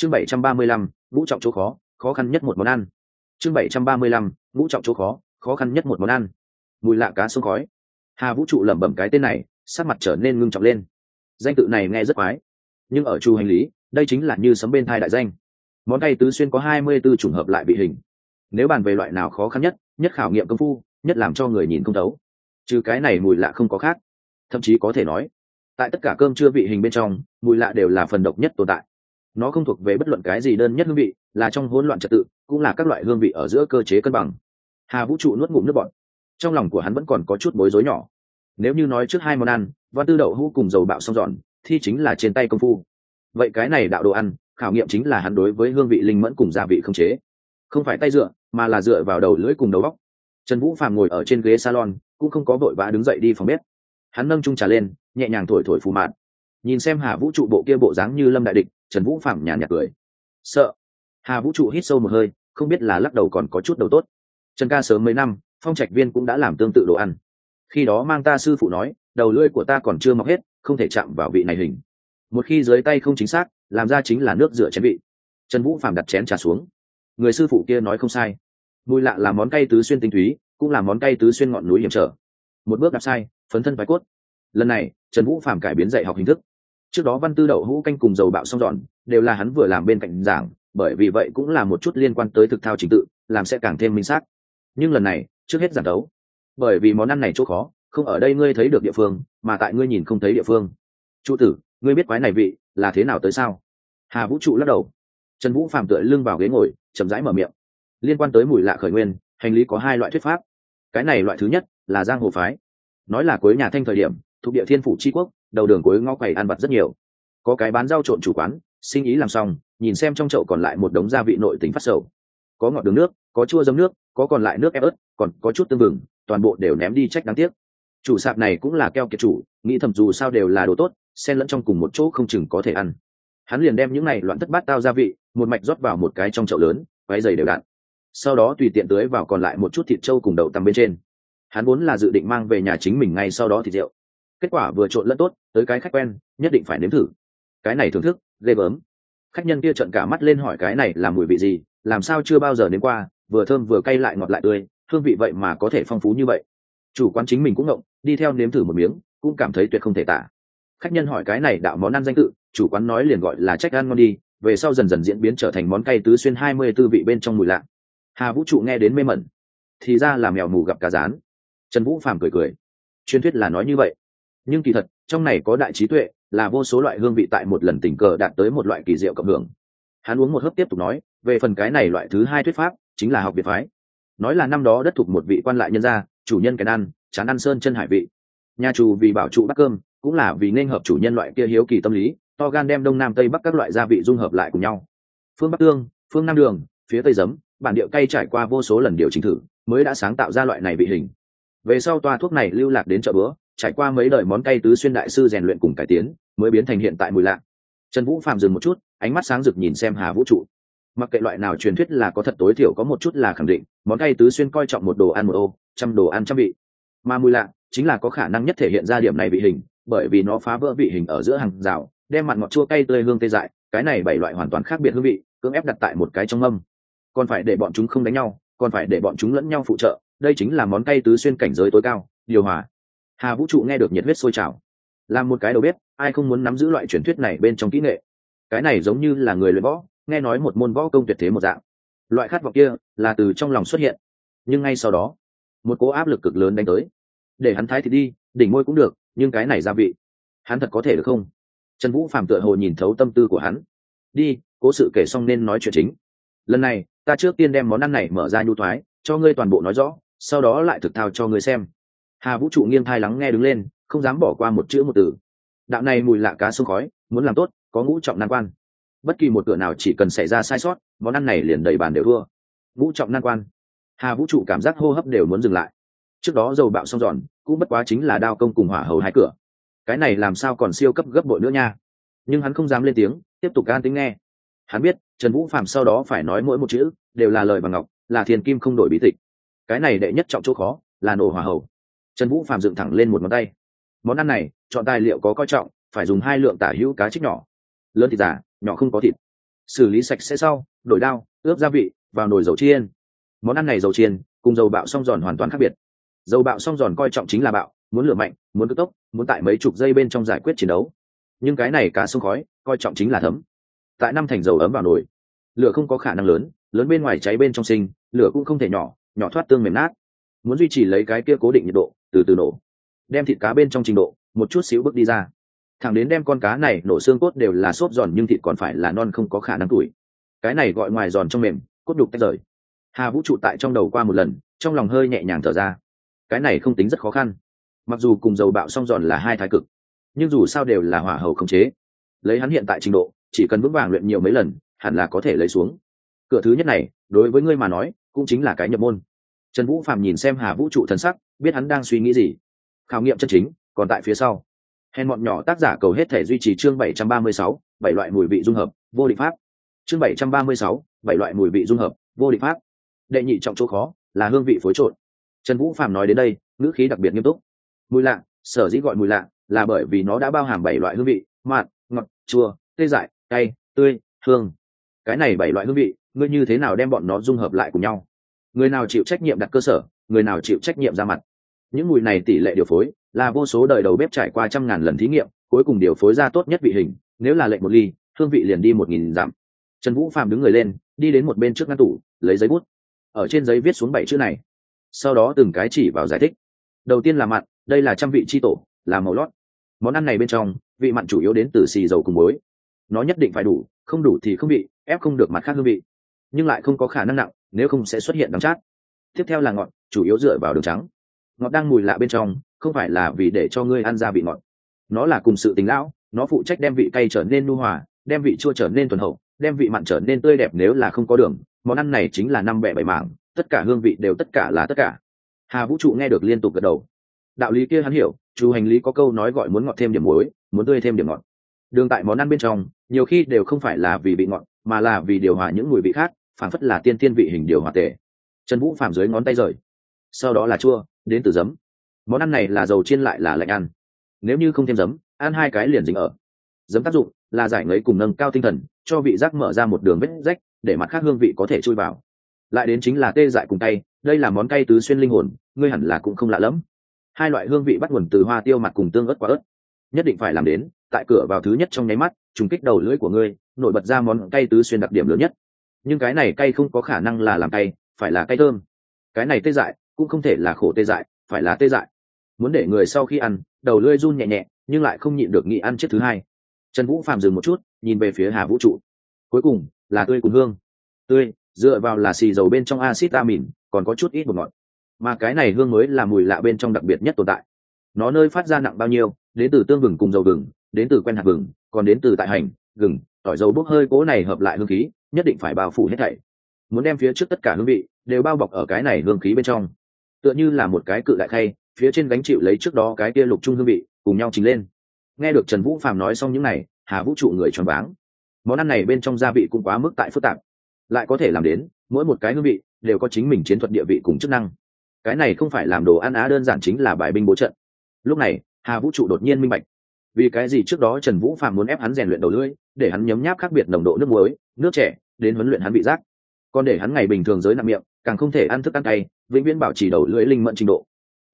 chương bảy trăm ba mươi lăm, ngũ trọng chỗ khó khó khăn nhất một món ăn. Chương bảy trăm ba mươi lăm, ngũ trọng chỗ khó khó khăn nhất một món ăn. Mùi lạ cá sông khói. Hà vũ trụ lẩm bẩm cái tên này, sắc mặt trở nên ngưng trọng lên. Danh tự này nghe rất quái, nhưng ở chu hành lý, đây chính là như sấm bên thai đại danh. Món cay tứ xuyên có hai mươi 24 trùng hợp lại bị hình. Nếu bàn về loại nào khó khăn nhất nhất khảo nghiệm công phu, nhất làm cho người nhìn không thấu. Trừ cái này mùi lạ không có khác. Thậm chí có thể nói, tại tất cả cơm chưa vị hình bên trong, mùi lạ đều là phần độc nhất tồn tại nó không thuộc về bất luận cái gì đơn nhất hương vị, là trong hỗn loạn trật tự, cũng là các loại hương vị ở giữa cơ chế cân bằng. Hà vũ trụ nuốt ngụm nước bọt. Trong lòng của hắn vẫn còn có chút bối rối nhỏ. Nếu như nói trước hai món ăn, văn tư đậu hũ cùng dầu bạo xong dọn, thì chính là trên tay công phu. Vậy cái này đạo đồ ăn, khảo nghiệm chính là hắn đối với hương vị linh mẫn cùng gia vị không chế. Không phải tay dựa, mà là dựa vào đầu lưỡi cùng đầu bóc trần vũ phàm ngồi ở trên ghế salon, cũng không có vội vã đứng dậy đi phòng bếp. Hắn nâng trung trà lên, nhẹ nhàng thổi thổi phù mạn nhìn xem hà vũ trụ bộ kia bộ dáng như lâm đại địch trần vũ phạm nhàn nhạt cười. Sợ. Hà vũ trụ hít sâu một hơi, không biết là lắc đầu còn có chút đầu tốt. Trần ca sớm mấy năm, phong trạch viên cũng đã làm tương tự đồ ăn. Khi đó mang ta sư phụ nói, đầu lưỡi của ta còn chưa mọc hết, không thể chạm vào vị này hình. Một khi dưới tay không chính xác, làm ra chính là nước rửa chén vị. Trần vũ phạm đặt chén trà xuống. Người sư phụ kia nói không sai. Mùi lạ là món cay tứ xuyên tinh túy, cũng là món cay tứ xuyên ngọn núi hiểm trở. Một bước đạp sai, phấn thân vai cốt. Lần này, trần vũ phạm cải biến dạy học hình thức trước đó văn tư đậu hũ canh cùng dầu bạo xong dọn, đều là hắn vừa làm bên cạnh giảng, bởi vì vậy cũng là một chút liên quan tới thực thao trình tự, làm sẽ càng thêm minh xác. Nhưng lần này, trước hết giản đấu. Bởi vì món ăn này chỗ khó, không ở đây ngươi thấy được địa phương, mà tại ngươi nhìn không thấy địa phương. Trụ tử, ngươi biết quái này vị, là thế nào tới sao? Hà vũ trụ lắc đầu. Trần vũ phạm tựa lưng vào ghế ngồi, chậm rãi mở miệng. Liên quan tới mùi lạ khởi nguyên, hành lý có hai loại thuyết pháp. Cái này loại thứ nhất là giang hồ phái. Nói là cuối nhà thanh thời điểm, thuộc địa thiên phủ tri quốc đầu đường cuối ngõ quầy ăn vặt rất nhiều. Có cái bán rau trộn chủ quán sinh ý làm xong, nhìn xem trong chậu còn lại một đống gia vị nội tính phát sầu. Có ngọt đường nước, có chua dấm nước, có còn lại nước ép ớt, còn có chút tương vừng, toàn bộ đều ném đi trách đáng tiếc. Chủ sạp này cũng là keo kiệt chủ, nghĩ thầm dù sao đều là đồ tốt, xen lẫn trong cùng một chỗ không chừng có thể ăn. Hắn liền đem những này loạn thất bát tao gia vị, một mạch rót vào một cái trong chậu lớn váy dày đều đặn. Sau đó tùy tiện tưới vào còn lại một chút thịt trâu cùng đậu tằm bên trên. Hắn vốn là dự định mang về nhà chính mình ngay sau đó thịt rượu kết quả vừa trộn lẫn tốt, tới cái khách quen, nhất định phải nếm thử. Cái này thưởng thức, ghê bớm khách nhân kia trợn cả mắt lên hỏi cái này là mùi vị gì, làm sao chưa bao giờ nếm qua, vừa thơm vừa cay lại ngọt lại tươi, hương vị vậy mà có thể phong phú như vậy. Chủ quán chính mình cũng ngộng, đi theo nếm thử một miếng, cũng cảm thấy tuyệt không thể tả. Khách nhân hỏi cái này đạo món ăn danh tự, chủ quán nói liền gọi là trách ăn ngon đi, về sau dần dần diễn biến trở thành món cay tứ xuyên hai mươi tư vị bên trong mùi lạ. Hà vũ trụ nghe đến mê mẩn, thì ra là mèo mù gặp cá rán. Trần vũ phàm cười cười. Truyền thuyết là nói như vậy nhưng kỳ thật, trong này có đại trí tuệ là vô số loại hương vị tại một lần tình cờ đạt tới một loại kỳ diệu cộng hưởng. Hắn uống một hớp tiếp tục nói, về phần cái này loại thứ hai thuyết pháp, chính là học biệt phái. Nói là năm đó đất thuộc một vị quan lại nhân gia, chủ nhân cái ăn, chán ăn sơn chân hải vị. Nhà chủ vì bảo trụ bắt cơm, cũng là vì nên hợp chủ nhân loại kia hiếu kỳ tâm lý, to gan đem đông nam tây bắc các loại gia vị dung hợp lại cùng nhau. Phương bắc tương, phương nam đường, phía tây giấm, bản điệu cay trải qua vô số lần điều chỉnh thử, mới đã sáng tạo ra loại này vị hình. Về sau toa thuốc này lưu lạc đến chợ bữa trải qua mấy đời món cay tứ xuyên đại sư rèn luyện cùng cải tiến, mới biến thành hiện tại mùi lạ. Trần vũ phàm dừng một chút, ánh mắt sáng rực nhìn xem hà vũ trụ. Mặc kệ loại nào truyền thuyết là có thật tối thiểu có một chút là khẳng định, món cay tứ xuyên coi trọng một đồ ăn một ô, trăm đồ ăn trăm vị. Mà mùi lạ chính là có khả năng nhất thể hiện ra điểm này vị hình, bởi vì nó phá vỡ vị hình ở giữa hàng rào, đem mặn ngọt chua cay tươi hương tê dại, cái này bảy loại hoàn toàn khác biệt hương vị, cưỡng ép đặt tại một cái trong mâm. Còn phải để bọn chúng không đánh nhau, còn phải để bọn chúng lẫn nhau phụ trợ, đây chính là món cay tứ xuyên cảnh giới tối cao, điều hòa hà vũ trụ nghe được nhiệt huyết sôi trào. Làm một cái đầu bếp, ai không muốn nắm giữ loại truyền thuyết này bên trong kỹ nghệ? Cái này giống như là người luyện võ, nghe nói một môn võ công tuyệt thế một dạng. Loại khát vọng kia là từ trong lòng xuất hiện. Nhưng ngay sau đó, một cố áp lực cực lớn đánh tới. Để hắn thái thì đi, đỉnh môi cũng được, nhưng cái này gia vị, hắn thật có thể được không? Trần vũ phạm tựa hồ nhìn thấu tâm tư của hắn. Đi, cố sự kể xong nên nói chuyện chính. Lần này, ta trước tiên đem món ăn này mở ra nhu thoái, cho ngươi toàn bộ nói rõ, sau đó lại thực thao cho ngươi xem hà vũ trụ nghiêng thai lắng nghe đứng lên, không dám bỏ qua một chữ một từ. Đạo này mùi lạ cá sông khói, muốn làm tốt, có ngũ trọng nan quan. Bất kỳ một cửa nào chỉ cần xảy ra sai sót, món ăn này liền đầy bàn đều thua. Ngũ trọng nan quan. Hà vũ trụ cảm giác hô hấp đều muốn dừng lại. Trước đó dầu bạo xong giòn, cũng bất quá chính là đao công cùng hỏa hầu hai cửa. Cái này làm sao còn siêu cấp gấp bội nữa nha. Nhưng hắn không dám lên tiếng, tiếp tục gan tính nghe. Hắn biết, trần vũ phạm sau đó phải nói mỗi một chữ, đều là lời bằng ngọc, là thiền kim không đổi bí tịch. Cái này đệ nhất trọng chỗ khó, là nổ hỏa hầu trần vũ phạm dựng thẳng lên một ngón tay. Món ăn này, chọn tài liệu có coi trọng, phải dùng hai lượng tả hữu cá trích nhỏ. Lớn thịt giả nhỏ không có thịt. Xử lý sạch sẽ sau, đổi đao, ướp gia vị, vào nồi dầu chiên. Món ăn này dầu chiên, cùng dầu bạo song giòn hoàn toàn khác biệt. Dầu bạo song giòn coi trọng chính là bạo, muốn lửa mạnh, muốn cực tốc, muốn tại mấy chục giây bên trong giải quyết chiến đấu. Nhưng cái này cá sông khói, coi trọng chính là thấm. Tại năm thành dầu ấm vào nồi. Lửa không có khả năng lớn lớn bên ngoài cháy bên trong sinh, lửa cũng không thể nhỏ nhỏ thoát tương mềm nát muốn duy trì lấy cái kia cố định nhiệt độ, từ từ nổ. Đem thịt cá bên trong trình độ, một chút xíu bước đi ra. Thẳng đến đem con cá này nổ xương cốt đều là xốp giòn nhưng thịt còn phải là non không có khả năng tuổi. Cái này gọi ngoài giòn trong mềm, cốt đục tách rời. Hà vũ trụ tại trong đầu qua một lần, trong lòng hơi nhẹ nhàng thở ra. Cái này không tính rất khó khăn. Mặc dù cùng dầu bạo song giòn là hai thái cực, nhưng dù sao đều là hỏa hầu khống chế. Lấy hắn hiện tại trình độ, chỉ cần vững vàng luyện nhiều mấy lần, hẳn là có thể lấy xuống. Cửa thứ nhất này, đối với ngươi mà nói, cũng chính là cái nhập môn trần vũ phạm nhìn xem hà vũ trụ thần sắc, biết hắn đang suy nghĩ gì. Khảo nghiệm chân chính, còn tại phía sau. Hèn bọn nhỏ tác giả cầu hết thể duy trì chương bảy trăm ba mươi sáu, bảy loại mùi vị dung hợp, vô địch pháp. Chương bảy trăm ba mươi sáu, bảy loại mùi vị dung hợp, vô địch pháp. Đệ nhị trọng chỗ khó, là hương vị phối trộn. Trần vũ phạm nói đến đây, ngữ khí đặc biệt nghiêm túc. Mùi lạ, sở dĩ gọi mùi lạ, là bởi vì nó đã bao hàm bảy loại hương vị mặn ngọt, chua, tê dại, cay, tươi, hương. Cái này bảy loại hương vị, ngươi như thế nào đem bọn nó dung hợp lại cùng nhau? Người nào chịu trách nhiệm đặt cơ sở, người nào chịu trách nhiệm ra mặt. Những mùi này tỷ lệ điều phối là vô số đời đầu bếp trải qua trăm ngàn lần thí nghiệm, cuối cùng điều phối ra tốt nhất vị hình, nếu là lệnh một ly, hương vị liền đi một nghìn dặm. Trần vũ phạm đứng người lên, đi đến một bên trước ngăn tủ, lấy giấy bút. Ở trên giấy viết xuống bảy chữ này. Sau đó từng cái chỉ vào giải thích. Đầu tiên là mặn, đây là trăm vị c h i tổ, là màu lót. Món ăn này bên trong, vị mặn chủ yếu đến từ xì dầu cùng muối. Nó nhất định phải đủ, không đủ thì không bị, ép không được mặt khác hương vị nhưng lại không có khả năng nặng, nếu không sẽ xuất hiện đắng chát. Tiếp theo là ngọt, chủ yếu dựa vào đường trắng. Ngọt đang mùi lạ bên trong, không phải là vì để cho ngươi ăn ra vị ngọt. Nó là cùng sự tính lão, nó phụ trách đem vị cay trở nên nu hòa, đem vị chua trở nên thuần hậu, đem vị mặn trở nên tươi đẹp nếu là không có đường. Món ăn này chính là năm bẻ bảy mảng, tất cả hương vị đều tất cả là tất cả. Hà vũ trụ nghe được liên tục gật đầu. Đạo lý kia hắn hiểu, chú hành lý có câu nói gọi muốn ngọt thêm điểm muối, muốn tươi thêm điểm ngọt. Đường tại món ăn bên trong, nhiều khi đều không phải là vì bị ngọt mà là vì điều hòa những mùi vị khác phản phất là tiên tiên vị hình điều hòa tệ trần vũ phàm dưới ngón tay rời. Sau đó là chua, đến từ giấm. Món ăn này là dầu chiên lại là lạnh ăn. Nếu như không thêm giấm, ăn hai cái liền dính ở. Giấm tác dụng là giải ngấy cùng nâng cao tinh thần, cho vị giác mở ra một đường vết rách, để mặt khác hương vị có thể chui vào. Lại đến chính là tê dại cùng tay đây là món cay tứ xuyên linh hồn, ngươi hẳn là cũng không lạ lẫm. Hai loại hương vị bắt nguồn từ hoa tiêu mặt cùng tương ớt quả ớt. Nhất định phải làm đến, tại cửa vào thứ nhất trong nháy mắt, trùng kích đầu lưỡi của ngươi nổi bật ra món cay tứ xuyên đặc điểm lớn nhất. Nhưng cái này cay không có khả năng là làm cay, phải là cay thơm. Cái này tê dại, cũng không thể là khổ tê dại, phải là tê dại. Muốn để người sau khi ăn, đầu lưỡi run nhẹ nhẹ, nhưng lại không nhịn được nghĩ ăn chiếc thứ hai. Trần vũ phàm dừng một chút, nhìn về phía hà vũ trụ. Cuối cùng, là tươi cùng hương. Tươi, dựa vào là xì dầu bên trong acid amin, còn có chút ít bột ngọt. Mà cái này hương mới là mùi lạ bên trong đặc biệt nhất tồn tại. Nó nơi phát ra nặng bao nhiêu, đến từ tương vừng cùng dầu vừng, đến từ quen hạt vừng, còn đến từ tại hành, gừng tỏi dầu bốc hơi cố này hợp lại hương khí, nhất định phải bao phủ hết thảy. Muốn đem phía trước tất cả hương vị đều bao bọc ở cái này hương khí bên trong. Tựa như là một cái cự đại khay, phía trên gánh chịu lấy trước đó cái kia lục trung hương vị, cùng nhau trình lên. Nghe được trần vũ phàm nói xong những này, hà vũ trụ người tròn váng. Món ăn này bên trong gia vị cũng quá mức tại phức tạp. Lại có thể làm đến, mỗi một cái hương vị đều có chính mình chiến thuật địa vị cùng chức năng. Cái này không phải làm đồ ăn á đơn giản chính là bài binh bố trận. Lúc này, hà vũ trụ đột nhiên minh bạch vì cái gì trước đó trần vũ phạm muốn ép hắn rèn luyện đầu lưỡi để hắn nhấm nháp khác biệt nồng độ nước muối nước trẻ đến huấn luyện hắn bị rác, còn để hắn ngày bình thường giới nặng miệng càng không thể ăn thức ăn cay vĩnh viễn bảo trì đầu lưỡi linh mẫn trình độ.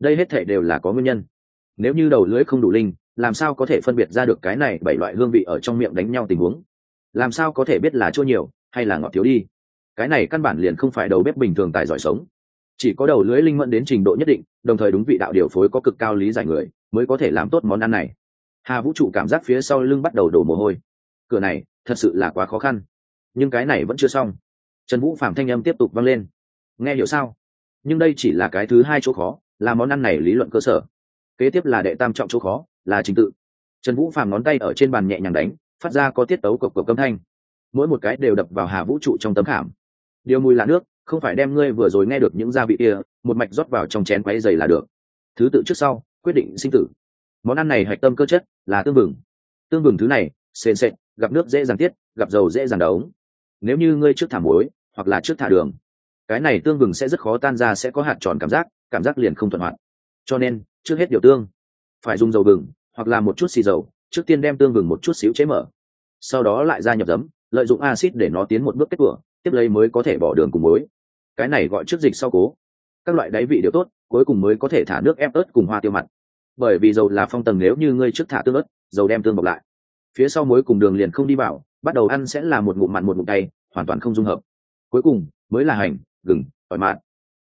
Đây hết thể đều là có nguyên nhân. Nếu như đầu lưỡi không đủ linh làm sao có thể phân biệt ra được cái này bảy loại hương vị ở trong miệng đánh nhau tình huống? Làm sao có thể biết là chua nhiều hay là ngọt thiếu đi? Cái này căn bản liền không phải đầu bếp bình thường tài giỏi sống. Chỉ có đầu lưỡi linh mẫn đến trình độ nhất định đồng thời đúng vị đạo điều phối có cực cao lý giải người mới có thể làm tốt món ăn này hà vũ trụ cảm giác phía sau lưng bắt đầu đổ mồ hôi. Cửa này, thật sự là quá khó khăn. Nhưng cái này vẫn chưa xong. Trần vũ phạm thanh âm tiếp tục vang lên. Nghe hiểu sao? Nhưng đây chỉ là cái thứ hai chỗ khó, là món ăn này lý luận cơ sở. Kế tiếp là đệ tam trọng chỗ khó, là trình tự. Trần vũ phạm ngón tay ở trên bàn nhẹ nhàng đánh, phát ra có tiết tấu cộc cộc âm thanh. Mỗi một cái đều đập vào hà vũ trụ trong tấm khảm. Điều mùi là nước, không phải đem ngươi vừa rồi nghe được những gia vị kia, một mạch rót vào trong chén quáy dày là được. Thứ tự trước sau, quyết định sinh tử món ăn này hạch tâm cơ chất là tương vừng. Tương vừng thứ này, sền sệt, gặp nước dễ dàng tiết, gặp dầu dễ dàng đấu nếu như ngươi trước thả muối, hoặc là trước thả đường, cái này tương vừng sẽ rất khó tan ra, sẽ có hạt tròn cảm giác cảm giác liền không thuận hoạt. Cho nên, trước hết điều tương. Phải dùng dầu vừng, hoặc là một chút xì dầu, trước tiên đem tương vừng một chút xíu chế mở. Sau đó lại ra nhập giấm, lợi dụng axit để nó tiến một bước kết cửa tiếp lấy mới có thể bỏ đường cùng muối. Cái này gọi trước dịch sau cố. Các loại đáy vị đều tốt, cuối cùng mới có thể thả nước ép ớt cùng hoa tiêu mặt bởi vì dầu là phong tầng nếu như ngươi trước thả tương ớt, dầu đem tương bọc lại. Phía sau muối cùng đường liền không đi vào, bắt đầu ăn sẽ là một ngụm mặn một ngụm tay hoàn toàn không dung hợp. Cuối cùng, mới là hành, gừng, tỏi mạn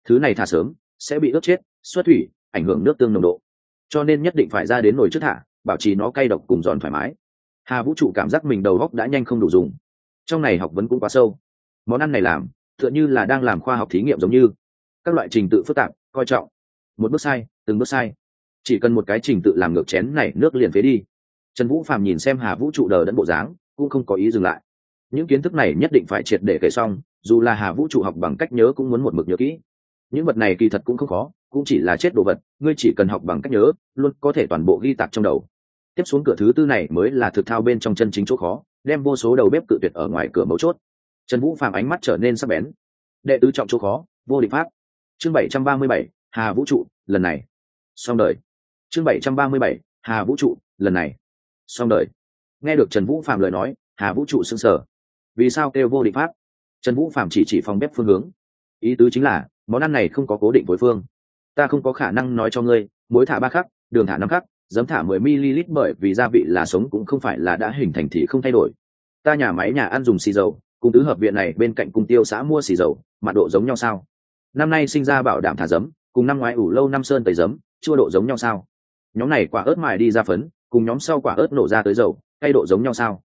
thứ này thả sớm, sẽ bị ướt chết, xuất thủy, ảnh hưởng nước tương nồng độ. Cho nên nhất định phải ra đến nồi trước thả, bảo trì nó cay độc cùng giòn thoải mái. Hà vũ trụ cảm giác mình đầu góc đã nhanh không đủ dùng. Trong này học vấn cũng quá sâu. Món ăn này làm, tựa như là đang làm khoa học thí nghiệm giống như. Các loại trình tự phức tạp, coi trọng. Một bước sai, từng bước sai chỉ cần một cái trình tự làm ngược chén này, nước liền phế đi. Trần vũ phàm nhìn xem hà vũ trụ đờ đẫn bộ dáng, cũng không có ý dừng lại. Những kiến thức này nhất định phải triệt để kể xong, dù là hà vũ trụ học bằng cách nhớ cũng muốn một mực nhớ kỹ. Những vật này kỳ thật cũng không khó, cũng chỉ là chết đồ vật, ngươi chỉ cần học bằng cách nhớ, luôn có thể toàn bộ ghi tạc trong đầu. Tiếp xuống cửa thứ tư này mới là thực thao bên trong chân chính chỗ khó, đem vô số đầu bếp cự tuyệt ở ngoài cửa mấu chốt. Trần vũ phàm ánh mắt trở nên sắc bén. Đệ tứ trọng chỗ khó, vô địch pháp. Chương bảy trăm ba mươi bảy, hà vũ trụ, lần này. Xong đời chương bảy trăm ba mươi bảy, hà vũ trụ, lần này. Xong đời. Nghe được trần vũ phạm lời nói, hà vũ trụ s ư n g sở vì sao kêu vô địch pháp? Trần vũ phạm chỉ chỉ phòng bếp phương hướng. Ý tứ chính là, món ăn này không có cố định phối phương. Ta không có khả năng nói cho ngươi, muối thả ba khắc, đường thả năm khắc, giấm thả mười ml bởi vì gia vị là sống cũng không phải là đã hình thành thì không thay đổi. Ta nhà máy nhà ăn dùng xì dầu, cùng tứ hợp viện này bên cạnh cung tiêu xã mua xì dầu mặt độ giống nhau sao? Năm nay sinh ra bảo đảm thả giấm, cùng năm ngoái ủ lâu năm sơn tẩy giấm, chua độ giống nhau sao? Nhóm này quả ớt mài đi ra phấn cùng nhóm sau quả ớt nổ ra tới dầu cay độ giống nhau sao?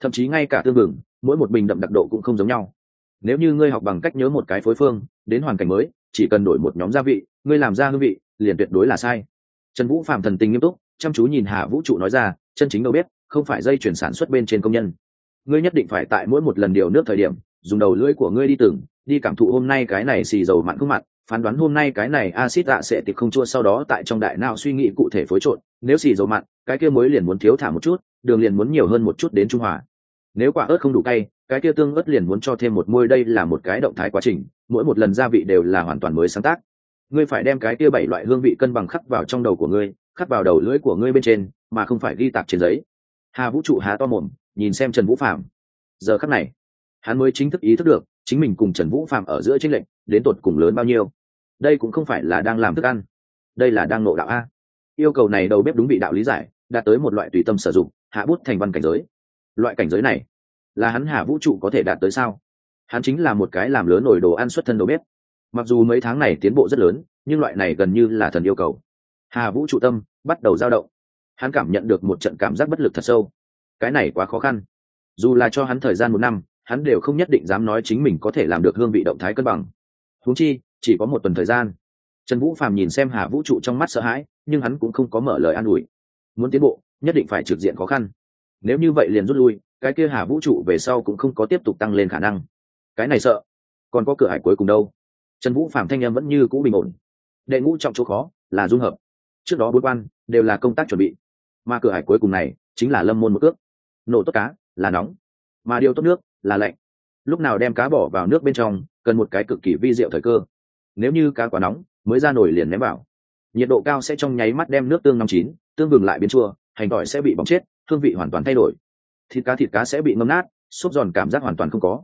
Thậm chí ngay cả tương bừng, mỗi một bình đậm đặc độ cũng không giống nhau. Nếu như ngươi học bằng cách nhớ một cái phối phương đến hoàn cảnh mới chỉ cần đổi một nhóm gia vị ngươi làm ra hương vị liền tuyệt đối là sai. Trần vũ phạm thần tình nghiêm túc chăm chú nhìn hà vũ trụ nói ra chân chính đâu biết không phải dây chuyển sản xuất bên trên công nhân. Ngươi nhất định phải tại mỗi một lần điều nước thời điểm dùng đầu lưỡi của ngươi đi từng đi cảm thụ hôm nay cái này xì dầu mặn không mặn phán đoán hôm nay cái này acid tạ sẽ tịch không chua sau đó tại trong đại não suy nghĩ cụ thể phối trộn, nếu xì dầu mặn, cái kia mới liền muốn thiếu thả một chút, đường liền muốn nhiều hơn một chút đến trung hòa. Nếu quả ớt không đủ cay, cái kia tương ớt liền muốn cho thêm một môi, đây là một cái động thái quá trình, mỗi một lần gia vị đều là hoàn toàn mới sáng tác. Ngươi phải đem cái kia bảy loại hương vị cân bằng khắc vào trong đầu của ngươi, khắc vào đầu lưỡi của ngươi bên trên, mà không phải ghi tạc trên giấy. Hà vũ trụ há to mồm, nhìn xem trần vũ phạm giờ khắc này, hắn mới chính thức ý thức được, chính mình cùng trần vũ phạm ở giữa tranh lệnh đến tột cùng lớn bao nhiêu đây cũng không phải là đang làm thức ăn, đây là đang nộ đạo a. Yêu cầu này đầu bếp đúng bị đạo lý giải, đạt tới một loại tùy tâm sử dụng, hạ bút thành văn cảnh giới. Loại cảnh giới này, là hắn hà vũ trụ có thể đạt tới sao? Hắn chính là một cái làm lớn nổi đồ ăn xuất thân đầu bếp. Mặc dù mấy tháng này tiến bộ rất lớn, nhưng loại này gần như là thần yêu cầu. Hà vũ trụ tâm bắt đầu dao động. Hắn cảm nhận được một trận cảm giác bất lực thật sâu. Cái này quá khó khăn. Dù là cho hắn thời gian một năm, hắn đều không nhất định dám nói chính mình có thể làm được hương vị động thái cân bằng. Huống chi chỉ có một tuần thời gian. Trần vũ phàm nhìn xem hà vũ trụ trong mắt sợ hãi, nhưng hắn cũng không có mở lời an ủi. Muốn tiến bộ, nhất định phải trực diện khó khăn. Nếu như vậy liền rút lui, cái kia hà vũ trụ về sau cũng không có tiếp tục tăng lên khả năng. Cái này sợ. Còn có cửa hải cuối cùng đâu? Trần vũ phạm thanh em vẫn như cũ bình ổn. Đệ ngũ trọng chỗ khó là dung hợp. Trước đó bốn quan đều là công tác chuẩn bị. Mà cửa hải cuối cùng này chính là lâm môn một ước nổ tốt cá là nóng, mà điều tốt nước là lạnh. Lúc nào đem cá bỏ vào nước bên trong, cần một cái cực kỳ vi diệu thời cơ nếu như cá quá nóng, mới ra nổi liền ném vào. Nhiệt độ cao sẽ trong nháy mắt đem nước tương nóng chín, tương vừng lại biến chua, hành tỏi sẽ bị bỏng chết, hương vị hoàn toàn thay đổi. Thịt cá thịt cá sẽ bị ngâm nát xốp giòn cảm giác hoàn toàn không có.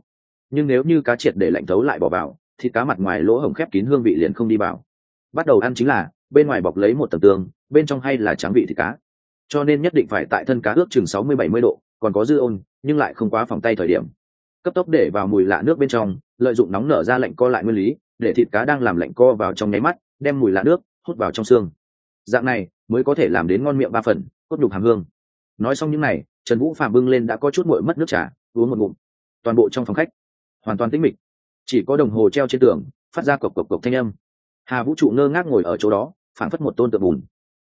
Nhưng nếu như cá triệt để lạnh thấu lại bỏ vào, thịt cá mặt ngoài lỗ hổng khép kín hương vị liền không đi vào. Bắt đầu ăn chính là, bên ngoài bọc lấy một tầng tương, bên trong hay là tráng vị thịt cá. Cho nên nhất định phải tại thân cá ước chừng sáu mươi bảy mươi độ, còn có dư ôn, nhưng lại không quá phòng tay thời điểm. Cấp tốc để vào mùi lạ nước bên trong, lợi dụng nóng nở ra lạnh co lại nguyên lý để thịt cá đang làm lạnh co vào trong nháy mắt, đem mùi lạ nước hút vào trong xương. Dạng này mới có thể làm đến ngon miệng ba phần, cốt đục hàm hương. Nói xong những n à y trần vũ phạm bưng lên đã có chút mội mất nước trà, uống một ngụm. Toàn bộ trong phòng khách, hoàn toàn tĩnh mịch. Chỉ có đồng hồ treo trên tường, phát ra cộc cộc cộc thanh âm. Hà vũ trụ ngơ ngác ngồi ở chỗ đó, phảng phất một tôn tượng bùn.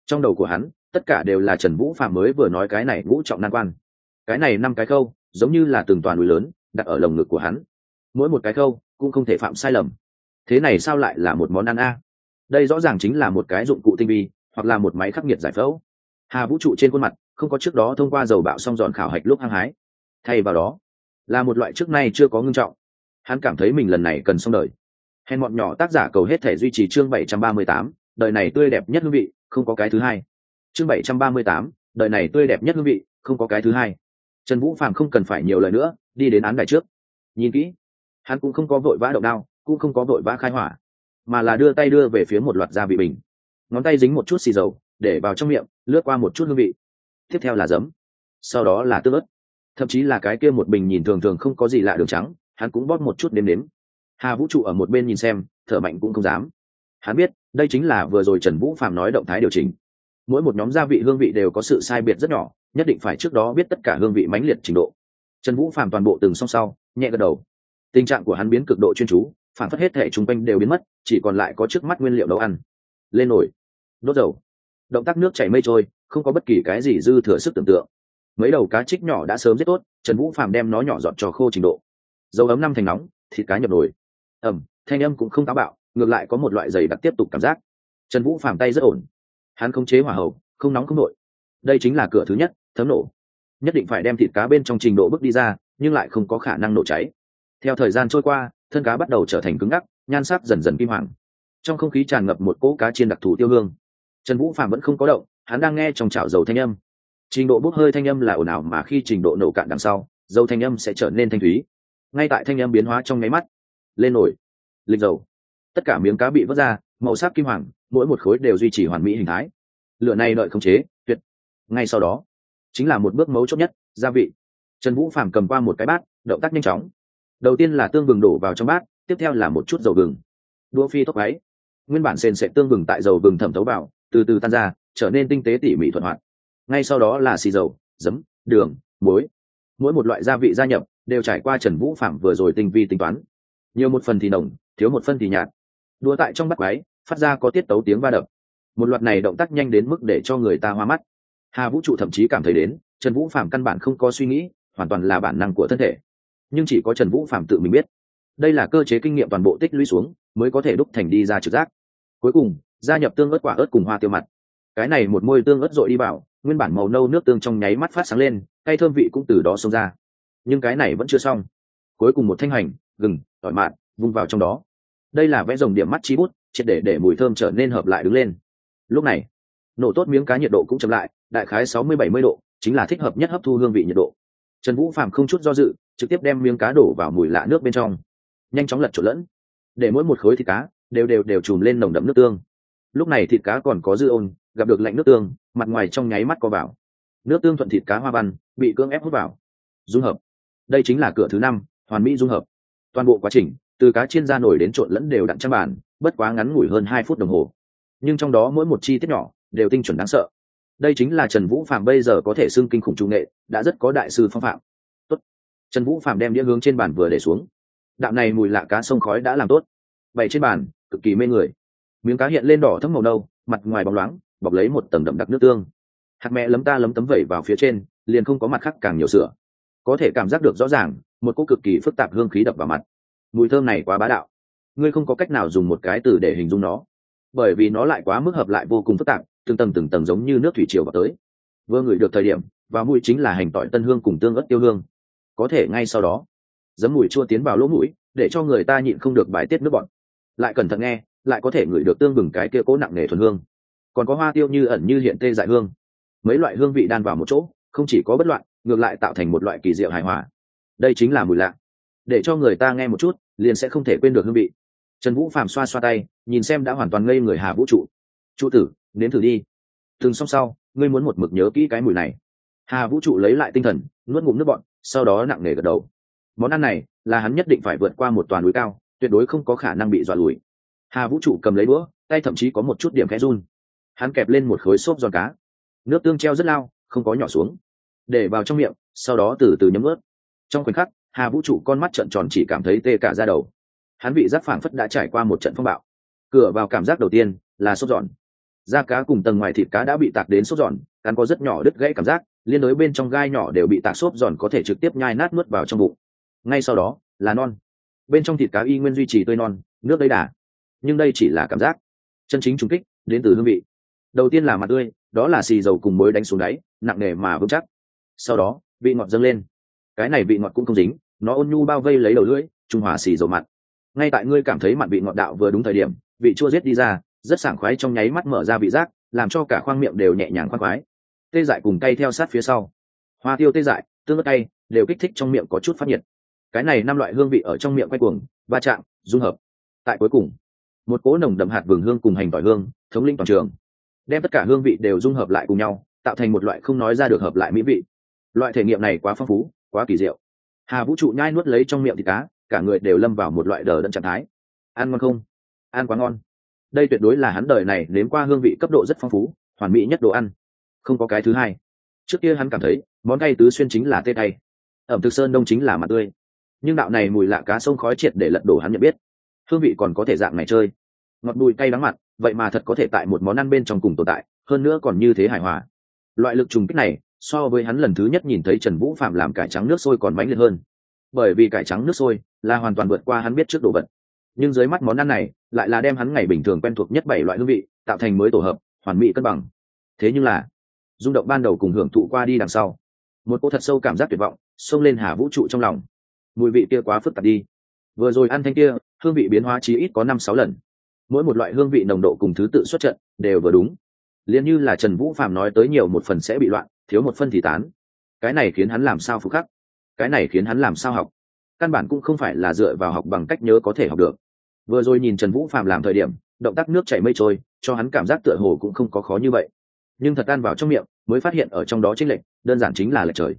Trong đầu của hắn, tất cả đều là trần vũ phạm mới vừa nói cái này vũ trọng nan quan. Cái này năm cái khâu, giống như là từng toàn núi lớn, đặt ở lồng ngực của hắn. Mỗi một cái khâu cũng không thể phạm sai lầm thế này sao lại là một món ăn a? Đây rõ ràng chính là một cái dụng cụ tinh vi, hoặc là một máy khắc nghiệt giải phẫu. Hà vũ trụ trên khuôn mặt, không có trước đó thông qua dầu bạo xong giòn khảo hạch lúc hăng hái. Thay vào đó, là một loại trước nay chưa có ngưng trọng. Hắn cảm thấy mình lần này cần xong đời. Hèn mọn nhỏ tác giả cầu hết thể duy trì chương bảy trăm ba mươi tám, đời này tươi đẹp nhất hương vị, không có cái thứ hai. Chương bảy trăm ba mươi tám, đời này tươi đẹp nhất hương vị, không có cái thứ hai. Trần vũ phàm không cần phải nhiều lời nữa, đi đến án đài trước. Nhìn kỹ, hắn cũng không có vội vã động đao cũng không có vội vã khai hỏa, mà là đưa tay đưa về phía một loạt gia vị bình. Ngón tay dính một chút xì dầu, để vào trong miệng, lướt qua một chút hương vị. Tiếp theo là giấm, sau đó là tương ớt. Thậm chí là cái kia một bình nhìn thường thường không có gì lạ đường trắng, hắn cũng bóp một chút nếm nếm. Hà vũ trụ ở một bên nhìn xem, thở mạnh cũng không dám. Hắn biết, đây chính là vừa rồi trần vũ phạm nói động thái điều chỉnh. Mỗi một nhóm gia vị hương vị đều có sự sai biệt rất nhỏ, nhất định phải trước đó biết tất cả hương vị mãnh liệt trình độ. Trần vũ phạm toàn bộ từng song sau, nhẹ gật đầu. Tình trạng của hắn biến cực độ chuyên chú phản phất hết thể chung quanh đều biến mất, chỉ còn lại có trước mắt nguyên liệu nấu ăn. Lên nổi đốt dầu. Động tác nước chảy mây trôi, không có bất kỳ cái gì dư thừa sức tưởng tượng. Mấy đầu cá trích nhỏ đã sớm rất tốt, trần vũ Phàm đem nó nhỏ dọn trò khô trình độ. Dầu ấm năm thành nóng, thịt cá nhập nồi. Ẩm, thanh âm cũng không táo bạo, ngược lại có một loại giày đặc tiếp tục cảm giác. Trần vũ Phàm tay rất ổn. Hắn không chế hỏa hậu không nóng không nội. Đây chính là cửa thứ nhất, thấm nổ. Nhất định phải đem thịt cá bên trong trình độ bước đi ra, nhưng lại không có khả năng nổ cháy. Theo thời gian trôi qua thân cá bắt đầu trở thành cứng ngắc, nhan sắc dần dần kim hoàng. Trong không khí tràn ngập một cỗ cá chiên đặc thù tiêu hương. Trần vũ phạm vẫn không có động, hắn đang nghe trong chảo dầu thanh âm. Trình độ bốc hơi thanh âm là ồn ào mà khi trình độ nổ cạn đằng sau, dầu thanh âm sẽ trở nên thanh thúy. Ngay tại thanh âm biến hóa trong nháy mắt, lên nổi. Lịch dầu. Tất cả miếng cá bị vớt ra, màu sắc kim hoàng, mỗi một khối đều duy trì hoàn mỹ hình thái. Lửa này đợi khống chế, tuyệt. Ngay sau đó, chính là một bước mấu chốt nhất, gia vị. Trần vũ phàm cầm qua một cái bát, động tác nhanh chóng đầu tiên là tương vừng đổ vào trong bát, tiếp theo là một chút dầu vừng đua phi tóc ấy. Nguyên bản sền sệ tương vừng tại dầu vừng thẩm thấu vào, từ từ tan ra, trở nên tinh tế tỉ mỉ thuận hoạt. Ngay sau đó là xì dầu, giấm, đường, muối. Mỗi một loại gia vị gia nhập đều trải qua trần vũ phạm vừa rồi tinh vi tính toán. Nhiều một phần thì nồng, thiếu một phân thì nhạt. Đua tại trong bắt quái phát ra có tiết tấu tiếng va đập. Một loạt này động tác nhanh đến mức để cho người ta hoa mắt. Hà vũ trụ thậm chí cảm thấy đến, trần vũ phạm căn bản không có suy nghĩ, hoàn toàn là bản năng của thân thể nhưng chỉ có trần vũ phạm tự mình biết. Đây là cơ chế kinh nghiệm toàn bộ tích lũy xuống, mới có thể đúc thành đi ra trực giác. Cuối cùng, gia nhập tương ớt quả ớt cùng hoa tiêu mặt. Cái này một môi tương ớt dội đi vào, nguyên bản màu nâu nước tương trong nháy mắt phát sáng lên, cay thơm vị cũng từ đó xông ra. Nhưng cái này vẫn chưa xong. Cuối cùng một thanh hành, gừng, tỏi mạn vung vào trong đó. Đây là vẽ dòng điểm mắt chi bút, triệt để để mùi thơm trở nên hợp lại đứng lên. Lúc này, nổ tốt miếng cá nhiệt độ cũng chậm lại, đại khái sáu mươi bảy mươi độ, chính là thích hợp nhất hấp thu hương vị nhiệt độ. Trần vũ phạm không chút do dự trực tiếp đem miếng cá đổ vào mùi lạ nước bên trong. Nhanh chóng lật trộn lẫn. Để mỗi một khối thịt cá đều đều đều chùm lên nồng đậm nước tương. Lúc này thịt cá còn có dư ôn, gặp được lạnh nước tương, mặt ngoài trong nháy mắt co vào. Nước tương thuận thịt cá hoa văn, bị cưỡng ép hút vào. Dung hợp. Đây chính là cửa thứ năm, hoàn mỹ dung hợp. Toàn bộ quá trình, từ cá chiên ra nổi đến trộn lẫn đều đặn trăm bàn, bất quá ngắn ngủi hơn hai phút đồng hồ. Nhưng trong đó mỗi một chi tiết nhỏ đều tinh chuẩn đáng sợ. Đây chính là trần vũ phạm bây giờ có thể xưng kinh khủng trung nghệ, đã rất có đại sư phong phạm trần vũ phạm đem đĩa hướng trên bàn vừa để xuống. Đạo này mùi lạ cá sông khói đã làm tốt. Bày trên bàn, cực kỳ mê người. Miếng cá hiện lên đỏ thấm màu nâu, mặt ngoài bóng loáng, bọc lấy một tầng đậm đặc nước tương. Hạt mẹ lấm ta lấm tấm vẩy vào phía trên, liền không có mặt khác càng nhiều sữa. Có thể cảm giác được rõ ràng, một cô cực kỳ phức tạp hương khí đập vào mặt. Mùi thơm này quá bá đạo. Ngươi không có cách nào dùng một cái từ để hình dung nó. Bởi vì nó lại quá mức hợp lại vô cùng phức tạp, từng tầng từng tầng giống như nước thủy triều vào tới. Vừa ngửi được thời điểm, và mùi chính là hành tỏi tân hương cùng tương ớt tiêu hương có thể ngay sau đó. Giấm mùi chua tiến vào lỗ mũi, để cho người ta nhịn không được bài tiết nước bọt. Lại cẩn thận nghe, lại có thể ngửi được tương bừng cái kia cố nặng nề thuần hương. Còn có hoa tiêu như ẩn như hiện tê dại hương. Mấy loại hương vị đan vào một chỗ, không chỉ có bất loạn, ngược lại tạo thành một loại kỳ diệu hài hòa. Đây chính là mùi lạ. Để cho người ta nghe một chút, liền sẽ không thể quên được hương vị. Trần vũ phàm xoa xoa tay, nhìn xem đã hoàn toàn ngây người hà vũ trụ. Trụ tử, nếm thử đi. Thường xong sau, ngươi muốn một mực nhớ kỹ cái mùi này. Hà vũ trụ lấy lại tinh thần, nuốt ngụm nước bọn sau đó nặng nề gật đầu. Món ăn này là hắn nhất định phải vượt qua một toàn núi cao, tuyệt đối không có khả năng bị dọa lùi. Hà vũ trụ cầm lấy đũa, tay thậm chí có một chút điểm khẽ run. Hắn kẹp lên một khối xốp giòn cá. Nước tương treo rất lao, không có nhỏ xuống. Để vào trong miệng, sau đó từ từ nhấm ướt. Trong khoảnh khắc, hà vũ trụ con mắt trợn tròn chỉ cảm thấy tê cả ra đầu. Hắn vị giác phảng phất đã trải qua một trận phong bạo. Cửa vào cảm giác đầu tiên là sốt giòn da cá cùng tầng ngoài thịt cá đã bị tạc đến sốt giòn, cắn có rất nhỏ đứt gãy cảm giác, liên đối bên trong gai nhỏ đều bị tạc xốp giòn có thể trực tiếp nhai nát nuốt vào trong bụng. Ngay sau đó, là non. Bên trong thịt cá y nguyên duy trì tươi non, nước đầy đà. Nhưng đây chỉ là cảm giác. Chân chính trung kích, đến từ hương vị. Đầu tiên là mặt tươi, đó là xì dầu cùng muối đánh xuống đáy, nặng nề mà vững chắc. Sau đó, vị ngọt dâng lên. Cái này vị ngọt cũng không dính, nó ôn nhu bao vây lấy đầu lưỡi, trung hòa xì dầu mặn. Ngay tại ngươi cảm thấy mặn vị ngọt đạo vừa đúng thời điểm, vị chua giết đi ra rất sảng khoái trong nháy mắt mở ra vị giác, làm cho cả khoang miệng đều nhẹ nhàng khoan khoái. Tê dại cùng cay theo sát phía sau. Hoa tiêu tê dại, tương ớt cay, đều kích thích trong miệng có chút phát nhiệt. Cái này năm loại hương vị ở trong miệng quay cuồng, va chạm, dung hợp. Tại cuối cùng, một cỗ nồng đậm hạt vườn hương cùng hành tỏi hương, thống linh toàn trường. Đem tất cả hương vị đều dung hợp lại cùng nhau, tạo thành một loại không nói ra được hợp lại mỹ vị. Loại thể nghiệm này quá phong phú, quá kỳ diệu. Hà vũ trụ nhai nuốt lấy trong miệng thịt cá, cả người đều lâm vào một loại đờ đẫn trạng thái. Ăn ngon không? Ăn quá ngon đây tuyệt đối là hắn đời này nếm qua hương vị cấp độ rất phong phú, hoàn mỹ nhất đồ ăn. Không có cái thứ hai. Trước kia hắn cảm thấy, món cay tứ xuyên chính là tê cay. Ẩm thực sơn đông chính là mặt tươi. Nhưng đạo này mùi lạ cá sông khói triệt để lật đổ hắn nhận biết. Hương vị còn có thể dạng này chơi. Ngọt bùi cay đắng mặt vậy mà thật có thể tại một món ăn bên trong cùng tồn tại, hơn nữa còn như thế hài hòa. Loại lực trùng kích này, so với hắn lần thứ nhất nhìn thấy trần vũ phạm làm cải trắng nước sôi còn mãnh liệt hơn. Bởi vì cải trắng nước sôi là hoàn toàn vượt qua hắn biết trước đồ vật nhưng dưới mắt món ăn này lại là đem hắn ngày bình thường quen thuộc nhất bảy loại hương vị tạo thành mới tổ hợp, hoàn mỹ cân bằng. Thế nhưng là, rung động ban đầu cùng hưởng thụ qua đi đằng sau, một cô thật sâu cảm giác tuyệt vọng xông lên hà vũ trụ trong lòng. Mùi vị kia quá phức tạp đi. Vừa rồi ăn thanh kia, hương vị biến hóa chí ít có năm sáu lần. Mỗi một loại hương vị nồng độ cùng thứ tự xuất trận đều vừa đúng. Liền như là trần vũ phạm nói tới nhiều một phần sẽ bị loạn, thiếu một phân thì tán. Cái này khiến hắn làm sao phục khắc? Cái này khiến hắn làm sao học? Căn bản cũng không phải là dựa vào học bằng cách nhớ có thể học được vừa rồi nhìn trần vũ phạm làm thời điểm, động tác nước chảy mây trôi, cho hắn cảm giác tựa hồ cũng không có khó như vậy. Nhưng thật tan vào trong miệng, mới phát hiện ở trong đó chênh lệch, đơn giản chính là lệch trời.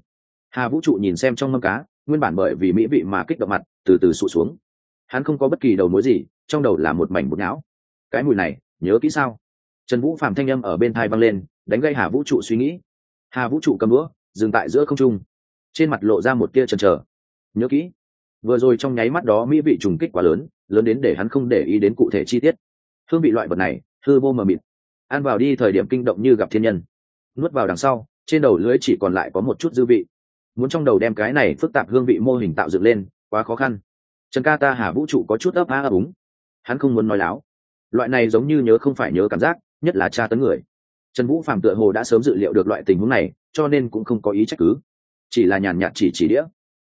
Hà vũ trụ nhìn xem trong mâm cá, nguyên bản bởi vì mỹ vị mà kích động mặt, từ từ sụt xuống. Hắn không có bất kỳ đầu mối gì, trong đầu là một mảnh bột não. Cái mùi này, nhớ kỹ sao? Trần vũ phạm thanh â m ở bên thai văng lên, đánh gây hà vũ trụ suy nghĩ. Hà vũ trụ cầm đũa dừng tại giữa không trung. Trên mặt lộ ra một tia trần trờ nhớ kỹ vừa rồi trong nháy mắt đó mỹ vị trùng kích quá lớn lớn đến để hắn không để ý đến cụ thể chi tiết. Hương vị loại vật này, hư vô mờ mịt. Ăn vào đi thời điểm kinh động như gặp thiên nhân. Nuốt vào đằng sau, trên đầu lưới chỉ còn lại có một chút dư vị. Muốn trong đầu đem cái này phức tạp hương vị mô hình tạo dựng lên, quá khó khăn. Trần ca ta hà vũ trụ có chút ấp á ấp úng. Hắn không muốn nói láo. Loại này giống như nhớ không phải nhớ cảm giác, nhất là tra tấn người. Trần vũ phạm tựa hồ đã sớm dự liệu được loại tình huống này, cho nên cũng không có ý trách cứ. Chỉ là nhàn nhạt chỉ chỉ đĩa.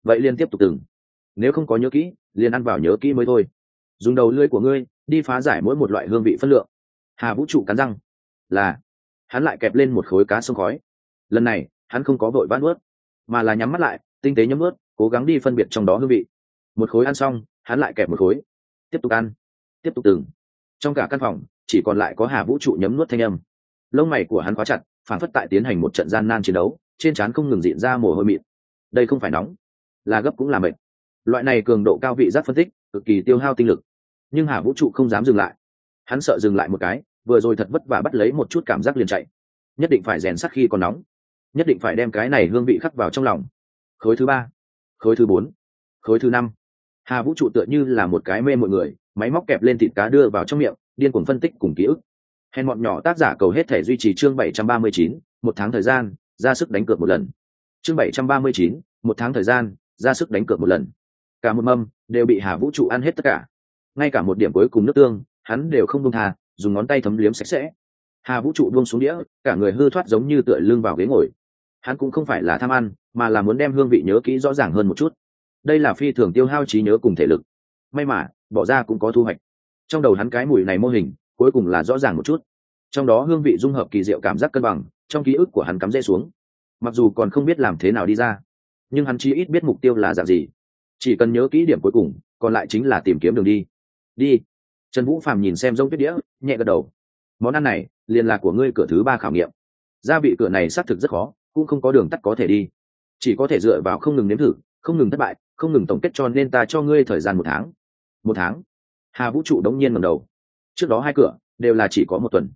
Vậy liên tiếp tục từng nếu không có nhớ kỹ, liền ăn vào nhớ kỹ mới thôi. Dùng đầu lưới của ngươi, đi phá giải mỗi một loại hương vị phân lượng. Hà vũ trụ cắn răng. Là, hắn lại kẹp lên một khối cá sông khói. Lần này, hắn không có vội vã nuốt, mà là nhắm mắt lại, tinh tế nhấm ướt cố gắng đi phân biệt trong đó hương vị. Một khối ăn xong, hắn lại kẹp một khối. Tiếp tục ăn, tiếp tục từng. Trong cả căn phòng, chỉ còn lại có hà vũ trụ nhấm nuốt thanh âm. Lông mày của hắn khóa chặt phản phất tại tiến hành một trận gian nan chiến đấu, trên trán không ngừng diện ra mồ hôi mịn. Đây không phải nóng, là gấp cũng là mệt loại này cường độ cao vị giác phân tích, cực kỳ tiêu hao tinh lực. Nhưng hà vũ trụ không dám dừng lại. Hắn sợ dừng lại một cái, vừa rồi thật vất vả bắt lấy một chút cảm giác liền chạy. Nhất định phải rèn sắc khi còn nóng. Nhất định phải đem cái này hương vị khắc vào trong lòng. Khối thứ ba, khối thứ bốn, khối thứ năm. Hà vũ trụ tựa như là một cái mê mọi người, máy móc kẹp lên thịt cá đưa vào trong miệng, điên cuồng phân tích cùng ký ức. Hèn bọn nhỏ tác giả cầu hết thể duy trì chương bảy trăm ba mươi chín, một tháng thời gian, ra sức đánh cược một lần. Chương bảy trăm ba mươi chín, một tháng thời gian, ra sức đánh cược một lần cả một mâm đều bị hà vũ trụ ăn hết tất cả. Ngay cả một điểm cuối cùng nước tương, hắn đều không đông thà dùng ngón tay thấm liếm sạch sẽ. Hà vũ trụ buông xuống đĩa, cả người hư thoát giống như tựa lưng vào ghế ngồi. Hắn cũng không phải là tham ăn, mà là muốn đem hương vị nhớ kỹ rõ ràng hơn một chút. Đây là phi thường tiêu hao trí nhớ cùng thể lực. May mà, bỏ ra cũng có thu hoạch. Trong đầu hắn cái mùi này mô hình, cuối cùng là rõ ràng một chút. Trong đó hương vị dung hợp kỳ diệu cảm giác cân bằng, trong ký ức của hắn cắm rễ xuống. Mặc dù còn không biết làm thế nào đi ra, nhưng hắn chí ít biết mục tiêu là dạng gì chỉ cần nhớ kỹ điểm cuối cùng, còn lại chính là tìm kiếm đường đi. Đi. Trần vũ phàm nhìn xem giống tuyết đĩa, nhẹ gật đầu. Món ăn này, liền là của ngươi cửa thứ ba khảo nghiệm. Gia vị cửa này xác thực rất khó, cũng không có đường tắt có thể đi. Chỉ có thể dựa vào không ngừng nếm thử, không ngừng thất bại, không ngừng tổng kết cho nên ta cho ngươi thời gian một tháng. Một tháng? Hà vũ trụ đống nhiên ngầm đầu. Trước đó hai cửa, đều là chỉ có một tuần.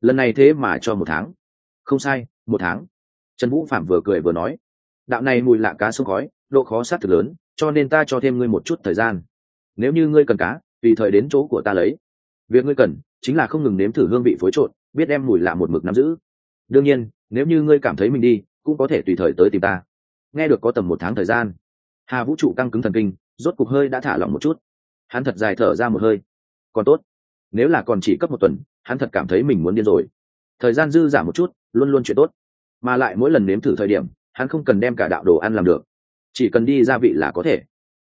Lần này thế mà cho một tháng. Không sai, một tháng. Trần vũ phạm vừa cười vừa nói. Đạo này mùi lạ cá sông khói, độ khó sát thực lớn cho nên ta cho thêm ngươi một chút thời gian. Nếu như ngươi cần cá, tùy thời đến chỗ của ta lấy. Việc ngươi cần, chính là không ngừng nếm thử hương vị phối trộn, biết đem mùi lạ một mực nắm giữ. Đương nhiên, nếu như ngươi cảm thấy mình đi, cũng có thể tùy thời tới tìm ta. Nghe được có tầm một tháng thời gian, hà vũ trụ căng cứng thần kinh, rốt cục hơi đã thả lỏng một chút. Hắn thật dài thở ra một hơi. Còn tốt, nếu là còn chỉ cấp một tuần, hắn thật cảm thấy mình muốn điên rồi. Thời gian dư giảm một chút, luôn luôn chuyện tốt. Mà lại mỗi lần nếm thử thời điểm, hắn không cần đem cả đạo đồ ăn làm được chỉ cần đi gia vị là có thể.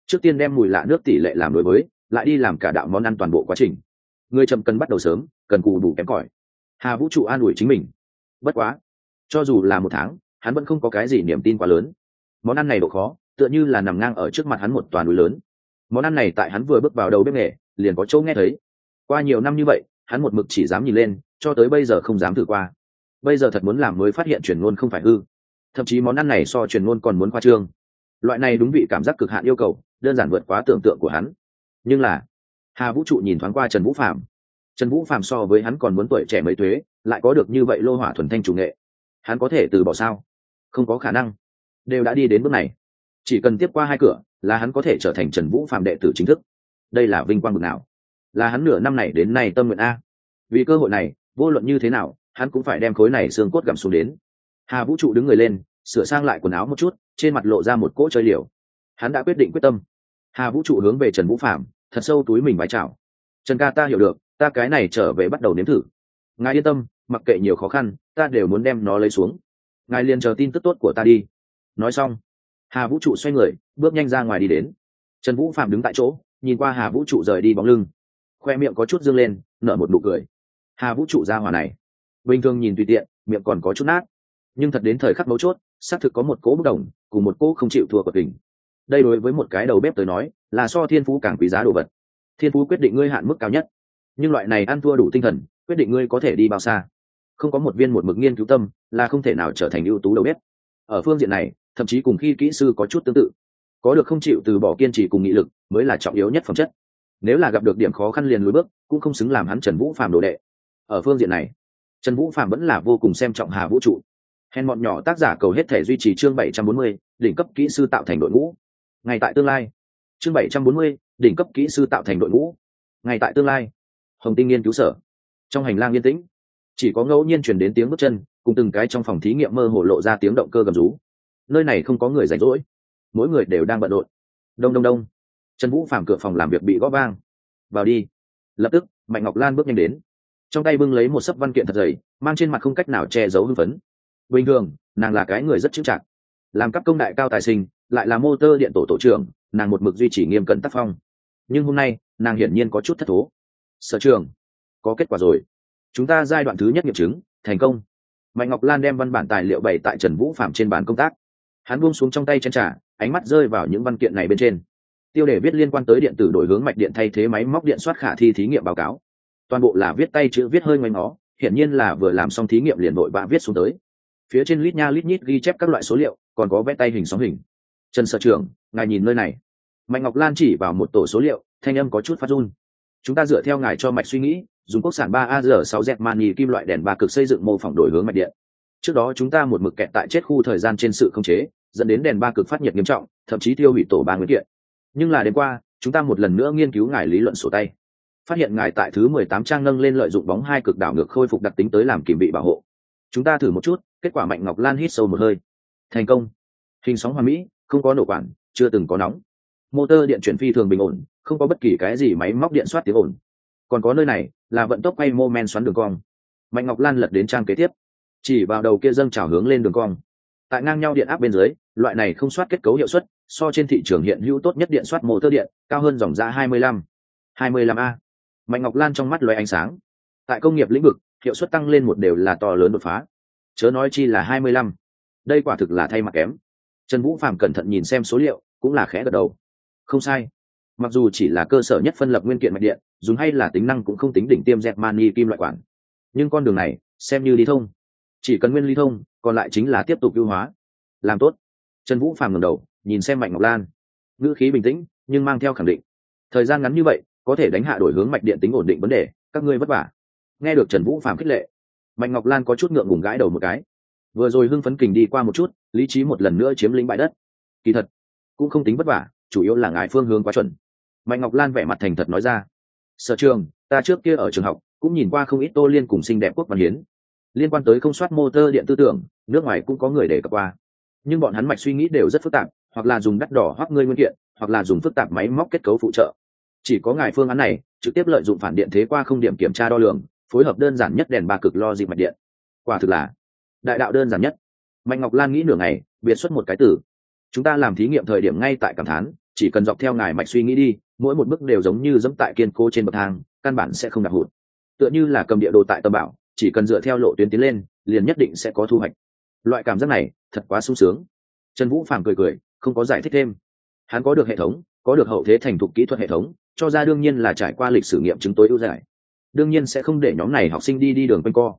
Trước tiên đem mùi lạ nước tỷ lệ làm đối với, lại đi làm cả đạo món ăn toàn bộ quá trình. Người chậm cần bắt đầu sớm, cần cù đủ kém cỏi. Hà vũ trụ an ủi chính mình. Bất quá, cho dù là một tháng, hắn vẫn không có cái gì niềm tin quá lớn. Món ăn này độ khó, tựa như là nằm ngang ở trước mặt hắn một toàn núi lớn. Món ăn này tại hắn vừa bước vào đầu bếp nghề, liền có chỗ nghe thấy. Qua nhiều năm như vậy, hắn một mực chỉ dám nhìn lên, cho tới bây giờ không dám thử qua. Bây giờ thật muốn làm mới phát hiện truyền ngôn không phải hư. Thậm chí món ăn này so truyền ngôn còn muốn khoa trương loại này đúng vị cảm giác cực hạn yêu cầu, đơn giản vượt quá tưởng tượng của hắn. Nhưng là, hà vũ trụ nhìn thoáng qua trần vũ phạm trần vũ phạm so với hắn còn muốn tuổi trẻ mấy thuế, lại có được như vậy lô hỏa thuần thanh chủ nghệ. Hắn có thể từ bỏ sao? Không có khả năng. Đều đã đi đến bước này. Chỉ cần tiếp qua hai cửa, là hắn có thể trở thành trần vũ phạm đệ tử chính thức. Đây là vinh quang bực nào? Là hắn nửa năm này đến nay tâm nguyện a. Vì cơ hội này, vô luận như thế nào, hắn cũng phải đem khối này xương cốt gặm xuống đến. Hà vũ trụ đứng người lên sửa sang lại quần áo một chút, trên mặt lộ ra một cỗ chơi liều. Hắn đã quyết định quyết tâm. Hà vũ trụ hướng về trần vũ phạm thật sâu túi mình vái chào. Trần ca, ta hiểu được, ta cái này trở về bắt đầu nếm thử. Ngài yên tâm, mặc kệ nhiều khó khăn, ta đều muốn đem nó lấy xuống. Ngài liền chờ tin tức tốt của ta đi. Nói xong, hà vũ trụ xoay người, bước nhanh ra ngoài đi đến. Trần vũ phạm đứng tại chỗ, nhìn qua hà vũ trụ rời đi bóng lưng. Khoe miệng có chút dương lên, nở một nụ cười. Hà vũ trụ ra hòa này. Bình thường nhìn tùy tiện, miệng còn có chút nát. Nhưng thật đến thời khắc mấu chốt xác thực có một cỗ bất đồng, cùng một cỗ không chịu thua của tình. Đây đối với một cái đầu bếp tới nói, là so thiên phú càng quý giá đồ vật. Thiên phú quyết định ngươi hạn mức cao nhất. Nhưng loại này ăn thua đủ tinh thần, quyết định ngươi có thể đi bao xa. Không có một viên một mực nghiên cứu tâm, là không thể nào trở thành ưu tú đầu bếp. Ở phương diện này, thậm chí cùng khi kỹ sư có chút tương tự. Có được không chịu từ bỏ kiên trì cùng nghị lực, mới là trọng yếu nhất phẩm chất. Nếu là gặp được điểm khó khăn liền lùi bước, cũng không xứng làm hắn trần vũ phàm đồ đệ. Ở phương diện này, trần vũ phàm vẫn là vô cùng xem trọng hà vũ trụ hèn bọn nhỏ tác giả cầu hết thể duy trì chương bảy trăm bốn mươi, đỉnh cấp kỹ sư tạo thành đội ngũ. Ngay tại tương lai. Chương bảy trăm bốn mươi, đỉnh cấp kỹ sư tạo thành đội ngũ. Ngay tại tương lai. Hồng tinh nghiên cứu sở. Trong hành lang yên tĩnh, chỉ có ngẫu nhiên chuyển đến tiếng bước chân, cùng từng cái trong phòng thí nghiệm mơ hồ lộ ra tiếng động cơ gầm rú. Nơi này không có người rảnh rỗi. Mỗi người đều đang bận rộn. Đông đông đông. Trần vũ phàm cửa phòng làm việc bị gõ vang. Vào đi. Lập tức, mạnh ngọc lan bước nhanh đến. Trong tay bưng lấy một sấp văn kiện thật dày, mang trên mặt không cách nào che giấu hưng phấn bình thường, nàng là cái người rất chững chạc. Làm cấp công đại cao tài sinh, lại là mô tơ điện tổ tổ trưởng, nàng một mực duy trì nghiêm cẩn tác phong. Nhưng hôm nay, nàng hiển nhiên có chút thất thố. Sở trường, có kết quả rồi. Chúng ta giai đoạn thứ nhất nghiệm chứng, thành công. Mạnh ngọc lan đem văn bản tài liệu bày tại trần vũ phạm trên bàn công tác. Hắn buông xuống trong tay chân trả ánh mắt rơi vào những văn kiện này bên trên. Tiêu đề viết liên quan tới điện tử đổi hướng mạch điện thay thế máy móc điện soát khả thi thí nghiệm báo cáo. Toàn bộ là viết tay chữ viết hơi ngoanh nó hiển nhiên là vừa làm xong thí nghiệm liền nội bạ viết xuống tới phía trên lít nha lít nhít ghi chép các loại số liệu, còn có vẽ tay hình sóng hình. Trần sở trưởng, ngài nhìn nơi này. Mạnh ngọc lan chỉ vào một tổ số liệu, thanh âm có chút phát run. Chúng ta dựa theo ngài cho mạch suy nghĩ, dùng quốc sản ba a r sáu z mani kim loại đèn ba cực xây dựng mô phỏng đổi hướng mạch điện. Trước đó chúng ta một mực kẹt tại chết khu thời gian trên sự không chế, dẫn đến đèn ba cực phát nhiệt nghiêm trọng, thậm chí tiêu hủy tổ ba nguyên kiện. Nhưng là đêm qua, chúng ta một lần nữa nghiên cứu ngài lý luận sổ tay. Phát hiện ngài tại thứ mười tám trang nâng lên lợi dụng bóng hai cực đảo ngược khôi phục đặc tính tới làm kìm bị bảo hộ chúng ta thử một chút, kết quả mạnh ngọc lan hít sâu một hơi. Thành công. Hình sóng hoa mỹ, không có nổ quản chưa từng có nóng. Motor điện chuyển phi thường bình ổn, không có bất kỳ cái gì máy móc điện soát tiếng ổn còn có nơi này, là vận tốc quay mô men xoắn đường cong. Mạnh ngọc lan lật đến trang kế tiếp. Chỉ vào đầu kia dâng trào hướng lên đường cong. Tại ngang nhau điện áp bên dưới, loại này không soát kết cấu hiệu suất, so trên thị trường hiện hữu tốt nhất điện soát mô tơ điện, cao hơn dòng ra 25. 25 a. Mạnh ngọc lan trong mắt loay ánh sáng. Tại công nghiệp lĩnh vực hiệu suất tăng lên một đều là to lớn đột phá. Chớ nói chi là 25. đây quả thực là thay mặt kém. Trần vũ phạm cẩn thận nhìn xem số liệu, cũng là khẽ gật đầu. Không sai. Mặc dù chỉ là cơ sở nhất phân lập nguyên kiện mạch điện dùng hay là tính năng cũng không tính đỉnh tiêm dẹp mani kim loại quản. Nhưng con đường này, xem như lý thông. Chỉ cần nguyên ly thông, còn lại chính là tiếp tục ưu hóa. Làm tốt. Trần vũ phàm ngầm đầu, nhìn xem mạnh ngọc lan. Ngữ khí bình tĩnh, nhưng mang theo khẳng định. Thời gian ngắn như vậy, có thể đánh hạ đổi hướng mạch điện tính ổn định vấn đề, các ngươi vất vả nghe được trần vũ phạm khích lệ, mạnh ngọc lan có chút ngượng ngùng gãi đầu một cái. Vừa rồi hưng phấn kình đi qua một chút, lý trí một lần nữa chiếm lĩnh bãi đất. Kỳ thật, cũng không tính vất vả, chủ yếu là ngài phương hướng quá chuẩn. Mạnh ngọc lan vẻ mặt thành thật nói ra. Sở trường, ta trước kia ở trường học, cũng nhìn qua không ít tô liên cùng xinh đẹp quốc văn hiến. Liên quan tới không soát motor điện tư tưởng, nước ngoài cũng có người để cập qua. Nhưng bọn hắn mạch suy nghĩ đều rất phức tạp, hoặc là dùng đắt đỏ hoặc ngươi nguyên kiện, hoặc là dùng phức tạp máy móc kết cấu phụ trợ. Chỉ có ngài phương án này, trực tiếp lợi dụng phản điện thế qua không điểm kiểm tra đo lường phối hợp đơn giản nhất đèn ba cực lo dịp mạch điện. Quả thực là đại đạo đơn giản nhất. Mạnh ngọc lan nghĩ nửa ngày, biệt xuất một cái từ. Chúng ta làm thí nghiệm thời điểm ngay tại cảm thán, chỉ cần dọc theo ngài mạch suy nghĩ đi, mỗi một bước đều giống như dẫm tại kiên cố trên bậc thang, căn bản sẽ không đạt hụt. Tựa như là cầm địa đồ tại tâm bảo, chỉ cần dựa theo lộ tuyến tiến lên, liền nhất định sẽ có thu hoạch. Loại cảm giác này, thật quá sung sướng. Trần vũ phàm cười cười, không có giải thích thêm. Hắn có được hệ thống, có được hậu thế thành thục kỹ thuật hệ thống, cho ra đương nhiên là trải qua lịch sử nghiệm chứng tối ưu giải đương nhiên sẽ không để nhóm này học sinh đi đi đường quanh co.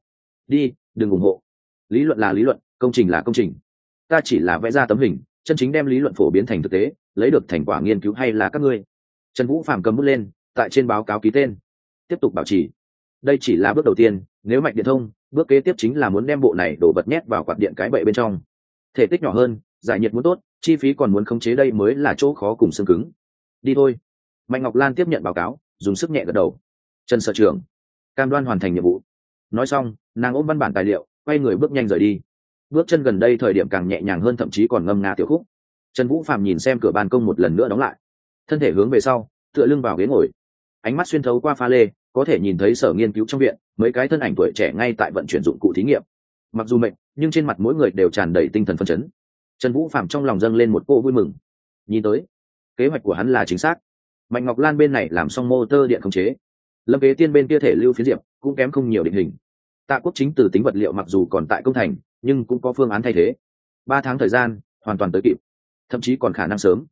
Đi, đừng ủng hộ. Lý luận là lý luận, công trình là công trình. Ta chỉ là vẽ ra tấm hình, chân chính đem lý luận phổ biến thành thực tế, lấy được thành quả nghiên cứu hay là các ngươi? Trần vũ phạm cầm bút lên, tại trên báo cáo ký tên. Tiếp tục bảo trì. Đây chỉ là bước đầu tiên, nếu mạch điện thông, bước kế tiếp chính là muốn đem bộ này đổ bật nhét vào quạt điện cái bậy bên trong. Thể tích nhỏ hơn, giải nhiệt muốn tốt, chi phí còn muốn khống chế đây mới là chỗ khó cùng xương cứng. Đi thôi. Mạnh ngọc lan tiếp nhận báo cáo, dùng sức nhẹ gật đầu trần sở trưởng cam đoan hoàn thành nhiệm vụ. Nói xong, nàng ôm văn bản tài liệu, quay người bước nhanh rời đi. Bước chân gần đây thời điểm càng nhẹ nhàng hơn thậm chí còn ngâm nga tiểu khúc. Trần vũ phạm nhìn xem cửa ban công một lần nữa đóng lại. Thân thể hướng về sau, tựa lưng vào ghế ngồi. Ánh mắt xuyên thấu qua pha lê, có thể nhìn thấy sở nghiên cứu trong viện, mấy cái thân ảnh tuổi trẻ ngay tại vận chuyển dụng cụ thí nghiệm. Mặc dù mệnh nhưng trên mặt mỗi người đều tràn đầy tinh thần phân chấn. Trần vũ phạm trong lòng dâng lên một cô vui mừng. Nhìn tới, kế hoạch của hắn là chính xác. Mạnh ngọc lan bên này làm xong mô tơ điện khống chế lâm kế tiên bên kia thể lưu phiến diệp, cũng kém không nhiều định hình. Tạ quốc chính từ tính vật liệu mặc dù còn tại công thành, nhưng cũng có phương án thay thế. Ba tháng thời gian, hoàn toàn tới kịp. Thậm chí còn khả năng sớm.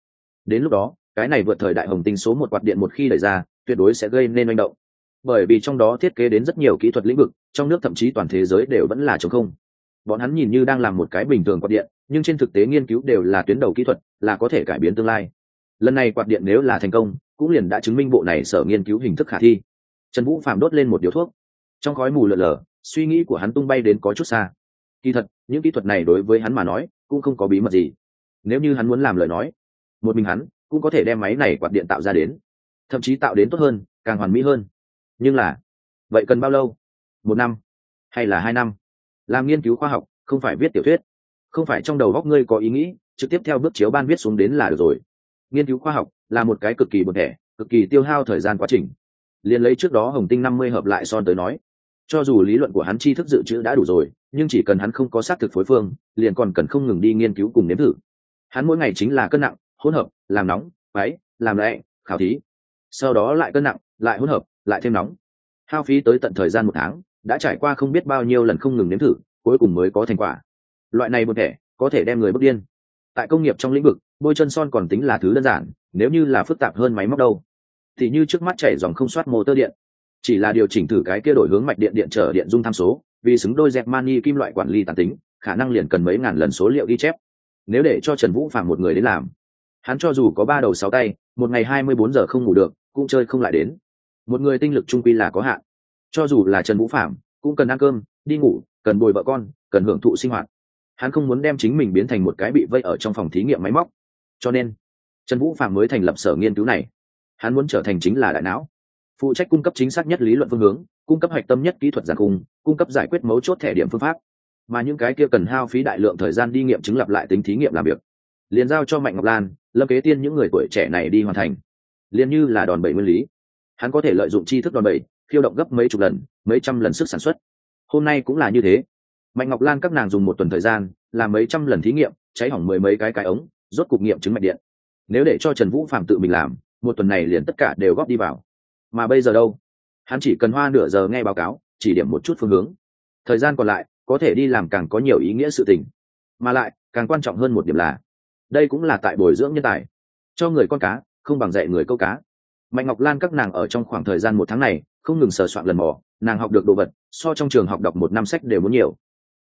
Đến lúc đó, cái này vượt thời đại hồng tinh số một quạt điện một khi đẩy ra, tuyệt đối sẽ gây nên manh động. Bởi vì trong đó thiết kế đến rất nhiều kỹ thuật lĩnh vực, trong nước thậm chí toàn thế giới đều vẫn là chống không. Bọn hắn nhìn như đang làm một cái bình thường quạt điện, nhưng trên thực tế nghiên cứu đều là tuyến đầu kỹ thuật, là có thể cải biến tương lai. Lần này quạt điện nếu là thành công, cũng liền đã chứng minh bộ này sở nghiên cứu hình thức khả thi trần vũ phạm đốt lên một điếu thuốc. Trong khói mù lợn lờ suy nghĩ của hắn tung bay đến có chút xa. Kỳ thật, những kỹ thuật này đối với hắn mà nói, cũng không có bí mật gì. Nếu như hắn muốn làm lời nói, một mình hắn cũng có thể đem máy này quạt điện tạo ra đến. Thậm chí tạo đến tốt hơn, càng hoàn mỹ hơn. Nhưng là, vậy cần bao lâu? Một năm? Hay là hai năm? Làm nghiên cứu khoa học, không phải viết tiểu thuyết. Không phải trong đầu góc ngươi có ý nghĩ, trực tiếp theo bước chiếu ban viết xuống đến là được rồi. Nghiên cứu khoa học là một cái cực kỳ bậc thẻ, cực kỳ tiêu hao thời gian quá trình liền lấy trước đó hồng tinh năm mươi hợp lại son tới nói. Cho dù lý luận của hắn tri thức dự trữ đã đủ rồi, nhưng chỉ cần hắn không có xác thực phối phương, liền còn cần không ngừng đi nghiên cứu cùng nếm thử. Hắn mỗi ngày chính là cân nặng, hỗn hợp, làm nóng, váy, làm lẹ, khảo thí. Sau đó lại cân nặng, lại hỗn hợp, lại thêm nóng. Hao phí tới tận thời gian một tháng, đã trải qua không biết bao nhiêu lần không ngừng nếm thử, cuối cùng mới có thành quả. Loại này một thể, có thể đem người bước điên. Tại công nghiệp trong lĩnh vực, bôi chân son còn tính là thứ đơn giản, nếu như là phức tạp hơn máy móc đâu thì như trước mắt chảy dòng không soát mô tơ điện. Chỉ là điều chỉnh thử cái kia đổi hướng mạch điện điện trở điện dung tham số, vì xứng đôi dẹp mani kim loại quản lý tàn tính, khả năng liền cần mấy ngàn lần số liệu ghi chép. Nếu để cho trần vũ phạm một người đến làm, hắn cho dù có ba đầu sáu tay, một ngày hai mươi bốn giờ không ngủ được, cũng chơi không lại đến. Một người tinh lực trung quy là có hạn. Cho dù là trần vũ phạm cũng cần ăn cơm, đi ngủ, cần bồi vợ con, cần hưởng thụ sinh hoạt. Hắn không muốn đem chính mình biến thành một cái bị vây ở trong phòng thí nghiệm máy móc. Cho nên, trần vũ phạm mới thành lập sở nghiên cứu này hắn muốn trở thành chính là đại não. Phụ trách cung cấp chính xác nhất lý luận phương hướng, cung cấp hạch tâm nhất kỹ thuật giản khung, cung cấp giải quyết mấu chốt thẻ điểm phương pháp. Mà những cái kia cần hao phí đại lượng thời gian đi nghiệm chứng lặp lại tính thí nghiệm làm việc. Liền giao cho mạnh ngọc lan, lâm kế tiên những người tuổi trẻ này đi hoàn thành. Liền như là đòn bẩy nguyên lý. Hắn có thể lợi dụng tri thức đòn bẩy, khiêu động gấp mấy chục lần, mấy trăm lần sức sản xuất. Hôm nay cũng là như thế. Mạnh ngọc lan các nàng dùng một tuần thời gian, làm mấy trăm lần thí nghiệm, cháy hỏng mười mấy cái cái ống, rốt cục nghiệm chứng mạch điện. Nếu để cho trần vũ phạm tự mình làm một tuần này liền tất cả đều góp đi vào. Mà bây giờ đâu? Hắn chỉ cần hoa nửa giờ nghe báo cáo, chỉ điểm một chút phương hướng. Thời gian còn lại, có thể đi làm càng có nhiều ý nghĩa sự tình. Mà lại, càng quan trọng hơn một điểm là, đây cũng là tại bồi dưỡng nhân tài. Cho người con cá, không bằng dạy người câu cá. Mạnh ngọc lan các nàng ở trong khoảng thời gian một tháng này, không ngừng sờ soạn lần mò, nàng học được đồ vật, so trong trường học đọc một năm sách đều muốn nhiều.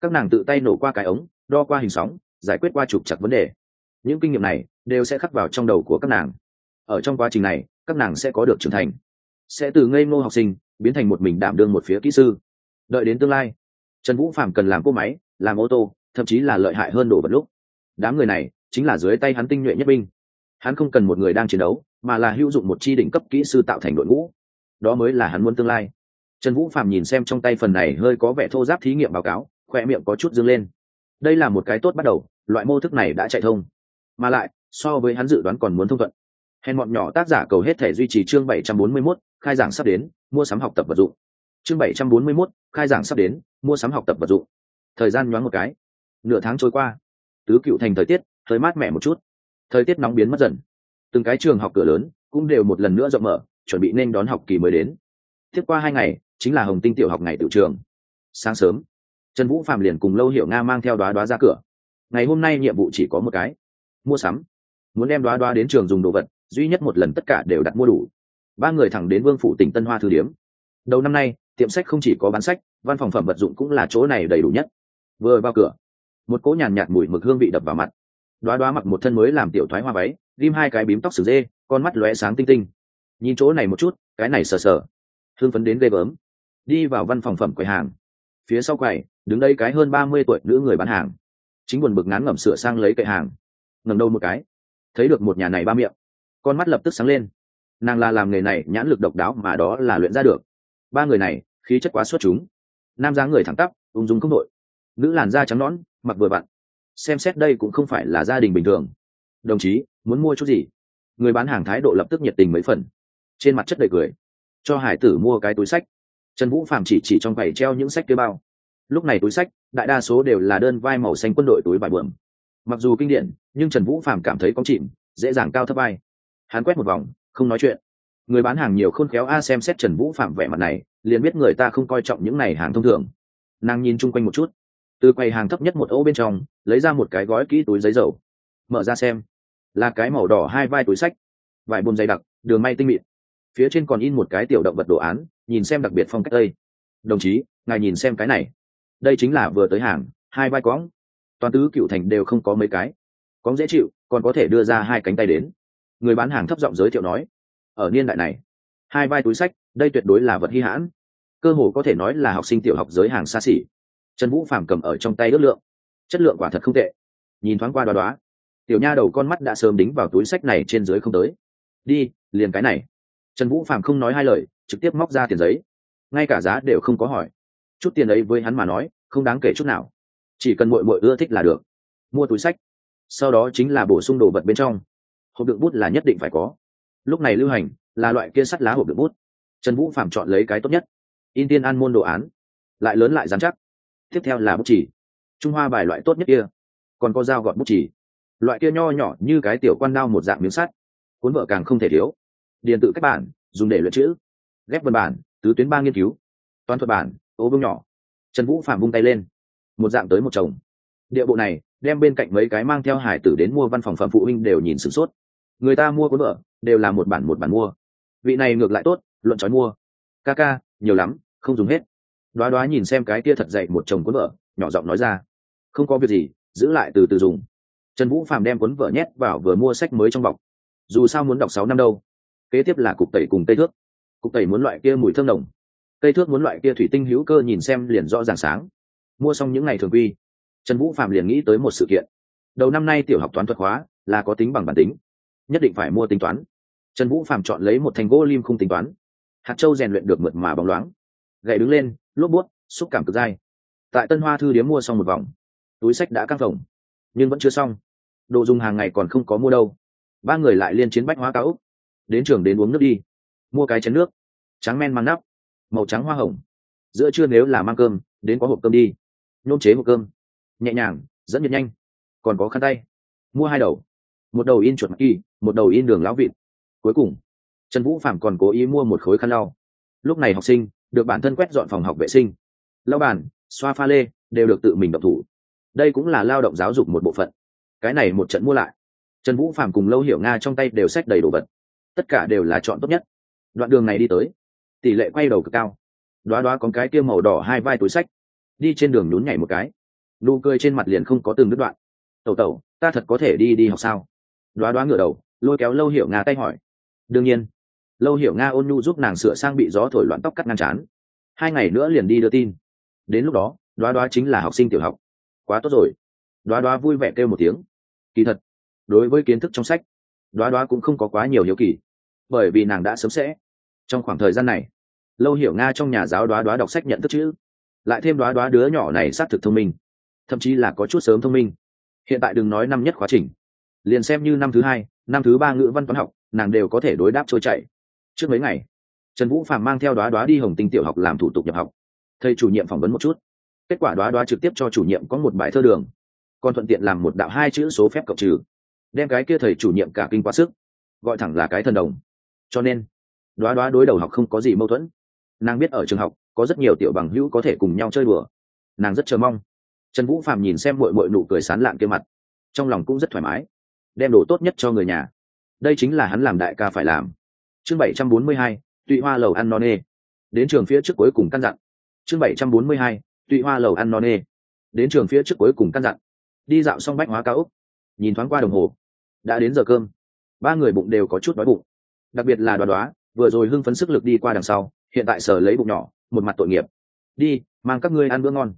Các nàng tự tay nổ qua cái ống, đo qua hình sóng, giải quyết qua trục chặt vấn đề. Những kinh nghiệm này, đều sẽ khắc vào trong đầu của các nàng ở trong quá trình này, các nàng sẽ có được trưởng thành. Sẽ từ ngây ngô học sinh, biến thành một mình đảm đương một phía kỹ sư. Đợi đến tương lai, trần vũ phạm cần làm cỗ máy, làm ô tô, thậm chí là lợi hại hơn đồ vật lúc. Đám người này chính là dưới tay hắn tinh nhuệ nhất binh. Hắn không cần một người đang chiến đấu, mà là hữu dụng một chi đỉnh cấp kỹ sư tạo thành đội ngũ. Đó mới là hắn muốn tương lai. Trần vũ phạm nhìn xem trong tay phần này hơi có vẻ thô giáp thí nghiệm báo cáo khoe miệng có chút dâng lên. Đây là một cái tốt bắt đầu, loại mô thức này đã chạy thông. Mà lại, so với hắn dự đoán còn muốn thông thuận hèn bọn nhỏ tác giả cầu hết thể duy trì chương 741, khai giảng sắp đến mua sắm học tập vật dụng. Chương 741, khai giảng sắp đến mua sắm học tập vật dụng. Thời gian nhoáng một cái. Nửa tháng trôi qua. Tứ cựu thành thời tiết hơi mát mẻ một chút. Thời tiết nóng biến mất dần. Từng cái trường học cửa lớn cũng đều một lần nữa rộng mở chuẩn bị nên đón học kỳ mới đến. Tiếp qua hai ngày chính là hồng tinh tiểu học ngày tự trường. Sáng sớm trần vũ phạm liền cùng lâu hiểu nga mang theo đoá đoá ra cửa. Ngày hôm nay nhiệm vụ chỉ có một cái. Mua sắm. Muốn đem đoá đoá đến trường dùng đồ vật duy nhất một lần tất cả đều đặt mua đủ. Ba người thẳng đến vương phủ tỉnh tân hoa thư điếm. Đầu năm nay, tiệm sách không chỉ có bán sách, văn phòng phẩm vật dụng cũng là chỗ này đầy đủ nhất. Vừa vào cửa, một cỗ nhàn nhạt mùi mực hương vị đập vào mặt. Đoá đoá mặc một thân mới làm tiểu thoái hoa váy, ghim hai cái bím tóc sử dê, con mắt lóe sáng tinh tinh. Nhìn chỗ này một chút, cái này sờ sờ. Thương phấn đến ghê gớm. Đi vào văn phòng phẩm quầy hàng. Phía sau quầy, đứng đây cái hơn ba mươi tuổi nữ người bán hàng. Chính buồn bực ngán ngẩm sửa sang lấy cậy hàng. Ngầm đâu một cái, thấy được một nhà này ba miệng con mắt lập tức sáng lên. Nàng là làm nghề này nhãn lực độc đáo mà đó là luyện ra được. Ba người này, khí chất quá xuất chúng. Nam dáng người thẳng tắp, ung dung không đội. Nữ làn da trắng nõn, mặc vừa vặn. Xem xét đây cũng không phải là gia đình bình thường. Đồng chí, muốn mua chút gì? Người bán hàng thái độ lập tức nhiệt tình mấy phần. Trên mặt chất đầy cười. Cho hải tử mua cái túi sách. Trần vũ phạm chỉ chỉ trong vảy treo những sách kế bao. Lúc này túi sách, đại đa số đều là đơn vai màu xanh quân đội túi vải bượm. Mặc dù kinh điển, nhưng trần vũ phạm cảm thấy có chìm, dễ dàng cao thấp vai hắn quét một vòng, không nói chuyện. Người bán hàng nhiều khôn khéo a xem xét trần vũ phạm vẻ mặt này, liền biết người ta không coi trọng những này hàng thông thường. Nàng nhìn chung quanh một chút. Từ quầy hàng thấp nhất một ô bên trong, lấy ra một cái gói kỹ túi giấy dầu. Mở ra xem. Là cái màu đỏ hai vai túi sách. Vải buồn dày đặc, đường may tinh mịn. Phía trên còn in một cái tiểu động vật đồ án, nhìn xem đặc biệt phong cách tây đồng chí, ngài nhìn xem cái này. Đây chính là vừa tới hàng, hai vai cóng toàn tứ cựu thành đều không có mấy cái. Cóng dễ chịu, còn có thể đưa ra hai cánh tay đến người bán hàng thấp giọng giới thiệu nói, ở niên đại này, hai vai túi sách, đây tuyệt đối là vật hy hãn. Cơ hồ có thể nói là học sinh tiểu học giới hàng xa xỉ. Trần vũ phàm cầm ở trong tay ước lượng. Chất lượng quả thật không tệ. Nhìn thoáng qua đoá đoá tiểu nha đầu con mắt đã sớm đính vào túi sách này trên dưới không tới. Đi, liền cái này. Trần vũ phàm không nói hai lời, trực tiếp móc ra tiền giấy. Ngay cả giá đều không có hỏi. Chút tiền ấy với hắn mà nói, không đáng kể chút nào. Chỉ cần mội mội ưa thích là được. Mua túi sách. Sau đó chính là bổ sung đồ vật bên trong hộp đựng bút là nhất định phải có. Lúc này lưu hành là loại kia sắt lá hộp đựng bút. Trần vũ phạm chọn lấy cái tốt nhất. In tiên an môn đồ án. Lại lớn lại dán chắc. Tiếp theo là bút chỉ trung hoa bài loại tốt nhất kia. Còn có dao gọt bút chỉ loại kia nho nhỏ như cái tiểu quan đao một dạng miếng sắt. Cuốn vợ càng không thể thiếu. Điện tự cách bản, dùng để luyện chữ. Ghép văn bản, tứ tuyến ba nghiên cứu. Toán thuật bản, ô vương nhỏ. Trần vũ phạm vung tay lên. Một dạng tới một chồng. Địa bộ này, đem bên cạnh mấy cái mang theo hải tử đến mua văn phòng phẩm phụ huynh đều nhìn sửng sốt người ta mua cuốn vợ đều là một bản một bản mua. Vị này ngược lại tốt, luận trói mua. Ca ca, nhiều lắm, không dùng hết. Đoá đoá nhìn xem cái kia thật dậy một chồng cuốn vợ nhỏ giọng nói ra. Không có việc gì, giữ lại từ từ dùng. Trần vũ phàm đem cuốn vợ nhét vào vừa mua sách mới trong bọc. Dù sao muốn đọc sáu năm đâu. Kế tiếp là cục tẩy cùng tây thước. Cục tẩy muốn loại kia mùi thơm nồng. Tây thước muốn loại kia thủy tinh hữu cơ nhìn xem liền rõ ràng sáng. Mua xong những ngày thường quy, trần vũ phạm liền nghĩ tới một sự kiện. Đầu năm nay tiểu học toán thuật hóa là có tính bằng bản tính nhất định phải mua tính toán. Trần vũ phạm chọn lấy một thành gỗ lim không tính toán. Hạt châu rèn luyện được mượt mà bóng loáng. Gậy đứng lên, lốp bút, xúc cảm cực dai. Tại tân hoa thư điếm mua xong một vòng. Túi sách đã căng phồng, nhưng vẫn chưa xong. Đồ dùng hàng ngày còn không có mua đâu. Ba người lại liên chiến bách hóa cao úc. Đến trường đến uống nước đi. Mua cái chén nước. Trắng men mang nắp. Màu trắng hoa hồng. Giữa trưa nếu là mang cơm, đến có hộp cơm đi. Nhôm chế hộp cơm. Nhẹ nhàng, dẫn nhiệt nhanh. Còn có khăn tay. Mua hai đầu. Một đầu in chuột mặt kỳ một đầu in đường lão vịt. Cuối cùng, trần vũ phạm còn cố ý mua một khối khăn lau. Lúc này học sinh được bản thân quét dọn phòng học vệ sinh. Lau bàn xoa pha lê, đều được tự mình độc thủ. Đây cũng là lao động giáo dục một bộ phận. Cái này một trận mua lại. Trần vũ phạm cùng lâu hiểu nga trong tay đều sách đầy đồ vật. Tất cả đều là chọn tốt nhất. Đoạn đường này đi tới, tỷ lệ quay đầu cực cao. Đoá đoá có cái kia màu đỏ hai vai túi sách đi trên đường nhún nhảy một cái. Nụ cười trên mặt liền không có từng đứt đoạn. Tẩu tẩu, ta thật có thể đi đi học sao? Đoá đoá ngửa đầu lôi kéo lâu hiểu nga tay hỏi. Đương nhiên, lâu hiểu nga ôn nhu giúp nàng sửa sang bị gió thổi loạn tóc cắt ngăn chán. Hai ngày nữa liền đi đưa tin. Đến lúc đó, đoá đoá chính là học sinh tiểu học. Quá tốt rồi. Đoá đoá vui vẻ kêu một tiếng. Kỳ thật, đối với kiến thức trong sách, đoá đoá cũng không có quá nhiều hiếu kỳ, bởi vì nàng đã sớm sẽ. Trong khoảng thời gian này, lâu hiểu nga trong nhà giáo đoá đoá đọc sách nhận thức chữ, lại thêm đoá đoá đứa nhỏ này xác thực thông minh, thậm chí là có chút sớm thông minh. Hiện tại đừng nói năm nhất khóa trình, liền xem như năm thứ hai năm thứ ba ngữ văn toán học, nàng đều có thể đối đáp trôi chạy trước mấy ngày, trần vũ phạm mang theo đoá đoá đi hồng tinh tiểu học làm thủ tục nhập học. Thầy chủ nhiệm phỏng vấn một chút. Kết quả đoá đoá trực tiếp cho chủ nhiệm có một bài thơ đường, còn thuận tiện làm một đạo hai chữ số phép cộng trừ, đem cái kia thầy chủ nhiệm cả kinh quá sức, gọi thẳng là cái thần đồng. Cho nên, đoá đoá đối đầu học không có gì mâu thuẫn. Nàng biết ở trường học, có rất nhiều tiểu bằng hữu có thể cùng nhau chơi đùa. Nàng rất chờ mong. Trần vũ phạm nhìn xem mội mội nụ cười sán lạng kia mặt, trong lòng cũng rất thoải mái đem đồ tốt nhất cho người nhà. Đây chính là hắn làm đại ca phải làm. Chương bảy trăm bốn mươi hai, tụy hoa lầu ăn non nê. Đến trường phía trước cuối cùng căn dặn. Chương bảy trăm bốn mươi hai, tụy hoa lầu ăn non nê. Đến trường phía trước cuối cùng căn dặn. Đi dạo xong bách hóa cao úc nhìn thoáng qua đồng hồ. Đã đến giờ cơm. Ba người bụng đều có chút đói bụng. Đặc biệt là đoá đoá, vừa rồi hưng phấn sức lực đi qua đằng sau, hiện tại sở lấy bụng nhỏ, một mặt tội nghiệp. Đi, mang các ngươi ăn bữa ngon.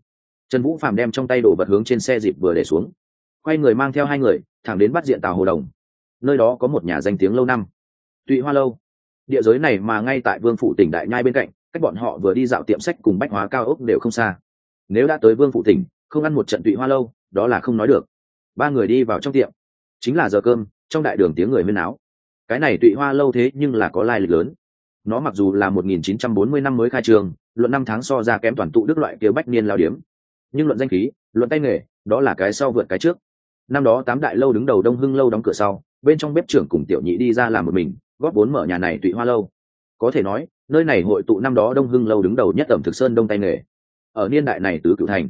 Trần vũ phạm đem trong tay đồ vật hướng trên xe dịp vừa để xuống quay người mang theo hai người, thẳng đến bắt diện tàu hồ đồng. Nơi đó có một nhà danh tiếng lâu năm. Tụy hoa lâu. Địa giới này mà ngay tại vương phủ tỉnh đại nhai bên cạnh, cách bọn họ vừa đi dạo tiệm sách cùng bách hóa cao ốc đều không xa. Nếu đã tới vương phủ tỉnh, không ăn một trận tụy hoa lâu, đó là không nói được. Ba người đi vào trong tiệm. Chính là giờ cơm, trong đại đường tiếng người huyên áo cái này tụy hoa lâu thế nhưng là có lai lịch lớn. Nó mặc dù là 1940 năm mới khai trường, luận năm tháng so ra kém toàn tụ đức loại kia bách niên lao điếm. Nhưng luận danh khí, luận tay nghề, đó là cái sau vượt cái trước năm đó tám đại lâu đứng đầu đông hưng lâu đóng cửa sau, bên trong bếp trưởng cùng tiểu nhị đi ra làm một mình, góp vốn mở nhà này tụy hoa lâu. Có thể nói, nơi này hội tụ năm đó đông hưng lâu đứng đầu nhất ẩm thực sơn đông tay nghề. Ở niên đại này tứ cựu thành,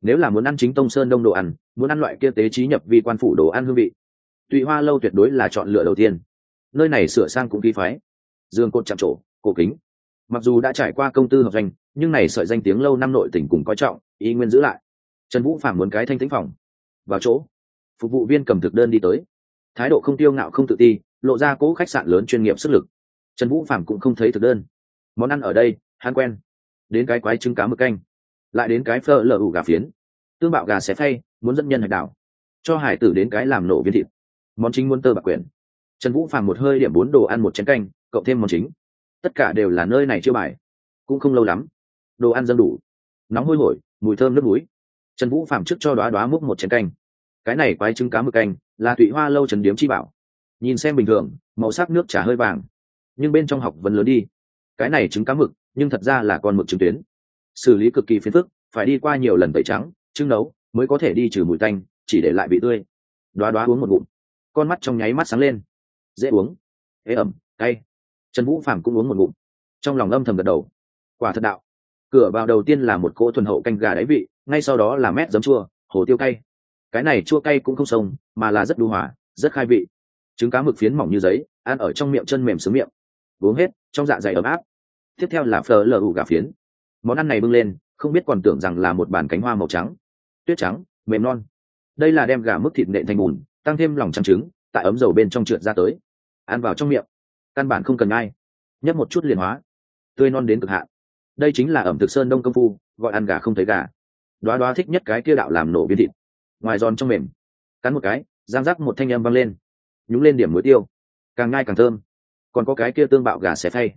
nếu là muốn ăn chính tông sơn đông đồ ăn, muốn ăn loại kia tế trí nhập vi quan phủ đồ ăn hương vị, tụy hoa lâu tuyệt đối là chọn lựa đầu tiên. Nơi này sửa sang cũng khí phái. Dương cột chạm trổ, cổ kính. Mặc dù đã trải qua công tư hợp danh nhưng này sợi danh tiếng lâu năm nội tỉnh cùng coi trọng y nguyên giữ lại. Trần vũ phạm muốn cái thanh tĩnh phòng. Vào chỗ phục vụ viên cầm thực đơn đi tới. Thái độ không tiêu ngạo không tự ti lộ ra cỗ khách sạn lớn chuyên nghiệp sức lực. Trần vũ phạm cũng không thấy thực đơn. Món ăn ở đây hắn quen. Đến cái quái trứng cá mực canh lại đến cái phở lở ủ gà phiến. Tương bạo gà xé thay, muốn dẫn nhân hạch đảo. Cho hải tử đến cái làm nổ viên thịt. Món chính muốn tơ bạc quyển. Trần vũ phàm một hơi điểm bốn đồ ăn một chén canh cộng thêm món chính. Tất cả đều là nơi này chưa bài. Cũng không lâu lắm đồ ăn dân đủ. Nóng hôi hổi mùi thơm nước núi trần vũ phàm trước cho đoá đoá múc một chén canh cái này quái trứng cá mực canh, là tụy hoa lâu trần điếm chi bảo. Nhìn xem bình thường, màu sắc nước trà hơi vàng, nhưng bên trong học vẫn lớn đi. Cái này trứng cá mực, nhưng thật ra là con mực trứng tuyến. Xử lý cực kỳ phiền phức, phải đi qua nhiều lần tẩy trắng, trứng nấu, mới có thể đi trừ mùi tanh, chỉ để lại vị tươi. Đoá đoá uống một ngụm. Con mắt trong nháy mắt sáng lên. Dễ uống. Ế ẩm, cay. Trần vũ phàm cũng uống một ngụm. Trong lòng âm thầm gật đầu. Quả thật đạo. Cửa vào đầu tiên là một cỗ thuần hậu canh gà đáy vị, ngay sau đó là mét giấm chua, hồ tiêu cay cái này chua cay cũng không sông, mà là rất đu hỏa rất khai vị. Trứng cá mực phiến mỏng như giấy, ăn ở trong miệng chân mềm sướng miệng. Uống hết, trong dạ dày ấm áp. Tiếp theo là phở lờ ủ gà phiến. Món ăn này bưng lên, không biết còn tưởng rằng là một bàn cánh hoa màu trắng. Tuyết trắng, mềm non. Đây là đem gà mức thịt nện thành bùn, tăng thêm lòng trắng trứng, tại ấm dầu bên trong trượt ra tới. Ăn vào trong miệng. Căn bản không cần ai. Nhấp một chút liền hóa. Tươi non đến cực hạn. Đây chính là ẩm thực sơn đông công phu, gọi ăn gà không thấy gà. Đoá đoá thích nhất cái kia đạo làm nổ viên thịt ngoài giòn trong mềm. Cắn một cái, giang rắc một thanh âm văng lên. Nhúng lên điểm muối tiêu. Càng ngai càng thơm. Còn có cái kia tương bạo gà xé phay.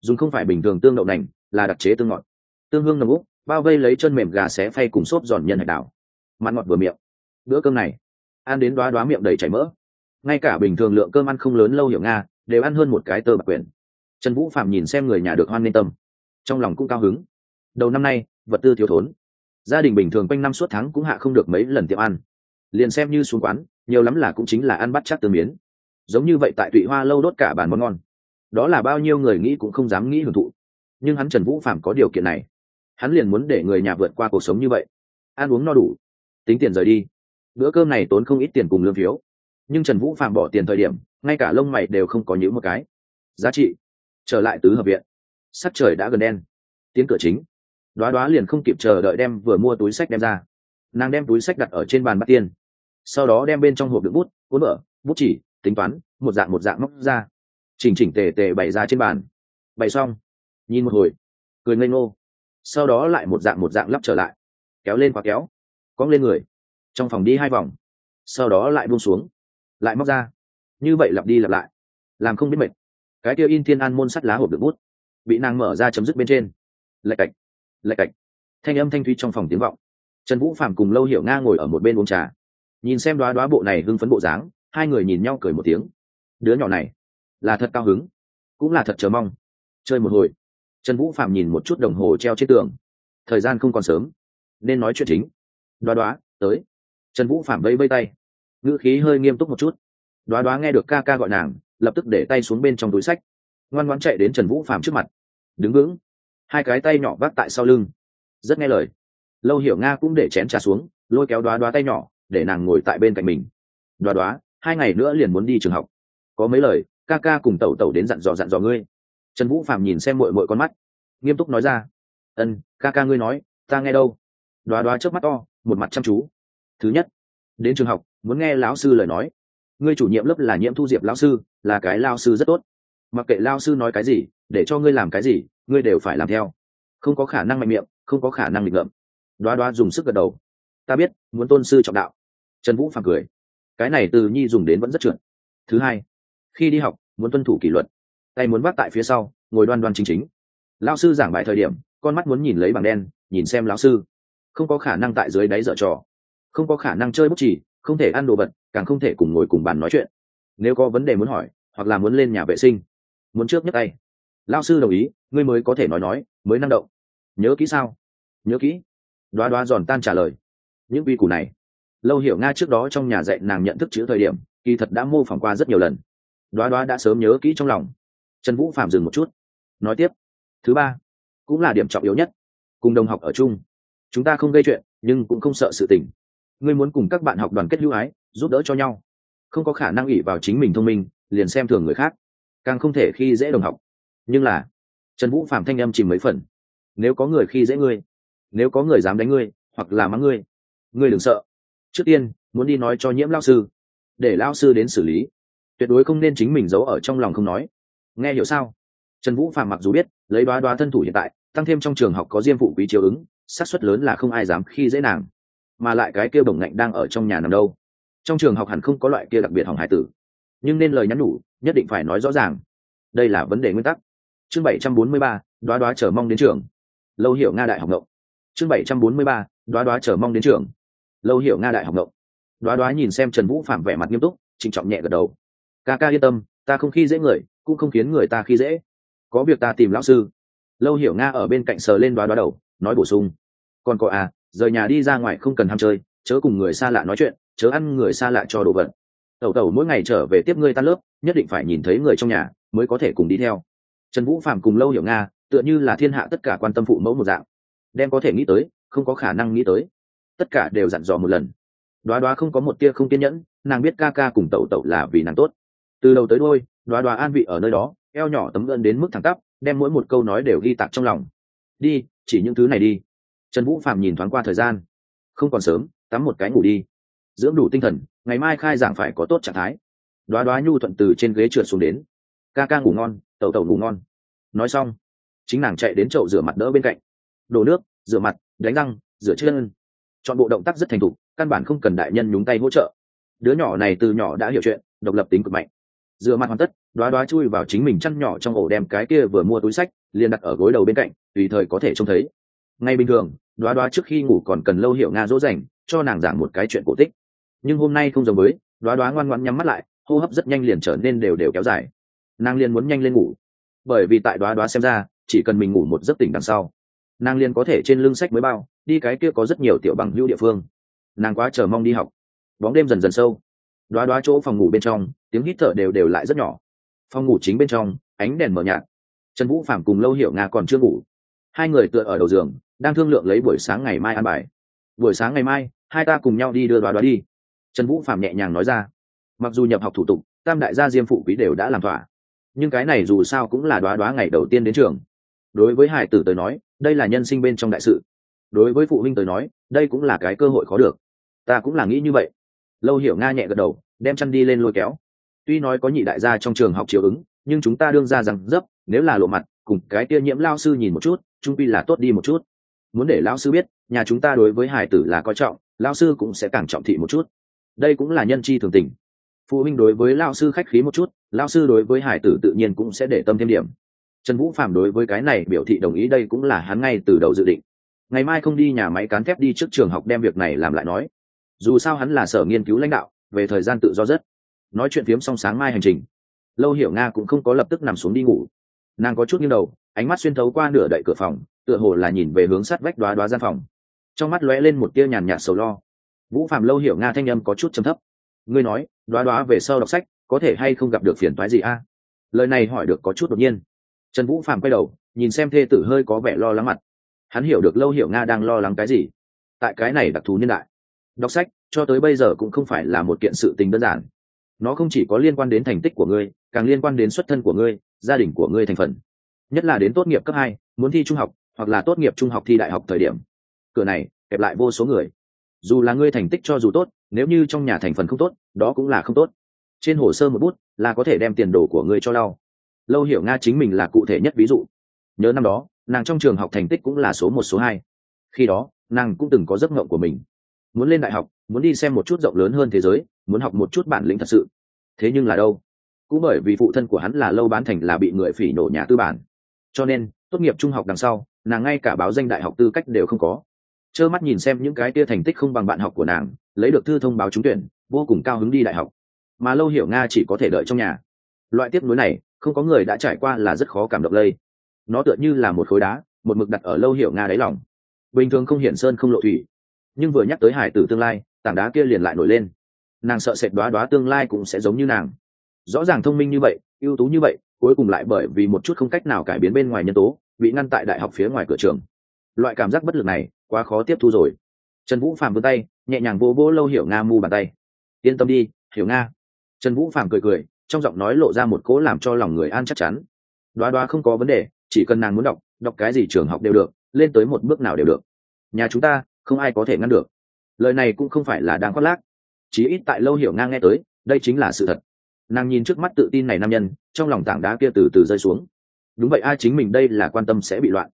Dùng không phải bình thường tương đậu nành, là đặc chế tương ngọt. Tương hương nồng úc bao vây lấy chân mềm gà xé phay cùng xốp giòn nhân hạch đảo. Mặn ngọt vừa miệng. Bữa cơm này, ăn đến đoá đoá miệng đầy chảy mỡ. Ngay cả bình thường lượng cơm ăn không lớn lâu hiểu nga, đều ăn hơn một cái tơ bạc quyển. Trần vũ phạm nhìn xem người nhà được hoan nên tâm. Trong lòng cũng cao hứng. Đầu năm nay, vật tư thiếu thốn gia đình bình thường quanh năm suốt tháng cũng hạ không được mấy lần tiệm ăn. Liền xem như xuống quán, nhiều lắm là cũng chính là ăn bắt chắc tương miến. Giống như vậy tại tụy hoa lâu đốt cả bàn món ngon. Đó là bao nhiêu người nghĩ cũng không dám nghĩ hưởng thụ. Nhưng hắn trần vũ phạm có điều kiện này. Hắn liền muốn để người nhà vượt qua cuộc sống như vậy. Ăn uống no đủ. Tính tiền rời đi. Bữa cơm này tốn không ít tiền cùng lương phiếu. Nhưng trần vũ phạm bỏ tiền thời điểm, ngay cả lông mày đều không có những một cái. Giá trị. Trở lại tứ hợp viện. Sắc trời đã gần đen. Tiến cửa chính đoá đoá liền không kịp chờ đợi đem vừa mua túi sách đem ra. Nàng đem túi sách đặt ở trên bàn bắt tiên. Sau đó đem bên trong hộp đựng bút, cuốn mở, bút chỉ, tính toán, một dạng một dạng móc ra. Chỉnh chỉnh tề tề bày ra trên bàn. Bày xong, nhìn một hồi, cười ngây ngô. Sau đó lại một dạng một dạng lắp trở lại. Kéo lên khóa kéo, cong lên người. Trong phòng đi hai vòng. Sau đó lại buông xuống, lại móc ra. Như vậy lặp đi lặp lại, làm không biết mệt. Cái kia in thiên an môn sắt lá hộp được bút, bị nàng mở ra chấm dứt bên trên. Lạch cạch lạch cạch. Thanh âm thanh thuy trong phòng tiếng vọng. Trần vũ phạm cùng lâu hiểu nga ngồi ở một bên uống trà. Nhìn xem đoá đoá bộ này hưng phấn bộ dáng, hai người nhìn nhau cười một tiếng. Đứa nhỏ này, là thật cao hứng, cũng là thật chờ mong. Chơi một hồi. Trần vũ phạm nhìn một chút đồng hồ treo trên tường. Thời gian không còn sớm, nên nói chuyện chính. Đoá đoá, tới. Trần vũ phạm vẫy vây tay. Ngữ khí hơi nghiêm túc một chút. Đoá đoá nghe được ca ca gọi nàng, lập tức để tay xuống bên trong túi sách. Ngoan ngoan chạy đến trần vũ phạm trước mặt. Đứng vững hai cái tay nhỏ vác tại sau lưng. Rất nghe lời. Lâu hiểu nga cũng để chén trà xuống, lôi kéo đoá đoá tay nhỏ, để nàng ngồi tại bên cạnh mình. Đoá đoá, hai ngày nữa liền muốn đi trường học. Có mấy lời, ca ca cùng tẩu tẩu đến dặn dò dặn dò ngươi. Trần vũ phạm nhìn xem mội mội con mắt, nghiêm túc nói ra. Ân, ca ca ngươi nói, ta nghe đâu? Đoá đoá trước mắt to, một mặt chăm chú. Thứ nhất, đến trường học, muốn nghe lão sư lời nói. Ngươi chủ nhiệm lớp là nhiễm thu diệp lão sư, là cái lao sư rất tốt. Mặc kệ lao sư nói cái gì, để cho ngươi làm cái gì ngươi đều phải làm theo. Không có khả năng mạnh miệng, không có khả năng nghịch ngợm. Đoá đoá dùng sức gật đầu. Ta biết, muốn tôn sư trọng đạo. Trần vũ phàm cười. Cái này từ nhi dùng đến vẫn rất trượt thứ hai, khi đi học, muốn tuân thủ kỷ luật. Tay muốn vác tại phía sau, ngồi đoan đoan chính chính. Lao sư giảng bài thời điểm, con mắt muốn nhìn lấy bằng đen, nhìn xem lão sư. Không có khả năng tại dưới đáy dở trò. Không có khả năng chơi bút chỉ không thể ăn đồ vật, càng không thể cùng ngồi cùng bàn nói chuyện. Nếu có vấn đề muốn hỏi, hoặc là muốn lên nhà vệ sinh, muốn trước nhấc tay lao sư đồng ý, ngươi mới có thể nói nói, mới năng động. Nhớ kỹ sao? Nhớ kỹ. Đoá đoá giòn tan trả lời. Những quy củ này. Lâu hiểu nga trước đó trong nhà dạy nàng nhận thức chữ thời điểm, kỳ thật đã mô phỏng qua rất nhiều lần. Đoá đoá đã sớm nhớ kỹ trong lòng. Trần vũ phạm dừng một chút. Nói tiếp. Thứ ba, cũng là điểm trọng yếu nhất. Cùng đồng học ở chung. Chúng ta không gây chuyện, nhưng cũng không sợ sự tình. Ngươi muốn cùng các bạn học đoàn kết hữu ái, giúp đỡ cho nhau. Không có khả năng ủy vào chính mình thông minh, liền xem thường người khác. Càng không thể khi dễ đồng học nhưng là, trần vũ phạm thanh âm chìm mấy phần. Nếu có người khi dễ ngươi, nếu có người dám đánh ngươi, hoặc là mắng ngươi ngươi đừng sợ. Trước tiên, muốn đi nói cho nhiễm lao sư, để lao sư đến xử lý. Tuyệt đối không nên chính mình giấu ở trong lòng không nói. Nghe hiểu sao? Trần vũ phạm mặc dù biết, lấy đoá đoá thân thủ hiện tại, tăng thêm trong trường học có diêm phụ quý chiếu ứng, xác suất lớn là không ai dám khi dễ nàng. Mà lại cái kia bổng ngạnh đang ở trong nhà nằm đâu. Trong trường học hẳn không có loại kia đặc biệt hỏng hải tử. Nhưng nên lời nhắn nhủ, nhất định phải nói rõ ràng. Đây là vấn đề nguyên tắc chương bảy trăm bốn mươi ba, đoá đoá chờ mong đến trường. Lâu hiểu nga đại học ngộng. Chương bảy trăm bốn mươi ba, đoá đoá chờ mong đến trường. Lâu hiểu nga đại học ngộng. Đoá đoá nhìn xem trần vũ phạm vẻ mặt nghiêm túc, trịnh trọng nhẹ gật đầu. Ca ca yên tâm, ta không khi dễ người, cũng không khiến người ta khi dễ. Có việc ta tìm lão sư. Lâu hiểu nga ở bên cạnh sờ lên đoá đoá đầu, nói bổ sung. Còn có à rời nhà đi ra ngoài không cần ham chơi, chớ cùng người xa lạ nói chuyện, chớ ăn người xa lạ cho đồ vật. Tẩu tẩu mỗi ngày trở về tiếp ngươi tan lớp, nhất định phải nhìn thấy người trong nhà, mới có thể cùng đi theo trần vũ phạm cùng lâu hiểu nga, tựa như là thiên hạ tất cả quan tâm phụ mẫu một dạng. Đem có thể nghĩ tới, không có khả năng nghĩ tới. Tất cả đều dặn dò một lần. Đoá đoá không có một tia không kiên nhẫn, nàng biết ca ca cùng tẩu tẩu là vì nàng tốt. Từ đầu tới đôi đoá đoá an vị ở nơi đó, eo nhỏ tấm gân đến mức thẳng tắp, đem mỗi một câu nói đều ghi tạc trong lòng. Đi, chỉ những thứ này đi. Trần vũ phạm nhìn thoáng qua thời gian. Không còn sớm, tắm một cái ngủ đi. Dưỡng đủ tinh thần, ngày mai khai giảng phải có tốt trạng thái. Đoá đoá nhu thuận từ trên ghế trượt xuống đến. Ca ca ngủ ngon tẩu tẩu ngủ ngon. Nói xong, chính nàng chạy đến chậu rửa mặt đỡ bên cạnh. Đổ nước, rửa mặt, đánh răng, rửa chân. Chọn bộ động tác rất thành thục, căn bản không cần đại nhân nhúng tay hỗ trợ. Đứa nhỏ này từ nhỏ đã hiểu chuyện, độc lập tính cực mạnh. Rửa mặt hoàn tất, đoá đoá chui vào chính mình chăn nhỏ trong ổ đem cái kia vừa mua túi sách, liền đặt ở gối đầu bên cạnh, tùy thời có thể trông thấy. Ngay bình thường, đoá đoá trước khi ngủ còn cần lâu hiểu nga dỗ dành, cho nàng giảng một cái chuyện cổ tích. Nhưng hôm nay không giống với, đoá đoá ngoan ngoan nhắm mắt lại, hô hấp rất nhanh liền trở nên đều đều kéo dài nàng liền muốn nhanh lên ngủ. Bởi vì tại đoá đoá xem ra, chỉ cần mình ngủ một giấc tỉnh đằng sau, nàng liền có thể trên lưng sách mới bao, đi cái kia có rất nhiều tiểu bằng hữu địa phương. Nàng quá chờ mong đi học. Bóng đêm dần dần sâu. Đoá đoá chỗ phòng ngủ bên trong, tiếng hít thở đều đều lại rất nhỏ. Phòng ngủ chính bên trong, ánh đèn mờ nhạt. Trần vũ phạm cùng lâu hiểu nga còn chưa ngủ. Hai người tựa ở đầu giường, đang thương lượng lấy buổi sáng ngày mai ăn bài. Buổi sáng ngày mai, hai ta cùng nhau đi đưa đoá đoá đi. Trần vũ phạm nhẹ nhàng nói ra. Mặc dù nhập học thủ tục, tam đại gia diêm phụ quý đều đã làm thỏa nhưng cái này dù sao cũng là đoá đoá ngày đầu tiên đến trường. Đối với hải tử tới nói, đây là nhân sinh bên trong đại sự. Đối với phụ huynh tới nói, đây cũng là cái cơ hội khó được. Ta cũng là nghĩ như vậy. Lâu hiểu nga nhẹ gật đầu, đem chăn đi lên lôi kéo. Tuy nói có nhị đại gia trong trường học chiều ứng, nhưng chúng ta đương ra rằng dấp nếu là lộ mặt, cùng cái kia nhiễm lao sư nhìn một chút trung pi là tốt đi một chút. Muốn để lao sư biết, nhà chúng ta đối với hải tử là coi trọng, lao sư cũng sẽ càng trọng thị một chút. Đây cũng là nhân chi thường tình phụ huynh đối với lao sư khách khí một chút, lao sư đối với hải tử tự nhiên cũng sẽ để tâm thêm điểm. Trần vũ phạm đối với cái này biểu thị đồng ý đây cũng là hắn ngay từ đầu dự định. Ngày mai không đi nhà máy cán thép đi trước trường học đem việc này làm lại nói. Dù sao hắn là sở nghiên cứu lãnh đạo, về thời gian tự do rất. Nói chuyện phiếm xong sáng mai hành trình. Lâu hiểu nga cũng không có lập tức nằm xuống đi ngủ. Nàng có chút nghiêng đầu, ánh mắt xuyên thấu qua nửa đậy cửa phòng, tựa hồ là nhìn về hướng sắt vách đoá đoá gian phòng. Trong mắt lóe lên một tia nhàn nhạt sầu lo. Vũ phạm lâu hiểu nga thanh âm có chút trầm thấp ngươi nói, đoá đoá về sau đọc sách, có thể hay không gặp được phiền toái gì a? Lời này hỏi được có chút đột nhiên. Trần vũ phạm quay đầu, nhìn xem thê tử hơi có vẻ lo lắng mặt. Hắn hiểu được lâu hiểu nga đang lo lắng cái gì. Tại cái này đặc thù niên đại, đọc sách, cho tới bây giờ cũng không phải là một kiện sự tình đơn giản. Nó không chỉ có liên quan đến thành tích của ngươi, càng liên quan đến xuất thân của ngươi, gia đình của ngươi thành phần. Nhất là đến tốt nghiệp cấp hai, muốn thi trung học, hoặc là tốt nghiệp trung học thi đại học thời điểm. Cửa này, kẹp lại vô số người. Dù là ngươi thành tích cho dù tốt nếu như trong nhà thành phần không tốt, đó cũng là không tốt. Trên hồ sơ một bút, là có thể đem tiền đồ của ngươi cho lau. Lâu hiểu nga chính mình là cụ thể nhất ví dụ. Nhớ năm đó, nàng trong trường học thành tích cũng là số một, số hai. Khi đó, nàng cũng từng có giấc ngộng của mình. Muốn lên đại học, muốn đi xem một chút rộng lớn hơn thế giới, muốn học một chút bản lĩnh thật sự. Thế nhưng là đâu? Cũng bởi vì phụ thân của hắn là lâu bán thành là bị người phỉ nổ nhà tư bản. Cho nên, tốt nghiệp trung học đằng sau, nàng ngay cả báo danh đại học tư cách đều không có. Trơ mắt nhìn xem những cái tia thành tích không bằng bạn học của nàng lấy được thư thông báo trúng tuyển, vô cùng cao hứng đi đại học. Mà lâu hiểu nga chỉ có thể đợi trong nhà. Loại tiếp nối này, không có người đã trải qua là rất khó cảm động lây. Nó tựa như là một khối đá, một mực đặt ở lâu hiểu nga đáy lòng. Bình thường không hiển sơn không lộ thủy. Nhưng vừa nhắc tới hải tử tương lai, tảng đá kia liền lại nổi lên. Nàng sợ sệt đoá đoá tương lai cũng sẽ giống như nàng. Rõ ràng thông minh như vậy, ưu tú như vậy, cuối cùng lại bởi vì một chút không cách nào cải biến bên ngoài nhân tố, bị ngăn tại đại học phía ngoài cửa trường. Loại cảm giác bất lực này, quá khó tiếp thu rồi. Trần vũ phàm vươn tay nhẹ nhàng vô vô lâu hiểu nga mu bàn tay. Yên tâm đi, hiểu nga. Trần vũ phàm cười cười, trong giọng nói lộ ra một cố làm cho lòng người an chắc chắn. Đoá đoá không có vấn đề, chỉ cần nàng muốn đọc đọc cái gì trường học đều được, lên tới một bước nào đều được. Nhà chúng ta, không ai có thể ngăn được. Lời này cũng không phải là đang khoác lác. Chí ít tại lâu hiểu nga nghe tới, đây chính là sự thật. Nàng nhìn trước mắt tự tin này nam nhân, trong lòng tảng đá kia từ từ rơi xuống. Đúng vậy, ai chính mình đây là quan tâm sẽ bị loạn.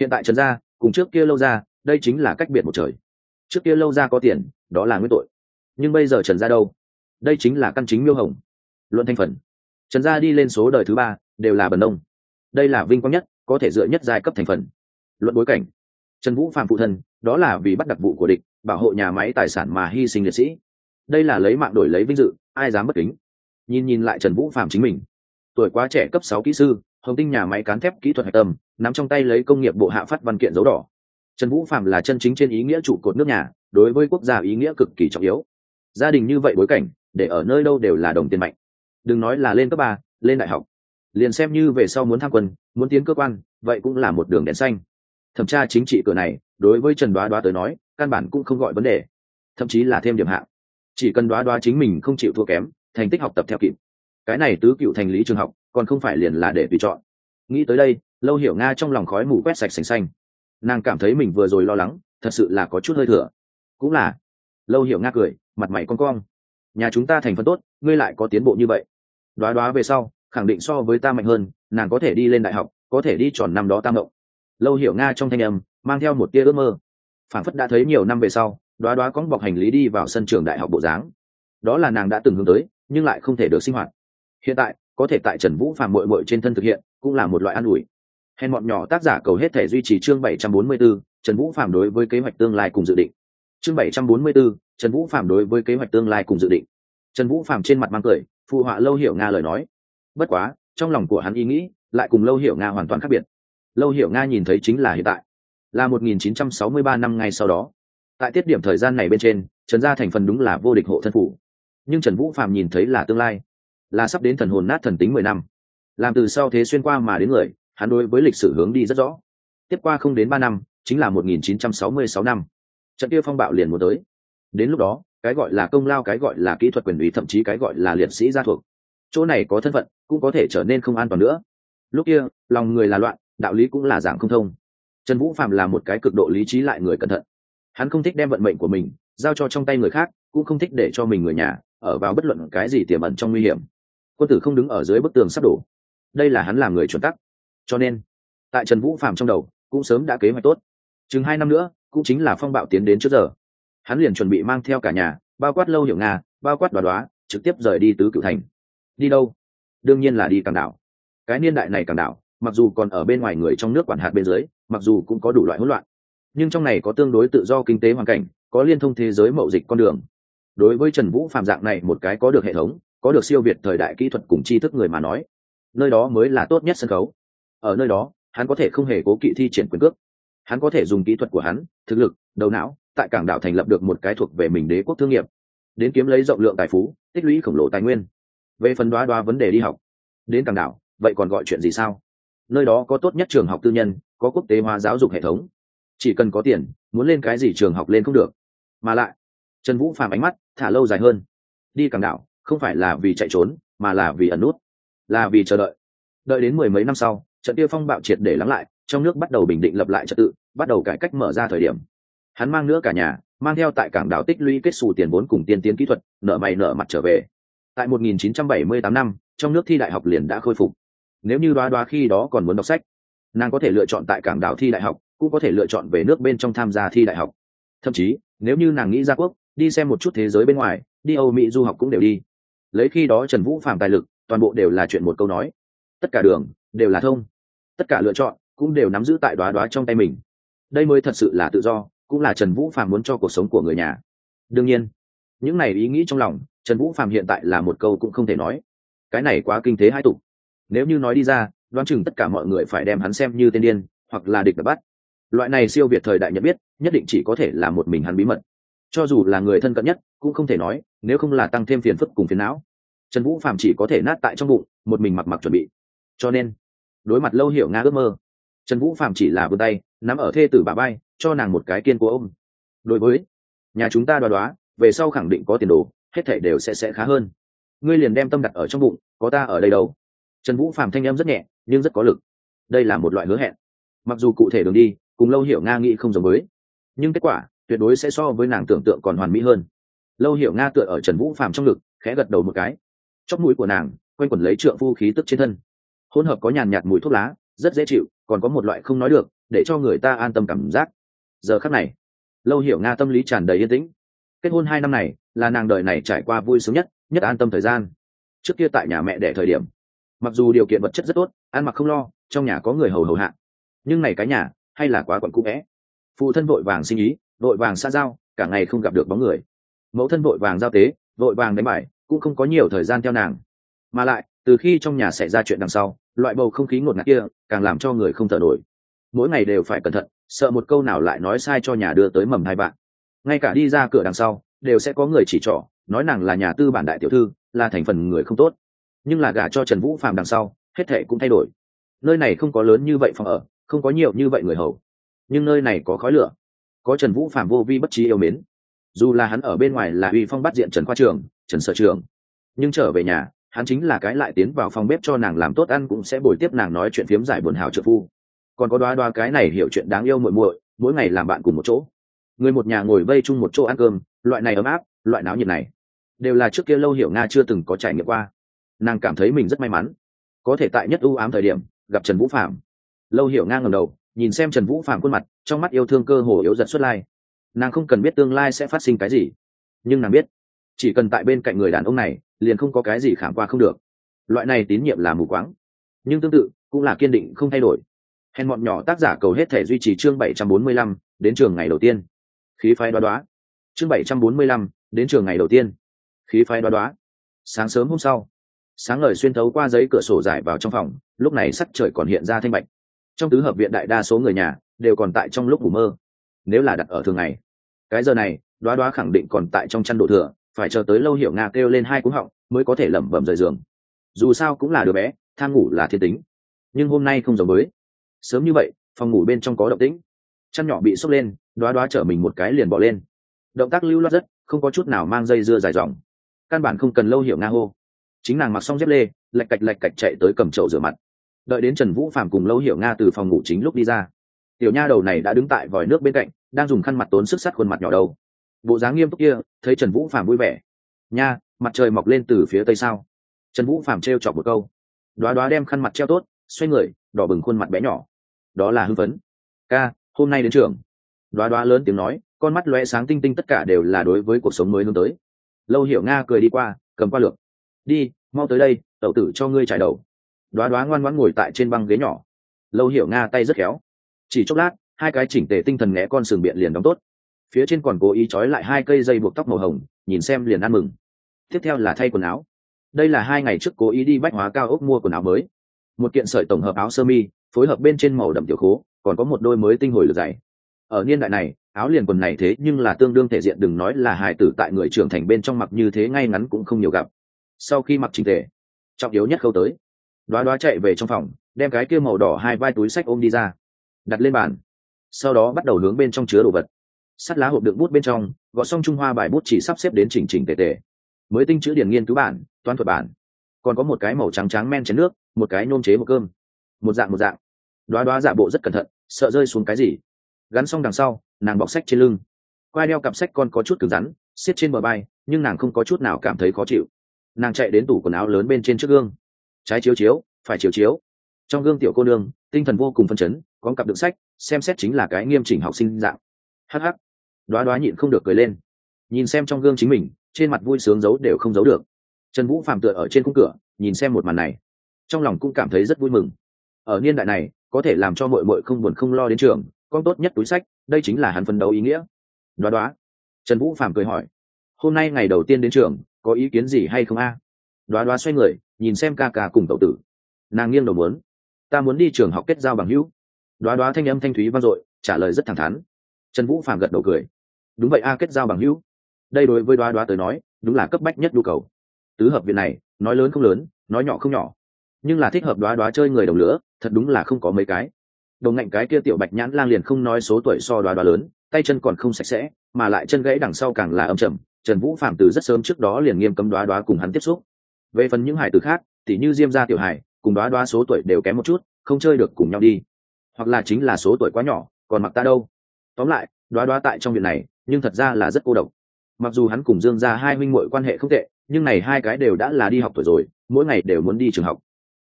Hiện tại trần gia, cùng trước kia lâu ra, đây chính là cách biệt một trời trước kia lâu ra có tiền, đó là nguyên tội. Nhưng bây giờ trần gia đâu? Đây chính là căn chính miêu hồng. Luận thanh phần. Trần gia đi lên số đời thứ ba, đều là bần nông. Đây là vinh quang nhất, có thể dựa nhất giai cấp thành phần. Luận bối cảnh. Trần vũ phạm phụ thân, đó là vì bắt đặc vụ của địch, bảo hộ nhà máy tài sản mà hy sinh liệt sĩ. Đây là lấy mạng đổi lấy vinh dự, ai dám bất kính? Nhìn nhìn lại trần vũ phạm chính mình. Tuổi quá trẻ cấp sáu kỹ sư, hồng tinh nhà máy cán thép kỹ thuật hạch tâm, nắm trong tay lấy công nghiệp bộ hạ phát văn kiện dấu đỏ trần vũ phạm là chân chính trên ý nghĩa trụ cột nước nhà, đối với quốc gia ý nghĩa cực kỳ trọng yếu. Gia đình như vậy bối cảnh, để ở nơi đâu đều là đồng tiền mạnh. Đừng nói là lên cấp ba, lên đại học. Liền xem như về sau muốn tham quân, muốn tiến cơ quan, vậy cũng là một đường đèn xanh. Thẩm tra chính trị cửa này, đối với trần đoá đoá tới nói, căn bản cũng không gọi vấn đề. Thậm chí là thêm điểm hạng. Chỉ cần đoá đoá chính mình không chịu thua kém, thành tích học tập theo kịp. Cái này tứ cựu thành lý trường học, còn không phải liền là để tùy chọn. Nghĩ tới đây, lâu hiểu nga trong lòng khói mù quét sạch sành xanh nàng cảm thấy mình vừa rồi lo lắng, thật sự là có chút hơi thừa cũng là. Lâu hiểu nga cười, mặt mày con cong. Nhà chúng ta thành phần tốt, ngươi lại có tiến bộ như vậy. Đoá đoá về sau, khẳng định so với ta mạnh hơn, nàng có thể đi lên đại học, có thể đi tròn năm đó tam động lâu hiểu nga trong thanh âm, mang theo một tia ước mơ. Phản phất đã thấy nhiều năm về sau, đoá đoá cóng bọc hành lý đi vào sân trường đại học bộ dáng. Đó là nàng đã từng hướng tới, nhưng lại không thể được sinh hoạt. Hiện tại, có thể tại trần vũ phàm mội mội trên thân thực hiện, cũng là một loại an ủi hèn bọn nhỏ tác giả cầu hết thể duy trì chương 744, trần vũ phạm đối với kế hoạch tương lai cùng dự định. Chương 744, trần vũ phạm đối với kế hoạch tương lai cùng dự định. Trần vũ phạm trên mặt mang cười phụ họa lâu hiểu nga lời nói. Bất quá trong lòng của hắn ý nghĩ lại cùng lâu hiểu nga hoàn toàn khác biệt. Lâu hiểu nga nhìn thấy chính là hiện tại là 1963 năm ngay sau đó. Tại tiết điểm thời gian này bên trên trần gia thành phần đúng là vô địch hộ thân phủ. Nhưng trần vũ phạm nhìn thấy là tương lai là sắp đến thần hồn nát thần tính mười năm. Làm từ sau thế xuyên qua mà đến người hắn đối với lịch sử hướng đi rất rõ. Tiếp qua không đến ba năm, chính là 1966 năm. Trận kia phong bạo liền muốn tới. Đến lúc đó, cái gọi là công lao, cái gọi là kỹ thuật quyền ủy thậm chí cái gọi là liệt sĩ gia thuộc. Chỗ này có thân phận, cũng có thể trở nên không an toàn nữa. Lúc kia, lòng người là loạn, đạo lý cũng là dạng không thông. Trần vũ phạm là một cái cực độ lý trí lại người cẩn thận. Hắn không thích đem vận mệnh của mình giao cho trong tay người khác, cũng không thích để cho mình người nhà ở vào bất luận cái gì tiềm ẩn trong nguy hiểm. Quân tử không đứng ở dưới bức tường sắp đổ. Đây là hắn làm người chuẩn tắc cho nên, tại trần vũ phạm trong đầu, cũng sớm đã kế hoạch tốt. Chừng hai năm nữa, cũng chính là phong bạo tiến đến trước giờ. Hắn liền chuẩn bị mang theo cả nhà, bao quát lâu hiểu nga, bao quát đoá đoá, trực tiếp rời đi tứ cựu thành. Đi đâu? Đương nhiên là đi càng đảo. Cái niên đại này càng đảo, mặc dù còn ở bên ngoài người trong nước quản hạt bên dưới, mặc dù cũng có đủ loại hỗn loạn, nhưng trong này có tương đối tự do kinh tế hoàn cảnh, có liên thông thế giới mậu dịch con đường. Đối với trần vũ phạm dạng này một cái có được hệ thống, có được siêu việt thời đại kỹ thuật cùng tri thức người mà nói, nơi đó mới là tốt nhất sân khấu ở nơi đó, hắn có thể không hề cố kỵ thi triển quyền cước. Hắn có thể dùng kỹ thuật của hắn, thực lực, đầu não, tại cảng đảo thành lập được một cái thuộc về mình đế quốc thương nghiệp. Đến kiếm lấy rộng lượng tài phú, tích lũy khổng lồ tài nguyên. Về phần đoá đoá vấn đề đi học, đến cảng đảo, vậy còn gọi chuyện gì sao? Nơi đó có tốt nhất trường học tư nhân, có quốc tế hóa giáo dục hệ thống. Chỉ cần có tiền, muốn lên cái gì trường học lên không được. Mà lại, trần vũ phàm ánh mắt, thả lâu dài hơn. Đi cảng đảo, không phải là vì chạy trốn, mà là vì ẩn nút, là vì chờ đợi. Đợi đến mười mấy năm sau trận tiêu phong bạo triệt để lắng lại, trong nước bắt đầu bình định lập lại trật tự, bắt đầu cải cách mở ra thời điểm. Hắn mang nữa cả nhà, mang theo tại cảng đảo tích lũy kết xù tiền vốn cùng tiên tiến kỹ thuật nợ mày nợ mặt trở về. Tại 1978 năm, trong nước thi đại học liền đã khôi phục. Nếu như đoá đoá khi đó còn muốn đọc sách, nàng có thể lựa chọn tại cảng đảo thi đại học, cũng có thể lựa chọn về nước bên trong tham gia thi đại học. Thậm chí, nếu như nàng nghĩ ra quốc, đi xem một chút thế giới bên ngoài, đi âu mỹ du học cũng đều đi. Lấy khi đó trần vũ phạm tài lực, toàn bộ đều là chuyện một câu nói. Tất cả đường đều là thông tất cả lựa chọn cũng đều nắm giữ tại đoá đoá trong tay mình. Đây mới thật sự là tự do, cũng là trần vũ phạm muốn cho cuộc sống của người nhà. Đương nhiên, những này ý nghĩ trong lòng, trần vũ phạm hiện tại là một câu cũng không thể nói. Cái này quá kinh tế hai tục. Nếu như nói đi ra, đoán chừng tất cả mọi người phải đem hắn xem như tên điên, hoặc là địch đã bắt. Loại này siêu việt thời đại nhận biết, nhất định chỉ có thể là một mình hắn bí mật. Cho dù là người thân cận nhất, cũng không thể nói, nếu không là tăng thêm phiền phức cùng phiền não. Trần vũ phạm chỉ có thể nát tại trong bụng, một mình mặc mặc chuẩn bị. Cho nên đối mặt lâu hiểu nga ước mơ. Trần vũ phạm chỉ là vươn tay, nắm ở thê tử bà bay, cho nàng một cái kiên cố ôm. Đối với, nhà chúng ta đoá đoá, về sau khẳng định có tiền đồ, hết thể đều sẽ sẽ khá hơn. Ngươi liền đem tâm đặt ở trong bụng, có ta ở đây đâu? Trần vũ phạm thanh em rất nhẹ, nhưng rất có lực. Đây là một loại hứa hẹn. Mặc dù cụ thể đường đi, cùng lâu hiểu nga nghĩ không giống với, nhưng kết quả tuyệt đối sẽ so với nàng tưởng tượng còn hoàn mỹ hơn. Lâu hiểu nga tựa ở trần vũ phạm trong ngực, khẽ gật đầu một cái. Chóp mũi của nàng, quanh quẩn lấy trượng phu khí tức trên thân hỗn hợp có nhàn nhạt mùi thuốc lá, rất dễ chịu, còn có một loại không nói được, để cho người ta an tâm cảm giác. Giờ khắc này, lâu hiểu nga tâm lý tràn đầy yên tĩnh. Kết hôn hai năm này, là nàng đời này trải qua vui sướng nhất nhất an tâm thời gian. Trước kia tại nhà mẹ đẻ thời điểm, mặc dù điều kiện vật chất rất tốt, ăn mặc không lo, trong nhà có người hầu hầu hạ. Nhưng này cái nhà, hay là quá quận cũ vẽ phụ thân vội vàng sinh ý, vội vàng xa giao, cả ngày không gặp được bóng người. Mẫu thân vội vàng giao tế, vội vàng đánh bài, cũng không có nhiều thời gian theo nàng. Mà lại từ khi trong nhà xảy ra chuyện đằng sau, loại bầu không khí ngột ngạt kia càng làm cho người không thở nổi. Mỗi ngày đều phải cẩn thận, sợ một câu nào lại nói sai cho nhà đưa tới mầm hai bạn. Ngay cả đi ra cửa đằng sau, đều sẽ có người chỉ trỏ, nói nàng là nhà tư bản đại tiểu thư, là thành phần người không tốt. Nhưng là gả cho trần vũ phàm đằng sau, hết thệ cũng thay đổi. Nơi này không có lớn như vậy phòng ở, không có nhiều như vậy người hầu. Nhưng nơi này có khói lửa. Có trần vũ phàm vô vi bất trí yêu mến. Dù là hắn ở bên ngoài là uy phong bắt diện trần khoa trường, trần sở trường, nhưng trở về nhà hắn chính là cái lại tiến vào phòng bếp cho nàng làm tốt ăn cũng sẽ bồi tiếp nàng nói chuyện phiếm giải buồn hào trợ phu. Còn có đoá đoá cái này hiểu chuyện đáng yêu muội muội, mỗi ngày làm bạn cùng một chỗ. Người một nhà ngồi vây chung một chỗ ăn cơm, loại này ấm áp, loại náo nhiệt này, đều là trước kia lâu hiểu nga chưa từng có trải nghiệm qua. Nàng cảm thấy mình rất may mắn. Có thể tại nhất ưu ám thời điểm, gặp trần vũ phạm lâu hiểu nga ngầm đầu, nhìn xem trần vũ phạm khuôn mặt, trong mắt yêu thương cơ hồ yếu giật xuất lai. Nàng không cần biết tương lai sẽ phát sinh cái gì, nhưng nàng biết, chỉ cần tại bên cạnh người đàn ông này liền không có cái gì khảm qua không được. Loại này tín nhiệm là mù quáng. Nhưng tương tự, cũng là kiên định không thay đổi. Hèn mọn nhỏ tác giả cầu hết thể duy trì chương bảy trăm bốn mươi lăm, đến trường ngày đầu tiên. Khí phái đoá đoá. Chương bảy trăm bốn mươi lăm, đến trường ngày đầu tiên. Khí phái đoá đoá. Sáng sớm hôm sau, sáng ngời xuyên thấu qua giấy cửa sổ giải vào trong phòng, lúc này sắc trời còn hiện ra thanh bạch. Trong tứ hợp viện đại đa số người nhà đều còn tại trong lúc ngủ mơ. Nếu là đặt ở thường ngày, cái giờ này, đoá đoá khẳng định còn tại trong chăn độ thừa phải chờ tới lâu hiểu nga kêu lên hai cú họng mới có thể lẩm bẩm rời giường. Dù sao cũng là đứa bé, tham ngủ là thiên tính. Nhưng hôm nay không giống với. Sớm như vậy, phòng ngủ bên trong có động tĩnh. Chăn nhỏ bị sốc lên đoá đoá chở mình một cái liền bỏ lên. Động tác lưu loát rất, không có chút nào mang dây dưa dài dòng. Căn bản không cần lâu hiểu nga hô. Chính nàng mặc xong dép lê, lạch cạch lạch cạch chạy tới cầm chậu rửa mặt. Đợi đến trần vũ phạm cùng lâu hiểu nga từ phòng ngủ chính lúc đi ra. Tiểu nha đầu này đã đứng tại vòi nước bên cạnh, đang dùng khăn mặt tốn sức sắt khuôn mặt nhỏ đầu bộ dáng nghiêm túc kia, thấy trần vũ phạm vui vẻ. Nha, mặt trời mọc lên từ phía tây sao? Trần vũ phạm t r e o chọc một câu. Đoá đoá đem khăn mặt treo tốt, xoay người, đỏ bừng khuôn mặt bé nhỏ. Đó là hưng phấn. Ca, hôm nay đến trường. Đoá đoá lớn tiếng nói, con mắt loe sáng tinh tinh tất cả đều là đối với cuộc sống mới hướng tới. Lâu hiểu nga cười đi qua, cầm qua lược. Đi, mau tới đây, tẩu tử cho ngươi trải đầu. Đoá đoá ngoan ngoãn ngồi tại trên băng ghế nhỏ. Lâu hiểu nga tay rất khéo. Chỉ chốc lát, hai cái chỉnh tề tinh thần nghẽ con sừng biện liền đóng tốt phía trên còn cố ý trói lại hai cây dây buộc tóc màu hồng, nhìn xem liền ăn mừng. Tiếp theo là thay quần áo. Đây là hai ngày trước cố ý đi bách hóa cao ốc mua quần áo mới. Một kiện sợi tổng hợp áo sơ mi, phối hợp bên trên màu đậm tiểu khố, còn có một đôi mới tinh hồi lược dày. Ở niên đại này, áo liền quần này thế nhưng là tương đương thể diện, đừng nói là hài tử tại người trưởng thành bên trong mặc như thế ngay ngắn cũng không nhiều gặp. Sau khi mặc trình thể trọng yếu nhất khâu tới. Đoá đoá chạy về trong phòng, đem cái kia màu đỏ hai vai túi sách ôm đi ra. Đặt lên bàn. Sau đó bắt đầu hướng bên trong chứa đồ vật sắt lá hộp đựng bút bên trong gõ xong trung hoa bài bút chỉ sắp xếp đến chỉnh chỉnh tề tề. Mới tinh chữ điển nghiên cứu bản, toán thuật bản. Còn có một cái màu trắng trắng men chén nước, một cái nôm chế một cơm. Một dạng một dạng. Đoá đoá giả bộ rất cẩn thận, sợ rơi xuống cái gì. Gắn xong đằng sau, nàng bọc sách trên lưng. Quai đeo cặp sách con có chút cứng rắn, xiết trên bờ bay nhưng nàng không có chút nào cảm thấy khó chịu. Nàng chạy đến tủ quần áo lớn bên trên trước gương. Trái chiếu chiếu, phải chiếu chiếu. Trong gương tiểu cô nương, tinh thần vô cùng phân chấn, có cặp đựng sách, xem xét chính là cái nghiêm chỉnh học sinh dạng hh đoá đoá nhịn không được cười lên. Nhìn xem trong gương chính mình, trên mặt vui sướng giấu đều không giấu được. Trần vũ phạm tựa ở trên khung cửa, nhìn xem một màn này. Trong lòng cũng cảm thấy rất vui mừng. Ở niên đại này, có thể làm cho mội mội không buồn không lo đến trường, con tốt nhất túi sách, đây chính là hắn phấn đấu ý nghĩa. Đoá đoá. Trần vũ phạm cười hỏi. Hôm nay ngày đầu tiên đến trường, có ý kiến gì hay không a? À? đoá đoá xoay người, nhìn xem ca ca cùng tậu tử. Nàng nghiêng đầu muốn. Ta muốn đi trường học kết giao bằng hữu. Đoá đoá thanh âm thanh thúy vang dội, trả lời rất thẳng thắn trần vũ Phàm gật đầu cười. Đúng vậy a, kết giao bằng hữu. Đây đối với đoá đoá tới nói, đúng là cấp bách nhất nhu cầu. Tứ hợp viện này, nói lớn không lớn, nói nhỏ không nhỏ. Nhưng là thích hợp đoá đoá chơi người đồng lửa, thật đúng là không có mấy cái. Đồng ngạnh cái kia tiểu bạch nhãn lang liền không nói số tuổi so đoá đoá lớn, tay chân còn không sạch sẽ, mà lại chân gãy đằng sau càng là âm trầm. Trần vũ phạm từ rất sớm trước đó liền nghiêm cấm đoá đoá cùng hắn tiếp xúc. Về phần những hải từ khác, tỉ như diêm gia tiểu hải, cùng đoá đoá số tuổi đều kém một chút, không chơi được cùng nhau đi. Hoặc là chính là số tuổi quá nhỏ, còn mặc ta đâu? Tóm lại, đoá đoá tại trong viện này, nhưng thật ra là rất cô độc. Mặc dù hắn cùng dương ra hai minh mội quan hệ không tệ, nhưng này hai cái đều đã là đi học tuổi rồi, mỗi ngày đều muốn đi trường học.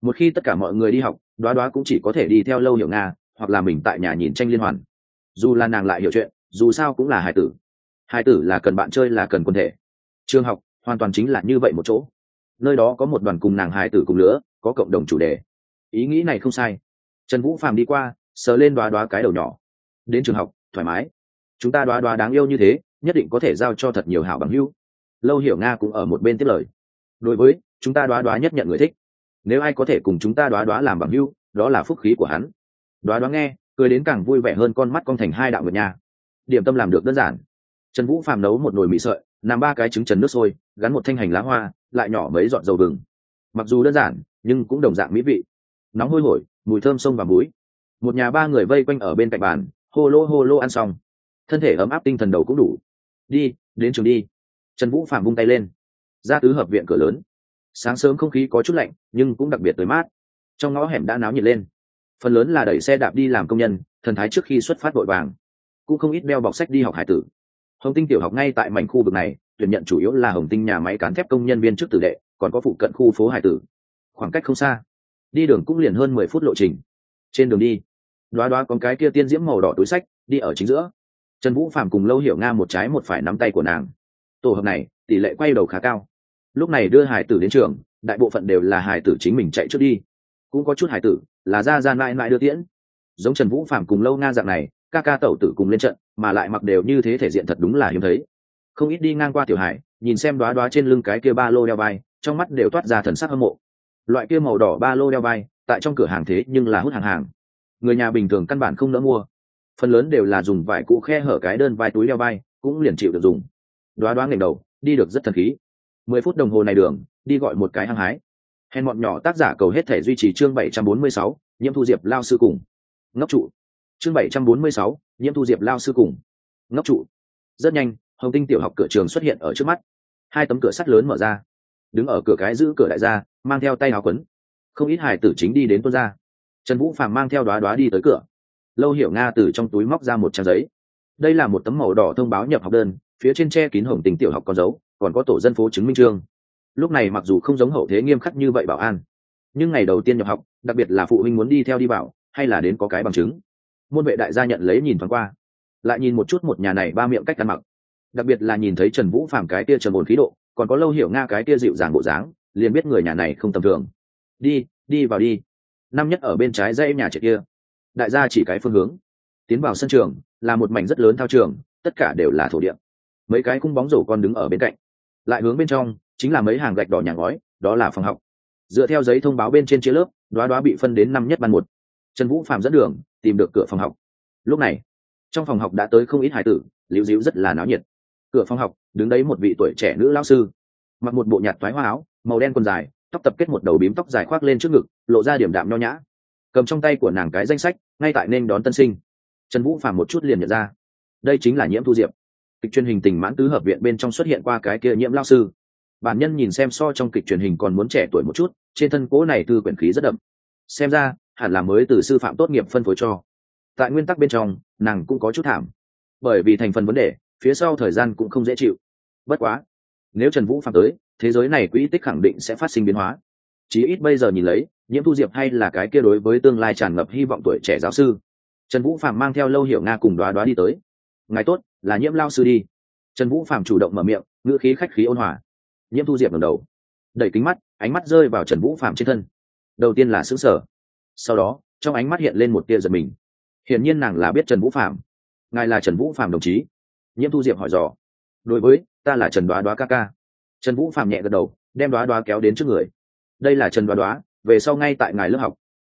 Một khi tất cả mọi người đi học, đoá đoá cũng chỉ có thể đi theo lâu hiểu nga, hoặc là mình tại nhà nhìn tranh liên hoàn. Dù là nàng lại hiểu chuyện, dù sao cũng là hài tử. Hài tử là cần bạn chơi, là cần quân thể. Trường học, hoàn toàn chính là như vậy một chỗ. Nơi đó có một đoàn cùng nàng hài tử cùng lứa, có cộng đồng chủ đề. Ý nghĩ này không sai. Trần vũ phàm đi qua, sờ lên đoá đoá cái đầu nhỏ. Đến trường học thoải mái. Chúng ta đoá đoá đáng yêu như thế, nhất định có thể giao cho thật nhiều hảo bằng hữu. Lâu hiểu nga cũng ở một bên tiếp lời. Đối với, chúng ta đoá đoá nhất nhận người thích. Nếu ai có thể cùng chúng ta đoá đoá làm bằng hữu, đó là phúc khí của hắn. Đoá đoá nghe, cười đến càng vui vẻ hơn con mắt con thành hai đạo ngược nhà điểm tâm làm được đơn giản. Trần vũ phàm nấu một nồi mì sợi làm ba cái trứng trần nước sôi, gắn một thanh hành lá hoa, lại nhỏ mấy dọn dầu vừng mặc dù đơn giản, nhưng cũng đồng dạng mỹ vị. Nóng hôi hổi, mùi thơm sông và muối. Một nhà ba người vây quanh ở bên cạnh bàn hô lô hô lô ăn xong. Thân thể ấm áp tinh thần đầu cũng đủ. Đi, đến trường đi. Trần vũ phạm vung tay lên. Ra tứ hợp viện cửa lớn. Sáng sớm không khí có chút lạnh, nhưng cũng đặc biệt tới mát. Trong ngõ hẻm đã náo nhiệt lên. Phần lớn là đẩy xe đạp đi làm công nhân, thần thái trước khi xuất phát vội vàng. Cũng không ít đeo bọc sách đi học hải tử. Hồng tinh tiểu học ngay tại mảnh khu vực này, tuyển nhận chủ yếu là hồng tinh nhà máy cán thép công nhân viên chức tử đệ, còn có phụ cận khu phố hải tử. Khoảng cách không xa. Đi đường cũng liền hơn mười phút lộ trình. Trên đường đi đoá đoá con cái kia tiên diễm màu đỏ túi sách, đi ở chính giữa. Trần vũ phạm cùng lâu hiểu nga một trái một phải nắm tay của nàng. Tổ hợp này, tỷ lệ quay đầu khá cao. Lúc này đưa hải tử đến trường, đại bộ phận đều là hải tử chính mình chạy trước đi. Cũng có chút hải tử, là ra ra mãi mãi đưa tiễn. Giống trần vũ phạm cùng lâu nga dạng này, ca ca tẩu tử cùng lên trận, mà lại mặc đều như thế thể diện thật đúng là hiếm thấy. Không ít đi ngang qua tiểu hải, nhìn xem đoá đoá trên lưng cái kia ba lô đeo vai, trong mắt đều toát ra thần sắc hâm mộ. Loại kia màu đỏ ba lô đeo vai, tại trong cửa hàng thế nhưng là hút hàng hàng người nhà bình thường căn bản không nỡ mua. Phần lớn đều là dùng vải cũ khe hở cái đơn vai túi đeo vai, cũng liền chịu được dùng. Đoá đoá ngẩng đầu, đi được rất thần khí. Mười phút đồng hồ này đường, đi gọi một cái hăng hái. Hèn bọn nhỏ tác giả cầu hết thể duy trì chương bảy trăm bốn mươi sáu, nhiễm thu diệp lao sư cùng. Ngốc trụ. Chương bảy trăm bốn mươi sáu, nhiễm thu diệp lao sư cùng. Ngốc trụ. Rất nhanh, hồng tinh tiểu học cửa trường xuất hiện ở trước mắt. Hai tấm cửa sắt lớn mở ra. Đứng ở cửa cái giữ cửa đại gia, mang theo tay áo quấn. Không ít hải tử chính đi đến tuôn ra trần vũ phàm mang theo đoá đoá đi tới cửa. Lâu hiểu nga từ trong túi móc ra một trang giấy. Đây là một tấm màu đỏ thông báo nhập học đơn, phía trên tre kín hồng tình tiểu học con dấu, còn có tổ dân phố chứng minh trương lúc này mặc dù không giống hậu thế nghiêm khắc như vậy bảo an, nhưng ngày đầu tiên nhập học, đặc biệt là phụ huynh muốn đi theo đi bảo, hay là đến có cái bằng chứng. Môn vệ đại gia nhận lấy nhìn thoáng qua, lại nhìn một chút một nhà này ba miệng cách ăn mặc. Đặc biệt là nhìn thấy trần vũ phàm cái tia trần ổn khí độ, còn có lâu hiểu nga cái tia dịu dàng bộ dáng, liền biết người nhà này không tầm thường. Đi đi vào đi năm nhất ở bên trái dãy nhà trẻ kia. Đại gia chỉ cái phương hướng. Tiến vào sân trường, là một mảnh rất lớn thao trường, tất cả đều là thổ địa. Mấy cái khung bóng rổ con đứng ở bên cạnh. Lại hướng bên trong, chính là mấy hàng gạch đỏ nhà ngói, đó là phòng học. Dựa theo giấy thông báo bên trên chia lớp, đoá đoá bị phân đến năm nhất ban một. Trần vũ phạm dẫn đường, tìm được cửa phòng học. Lúc này, trong phòng học đã tới không ít hải tử liễu diễu rất là náo nhiệt. Cửa phòng học, đứng đấy một vị tuổi trẻ nữ lao sư. Mặc một bộ nhạt thoái hoa áo, màu đen quần dài tóc tập kết một đầu bím tóc dài khoác lên trước ngực, lộ ra điểm đạm nho nhã. Cầm trong tay của nàng cái danh sách, ngay tại nên đón tân sinh. Trần vũ phàm một chút liền nhận ra. Đây chính là nhiễm thu diệp. Kịch truyền hình tình mãn tứ hợp viện bên trong xuất hiện qua cái kia nhiễm lao sư. Bản nhân nhìn xem so trong kịch truyền hình còn muốn trẻ tuổi một chút, trên thân cố này tư quyển khí rất đậm. Xem ra, hẳn là mới từ sư phạm tốt nghiệp phân phối cho. Tại nguyên tắc bên trong, nàng cũng có chút thảm. Bởi vì thành phần vấn đề, phía sau thời gian cũng không dễ chịu. Bất quá, nếu trần vũ phạm tới thế giới này quỹ tích khẳng định sẽ phát sinh biến hóa. Chí ít bây giờ nhìn lấy, nhiễm thu diệp hay là cái kia đối với tương lai tràn ngập hy vọng tuổi trẻ giáo sư. Trần vũ phạm mang theo lâu hiểu nga cùng đoá đoá đi tới. Ngài tốt, là nhiễm lao sư đi. Trần vũ phạm chủ động mở miệng, ngữ khí khách khí ôn hòa. Nhiễm thu diệp ngầm đầu. Đẩy kính mắt, ánh mắt rơi vào trần vũ phạm trên thân. Đầu tiên là xứng sở sau đó, trong ánh mắt hiện lên một tia giật mình. Hiển nhiên nàng là biết trần vũ phạm ngài là trần vũ phạm đồng chí. Nhiễm thu diệp hỏi dò. Đối với, ta là trần đoá đoá ca ca trần vũ phàm nhẹ gật đầu, đem đoá đoá kéo đến trước người. Đây là trần đoá đoá, về sau ngay tại ngài lớp học.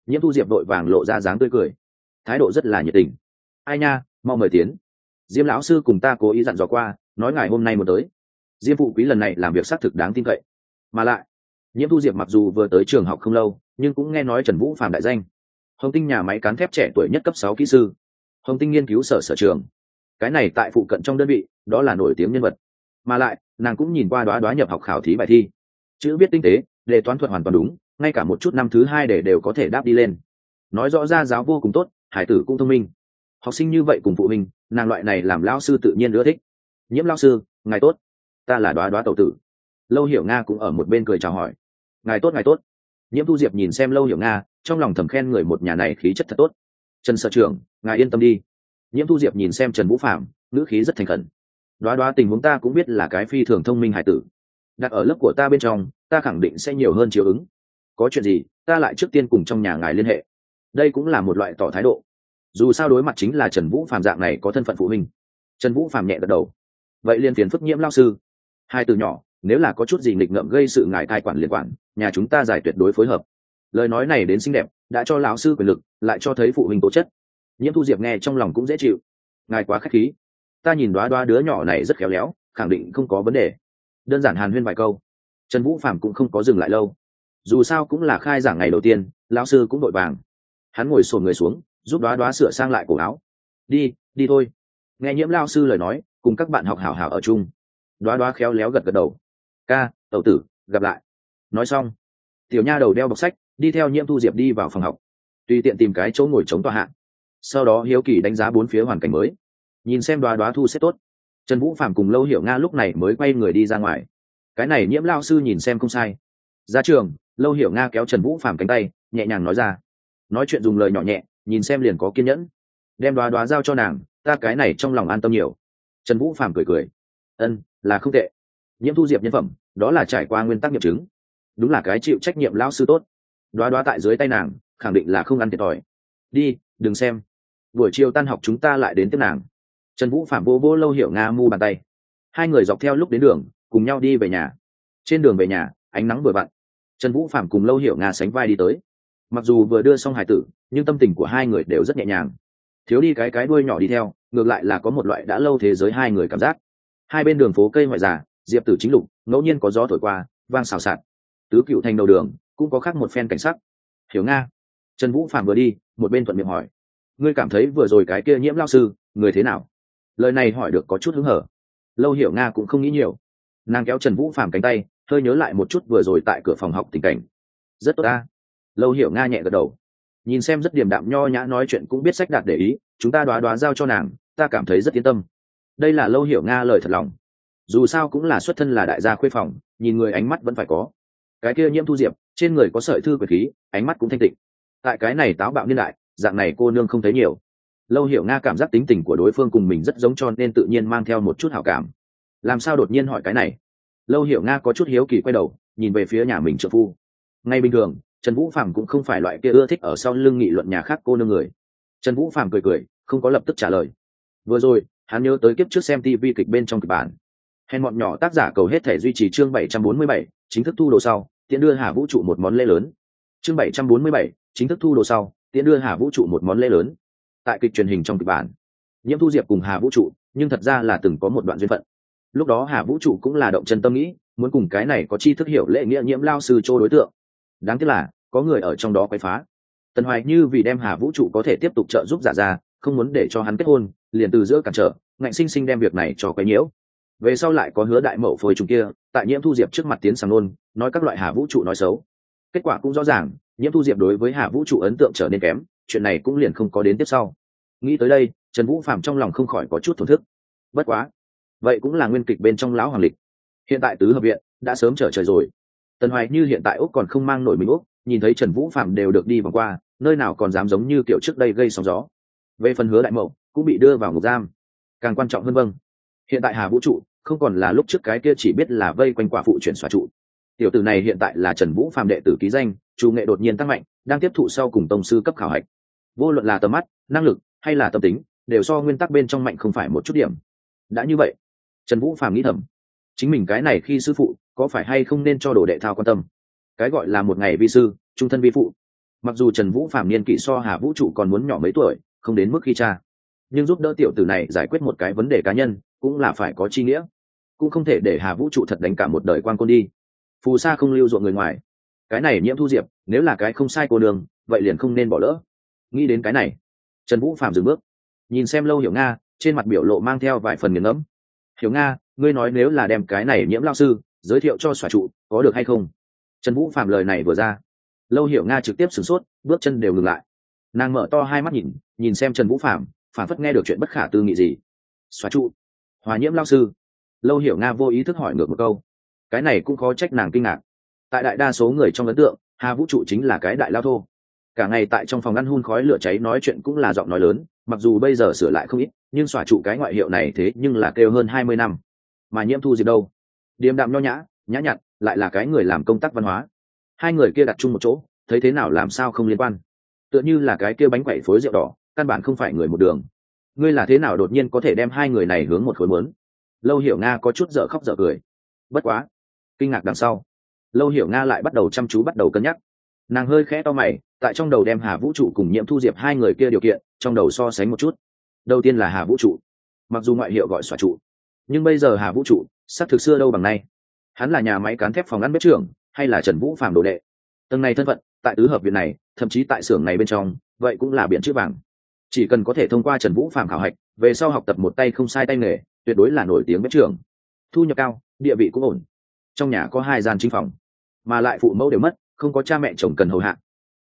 Nhiễm thu diệp đội vàng lộ ra dáng tươi cười. Thái độ rất là nhiệt tình. Ai nha, mau mời tiến. Diêm lão sư cùng ta cố ý dặn dò qua, nói ngài hôm nay muốn tới. Diêm phụ quý lần này làm việc xác thực đáng tin cậy. Mà lại, nhiễm thu diệp mặc dù vừa tới trường học không lâu, nhưng cũng nghe nói trần vũ phạm đại danh. Hồng tinh nhà máy cán thép trẻ tuổi nhất cấp sáu kỹ sư. Hồng tinh nghiên cứu sở sở trường. Cái này tại phụ cận trong đơn vị, đó là nổi tiếng nhân vật mà lại, nàng cũng nhìn qua đoá đoá nhập học khảo thí bài thi. Chữ viết tinh tế, đề toán thuật hoàn toàn đúng, ngay cả một chút năm thứ hai để đều có thể đáp đi lên. Nói rõ ra giáo vô cùng tốt, hải tử cũng thông minh. Học sinh như vậy cùng phụ huynh, nàng loại này làm lao sư tự nhiên ưa thích. Nhiễm lao sư, ngài tốt. Ta là đoá đoá tẩu tử. Lâu hiểu nga cũng ở một bên cười chào hỏi. Ngài tốt ngài tốt. Nhiễm thu diệp nhìn xem lâu hiểu nga, trong lòng thầm khen người một nhà này khí chất thật tốt. Trần sở trưởng, ngài yên tâm đi. Nhiễm thu diệp nhìn xem trần vũ phạm ngữ khí rất thành khẩn đoá đoá tình huống ta cũng biết là cái phi thường thông minh hải tử. Đặt ở lớp của ta bên trong, ta khẳng định sẽ nhiều hơn chiều ứng. Có chuyện gì, ta lại trước tiên cùng trong nhà ngài liên hệ. Đây cũng là một loại tỏ thái độ. Dù sao đối mặt chính là trần vũ phạm dạng này có thân phận phụ huynh. Trần vũ phạm nhẹ gật đầu. Vậy liền phiền phức nhiễm lao sư. Hai từ nhỏ, nếu là có chút gì nghịch ngợm gây sự ngài cai quản liên quản, nhà chúng ta giải tuyệt đối phối hợp. Lời nói này đến xinh đẹp, đã cho lão sư quyền lực, lại cho thấy phụ huynh tố chất. Nhiễm thu diệp nghe trong lòng cũng dễ chịu. Ngài quá k h á c h khí ta nhìn đoá đoá đứa nhỏ này rất khéo léo, khẳng định không có vấn đề. Đơn giản hàn huyên vài câu. Trần vũ phạm cũng không có dừng lại lâu. Dù sao cũng là khai giảng ngày đầu tiên, lão sư cũng đội vàng. Hắn ngồi sồn người xuống, giúp đoá đoá sửa sang lại cổ áo. Đi đi thôi. Nghe nhiễm lao sư lời nói, cùng các bạn học hảo hảo ở chung. Đoá đoá khéo léo gật gật đầu. Ca, tẩu tử, gặp lại. Nói xong, tiểu nha đầu đeo bọc sách, đi theo nhiễm thu diệp đi vào phòng học. Tùy tiện tìm cái chỗ ngồi chống tòa hạng sau đó hiếu kỳ đánh giá bốn phía hoàn cảnh mới nhìn xem đoá đoá thu xếp tốt. Trần vũ phạm cùng lâu hiểu nga lúc này mới quay người đi ra ngoài. Cái này nhiễm lao sư nhìn xem không sai. Ra trường, lâu hiểu nga kéo trần vũ phạm cánh tay, nhẹ nhàng nói ra. Nói chuyện dùng lời nhỏ nhẹ, nhìn xem liền có kiên nhẫn. Đem đoá đoá giao cho nàng, ta cái này trong lòng an tâm nhiều. Trần vũ phạm cười cười. Ân, là không tệ. Nhiễm thu diệp nhân phẩm, đó là trải qua nguyên tắc nghiệm chứng. Đúng là cái chịu trách nhiệm lao sư tốt. Đoá đoá tại dưới tay nàng, khẳng định là không ăn thiệt thòi. Đi, đừng xem. Buổi chiều tan học chúng ta lại đến tiếp nàng trần vũ phạm vô vô lâu hiểu nga mu bàn tay. Hai người dọc theo lúc đến đường, cùng nhau đi về nhà. Trên đường về nhà, ánh nắng vừa vặn. Trần vũ phạm cùng lâu hiểu nga sánh vai đi tới. Mặc dù vừa đưa xong hải tử, nhưng tâm tình của hai người đều rất nhẹ nhàng. Thiếu đi cái cái đuôi nhỏ đi theo, ngược lại là có một loại đã lâu thế giới hai người cảm giác. Hai bên đường phố cây ngoại già, diệp tử chính lục, ngẫu nhiên có gió thổi qua, vang xào xạc. Tứ cựu thành đầu đường, cũng có khác một phen cảnh sắc. Hiểu nga. Trần vũ phạm vừa đi, một bên thuận miệng hỏi. Ngươi cảm thấy vừa rồi cái kia nhiễm lao sư, người thế nào? Lời này hỏi được có chút hứng hở. Lâu hiểu nga cũng không nghĩ nhiều. Nàng kéo trần vũ phàm cánh tay, hơi nhớ lại một chút vừa rồi tại cửa phòng học tình cảnh. Rất tốt ta. Lâu hiểu nga nhẹ gật đầu. Nhìn xem rất điềm đạm nho nhã nói chuyện cũng biết sách đạt để ý, chúng ta đoá đoá giao cho nàng, ta cảm thấy rất yên tâm. Đây là lâu hiểu nga lời thật lòng. Dù sao cũng là xuất thân là đại gia khuê phòng, nhìn người ánh mắt vẫn phải có. Cái kia nhiễm thu diệp, trên người có sợi thư quyền khí, ánh mắt cũng thanh tịnh. Tại cái này táo bạo niên đại, dạng này cô nương không thấy nhiều lâu hiểu nga cảm giác tính tình của đối phương cùng mình rất giống cho nên tự nhiên mang theo một chút hảo cảm. Làm sao đột nhiên hỏi cái này? Lâu hiểu nga có chút hiếu kỳ quay đầu nhìn về phía nhà mình trợ phu. Ngay bình thường trần vũ phạm cũng không phải loại kia ưa thích ở sau lưng nghị luận nhà khác cô nương người. Trần vũ phạm cười cười không có lập tức trả lời. Vừa rồi hắn nhớ tới kiếp trước xem tv kịch bên trong kịch bản. Hèn bọn nhỏ tác giả cầu hết thể duy trì chương 747, chính thức thu đồ sau tiện đưa hà vũ trụ một món lễ lớn. Chương 747, chính thức thu đồ sau tiện đưa hà vũ trụ một món lễ lớn tại kịch truyền hình trong kịch bản. Nhiễm thu diệp cùng hà vũ trụ, nhưng thật ra là từng có một đoạn duyên phận. Lúc đó hà vũ trụ cũng là động chân tâm nghĩ, muốn cùng cái này có chi thức hiểu lệ nghĩa nhiễm lao sư chỗ đối tượng. Đáng tiếc là, có người ở trong đó quay phá. Tần hoài như vì đem hà vũ trụ có thể tiếp tục trợ giúp giả ra, không muốn để cho hắn kết hôn, liền từ giữa cản trở, ngạnh sinh sinh đem việc này cho quấy nhiễu. Về sau lại có hứa đại mậu phôi trùng kia, tại nhiễm thu diệp trước mặt tiến sàng nôn, nói các loại hà vũ trụ nói xấu. Kết quả cũng rõ ràng nhiễm thu diệp đối với hà vũ trụ ấn tượng trở nên kém, chuyện này cũng liền không có đến tiếp sau. Nghĩ tới đây, trần vũ phạm trong lòng không khỏi có chút thổn thức. Bất quá, vậy cũng là nguyên kịch bên trong lão hoàng lịch. Hiện tại tứ hợp viện đã sớm trở trời rồi. Tần hoài như hiện tại úc còn không mang nổi mình úc, nhìn thấy trần vũ phạm đều được đi vòng qua, nơi nào còn dám giống như kiểu trước đây gây sóng gió. Về phần hứa đại mậu, cũng bị đưa vào ngục giam. Càng quan trọng hơn vâng hiện tại hà vũ trụ không còn là lúc trước cái kia chỉ biết là vây quanh quả phụ chuyển xóa trụ tiểu tử này hiện tại là trần vũ phạm đệ tử ký danh, chủ nghệ đột nhiên tăng mạnh, đang tiếp thụ sau cùng tông sư cấp khảo hạch. Vô luận là tầm mắt, năng lực, hay là tâm tính, đều so nguyên tắc bên trong mạnh không phải một chút điểm. Đã như vậy, trần vũ phạm nghĩ thầm, chính mình cái này khi sư phụ, có phải hay không nên cho đồ đệ thao quan tâm? Cái gọi là một ngày vi sư, trung thân vi phụ. Mặc dù trần vũ phạm niên kỷ so hà vũ trụ còn muốn nhỏ mấy tuổi, không đến mức khi cha. Nhưng giúp đỡ tiểu tử này giải quyết một cái vấn đề cá nhân, cũng là phải có chi nghĩa. Cũng không thể để hà vũ trụ thật đánh cả một đời quan côn đi phù sa không lưu ruộng người ngoài. Cái này nhiễm thu diệp, nếu là cái không sai cô đường, vậy liền không nên bỏ lỡ. Nghĩ đến cái này, trần vũ phạm dừng bước. Nhìn xem lâu hiểu nga, trên mặt biểu lộ mang theo vài phần nghiền ngẫm. Hiểu nga, ngươi nói nếu là đem cái này nhiễm lao sư giới thiệu cho xòa trụ, có được hay không? Trần vũ phạm lời này vừa ra, lâu hiểu nga trực tiếp sửng sốt, bước chân đều ngừng lại. Nàng mở to hai mắt nhìn nhìn xem trần vũ phạm phản phất nghe được chuyện bất khả tư nghị gì. Xóa trụ, hòa nhiễm lao sư. Lâu hiểu nga vô ý thức hỏi ngược một câu cái này cũng khó trách nàng kinh ngạc. Tại đại đa số người trong ấn tượng, hà vũ trụ chính là cái đại lao thô. Cả ngày tại trong phòng ngăn hun khói lửa cháy nói chuyện cũng là giọng nói lớn, mặc dù bây giờ sửa lại không ít, nhưng xòa trụ cái ngoại hiệu này thế nhưng là kêu hơn hai mươi năm. Mà nhiễm thu diệp đâu? Điềm đạm nho nhã nhã nhặn, lại là cái người làm công tác văn hóa. Hai người kia đặt chung một chỗ, thấy thế nào làm sao không liên quan. Tựa như là cái kia bánh quẩy phối rượu đỏ, căn bản không phải người một đường. Ngươi là thế nào đột nhiên có thể đem hai người này hướng một khối mớn lâu hiểu nga có chút dở khóc dở cười. Bất quá kinh ngạc đằng sau. Lâu hiểu nga lại bắt đầu chăm chú bắt đầu cân nhắc. Nàng hơi khẽ to mày, tại trong đầu đem hà vũ trụ cùng nhiễm thu diệp hai người kia điều kiện, trong đầu so sánh một chút. Đầu tiên là hà vũ trụ. Mặc dù ngoại hiệu gọi xòa trụ, nhưng bây giờ hà vũ trụ, sắp thực xưa đâu bằng nay. Hắn là nhà máy cán thép phòng ăn bếp trưởng, hay là trần vũ phạm đồ đệ? Tầng này thân phận, tại tứ hợp viện này, thậm chí tại xưởng này bên trong, vậy cũng là biện chữ vàng. Chỉ cần có thể thông qua trần vũ phạm khảo hạch, về sau học tập một tay không sai tay nghề, tuyệt đối là nổi tiếng bếp trưởng. Thu nhập cao, địa vị cũng ổn trong nhà có hai gian chính phòng, mà lại phụ mẫu đều mất, không có cha mẹ chồng cần hầu hạ.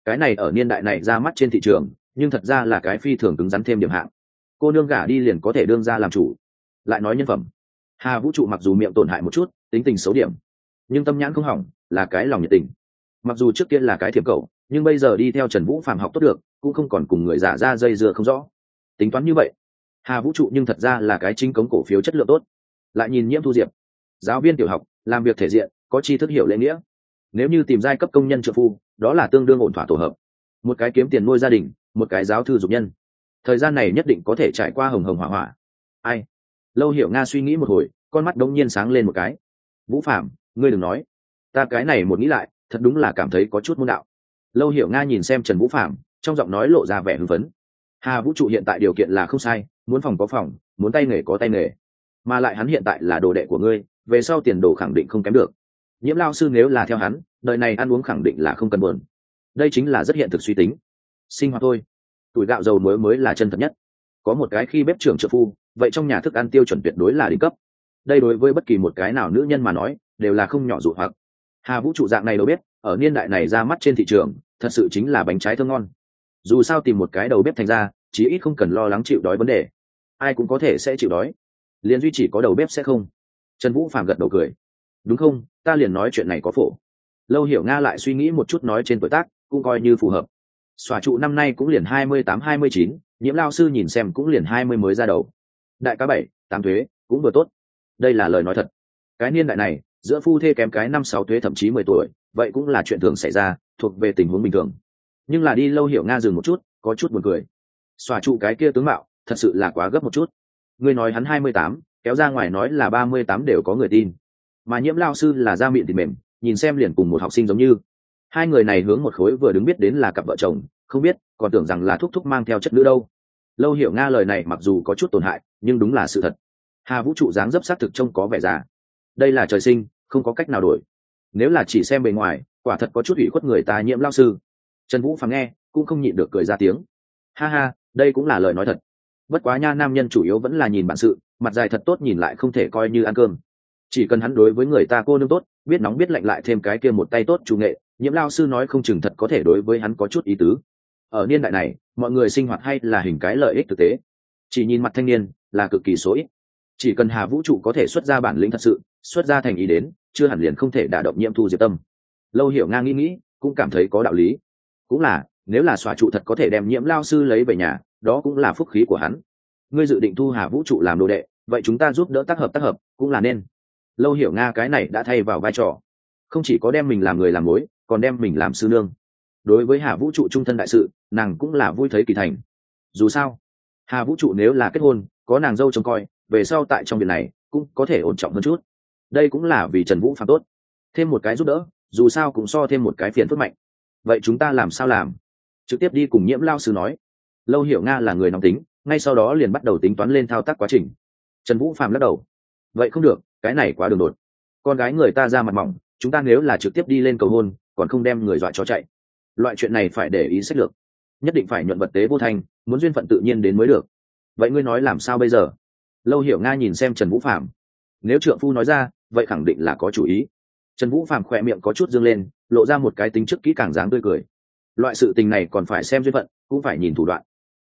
Cái này ở niên đại này ra mắt trên thị trường, nhưng thật ra là cái phi thường cứng rắn thêm điểm hạng. Cô nương gả đi liền có thể đương ra làm chủ. Lại nói nhân phẩm. Hà vũ trụ mặc dù miệng tổn hại một chút, tính tình xấu điểm, nhưng tâm nhãn không hỏng, là cái lòng nhiệt tình. Mặc dù trước kia là cái thiệp cậu nhưng bây giờ đi theo trần vũ phạm học tốt được, cũng không còn cùng người giả ra dây dưa không rõ. Tính toán như vậy, hà vũ trụ nhưng thật ra là cái chính cống cổ phiếu chất lượng tốt. Lại nhìn nhiễm thu diệp, giáo viên tiểu học làm việc thể diện, có chi thức hiểu lễ nghĩa. Nếu như tìm giai cấp công nhân trợ phu, đó là tương đương ổn thỏa tổ hợp. Một cái kiếm tiền nuôi gia đình, một cái giáo thư dục nhân. Thời gian này nhất định có thể trải qua hồng hồng hỏa hỏa. Ai? Lâu hiểu nga suy nghĩ một hồi, con mắt đống nhiên sáng lên một cái. Vũ phạm ngươi đừng nói. Ta cái này một nghĩ lại, thật đúng là cảm thấy có chút môn đạo. Lâu hiểu nga nhìn xem trần vũ phạm trong giọng nói lộ ra vẻ hưng phấn. Hà vũ trụ hiện tại điều kiện là không sai, muốn phòng có phòng, muốn tay nghề có tay nghề. Mà lại hắn hiện tại là đồ đệ của ngươi về sau tiền đồ khẳng định không kém được. Nhiễm lao sư nếu là theo hắn, đời này ăn uống khẳng định là không cần buồn. Đây chính là rất hiện thực suy tính. Sinh hoạt thôi. Tuổi gạo dầu muối mới là chân thật nhất. Có một cái khi bếp trưởng trợ phu, vậy trong nhà thức ăn tiêu chuẩn tuyệt đối là đỉnh cấp. Đây đối với bất kỳ một cái nào nữ nhân mà nói, đều là không nhỏ dụ hoặc. Hà vũ trụ dạng này đâu biết, ở niên đại này ra mắt trên thị trường, thật sự chính là bánh trái thơm ngon. Dù sao tìm một cái đầu bếp thành ra, chí ít không cần lo lắng chịu đói vấn đề. Ai cũng có thể sẽ chịu đói. Liền duy chỉ có đầu bếp sẽ không trần vũ phàm gật đầu cười. Đúng không? Ta liền nói chuyện này có phổ. Lâu hiểu nga lại suy nghĩ một chút nói trên tuổi tác, cũng coi như phù hợp. Xòa trụ năm nay cũng liền hai mươi tám, hai mươi chín, nhiễm lao sư nhìn xem cũng liền hai mươi mới ra đầu. Đại cá bảy, tám thuế, cũng vừa tốt. Đây là lời nói thật. Cái niên đại này, giữa phu thê kém cái năm, sáu thuế, thậm chí mười tuổi, vậy cũng là chuyện thường xảy ra, thuộc về tình huống bình thường. Nhưng là đi lâu hiểu nga dừng một chút, có chút buồn cười. Xòa trụ cái kia tướng mạo, thật sự là quá gấp một chút. Ngươi nói hắn hai mươi tám kéo ra ngoài nói là ba mươi tám đều có người tin. Mà nhiễm lao sư là da miệng thịt mềm, nhìn xem liền cùng một học sinh giống như. Hai người này hướng một khối vừa đứng biết đến là cặp vợ chồng, không biết, còn tưởng rằng là thúc thúc mang theo chất nữ đâu. Lâu hiểu nga lời này mặc dù có chút tổn hại, nhưng đúng là sự thật. Hà vũ trụ dáng dấp sát thực trông có vẻ già. Đây là trời sinh, không có cách nào đổi. Nếu là chỉ xem bề ngoài, quả thật có chút ủy khuất người ta nhiễm lao sư. Trần vũ phàm nghe, cũng không nhịn được cười ra tiếng. Ha ha, đây cũng là lời nói thật. Bất quá nha nam nhân chủ yếu vẫn là nhìn bản sự mặt dài thật tốt nhìn lại không thể coi như ăn cơm. Chỉ cần hắn đối với người ta cô nương tốt, biết nóng biết lạnh lại thêm cái kia một tay tốt chủ nghệ, nhiễm lao sư nói không chừng thật có thể đối với hắn có chút ý tứ. Ở niên đại này, mọi người sinh hoạt hay là hình cái lợi ích thực tế. Chỉ nhìn mặt thanh niên, là cực kỳ số ít. Chỉ cần hà vũ trụ có thể xuất ra bản lĩnh thật sự, xuất ra thành ý đến, chưa hẳn liền không thể đả động nhiễm thu diệp tâm. Lâu hiểu nga nghĩ nghĩ, cũng cảm thấy có đạo lý. Cũng là, nếu là xòa trụ thật có thể đem nhiễm lao sư lấy về nhà, đó cũng là phúc khí của hắn. Ngươi dự định thu hà vũ trụ làm đồ đệ vậy chúng ta giúp đỡ tác hợp tác hợp, cũng là nên. Lâu hiểu nga cái này đã thay vào vai trò. Không chỉ có đem mình làm người làm mối, còn đem mình làm sư nương. Đối với hà vũ trụ trung thân đại sự, nàng cũng là vui thấy kỳ thành. Dù sao, hà vũ trụ nếu là kết hôn, có nàng dâu trông coi, về sau tại trong việc này, cũng có thể ổn trọng hơn chút. Đây cũng là vì trần vũ phạm tốt. Thêm một cái giúp đỡ, dù sao cũng so thêm một cái phiền phức mạnh. Vậy chúng ta làm sao làm? Trực tiếp đi cùng nhiễm lao sư nói. Lâu hiểu nga là người nóng tính, ngay sau đó liền bắt đầu tính toán lên thao tác quá trình trần vũ phạm lắc đầu. Vậy không được, cái này quá đường đột. Con gái người ta ra mặt mỏng, chúng ta nếu là trực tiếp đi lên cầu hôn, còn không đem người dọa chó chạy. Loại chuyện này phải để ý sách lược. Nhất định phải nhuận vật tế vô thành muốn duyên phận tự nhiên đến mới được. Vậy ngươi nói làm sao bây giờ? Lâu hiểu nga nhìn xem trần vũ phạm nếu trượng phu nói ra, vậy khẳng định là có chủ ý. Trần vũ phạm khỏe miệng có chút dương lên, lộ ra một cái tính chức kỹ càng dáng tươi cười. Loại sự tình này còn phải xem duyên phận, cũng phải nhìn thủ đoạn.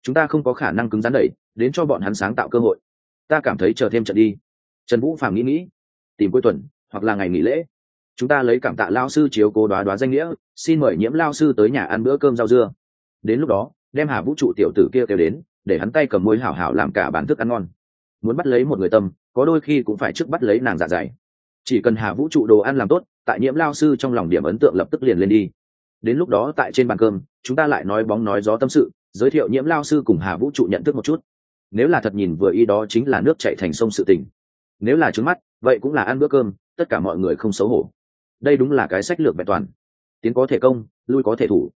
Chúng ta không có khả năng cứng rắn đẩy, đến cho bọn hắn sáng tạo cơ hội ta cảm thấy chờ thêm trận đi. Trần vũ phạm nghĩ nghĩ, tìm cuối tuần, hoặc là ngày nghỉ lễ. Chúng ta lấy cảm tạ lao sư chiếu cố đoá đoá danh nghĩa, xin mời nhiễm lao sư tới nhà ăn bữa cơm rau dưa. Đến lúc đó, đem hà vũ trụ tiểu tử kia kêu đến, để hắn tay cầm môi hảo hảo làm cả bản thức ăn ngon. Muốn bắt lấy một người tâm, có đôi khi cũng phải trước bắt lấy nàng dạ dày. Chỉ cần hà vũ trụ đồ ăn làm tốt, tại nhiễm lao sư trong lòng điểm ấn tượng lập tức liền lên đi. Đến lúc đó tại trên bàn cơm, chúng ta lại nói bóng nói gió tâm sự, giới thiệu nhiễm lao sư cùng hà vũ trụ nhận thức một chút nếu là thật nhìn vừa ý đó chính là nước chạy thành sông sự tình. Nếu là trứng mắt, vậy cũng là ăn bữa cơm, tất cả mọi người không xấu hổ. Đây đúng là cái sách lược vẹn toàn. Tiến có thể công, lui có thể thủ.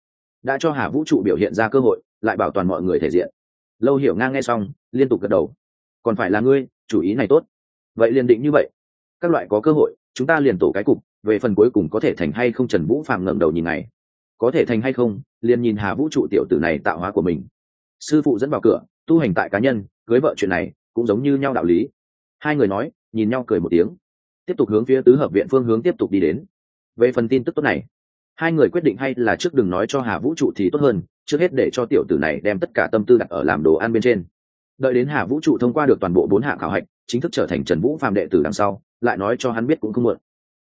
Đã cho hà vũ trụ biểu hiện ra cơ hội, lại bảo toàn mọi người thể diện. Lâu hiểu ngang nghe xong, liên tục gật đầu. Còn phải là ngươi, chủ ý này tốt. Vậy liền định như vậy. Các loại có cơ hội, chúng ta liền tổ cái cục, về phần cuối cùng có thể thành hay không trần vũ phàm ngẩng đầu nhìn này có thể thành hay không, liền nhìn hà vũ trụ tiểu tử này tạo hóa của mình. Sư phụ dẫn vào cửa tu hành tại cá nhân, cưới vợ chuyện này cũng giống như nhau đạo lý. Hai người nói, nhìn nhau cười một tiếng. Tiếp tục hướng phía tứ hợp viện phương hướng tiếp tục đi đến. Về phần tin tức tốt này, hai người quyết định hay là trước đừng nói cho hà vũ trụ thì tốt hơn, trước hết để cho tiểu tử này đem tất cả tâm tư đặt ở làm đồ ăn bên trên. Đợi đến hà vũ trụ thông qua được toàn bộ bốn hạng khảo hạch, chính thức trở thành trần vũ phạm đệ tử đằng sau, lại nói cho hắn biết cũng không muộn.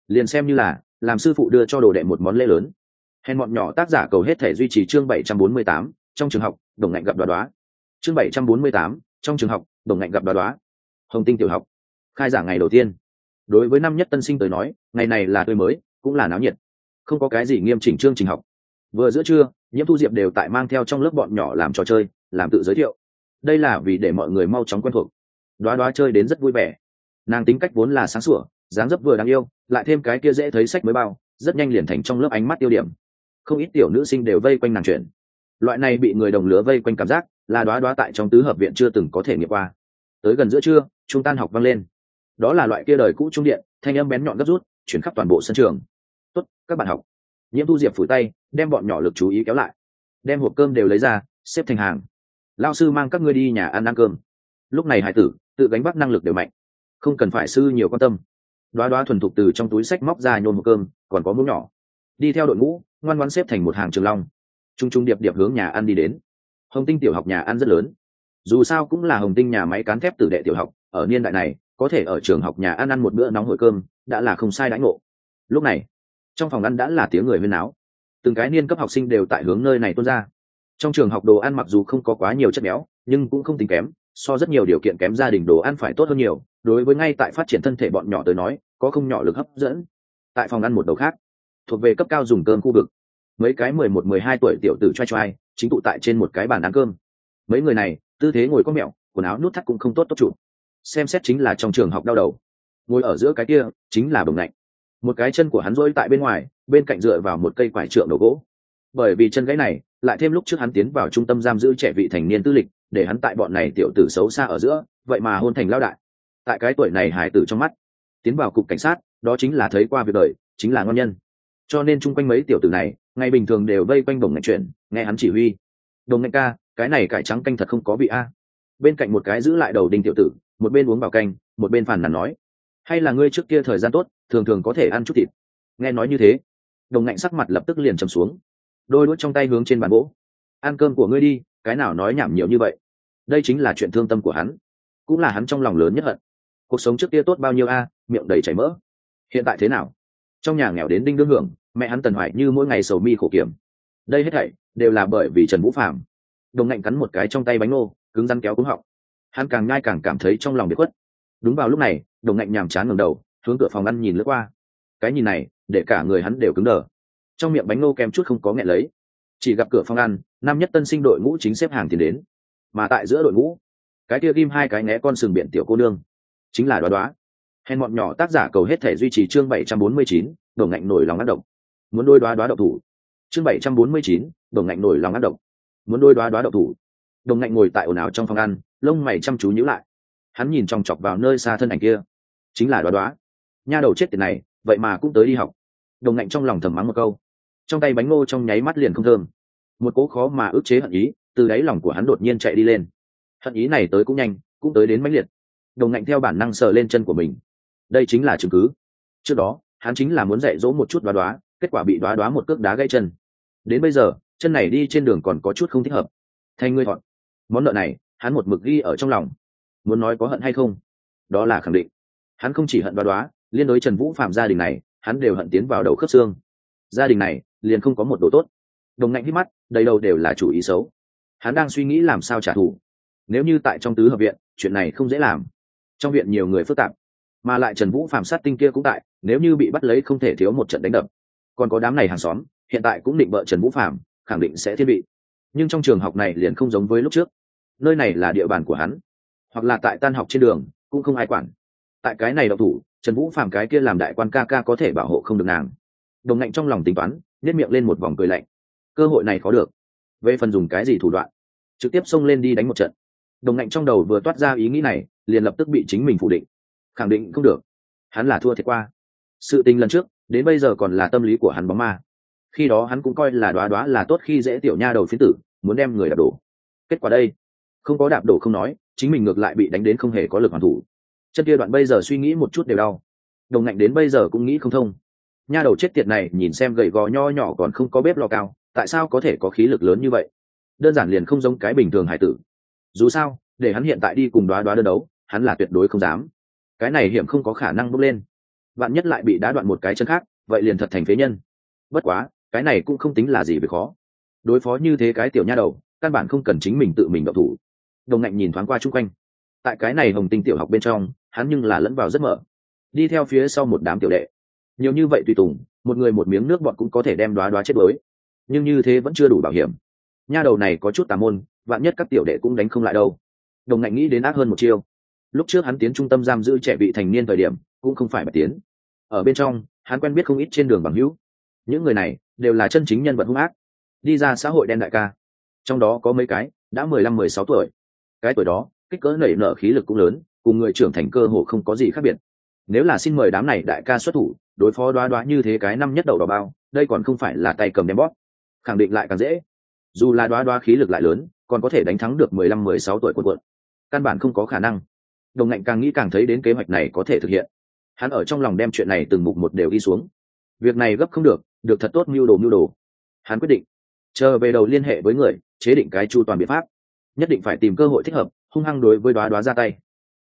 Liền xem như là, làm sư phụ đưa cho đồ đệ một món lễ lớn. Hèn bọn nhỏ tác giả cầu hết thể duy trì chương bảy trăm bốn mươi tám, trong trường học, đồng ngạnh gặp đoá đoá chương bảy trăm bốn mươi tám, trong trường học, đồng ngạnh gặp đoá đoá. Hồng tinh tiểu học. Khai giảng ngày đầu tiên. Đối với năm nhất tân sinh tới nói, ngày này là tươi mới, cũng là náo nhiệt. Không có cái gì nghiêm chỉnh chương trình học. Vừa giữa trưa, nhiễm thu diệp đều tại mang theo trong lớp bọn nhỏ làm trò chơi, làm tự giới thiệu. Đây là vì để mọi người mau chóng quen thuộc. Đoá đoá chơi đến rất vui vẻ. Nàng tính cách vốn là sáng sủa, dáng dấp vừa đáng yêu, lại thêm cái kia dễ thấy sách mới bao, rất nhanh liền thành trong lớp ánh mắt tiêu điểm. Không ít tiểu nữ sinh đều vây quanh nàng chuyện. loại này bị người đồng lứa vây quanh cảm giác là đoá đoá tại trong tứ hợp viện chưa từng có thể nghiệm qua. Tới gần giữa trưa, trung tan học vang lên. Đó là loại kia đời cũ trung điện, thanh âm bén nhọn gấp rút, chuyển khắp toàn bộ sân trường. Tốt, các bạn học. Nhiễm thu diệp phủi tay, đem bọn nhỏ lực chú ý kéo lại. Đem hộp cơm đều lấy ra, xếp thành hàng. Lao sư mang các ngươi đi nhà ăn ăn cơm. Lúc này hải tử, tự gánh bắt năng lực đều mạnh. Không cần phải sư nhiều quan tâm. Đoá đoá thuần thục từ trong túi sách móc ra nhôm một cơm, còn có mũ nhỏ. Đi theo đội ngũ, ngoan ngoan xếp thành một hàng trường long. T r u n g t r u n g điệp điệp hướng nhà ăn đi đến hồng tinh tiểu học nhà ăn rất lớn. Dù sao cũng là hồng tinh nhà máy cán thép tử đệ tiểu học, ở niên đại này, có thể ở trường học nhà ăn ăn một bữa nóng hổi cơm, đã là không sai đãi ngộ. Lúc này, trong phòng ăn đã là tiếng người huyên áo từng cái niên cấp học sinh đều tại hướng nơi này tuôn ra. Trong trường học đồ ăn mặc dù không có quá nhiều chất béo, nhưng cũng không tính kém, so rất nhiều điều kiện kém gia đình đồ ăn phải tốt hơn nhiều. Đối với ngay tại phát triển thân thể bọn nhỏ tới nói, có không nhỏ lực hấp dẫn. Tại phòng ăn một đầu khác, thuộc về cấp cao dùng cơm khu vực. Mấy cái mười một, mười hai tuổi tiểu tử choai choai chính tụ tại trên một cái bàn ăn cơm. Mấy người này, tư thế ngồi có mẹo, quần áo nút thắt cũng không tốt tốt chủ. Xem xét chính là trong trường học đau đầu. Ngồi ở giữa cái kia, chính là bồng lạnh. Một cái chân của hắn rỗi tại bên ngoài, bên cạnh dựa vào một cây quải trượng đồ gỗ. Bởi vì chân gãy này, lại thêm lúc trước hắn tiến vào trung tâm giam giữ trẻ vị thành niên tư lịch, để hắn tại bọn này tiểu tử xấu xa ở giữa, vậy mà hôn thành lao đại. Tại cái tuổi này hải tử trong mắt, tiến vào cục cảnh sát, đó chính là thấy qua việc đời, chính là ngon nhân. Cho nên chung quanh mấy tiểu tử này, ngày bình thường đều vây quanh đồng ngạch chuyện nghe hắn chỉ huy. Đồng ngạch ca, cái này cải trắng canh thật không có vị a. Bên cạnh một cái giữ lại đầu đinh tiểu tử, một bên uống vào canh, một bên phàn nàn nói. Hay là ngươi trước kia thời gian tốt, thường thường có thể ăn chút thịt. Nghe nói như thế, đồng ngạnh sắc mặt lập tức liền trầm xuống. Đôi đũa trong tay hướng trên bàn gỗ. Ăn cơm của ngươi đi, cái nào nói nhảm nhiều như vậy. Đây chính là chuyện thương tâm của hắn. Cũng là hắn trong lòng lớn nhất hận. Cuộc sống trước kia tốt bao nhiêu a, miệng đầy chảy mỡ. Hiện tại thế nào? Trong nhà nghèo đến đinh đương hưởng, mẹ hắn tần hoài như mỗi ngày sầu mi khổ kiểm. Đây hết thảy đều là bởi vì trần vũ phạm đồng ngạnh cắn một cái trong tay bánh ngô, cứng răn kéo cứng họng. Hắn càng ngai càng cảm thấy trong lòng bị khuất. Đúng vào lúc này, đồng ngạnh nhàm chán ngầm đầu, hướng cửa phòng ăn nhìn lướt qua. Cái nhìn này, để cả người hắn đều cứng đờ. Trong miệng bánh ngô kem chút không có nghẹn lấy. Chỉ gặp cửa phòng ăn năm nhất tân sinh đội ngũ chính xếp hàng thì đến. Mà tại giữa đội ngũ, cái kia ghim hai cái né con sừng biển tiểu cô nương. Chính là đoá đoá. Hèn bọn nhỏ tác giả cầu hết thể duy trì chương bảy trăm bốn mươi chín, đồng ngạnh nổi lòng ác động muốn đôi đoá đoá độc thủ. Chương bảy trăm bốn mươi chín đồng ngạnh nổi lòng ác động muốn đôi đoá đoá độc thủ. Đồng ngạnh ngồi tại ồn ào trong phòng ăn, lông mày chăm chú nhíu lại. Hắn nhìn chòng chọc vào nơi xa thân ảnh kia. Chính là đoá đoá. Nha đầu chết tiệt này, vậy mà cũng tới đi học. Đồng ngạnh trong lòng thầm mắng một câu. Trong tay bánh ngô trong nháy mắt liền không thơm. Một cố khó mà ức chế hận ý, từ đáy lòng của hắn đột nhiên chạy đi lên. Hận ý này tới cũng nhanh, cũng tới đến mãnh liệt. Đồng ngạnh theo bản năng sờ lên chân của mình. Đây chính là chứng cứ. Trước đó, hắn chính là muốn dạy dỗ một chút đoá đoá, kết quả bị đoá đoá một cước đá gãy chân. Đến bây giờ chân này đi trên đường còn có chút không thích hợp. Thành ngươi thọn. Món nợ này, hắn một mực ghi ở trong lòng. Muốn nói có hận hay không? Đó là khẳng định. Hắn không chỉ hận đoá đoá, liên đối trần vũ phạm gia đình này, hắn đều hận tiến vào đầu khớp xương. Gia đình này, liền không có một đồ tốt. Đồng ngạnh hít mắt, đầy đầu đều là chủ ý xấu. Hắn đang suy nghĩ làm sao trả thù. Nếu như tại trong tứ hợp viện, chuyện này không dễ làm. Trong viện nhiều người phức tạp, mà lại trần vũ phạm sát tinh kia cũng tại, nếu như bị bắt lấy không thể thiếu một trận đánh đập. Còn có đám này hàng xóm, hiện tại cũng định vợ trần vũ phạm khẳng định sẽ thiên bị nhưng trong trường học này liền không giống với lúc trước. Nơi này là địa bàn của hắn, hoặc là tại tan học trên đường, cũng không ai quản. Tại cái này độc thủ, trần vũ phạm cái kia làm đại quan ca ca có thể bảo hộ không được nàng. Đồng ngạnh trong lòng tính toán nhét miệng lên một vòng cười lạnh. Cơ hội này khó được. Về phần dùng cái gì thủ đoạn, trực tiếp xông lên đi đánh một trận. Đồng ngạnh trong đầu vừa toát ra ý nghĩ này, liền lập tức bị chính mình phủ định. Khẳng định không được. Hắn là thua thiệt qua. Sự tình lần trước, đến bây giờ còn là tâm lý của hắn bóng ma khi đó hắn cũng coi là đoá đoá là tốt khi dễ tiểu nha đầu phiến tử, muốn đem người đạp đổ. Kết quả đây, không có đạp đổ không nói, chính mình ngược lại bị đánh đến không hề có lực hoàn thủ. Chân kia đoạn bây giờ suy nghĩ một chút đều đau. Đồng ngạnh đến bây giờ cũng nghĩ không thông. Nha đầu chết tiệt này nhìn xem gầy gò nho nhỏ còn không có bếp lò cao, tại sao có thể có khí lực lớn như vậy? Đơn giản liền không giống cái bình thường hải tử. Dù sao, để hắn hiện tại đi cùng đoá đoá đơn đấu, hắn là tuyệt đối không dám. Cái này hiểm không có khả năng bốc lên. Bạn nhất lại bị đá đoạn một cái chân khác, vậy liền thật thành phế nhân. Bất quá cái này cũng không tính là gì về khó. Đối phó như thế cái tiểu nha đầu, căn bản không cần chính mình tự mình động thủ. Đồng ngạnh nhìn thoáng qua chung quanh. Tại cái này hồng tinh tiểu học bên trong, hắn nhưng là lẫn vào rất mở. Đi theo phía sau một đám tiểu đệ. Nhiều như vậy tùy tùng, một người một miếng nước bọn cũng có thể đem đoá đoá chết bới nhưng như thế vẫn chưa đủ bảo hiểm. Nha đầu này có chút tà môn, vạn nhất các tiểu đệ cũng đánh không lại đâu. Đồng ngạnh nghĩ đến ác hơn một chiêu. Lúc trước hắn tiến trung tâm giam giữ trẻ vị thành niên thời điểm, cũng không phải bạch tiến. Ở bên trong, hắn quen biết không ít trên đường bằng hữu những người này đều là chân chính nhân vật hung ác. Đi ra xã hội đen đại ca. Trong đó có mấy cái đã mười lăm, mười sáu tuổi. Cái tuổi đó, kích cỡ nảy nở khí lực cũng lớn, cùng người trưởng thành cơ hồ không có gì khác biệt. Nếu là xin mời đám này đại ca xuất thủ, đối phó đoá đoá như thế cái năm nhất đầu đỏ bao, đây còn không phải là tay cầm đem bóp. Khẳng định lại càng dễ. Dù là đoá đoá khí lực lại lớn, còn có thể đánh thắng được mười lăm, mười sáu tuổi quân quận căn bản không có khả năng. Đồng ngạnh càng nghĩ càng thấy đến kế hoạch này có thể thực hiện. Hắn ở trong lòng đem chuyện này từng mục một đều đi xuống việc này gấp không được được thật tốt mưu đồ mưu đồ. Hắn quyết định, chờ về đầu liên hệ với người, chế định cái chu toàn biện pháp. Nhất định phải tìm cơ hội thích hợp, hung hăng đối với đoá đoá ra tay.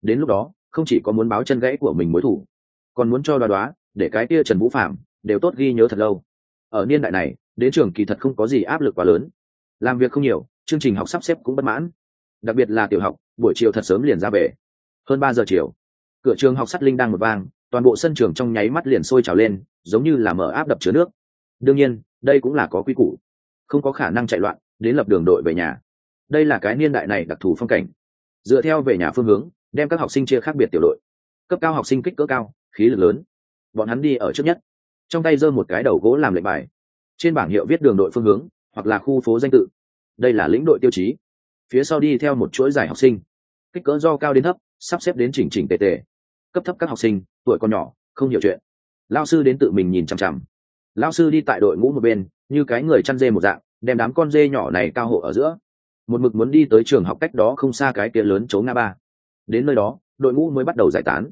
Đến lúc đó, không chỉ có muốn báo chân gãy của mình mối thủ, còn muốn cho đoá đoá để cái kia trần vũ phạm đều tốt ghi nhớ thật lâu. Ở niên đại này, đến trường kỳ thật không có gì áp lực quá lớn. Làm việc không nhiều, chương trình học sắp xếp cũng bất mãn. Đặc biệt là tiểu học, buổi chiều thật sớm liền ra về. Hơn ba giờ chiều, cửa trường học sắt linh đang một vang toàn bộ sân trường trong nháy mắt liền sôi trào lên, giống như là mở áp đập chứa nước. Đương nhiên, đây cũng là có quy củ. Không có khả năng chạy loạn, đến lập đường đội về nhà. Đây là cái niên đại này đặc thù phong cảnh. Dựa theo về nhà phương hướng, đem các học sinh chia khác biệt tiểu đội. Cấp cao học sinh kích cỡ cao, khí lực lớn. Bọn hắn đi ở trước nhất. Trong tay giơ một cái đầu gỗ làm lệnh bài. Trên bảng hiệu viết đường đội phương hướng, hoặc là khu phố danh tự. Đây là lĩnh đội tiêu chí. Phía sau đi theo một chuỗi dài học sinh. Kích cỡ do cao đến thấp, sắp xếp đến chỉnh chỉnh tề tề cấp thấp các học sinh, tuổi còn nhỏ, không hiểu chuyện. Lao sư đến tự mình nhìn chằm chằm. Lao sư đi tại đội ngũ một bên, như cái người chăn dê một dạng, đem đám con dê nhỏ này cao hộ ở giữa. Một mực muốn đi tới trường học cách đó không xa cái kia lớn chỗ nga ba. Đến nơi đó, đội ngũ mới bắt đầu giải tán.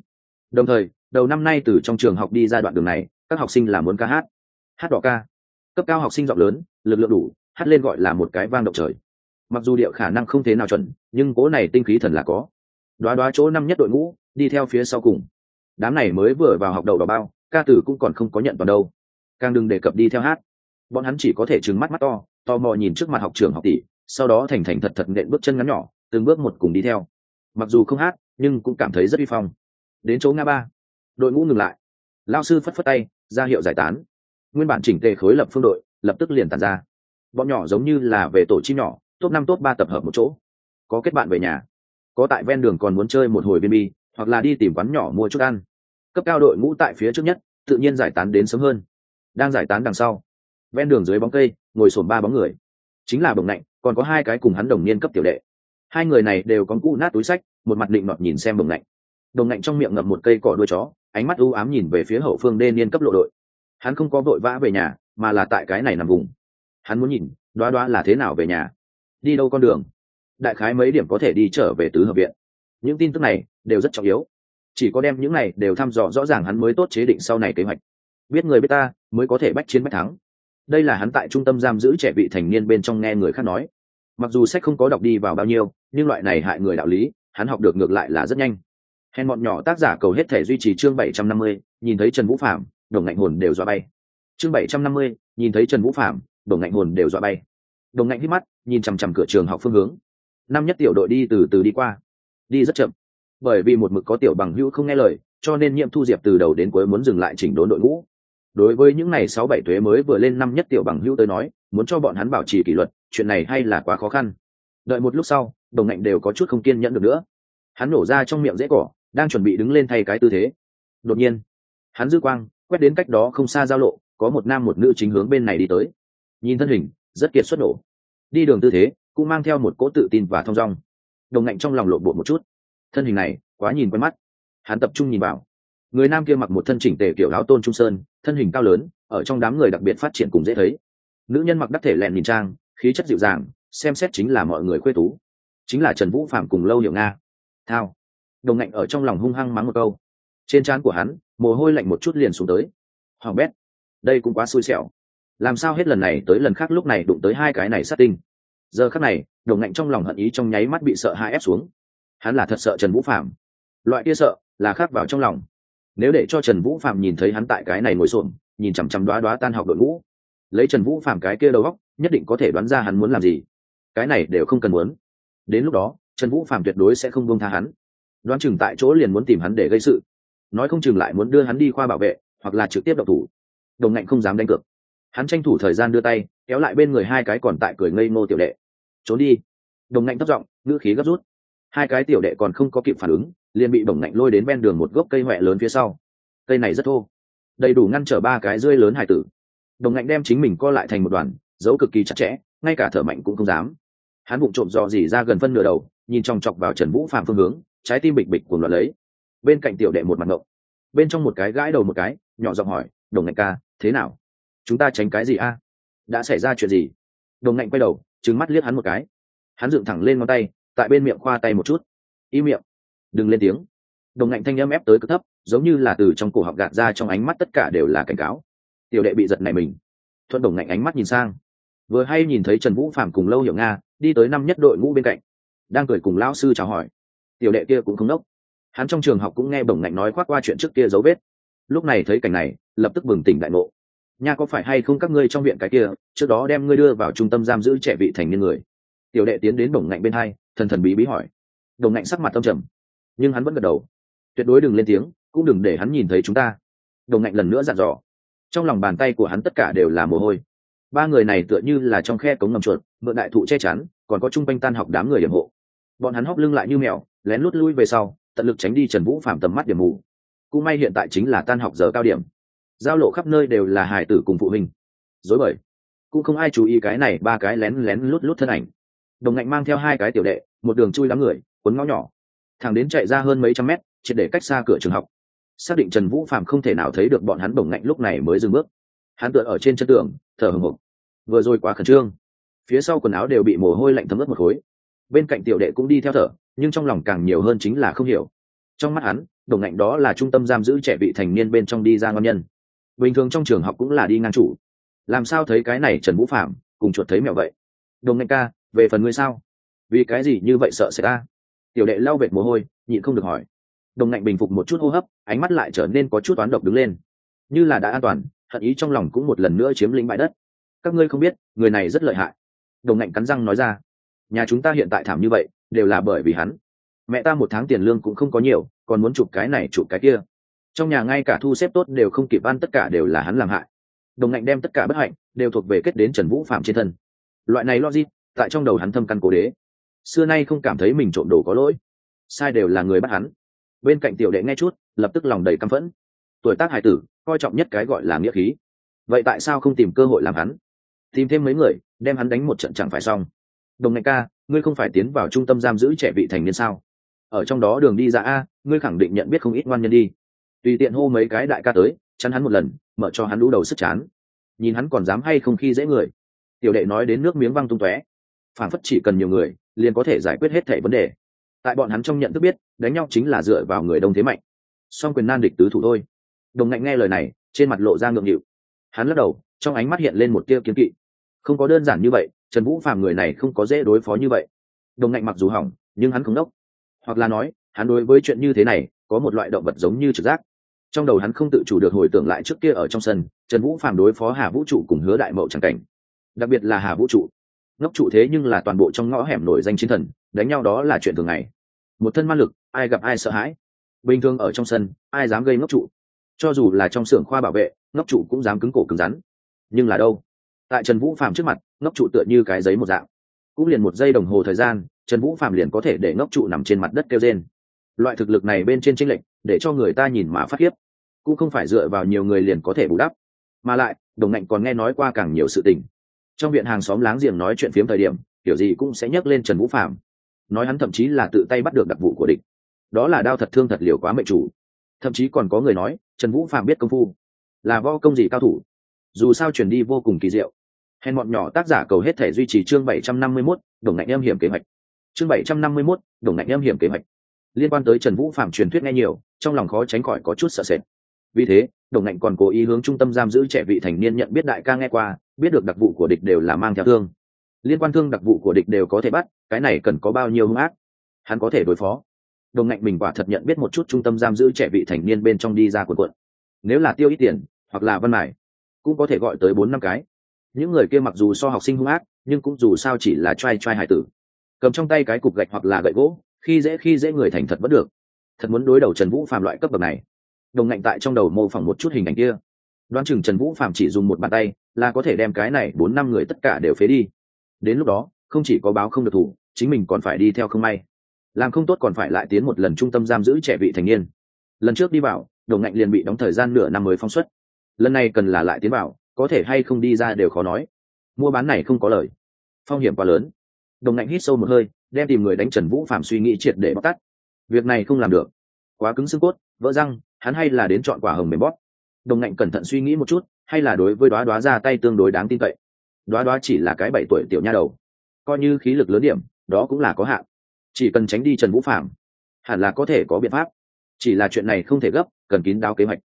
Đồng thời, đầu năm nay từ trong trường học đi ra đoạn đường này, các học sinh là muốn ca hát. Hát đỏ ca. Cấp cao học sinh giọng lớn, lực lượng đủ, hát lên gọi là một cái vang động trời. Mặc dù điệu khả năng không thế nào chuẩn, nhưng cố này tinh khí thần là có đoá đoá chỗ năm nhất đội ngũ, đi theo phía sau cùng. Đám này mới vừa vào học đầu đỏ bao, ca tử cũng còn không có nhận toàn đâu. Càng đừng đề cập đi theo hát. Bọn hắn chỉ có thể trừng mắt mắt to, tò mò nhìn trước mặt học trường học tỷ, sau đó thành thành thật thật nện bước chân ngắn nhỏ, từng bước một cùng đi theo. Mặc dù không hát, nhưng cũng cảm thấy rất uy phong. Đến chỗ nga ba, đội ngũ ngừng lại. Lao sư phất phất tay, ra hiệu giải tán. Nguyên bản chỉnh tề khối lập phương đội, lập tức liền tàn ra. Bọn nhỏ giống như là về tổ chim nhỏ, top năm, top ba tập hợp một chỗ. Có kết bạn về nhà có tại ven đường còn muốn chơi một hồi viên bi, hoặc là đi tìm quán nhỏ mua chút ăn. Cấp cao đội ngũ tại phía trước nhất, tự nhiên giải tán đến sớm hơn. Đang giải tán đằng sau, ven đường dưới bóng cây, ngồi sổm ba bóng người. Chính là bồng nạnh, còn có hai cái cùng hắn đồng niên cấp tiểu đệ. Hai người này đều có cũ nát túi sách, một mặt định nọt nhìn xem bồng nạnh. Đồng nạnh trong miệng ngậm một cây cỏ đuôi chó, ánh mắt u ám nhìn về phía hậu phương đê niên cấp lộ đội. Hắn không có vội vã về nhà, mà là tại cái này nằm vùng. Hắn muốn nhìn, đoá đoá là thế nào về nhà. Đi đâu con đường? Đại khái mấy điểm có thể đi trở về tứ hợp viện. Những tin tức này đều rất trọng yếu. Chỉ có đem những này đều thăm dò rõ ràng hắn mới tốt chế định sau này kế hoạch. Biết người biết ta mới có thể bách chiến bách thắng. Đây là hắn tại trung tâm giam giữ trẻ vị thành niên bên trong nghe người khác nói. Mặc dù sách không có đọc đi vào bao nhiêu, nhưng loại này hại người đạo lý, hắn học được ngược lại là rất nhanh. Hèn bọn nhỏ tác giả cầu hết thể duy trì chương bảy trăm năm mươi, nhìn thấy trần vũ phạm đồng ngạnh hồn đều dọa bay. Chương bảy trăm năm mươi, nhìn thấy trần vũ phạm đồng ngạnh hồn đều dọa bay. Đồng ngạnh hít mắt, nhìn chằm chằm cửa trường học phương hướng năm nhất tiểu đội đi từ từ đi qua. Đi rất chậm. Bởi vì một mực có tiểu bằng hữu không nghe lời, cho nên nhiệm thu diệp từ đầu đến cuối muốn dừng lại chỉnh đốn đội ngũ. Đối với những ngày sáu bảy thuế mới vừa lên năm nhất tiểu bằng hữu tới nói, muốn cho bọn hắn bảo trì kỷ luật, chuyện này hay là quá khó khăn. Đợi một lúc sau, đồng ngạnh đều có chút không kiên nhẫn được nữa. Hắn nổ ra trong miệng dễ cỏ, đang chuẩn bị đứng lên thay cái tư thế. Đột nhiên, hắn dư quang, quét đến cách đó không xa giao lộ, có một nam một nữ chính hướng bên này đi tới. Nhìn thân hình, rất kiệt xuất nổ. Đi đường tư thế cũng mang theo một cỗ tự tin và thong dong. Đồng ngạnh trong lòng lộ bộ một chút. Thân hình này, quá nhìn quen mắt. Hắn tập trung nhìn vào. Người nam kia mặc một thân chỉnh tề kiểu áo tôn trung sơn, thân hình cao lớn, ở trong đám người đặc biệt phát triển cùng dễ thấy. Nữ nhân mặc đắc thể lẹn nhìn trang, khí chất dịu dàng, xem xét chính là mọi người khuê tú. Chính là trần vũ phạm cùng lâu hiểu nga. Thao. Đồng ngạnh ở trong lòng hung hăng mắng một câu. Trên trán của hắn, mồ hôi lạnh một chút liền xuống tới. Hoàng bét. Đây cũng quá xui xẻo. Làm sao hết lần này tới lần khác lúc này đụng tới hai cái này sát tinh? Giờ khắc này, đồng ngạnh trong lòng hận ý trong nháy mắt bị sợ hai ép xuống. Hắn là thật sợ trần vũ phạm loại kia sợ là khác vào trong lòng. Nếu để cho trần vũ phạm nhìn thấy hắn tại cái này ngồi xổm, nhìn chằm chằm đoá đoá tan học đội ngũ, lấy trần vũ phạm cái kia đầu góc nhất định có thể đoán ra hắn muốn làm gì. Cái này đều không cần muốn. Đến lúc đó, trần vũ phạm tuyệt đối sẽ không buông tha hắn. Đoán chừng tại chỗ liền muốn tìm hắn để gây sự. Nói không chừng lại muốn đưa hắn đi khoa bảo vệ, hoặc là trực tiếp độc thủ. Đồng ngạnh không dám đánh cược. Hắn tranh thủ thời gian đưa tay, kéo lại bên người hai cái còn tại cười ngây ngô tiểu đệ trốn đi. Đồng ngạnh thấp giọng, ngữ khí gấp rút. Hai cái tiểu đệ còn không có kịp phản ứng, liền bị đồng ngạnh lôi đến ven đường một gốc cây huệ lớn phía sau. Cây này rất thô, đầy đủ ngăn trở ba cái rơi lớn hải tử. Đồng ngạnh đem chính mình co lại thành một đoàn, giấu cực kỳ chặt chẽ, ngay cả thở mạnh cũng không dám. Hắn bụng trộm dò dỉ ra gần phân nửa đầu, nhìn chòng chọc vào trần vũ phạm phương hướng, trái tim bịch bịch cuồng loạn lấy. Bên cạnh tiểu đệ một mặt ngộng, bên trong một cái gãi đầu một cái, nhỏ giọng hỏi, đồng ngạnh ca, thế nào? Chúng ta tránh cái gì a? Đã xảy ra chuyện gì? Đồng ngạnh quay đầu trứng mắt liếc hắn một cái. Hắn dựng thẳng lên ngón tay, tại bên miệng khoa tay một chút. Y miệng. Đừng lên tiếng. Đồng ngạnh thanh âm ép tới cực thấp, giống như là từ trong cổ họng gạt ra trong ánh mắt tất cả đều là cảnh cáo. Tiểu đệ bị giật này mình. Thuận đồng ngạnh ánh mắt nhìn sang. Vừa hay nhìn thấy trần vũ phạm cùng lâu hiểu nga, đi tới năm nhất đội ngũ bên cạnh. Đang cười cùng lão sư chào hỏi. Tiểu đệ kia cũng không đốc. Hắn trong trường học cũng nghe bổng ngạnh nói khoác qua chuyện trước kia dấu vết. Lúc này thấy cảnh này, lập tức bừng tỉnh đại ngộ nha, có phải hay không các ngươi trong viện cái kia, trước đó đem ngươi đưa vào trung tâm giam giữ trẻ vị thành niên người? Tiểu đệ tiến đến đồng ngạnh bên hai, thần thần bí bí hỏi. Đồng ngạnh sắc mặt tâm trầm, nhưng hắn vẫn gật đầu. Tuyệt đối đừng lên tiếng, cũng đừng để hắn nhìn thấy chúng ta. Đồng ngạnh lần nữa dặn dò. Trong lòng bàn tay của hắn tất cả đều là mồ hôi. Ba người này tựa như là trong khe cống ngầm chuột, mượn đại thụ che chắn, còn có chung quanh tan học đám người điểm hộ. Bọn hắn hóc lưng lại như mèo, lén lút lui về sau, tận lực tránh đi trần vũ phạm tầm mắt điểm mù. Cũng may hiện tại chính là tan học giờ cao điểm giao lộ khắp nơi đều là hải tử cùng phụ huynh. Dối bời. Cũng không ai chú ý cái này ba cái lén lén lút lút thân ảnh. Đồng ngạnh mang theo hai cái tiểu đệ, một đường chui đám người, cuốn ngõ nhỏ. Thằng đến chạy ra hơn mấy trăm mét, triệt để cách xa cửa trường học. Xác định trần vũ phạm không thể nào thấy được bọn hắn Đồng ngạnh lúc này mới dừng bước. Hắn tựa ở trên chân tường, thở hồng hộc vừa rồi quá khẩn trương. Phía sau quần áo đều bị mồ hôi lạnh thấm ướt một khối. Bên cạnh tiểu đệ cũng đi theo thở, nhưng trong lòng càng nhiều hơn chính là không hiểu. Trong mắt hắn, đồng ngạnh đó là trung tâm giam giữ trẻ vị thành niên bên trong đi ra ngon nhân bình thường trong trường học cũng là đi ngang chủ. Làm sao thấy cái này trần vũ phạm cùng chuột thấy mẹo vậy? Đồng ngạnh ca, về phần ngươi sao? Vì cái gì như vậy sợ sẽ ta? Tiểu đệ lau vệt mồ hôi, nhịn không được hỏi. Đồng ngạnh bình phục một chút hô hấp, ánh mắt lại trở nên có chút toán độc đứng lên. Như là đã an toàn, hận ý trong lòng cũng một lần nữa chiếm lĩnh bãi đất. Các ngươi không biết, người này rất lợi hại. Đồng ngạnh cắn răng nói ra. Nhà chúng ta hiện tại thảm như vậy, đều là bởi vì hắn. Mẹ ta một tháng tiền lương cũng không có nhiều, còn muốn chụp cái này, chụp cái kia trong nhà ngay cả thu xếp tốt đều không kịp ăn, tất cả đều là hắn làm hại. Đồng ngạnh đem tất cả bất hạnh đều thuộc về kết đến trần vũ phạm trên thân. Loại này logic, tại trong đầu hắn thâm căn cố đế. Xưa nay không cảm thấy mình trộm đồ có lỗi. Sai đều là người bắt hắn. Bên cạnh tiểu đệ nghe chút, lập tức lòng đầy căm phẫn. Tuổi tác hải tử, coi trọng nhất cái gọi là nghĩa khí. Vậy tại sao không tìm cơ hội làm hắn? Tìm thêm mấy người, đem hắn đánh một trận chẳng phải xong. Đồng ngạnh ca, ngươi không phải tiến vào trung tâm giam giữ trẻ vị thành niên sao? Ở trong đó đường đi ra a, ngươi khẳng định nhận biết không ít ngoan nhân đi tùy tiện hô mấy cái đại ca tới, chắn hắn một lần, mở cho hắn lũ đầu sức chán. Nhìn hắn còn dám hay không khi dễ người. Tiểu đệ nói đến nước miếng văng tung tóe. Phản phất chỉ cần nhiều người, liền có thể giải quyết hết thể vấn đề. Tại bọn hắn trong nhận thức biết, đánh nhau chính là dựa vào người đông thế mạnh. Song quyền nan địch tứ thủ thôi. Đồng ngạnh nghe lời này, trên mặt lộ ra ngượng nghịu. Hắn lắc đầu, trong ánh mắt hiện lên một tia kiếm kỵ. Không có đơn giản như vậy, trần vũ phàm người này không có dễ đối phó như vậy. Đồng ngạnh mặc dù hỏng, nhưng hắn không đốc. Hoặc là nói, hắn đối với chuyện như thế này, có một loại động vật giống như trực giác trong đầu hắn không tự chủ được hồi tưởng lại trước kia ở trong sân, trần vũ phàm đối phó hà vũ trụ cùng hứa đại mậu tràng cảnh. Đặc biệt là hà vũ trụ. Ngốc trụ thế nhưng là toàn bộ trong ngõ hẻm nổi danh chiến thần, đánh nhau đó là chuyện thường ngày. Một thân ma lực, ai gặp ai sợ hãi. Bình thường ở trong sân, ai dám gây ngốc trụ? Cho dù là trong xưởng khoa bảo vệ, ngốc trụ cũng dám cứng cổ cứng rắn. Nhưng là đâu? Tại trần vũ phạm trước mặt, ngốc trụ tựa như cái giấy một dạng. Cũng liền một giây đồng hồ thời gian, trần vũ phạm liền có thể để ngốc trụ nằm trên mặt đất kêu trên loại thực lực này bên trên tranh lệch, để cho người ta nhìn mà phát khiếp cũng không phải dựa vào nhiều người liền có thể bù đắp. Mà lại đồng ngạnh còn nghe nói qua càng nhiều sự tình. Trong viện hàng xóm láng giềng nói chuyện phiếm thời điểm kiểu gì cũng sẽ nhắc lên trần vũ phạm nói hắn thậm chí là tự tay bắt được đặc vụ của địch. Đó là đao thật thương thật liều quá mệnh chủ. Thậm chí còn có người nói trần vũ phạm biết công phu. Là vo công gì cao thủ? Dù sao chuyển đi vô cùng kỳ diệu. Hèn bọn nhỏ tác giả cầu hết thể duy trì chương bảy trăm năm mươi 751, đồng ngạnh em hiểm kế hoạch. Chương bảy trăm năm mươi 751, đồng ngạnh em hiểm kế hoạch. Liên quan tới trần vũ phạm truyền thuyết nghe nhiều trong lòng khó tránh khỏi có chút sợ sệt vì thế, đồng ngạnh còn cố ý hướng trung tâm giam giữ trẻ vị thành niên nhận biết đại ca nghe qua, biết được đặc vụ của địch đều là mang theo thương. Liên quan thương đặc vụ của địch đều có thể bắt, cái này cần có bao nhiêu hung ác? Hắn có thể đối phó. Đồng ngạnh mình quả thật nhận biết một chút trung tâm giam giữ trẻ vị thành niên bên trong đi ra quần quận. Nếu là tiêu ít tiền, hoặc là văn mải cũng có thể gọi tới bốn năm cái. Những người kia mặc dù so học sinh hung ác, nhưng cũng dù sao chỉ là t r a i t r a i hải tử. Cầm trong tay cái cục gạch hoặc là gậy gỗ, khi dễ khi dễ người thành thật vẫn được. Thật muốn đối đầu trần vũ phạm loại cấp bậc này đồng ngạnh tại trong đầu mô phỏng một chút hình ảnh kia. Đoán chừng trần vũ phạm chỉ dùng một bàn tay là có thể đem cái này bốn năm người tất cả đều phế đi. Đến lúc đó, không chỉ có báo không được thủ, chính mình còn phải đi theo không may. Làm không tốt còn phải lại tiến một lần trung tâm giam giữ trẻ vị thành niên. Lần trước đi vào đồng ngạnh liền bị đóng thời gian nửa năm mới phóng xuất. Lần này cần là lại tiến vào có thể hay không đi ra đều khó nói. Mua bán này không có lời. Phong hiểm quá lớn. Đồng ngạnh hít sâu một hơi, đem tìm người đánh trần vũ phạm suy nghĩ triệt để bóc tắt việc này không làm được. Quá cứng xương cốt, vỡ răng hắn hay là đến chọn quả hồng mềm bóp. Đồng ngạnh cẩn thận suy nghĩ một chút, hay là đối với đoá đoá ra tay tương đối đáng tin cậy. Đoá đoá chỉ là cái bảy tuổi tiểu nha đầu, coi như khí lực lớn điểm, đó cũng là có hạn. Chỉ cần tránh đi trần vũ phạm hẳn là có thể có biện pháp. Chỉ là chuyện này không thể gấp, cần kín đáo kế hoạch.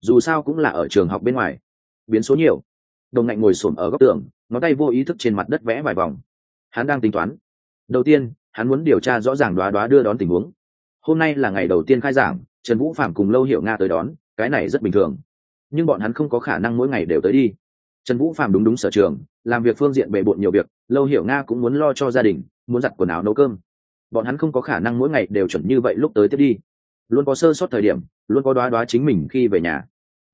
Dù sao cũng là ở trường học bên ngoài, biến số nhiều. Đồng ngạnh ngồi xổm ở góc tường, ngón tay vô ý thức trên mặt đất vẽ vài vòng. Hắn đang tính toán. Đầu tiên, hắn muốn điều tra rõ ràng đoá đoá đưa đón tình huống hôm nay là ngày đầu tiên khai giảng, trần vũ phạm cùng lâu hiểu nga tới đón, cái này rất bình thường. Nhưng bọn hắn không có khả năng mỗi ngày đều tới đi. Trần vũ phạm đúng đúng sở trường, làm việc phương diện bề bộn nhiều việc, lâu hiểu nga cũng muốn lo cho gia đình, muốn giặt quần áo nấu cơm. Bọn hắn không có khả năng mỗi ngày đều chuẩn như vậy lúc tới tiếp đi. Luôn có sơ sót thời điểm, luôn có đoá đoá chính mình khi về nhà.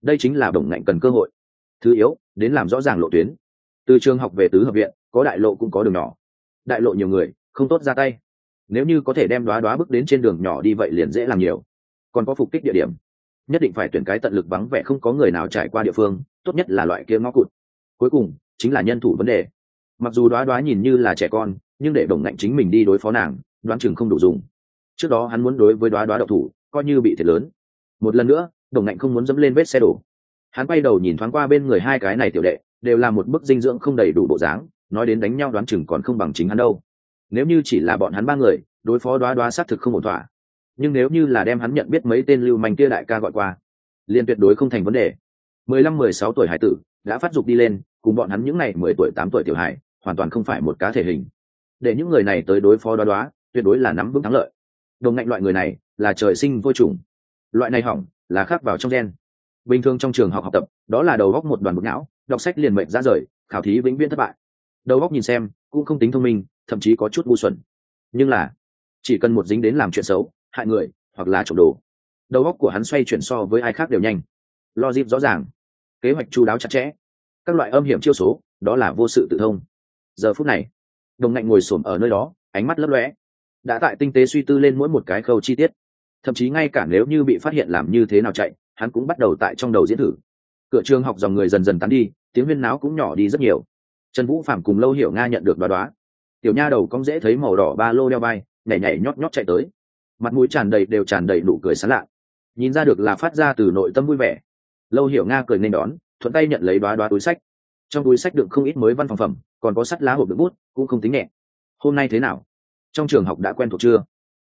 Đây chính là đồng ngạnh cần cơ hội. Thứ yếu, đến làm rõ ràng lộ tuyến. Từ trường học về tứ hợp viện, có đại lộ cũng có đường nhỏ. Đại lộ nhiều người, không tốt ra tay nếu như có thể đem đoá đoá bước đến trên đường nhỏ đi vậy liền dễ làm nhiều. Còn có phục kích địa điểm. Nhất định phải tuyển cái tận lực vắng vẻ không có người nào trải qua địa phương, tốt nhất là loại kia ngõ cụt. Cuối cùng, chính là nhân thủ vấn đề. Mặc dù đoá đoá nhìn như là trẻ con, nhưng để đồng ngạnh chính mình đi đối phó nàng, đoán chừng không đủ dùng. Trước đó hắn muốn đối với đoá đoá độc thủ, coi như bị thiệt lớn. Một lần nữa, đồng ngạnh không muốn dẫm lên vết xe đổ. Hắn quay đầu nhìn thoáng qua bên người hai cái này tiểu đệ, đều là một bức dinh dưỡng không đầy đủ bộ dáng, nói đến đánh nhau đoán chừng còn không bằng chính hắn đâu nếu như chỉ là bọn hắn ba người, đối phó đoá đoá xác thực không ổn thỏa. Nhưng nếu như là đem hắn nhận biết mấy tên lưu manh kia đại ca gọi qua, liền tuyệt đối không thành vấn đề. Mười lăm, mười sáu tuổi hải tử đã phát dục đi lên, cùng bọn hắn những n à y mười tuổi, tám tuổi tiểu hải hoàn toàn không phải một cá thể hình. Để những người này tới đối phó đoá đoá, tuyệt đối là nắm vững thắng lợi. Đồng ngạnh loại người này là trời sinh vô trùng. Loại này hỏng là khác vào trong gen. Bình thường trong trường học học tập, đó là đầu góc một đoàn bột não, đọc sách liền mệnh ra rời, khảo thí vĩnh viễn thất bại. Đầu góc nhìn xem cũng không tính thông minh thậm chí có chút ngu xuẩn. Nhưng là, chỉ cần một dính đến làm chuyện xấu, hại người, hoặc là trộm đồ, đầu óc của hắn xoay chuyển so với ai khác đều nhanh. Logic rõ ràng. Kế hoạch chu đáo chặt chẽ. Các loại âm hiểm chiêu số, đó là vô sự tự thông. Giờ phút này, đồng ngạnh ngồi xổm ở nơi đó, ánh mắt lấp lóe. Đã tại tinh tế suy tư lên mỗi một cái khâu chi tiết. Thậm chí ngay cả nếu như bị phát hiện làm như thế nào chạy, hắn cũng bắt đầu tại trong đầu diễn thử. Cửa trường học dòng người dần dần tán đi, tiếng huyên náo cũng nhỏ đi rất nhiều. Trần vũ phạm cùng lâu hiểu nga nhận được đoá đoá tiểu nha đầu cong dễ thấy màu đỏ ba lô đeo vai, nhảy nhảy nhót nhót chạy tới. Mặt mũi tràn đầy đều tràn đầy nụ cười sán lạ. Nhìn ra được là phát ra từ nội tâm vui vẻ. Lâu hiểu nga cười nên đón, thuận tay nhận lấy đoá đoá túi sách. Trong túi sách đựng không ít mới văn phòng phẩm, còn có sắt lá hộp đựng bút, cũng không tính nhẹ. Hôm nay thế nào? Trong trường học đã quen thuộc chưa?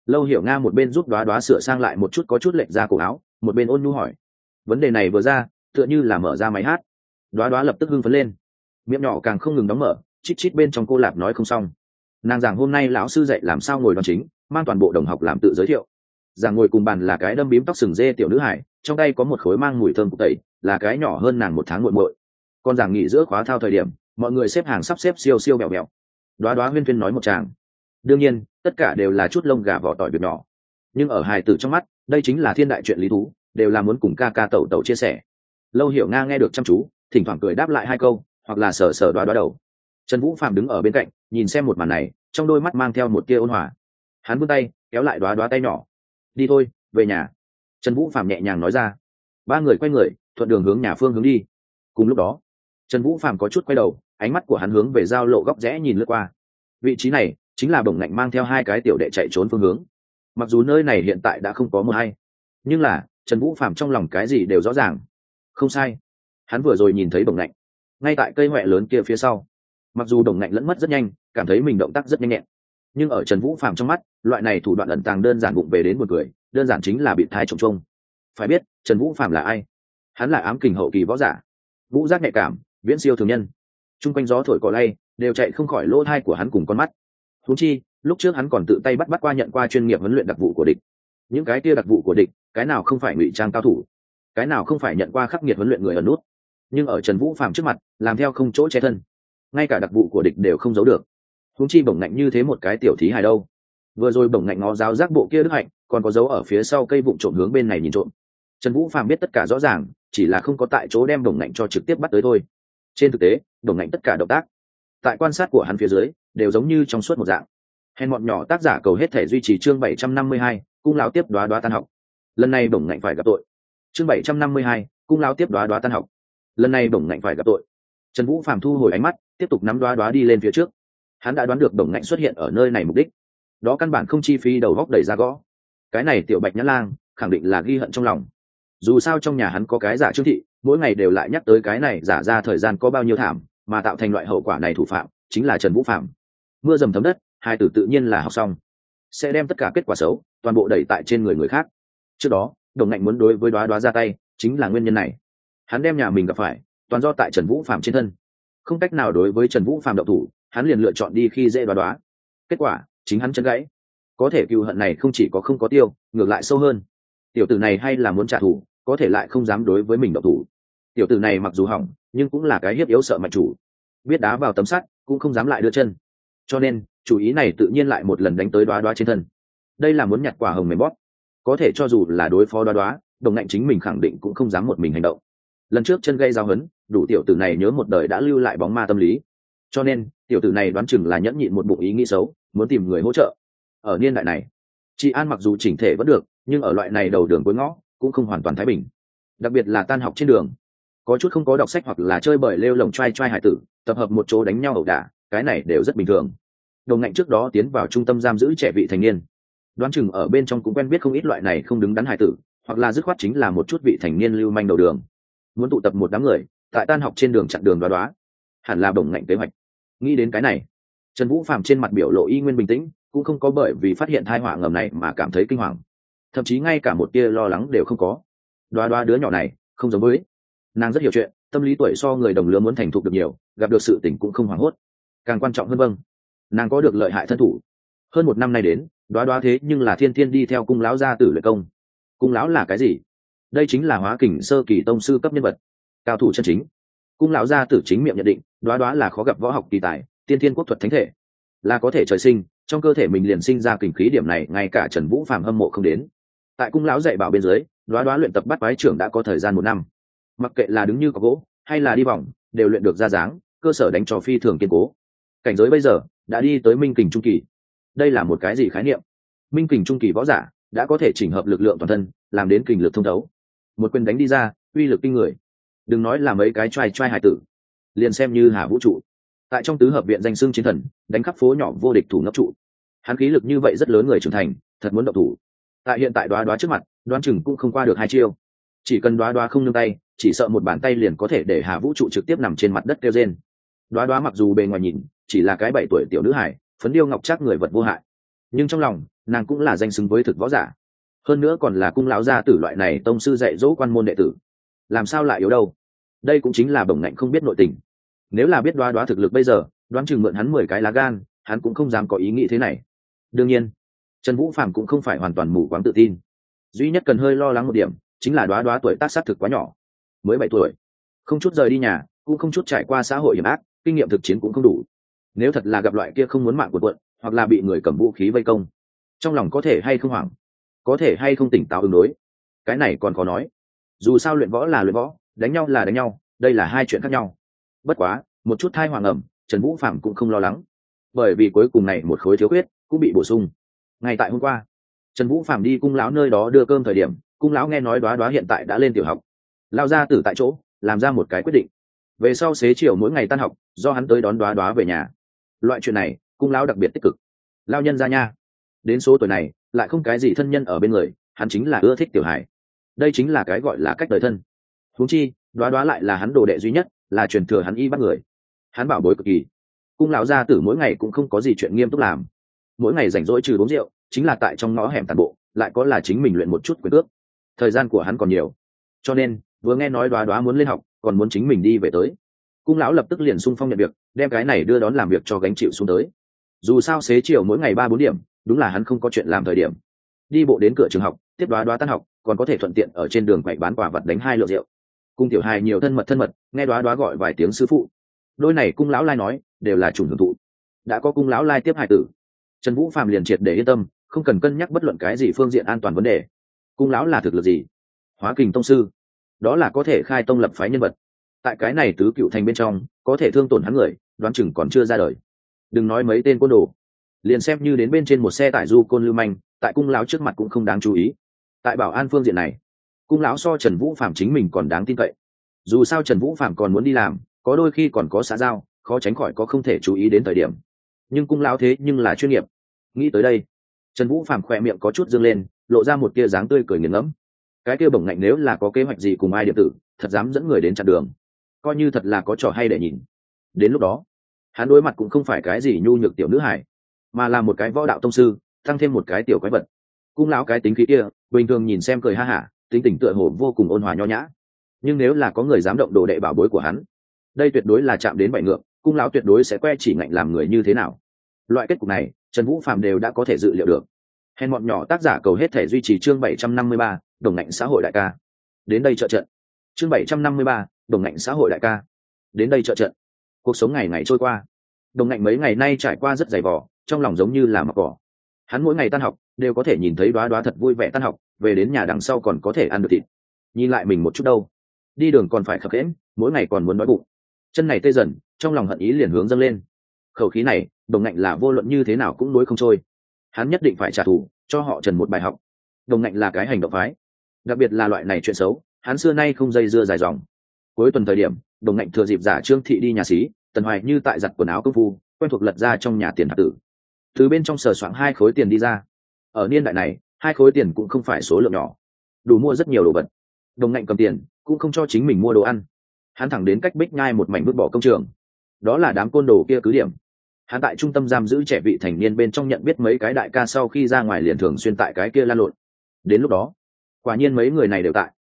Lâu hiểu nga một bên giúp đoá đoá sửa sang lại một chút có chút lệch ra cổ áo, một bên ôn nhu hỏi. Vấn đề này vừa ra, tựa như là mở ra máy hát. Đoá đoá lập tức hưng phấn lên. Miệng nhỏ càng không ngừng đóng mở, chít chít bên trong cô lạp nói không xong nàng giảng hôm nay lão sư dạy làm sao ngồi đoàn chính, mang toàn bộ đồng học làm tự giới thiệu. Giảng ngồi cùng bàn là cái đâm bím tóc sừng dê tiểu nữ hải, trong tay có một khối mang mùi thơm cục tẩy, là cái nhỏ hơn nàng một tháng muộn muội. Còn giảng nghỉ giữa khóa thao thời điểm, mọi người xếp hàng sắp xếp siêu siêu bẹo bẹo đoá đoá huyên viên nói một tràng. Đương nhiên, tất cả đều là chút lông gà vỏ tỏi việc nhỏ. Nhưng ở hài tử trong mắt, đây chính là thiên đại chuyện lý thú, đều là muốn cùng ca ca tẩu tẩu chia sẻ. Lâu hiểu nga nghe được chăm chú, thỉnh thoảng cười đáp lại hai câu, hoặc là sờ sờ đoá đoá đầu trần vũ phạm đứng ở bên cạnh, nhìn xem một màn này, trong đôi mắt mang theo một tia ôn hòa. Hắn vươn tay, kéo lại đoá đoá tay nhỏ. Đi thôi, về nhà. Trần vũ phạm nhẹ nhàng nói ra. Ba người quay người, thuận đường hướng nhà phương hướng đi. Cùng lúc đó, trần vũ phạm có chút quay đầu, ánh mắt của hắn hướng về giao lộ góc rẽ nhìn lướt qua. Vị trí này chính là bổng ngạnh mang theo hai cái tiểu đệ chạy trốn phương hướng. Mặc dù nơi này hiện tại đã không có mưa hay, nhưng là, trần vũ phạm trong lòng cái gì đều rõ ràng. Không sai. Hắn vừa rồi nhìn thấy bổng ngạnh, ngay tại cây huệ lớn kia phía sau mặc dù đồng ngạnh lẫn mất rất nhanh, cảm thấy mình động tác rất nhanh nhẹn, nhưng ở trần vũ phạm trong mắt, loại này thủ đoạn ẩn tàng đơn giản bụng về đến một người đơn giản chính là bị thai trồng trông. Phải biết, trần vũ phạm là ai? Hắn là ám kình hậu kỳ võ giả. Vũ giác nhạy cảm, viễn siêu thường nhân. T r u n g quanh gió thổi cỏ lay, đều chạy không khỏi lỗ thai của hắn cùng con mắt. Húng chi, lúc trước hắn còn tự tay bắt bắt qua nhận qua chuyên nghiệp huấn luyện đặc vụ của địch. Những cái kia đặc vụ của địch, cái nào không phải ngụy trang cao thủ, cái nào không phải nhận qua khắc nghiệt huấn luyện người ở nút. Nhưng ở trần vũ phạm trước mặt, làm theo không chỗ che thân ngay cả đặc vụ của địch đều không giấu được. Húng chi bổng ngạnh như thế một cái tiểu thí hài đâu. Vừa rồi bổng ngạnh ngó giáo giác bộ kia đức hạnh, còn có dấu ở phía sau cây vụn trộm hướng bên này nhìn trộm. Trần vũ phàm biết tất cả rõ ràng, chỉ là không có tại chỗ đem bổng ngạnh cho trực tiếp bắt tới thôi. Trên thực tế, bổng ngạnh tất cả động tác, tại quan sát của hắn phía dưới, đều giống như trong suốt một dạng. Hèn bọn nhỏ tác giả cầu hết thể duy trì chương bảy trăm năm mươi hai, cung lão tiếp đoá đoá tan học. Lần này bổng ngạnh phải gặp tội. Chương bảy trăm năm mươi hai, cung lão tiếp đoá đoá tan học. Lần này bổng ngạnh phải gặp tội. Trần vũ phàm thu hồi ánh mắt tiếp tục nắm đoá đoá đi lên phía trước. Hắn đã đoán được đồng ngạnh xuất hiện ở nơi này mục đích. Đó căn bản không chi phí đầu góc đẩy ra gõ. Cái này tiểu bạch nhã lang, khẳng định là ghi hận trong lòng. Dù sao trong nhà hắn có cái giả trương thị, mỗi ngày đều lại nhắc tới cái này giả ra thời gian có bao nhiêu thảm, mà tạo thành loại hậu quả này thủ phạm, chính là trần vũ phạm. Mưa dầm thấm đất, hai tử tự nhiên là học xong. Sẽ đem tất cả kết quả xấu, toàn bộ đẩy tại trên người người khác. Trước đó, đồng ngạnh muốn đối với đoá đoá ra tay, chính là nguyên nhân này. Hắn đem nhà mình gặp phải, toàn do tại trần vũ phạm trên thân không cách nào đối với trần vũ phạm đậu thủ, hắn liền lựa chọn đi khi dễ đoá đoá. Kết quả, chính hắn chân gãy. Có thể cựu hận này không chỉ có không có tiêu, ngược lại sâu hơn. Tiểu tử này hay là muốn trả thù, có thể lại không dám đối với mình đậu thủ. Tiểu tử này mặc dù hỏng, nhưng cũng là cái hiếp yếu sợ mạnh chủ. Biết đá vào tấm sắt, cũng không dám lại đưa chân. Cho nên, chủ ý này tự nhiên lại một lần đánh tới đoá đoá trên thân. Đây là muốn nhặt quả hồng mềm bóp. Có thể cho dù là đối phó đoá đoá, đồng ngạnh chính mình khẳng định cũng không dám một mình hành động. Lần trước chân gây giao hấn đủ tiểu tử này nhớ một đời đã lưu lại bóng ma tâm lý. Cho nên, tiểu tử này đoán chừng là nhẫn nhịn một bụng ý nghĩ xấu, muốn tìm người hỗ trợ. Ở niên đại này, chị an mặc dù chỉnh thể vẫn được, nhưng ở loại này đầu đường cuối ngõ, cũng không hoàn toàn thái bình. Đặc biệt là tan học trên đường. Có chút không có đọc sách hoặc là chơi bời lêu lồng t r a i t r a i hải tử, tập hợp một chỗ đánh nhau ẩu đả, cái này đều rất bình thường. Đầu ngạnh trước đó tiến vào trung tâm giam giữ trẻ vị thành niên. Đoán chừng ở bên trong cũng quen biết không ít loại này không đứng đắn hải tử, hoặc là dứt khoát chính là một chút vị thành niên lưu manh đầu đường. Muốn tụ tập một đám người tại tan học trên đường chặn đường đoá đoá. Hẳn là bổng ngạnh kế hoạch. Nghĩ đến cái này, trần vũ phạm trên mặt biểu lộ y nguyên bình tĩnh, cũng không có bởi vì phát hiện thai họa ngầm này mà cảm thấy kinh hoàng. Thậm chí ngay cả một tia lo lắng đều không có. Đoá đoá đứa nhỏ này, không giống với. Nàng rất hiểu chuyện, tâm lý tuổi so người đồng lứa muốn thành thục được nhiều, gặp được sự tình cũng không hoảng hốt. Càng quan trọng hơn vâng nàng có được lợi hại thân thủ. Hơn một năm nay đến, đoá đoá thế nhưng là thiên thiên đi theo cung lão gia tử lợi công. Cung lão là cái gì? Đây chính là hóa kình sơ kỳ tông sư cấp nhân vật cao thủ chân chính. Cung lão gia tử chính miệng nhận định, đoá đoá là khó gặp võ học kỳ tài, tiên thiên quốc thuật thánh thể. Là có thể trời sinh, trong cơ thể mình liền sinh ra kình khí điểm này, ngay cả trần vũ phàm hâm mộ không đến. Tại cung lão dạy bảo bên dưới, đoá đoá luyện tập bắt quái trưởng đã có thời gian một năm. Mặc kệ là đứng như có gỗ, hay là đi vòng, đều luyện được ra dáng, cơ sở đánh trò phi thường kiên cố. Cảnh giới bây giờ, đã đi tới minh kình trung kỳ. Đây là một cái gì khái niệm? Minh kình trung kỳ võ giả, đã có thể chỉnh hợp lực lượng toàn thân, làm đến kình lực thông thấu. Một quyền đánh đi ra, uy lực kinh người đừng nói là mấy cái trai trai hải tử. Liền xem như hà vũ trụ. Tại trong tứ hợp viện danh xưng chiến thần, đánh khắp phố nhỏ vô địch thủ ngấp trụ. Hắn khí lực như vậy rất lớn người trưởng thành, thật muốn động thủ. Tại hiện tại đoá đoá trước mặt, đoán chừng cũng không qua được hai chiêu. Chỉ cần đoá đoá không nương tay, chỉ sợ một bàn tay liền có thể để hà vũ trụ trực tiếp nằm trên mặt đất kêu trên đoá đoá mặc dù bề ngoài nhìn, chỉ là cái bảy tuổi tiểu nữ hải phấn điêu ngọc chắc người vật vô hại. Nhưng trong lòng, nàng cũng là danh xứng với thực võ giả. Hơn nữa còn là cung lão gia tử loại này tông sư dạy dỗ quan môn đệ tử làm sao lại yếu đâu? Đây cũng chính là bổng ngạnh không biết nội tình. Nếu là biết đoá đoá thực lực bây giờ, đoán chừng mượn hắn mười cái lá gan, hắn cũng không dám có ý nghĩ thế này. Đương nhiên, trần vũ phạm cũng không phải hoàn toàn mù quáng tự tin. Duy nhất cần hơi lo lắng một điểm, chính là đoá đoá tuổi tác xác thực quá nhỏ. Mới bảy tuổi, không chút rời đi nhà, cũng không chút trải qua xã hội hiểm ác, kinh nghiệm thực chiến cũng không đủ. Nếu thật là gặp loại kia không muốn mạng của quận, hoặc là bị người cầm vũ khí vây công, trong lòng có thể hay không hoảng, có thể hay không tỉnh táo ứng đối? Cái này còn khó nói dù sao luyện võ là luyện võ, đánh nhau là đánh nhau, đây là hai chuyện khác nhau. Bất quá, một chút thai hoàng ẩm, trần vũ phạm cũng không lo lắng. Bởi vì cuối cùng này một khối thiếu khuyết cũng bị bổ sung. Ngay tại hôm qua, trần vũ phạm đi cung lão nơi đó đưa cơm thời điểm, cung lão nghe nói đoá đoá hiện tại đã lên tiểu học. Lao ra từ tại chỗ, làm ra một cái quyết định. Về sau xế chiều mỗi ngày tan học, do hắn tới đón đoá đoá về nhà. Loại chuyện này, cung lão đặc biệt tích cực. Lao nhân ra nha. Đến số tuổi này, lại không cái gì thân nhân ở bên người, hắn chính là ưa thích tiểu hải đây chính là cái gọi là cách đời thân. Huống chi, đoá đoá lại là hắn đồ đệ duy nhất, là truyền thừa hắn y bắt người. Hắn bảo bối cực kỳ. Cung lão gia tử mỗi ngày cũng không có gì chuyện nghiêm túc làm. Mỗi ngày rảnh rỗi trừ uống rượu, chính là tại trong ngõ hẻm tàn bộ, lại có là chính mình luyện một chút quyền ước. Thời gian của hắn còn nhiều. Cho nên, vừa nghe nói đoá đoá muốn lên học, còn muốn chính mình đi về tới. Cung lão lập tức liền sung phong nhận việc, đem cái này đưa đón làm việc cho gánh chịu xuống tới. Dù sao xế chiều mỗi ngày ba bốn điểm, đúng là hắn không có chuyện làm thời điểm. Đi bộ đến cửa trường học, tiếp đoá đoá tan học còn có thể thuận tiện ở trên đường quậy bán quả vật đánh hai lượng rượu. Cung tiểu hài nhiều thân mật thân mật, nghe đoá đoá gọi vài tiếng sư phụ. Đôi này cung lão lai nói, đều là chủng hưởng thụ. Đã có cung lão lai tiếp hài tử. Trần vũ phạm liền triệt để yên tâm, không cần cân nhắc bất luận cái gì phương diện an toàn vấn đề. Cung lão là thực lực gì? Hóa kình tông sư. Đó là có thể khai tông lập phái nhân vật. Tại cái này tứ cựu thành bên trong, có thể thương tổn hắn người, đoán chừng còn chưa ra đời. Đừng nói mấy tên côn đồ. Liền xem như đến bên trên một xe tải du côn lưu manh, tại cung lão trước mặt cũng không đáng chú ý tại bảo an phương diện này, cung lão so trần vũ phạm chính mình còn đáng tin cậy. Dù sao trần vũ phạm còn muốn đi làm, có đôi khi còn có xã giao, khó tránh khỏi có không thể chú ý đến thời điểm. Nhưng cung lão thế nhưng là chuyên nghiệp. Nghĩ tới đây, trần vũ phạm khỏe miệng có chút dương lên, lộ ra một tia dáng tươi cười nghiền ngẫm. Cái kia bổng ngạnh nếu là có kế hoạch gì cùng ai điện tử, thật dám dẫn người đến chặn đường, coi như thật là có trò hay để nhìn. Đến lúc đó, hắn đối mặt cũng không phải cái gì nhu nhược tiểu nữ hải, mà là một cái võ đạo tông sư tăng thêm một cái tiểu quái vật cung lão cái tính khí kia, bình thường nhìn xem cười ha hả, tính tình tựa hồ vô cùng ôn hòa nho nhã. Nhưng nếu là có người dám động đồ đệ bảo bối của hắn, đây tuyệt đối là chạm đến bại ngược, cung lão tuyệt đối sẽ que chỉ ngạnh làm người như thế nào. Loại kết cục này, trần vũ phạm đều đã có thể dự liệu được. Hèn bọn nhỏ tác giả cầu hết thể duy trì chương bảy trăm năm mươi ba, đồng ngạnh xã hội đại ca. Đến đây trợ trận. Chương bảy trăm năm mươi ba, đồng ngạnh xã hội đại ca. Đến đây trợ trận. Cuộc sống ngày ngày trôi qua. Đồng ngạnh mấy ngày nay trải qua rất dày vỏ trong lòng giống như là mặc cỏ. Hắn mỗi ngày tan học đều có thể nhìn thấy đoá đoá thật vui vẻ tan học, về đến nhà đằng sau còn có thể ăn được thịt. Nhìn lại mình một chút đâu. Đi đường còn phải khập khẽm mỗi ngày còn muốn nói bụng. Chân này tê dần, trong lòng hận ý liền hướng dâng lên. Khẩu khí này, đồng ngạnh là vô luận như thế nào cũng nối không trôi. Hắn nhất định phải trả thù, cho họ trần một bài học. Đồng ngạnh là cái hành động phái. Đặc biệt là loại này chuyện xấu, hắn xưa nay không dây dưa dài dòng. Cuối tuần thời điểm, đồng ngạnh thừa dịp giả trương thị đi nhà xí, tần hoài như tại giặt quần áo công phu, quen thuộc lật ra trong nhà tiền hạt tử. Từ bên trong sờ soạng hai khối tiền đi ra ở niên đại này, hai khối tiền cũng không phải số lượng nhỏ. Đủ mua rất nhiều đồ vật. Đồng ngạnh cầm tiền, cũng không cho chính mình mua đồ ăn. Hắn thẳng đến cách bích nhai một mảnh vứt bỏ công trường. Đó là đám côn đồ kia cứ điểm. Hắn tại trung tâm giam giữ trẻ vị thành niên bên trong nhận biết mấy cái đại ca sau khi ra ngoài liền thường xuyên tại cái kia lan lộn. Đến lúc đó, quả nhiên mấy người này đều tại.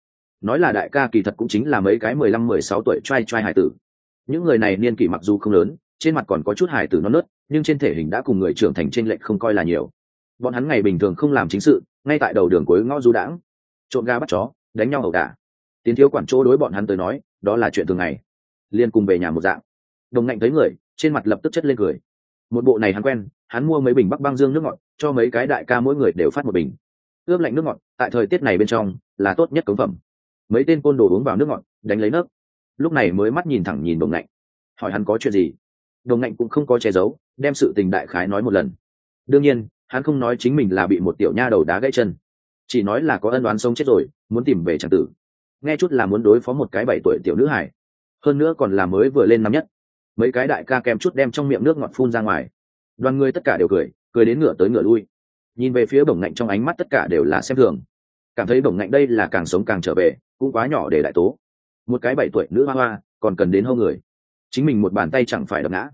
Nói là đại ca kỳ thật cũng chính là mấy cái mười lăm, mười sáu tuổi t r a i t r a i hải tử. Những người này niên kỷ mặc dù không lớn, trên mặt còn có chút hải tử non nớt, nhưng trên thể hình đã cùng người trưởng thành t r ê n lệch không coi là nhiều bọn hắn ngày bình thường không làm chính sự, ngay tại đầu đường cuối ngõ du đãng. Trộn ga bắt chó, đánh nhau ẩu đả. Tiến thiếu quản chỗ đối bọn hắn tới nói, đó là chuyện thường ngày. Liên cùng về nhà một dạng. Đồng ngạnh thấy người, trên mặt lập tức chất lên cười. Một bộ này hắn quen, hắn mua mấy bình bắc băng dương nước ngọt, cho mấy cái đại ca mỗi người đều phát một bình. Ướp lạnh nước ngọt, tại thời tiết này bên trong, là tốt nhất cống phẩm. Mấy tên côn đồ uống vào nước ngọt, đánh lấy nước lúc này mới mắt nhìn thẳng nhìn đồng ngạnh. Hỏi hắn có chuyện gì? Đồng ngạnh cũng không có che giấu, đem sự tình đại khái nói một lần. Đương nhiên hắn không nói chính mình là bị một tiểu nha đầu đá gãy chân, chỉ nói là có ân đoán sống chết rồi, muốn tìm về tràng tử. Nghe chút là muốn đối phó một cái bảy tuổi tiểu nữ hải hơn nữa còn là mới vừa lên năm nhất. Mấy cái đại ca kèm chút đem trong miệng nước ngọt phun ra ngoài. Đoàn người tất cả đều cười cười đến ngửa tới ngửa lui. Nhìn về phía bổng ngạnh trong ánh mắt tất cả đều là xem thường. Cảm thấy bổng ngạnh đây là càng sống càng trở về, cũng quá nhỏ để đại tố. Một cái bảy tuổi nữ hoa hoa, còn cần đến hâu người. Chính mình một bàn tay chẳng phải đập ngã.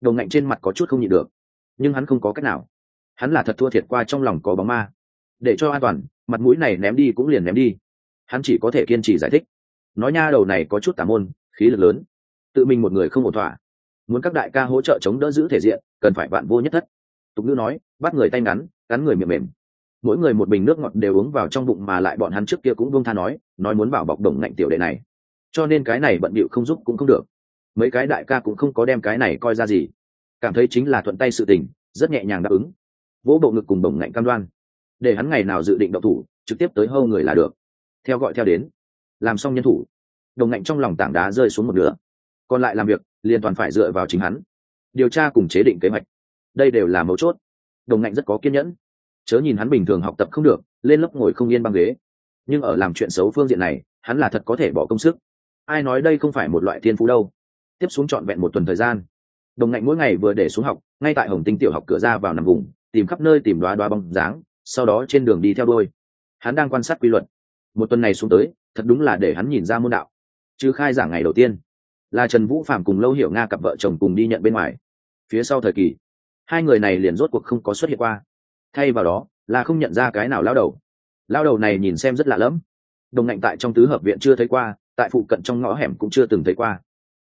Đồng ngạnh trên mặt có chút không nhịn được. Nhưng hắn không có cách nào hắn là thật thua thiệt qua trong lòng có bóng ma. Để cho an toàn, mặt mũi này ném đi cũng liền ném đi. Hắn chỉ có thể kiên trì giải thích. Nói nha, đầu này có chút tà môn, khí lực lớn. Tự mình một người không ổn thỏa. Muốn các đại ca hỗ trợ chống đỡ giữ thể diện, cần phải bạn vô nhất thất. Tục ngữ nói, bắt người tay ngắn, cắn người miệng mềm. Mỗi người một bình nước ngọt đều uống vào trong bụng mà lại bọn hắn trước kia cũng buông tha nói nói muốn bảo bọc đồng ngạnh tiểu đệ này. Cho nên cái này bận bịu không giúp cũng không được. Mấy cái đại ca cũng không có đem cái này coi ra gì. Cảm thấy chính là thuận tay sự tình, rất nhẹ nhàng đáp ứng vỗ bộ ngực cùng đồng ngạnh cam đoan. Để hắn ngày nào dự định đậu thủ, trực tiếp tới hâu người là được. Theo gọi theo đến, làm xong nhân thủ, đồng ngạnh trong lòng tảng đá rơi xuống một nửa. Còn lại làm việc, liền toàn phải dựa vào chính hắn. Điều tra cùng chế định kế hoạch. Đây đều là mấu chốt. Đồng ngạnh rất có kiên nhẫn. Chớ nhìn hắn bình thường học tập không được, lên lớp ngồi không yên băng ghế. Nhưng ở làm chuyện xấu phương diện này, hắn là thật có thể bỏ công sức. Ai nói đây không phải một loại thiên phú đâu. Tiếp xuống trọn vẹn một tuần thời gian. Đồng ngạnh mỗi ngày vừa để xuống học, ngay tại hồng tinh tiểu học cửa ra vào nằm vùng tìm khắp nơi tìm đoá đoá bóng dáng, sau đó trên đường đi theo đôi hắn đang quan sát quy luật. Một tuần này xuống tới, thật đúng là để hắn nhìn ra môn đạo. Chứ khai giảng ngày đầu tiên, là trần vũ phạm cùng lâu hiểu nga cặp vợ chồng cùng đi nhận bên ngoài. Phía sau thời kỳ, hai người này liền rốt cuộc không có xuất hiện qua. Thay vào đó, là không nhận ra cái nào lao đầu. Lao đầu này nhìn xem rất lạ lẫm. Đồng ngạnh tại trong tứ hợp viện chưa thấy qua, tại phụ cận trong ngõ hẻm cũng chưa từng thấy qua.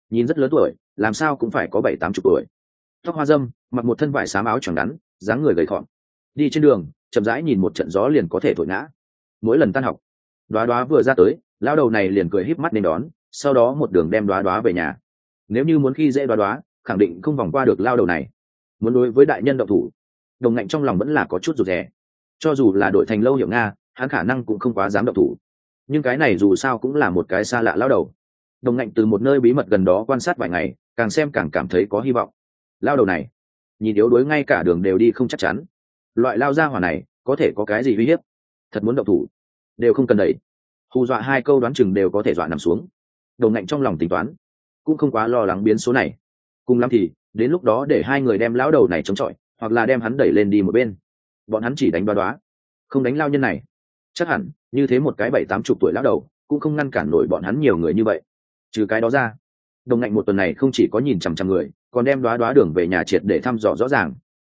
Nhìn rất lớn tuổi, làm sao cũng phải có bảy tám chục tuổi. Tóc hoa dâm, mặc một thân vải xám áo chẳng ngắn dáng người gầy khọn đi trên đường, chậm rãi nhìn một trận gió liền có thể thổi ngã. Mỗi lần tan học, đoá đoá vừa ra tới lao đầu này liền cười híp mắt nên đón, sau đó một đường đem đoá đoá về nhà. Nếu như muốn khi dễ đoá đoá, khẳng định không vòng qua được lao đầu này. Muốn đối với đại nhân độc thủ, đồng ngạnh trong lòng vẫn là có chút rụt rè. Cho dù là đội thành lâu hiểu nga, hắn khả năng cũng không quá dám độc thủ. Nhưng cái này dù sao cũng là một cái xa lạ lao đầu. Đồng ngạnh từ một nơi bí mật gần đó quan sát vài ngày, càng xem càng cảm thấy có hy vọng. Lao đầu này nhìn yếu đuối ngay cả đường đều đi không chắc chắn. Loại lao ra hỏa này, có thể có cái gì uy hiếp? Thật muốn động thủ. Đều không cần đẩy. Hù dọa hai câu đoán chừng đều có thể dọa nằm xuống. Đồng ngạnh trong lòng tính toán. Cũng không quá lo lắng biến số này. Cùng lắm thì, đến lúc đó để hai người đem lão đầu này chống chọi, hoặc là đem hắn đẩy lên đi một bên. Bọn hắn chỉ đánh đoá đoá. Không đánh lao nhân này. Chắc hẳn, như thế một cái bảy tám chục tuổi lão đầu, cũng không ngăn cản nổi bọn hắn nhiều người như vậy. Trừ cái đó ra, đồng ngạnh một tuần này không chỉ có nhìn chằm chằm người còn đem đoá đoá đường về nhà triệt để thăm dò rõ ràng.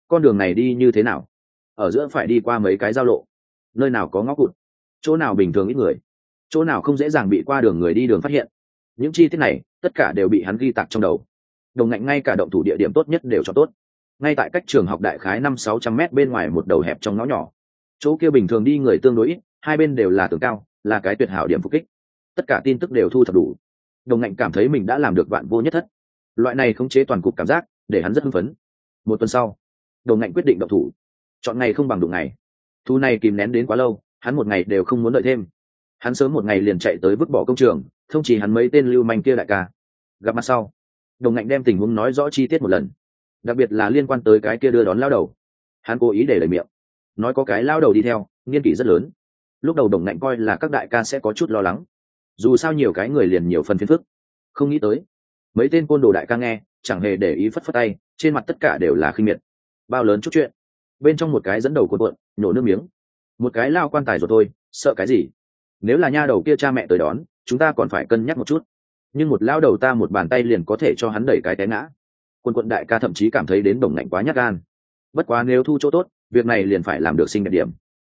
Con đường này đi như thế nào? Ở giữa phải đi qua mấy cái giao lộ. Nơi nào có ngõ cụt? Chỗ nào bình thường ít người? Chỗ nào không dễ dàng bị qua đường người đi đường phát hiện? Những chi tiết này, tất cả đều bị hắn ghi tạc trong đầu. Đồng ngạnh ngay cả động thủ địa điểm tốt nhất đều cho tốt. Ngay tại cách trường học đại khái năm sáu trăm m bên ngoài một đầu hẹp trong ngõ nhỏ. Chỗ kia bình thường đi người tương đối ít, hai bên đều là tường cao, là cái tuyệt hảo điểm phục kích. Tất cả tin tức đều thu thập đủ. Đồng ngạnh cảm thấy mình đã làm được vạn vô nhất thất loại này khống chế toàn cục cảm giác, để hắn rất hưng phấn. Một tuần sau đồng ngạnh quyết định độc thủ. Chọn ngày không bằng đụng ngày. Thu này kìm nén đến quá lâu, hắn một ngày đều không muốn đợi thêm. Hắn sớm một ngày liền chạy tới vứt bỏ công trường, thông chỉ hắn mấy tên lưu manh kia đại ca. Gặp mặt sau đồng ngạnh đem tình huống nói rõ chi tiết một lần. Đặc biệt là liên quan tới cái kia đưa đón lao đầu. Hắn cố ý để lời miệng. Nói có cái lao đầu đi theo, nghiên kỷ rất lớn. Lúc đầu đồng ngạnh coi là các đại ca sẽ có chút lo lắng. Dù sao nhiều cái người liền nhiều phần phiền phức. Không nghĩ tới mấy tên côn đồ đại ca nghe, chẳng hề để ý phất phất tay, trên mặt tất cả đều là khinh miệt. Bao lớn chút chuyện. Bên trong một cái dẫn đầu cuộn cuộn, nhổ nước miếng. Một cái lao quan tài rồi thôi, sợ cái gì? Nếu là nha đầu kia cha mẹ tới đón, chúng ta còn phải cân nhắc một chút. Nhưng một lao đầu ta một bàn tay liền có thể cho hắn đẩy cái té ngã. Quân quận đại ca thậm chí cảm thấy đến đồng ngạnh quá nhát gan. Bất quá nếu thu chỗ tốt, việc này liền phải làm được sinh đẹp điểm.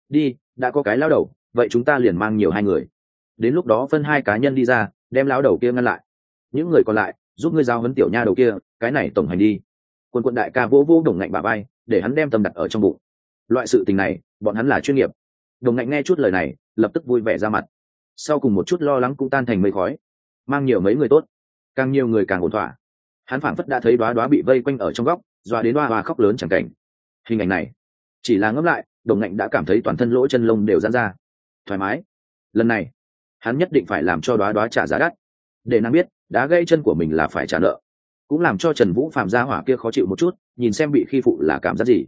Đi, đã có cái lao đầu, vậy chúng ta liền mang nhiều hai người. Đến lúc đó phân hai cá nhân đi ra, đem lao đầu kia ngăn lại. Những người còn lại giúp ngươi giao huấn tiểu nha đầu kia, cái này tổng hành đi. Quân quận đại ca vỗ vỗ đồng ngạnh bà bay để hắn đem tâm đặt ở trong bụng. Loại sự tình này, bọn hắn là chuyên nghiệp. Đồng ngạnh nghe chút lời này, lập tức vui vẻ ra mặt. Sau cùng một chút lo lắng cũng tan thành mây khói. Mang nhiều mấy người tốt, càng nhiều người càng ổn thỏa. Hắn phảng phất đã thấy đoá đoá bị vây quanh ở trong góc, doa đến đoa hoa khóc lớn chẳng cảnh. Hình ảnh này, chỉ là ngẫm lại, đồng ngạnh đã cảm thấy toàn thân lỗ chân lông đều dán ra. Thoải mái. Lần này, hắn nhất định phải làm cho đoá đoá trả giá đắt. Để nàng biết đã gây chân của mình là phải trả nợ. Cũng làm cho trần vũ phạm gia hỏa kia khó chịu một chút nhìn xem bị khi phụ là cảm giác gì.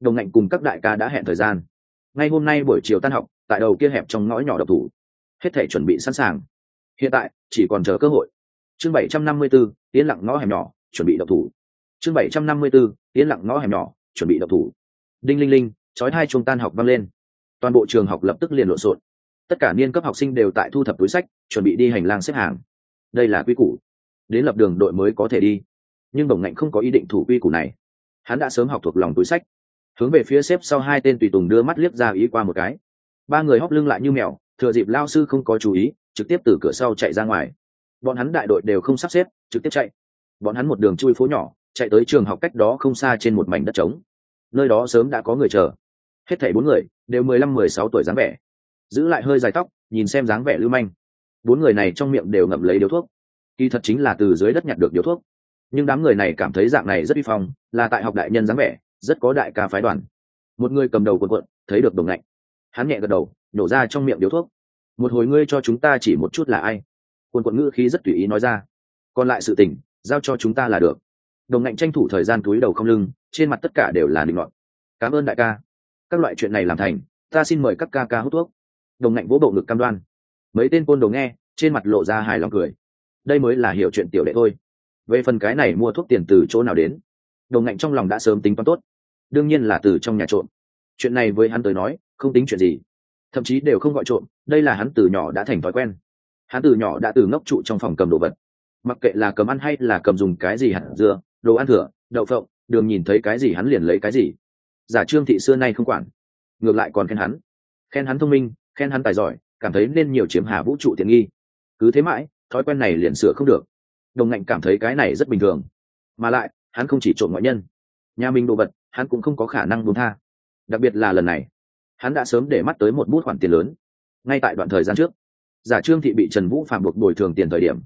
Đồng ngạnh cùng các đại ca đã hẹn thời gian. Ngay hôm nay buổi chiều tan học tại đầu kia hẹp trong ngõ nhỏ độc thủ. Hết thể chuẩn bị sẵn sàng. Hiện tại chỉ còn chờ cơ hội. Chương bảy trăm năm mươi 754, tiến lặng ngõ hẻm nhỏ chuẩn bị độc thủ. Chương bảy trăm năm mươi 754, tiến lặng ngõ hẻm nhỏ chuẩn bị độc thủ. Đinh linh linh chói hai chuông tan học vang lên. Toàn bộ trường học lập tức liền lộn xộn. Tất cả niên cấp học sinh đều tại thu thập túi sách chuẩn bị đi hành lang xếp hàng đây là quy củ. Đến lập đường đội mới có thể đi. Nhưng bổng ngạnh không có ý định thủ quy củ này. Hắn đã sớm học thuộc lòng túi sách. Hướng về phía xếp sau hai tên tùy tùng đưa mắt liếc ra ý qua một cái. Ba người hóc lưng lại như mèo, thừa dịp lao sư không có chú ý, trực tiếp từ cửa sau chạy ra ngoài. Bọn hắn đại đội đều không sắp xếp, trực tiếp chạy. Bọn hắn một đường chui phố nhỏ, chạy tới trường học cách đó không xa trên một mảnh đất trống. Nơi đó sớm đã có người chờ. Hết thảy bốn người đều mười lăm, mười sáu tuổi dáng vẻ. Giữ lại hơi dài tóc, nhìn xem dáng vẻ lưu manh bốn người này trong miệng đều ngậm lấy điếu thuốc. Kỳ thật chính là từ dưới đất nhặt được điếu thuốc. Nhưng đám người này cảm thấy dạng này rất vi phong, là tại học đại nhân dáng vẻ, rất có đại ca phái đoàn. Một người cầm đầu quần quận thấy được đồng lạnh hắn nhẹ gật đầu nổ ra trong miệng điếu thuốc. Một hồi ngươi cho chúng ta chỉ một chút là ai? Quần quận ngữ khí rất tùy ý nói ra. Còn lại sự tình, giao cho chúng ta là được. Đồng ngạnh tranh thủ thời gian túi đầu không lưng, trên mặt tất cả đều là định luận cảm ơn đại ca. Các loại chuyện này làm thành, ta xin mời các ca ca hút thuốc. Đồng ngạnh vỗ bộ ngực cam đoan mấy tên côn đồ nghe, trên mặt lộ ra hài lòng cười. Đây mới là hiểu chuyện tiểu đệ thôi. Về phần cái này mua thuốc tiền từ chỗ nào đến đồ ngạnh trong lòng đã sớm tính toán tốt. Đương nhiên là từ trong nhà trộm. Chuyện này với hắn tới nói, không tính chuyện gì. Thậm chí đều không gọi trộm, đây là hắn từ nhỏ đã thành thói quen. Hắn từ nhỏ đã từ ngốc trụ trong phòng cầm đồ vật. Mặc kệ là cầm ăn hay là cầm dùng cái gì hẳn dưa, đồ ăn thừa, đậu phộng, đường nhìn thấy cái gì hắn liền lấy cái gì. Giả trương thị xưa nay không quản, ngược lại còn khen hắn. Khen hắn thông minh, khen hắn tài giỏi cảm thấy nên nhiều chiếm hà vũ trụ tiện nghi. Cứ thế mãi, thói quen này liền sửa không được. Đồng ngạnh cảm thấy cái này rất bình thường. Mà lại, hắn không chỉ trộm ngoại nhân. Nhà mình đồ vật, hắn cũng không có khả năng buông tha. Đặc biệt là lần này, hắn đã sớm để mắt tới một bút khoản tiền lớn. Ngay tại đoạn thời gian trước, giả trương thị bị trần vũ phạm buộc bồi thường tiền thời điểm.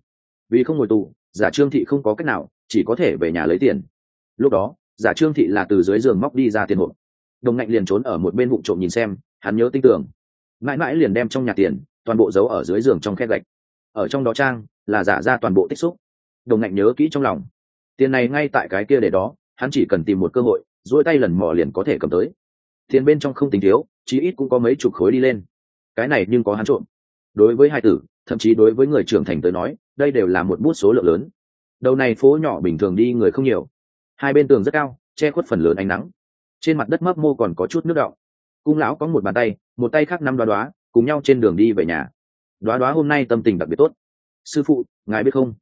Vì không ngồi tù, giả trương thị không có cách nào, chỉ có thể về nhà lấy tiền. Lúc đó, giả trương thị là từ dưới giường móc đi ra tiền hộp đồng ngạnh liền trốn ở một bên vụ trộm nhìn xem, hắn nhớ tin tưởng mãi mãi liền đem trong nhà tiền, toàn bộ giấu ở dưới giường trong khe gạch. Ở trong đó trang là giả ra toàn bộ tích xúc. Đồng ngạnh nhớ kỹ trong lòng. Tiền này ngay tại cái kia để đó, hắn chỉ cần tìm một cơ hội dỗi tay lần mò liền có thể cầm tới. Tiền bên trong không tính thiếu, chí ít cũng có mấy chục khối đi lên. Cái này nhưng có hắn trộm. Đối với hai tử, thậm chí đối với người trưởng thành tới nói, đây đều là một bút số lượng lớn. Đầu này phố nhỏ bình thường đi người không nhiều. Hai bên tường rất cao, che khuất phần lớn ánh nắng. Trên mặt đất mấp mô còn có chút nước đọng. Cung lão có một bàn tay một tay khác năm đoá đoá, cùng nhau trên đường đi về nhà. Đoá đoá hôm nay tâm tình đặc biệt tốt. Sư phụ, ngài biết không?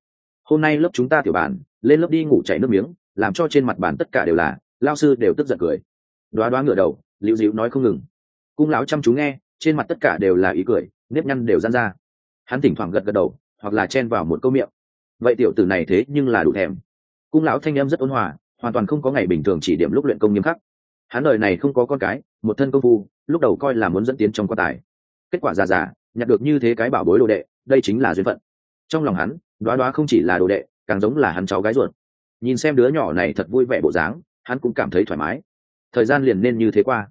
Hôm nay lớp chúng ta tiểu bản lên lớp đi ngủ chảy nước miếng, làm cho trên mặt bàn tất cả đều là, lao sư đều tức giận cười. Đoá đoá ngửa đầu, liễu dịu nói không ngừng. Cung lão chăm chú nghe, trên mặt tất cả đều là ý cười, nếp nhăn đều gian ra. Hắn thỉnh thoảng gật gật đầu, hoặc là chen vào một câu miệng. Vậy tiểu tử này thế nhưng là đủ thèm. Cung lão thanh em rất ôn hòa, hoàn toàn không có ngày bình thường chỉ điểm lúc luyện công nghiêm khắc. Hắn đời này không có con cái, một thân công phu lúc đầu coi là muốn dẫn tiến trong quan tài. Kết quả già già, nhặt được như thế cái bảo bối đồ đệ, đây chính là duyên phận. Trong lòng hắn, đoá đoá không chỉ là đồ đệ, càng giống là hắn cháu gái ruột. Nhìn xem đứa nhỏ này thật vui vẻ bộ dáng, hắn cũng cảm thấy thoải mái. Thời gian liền nên như thế qua.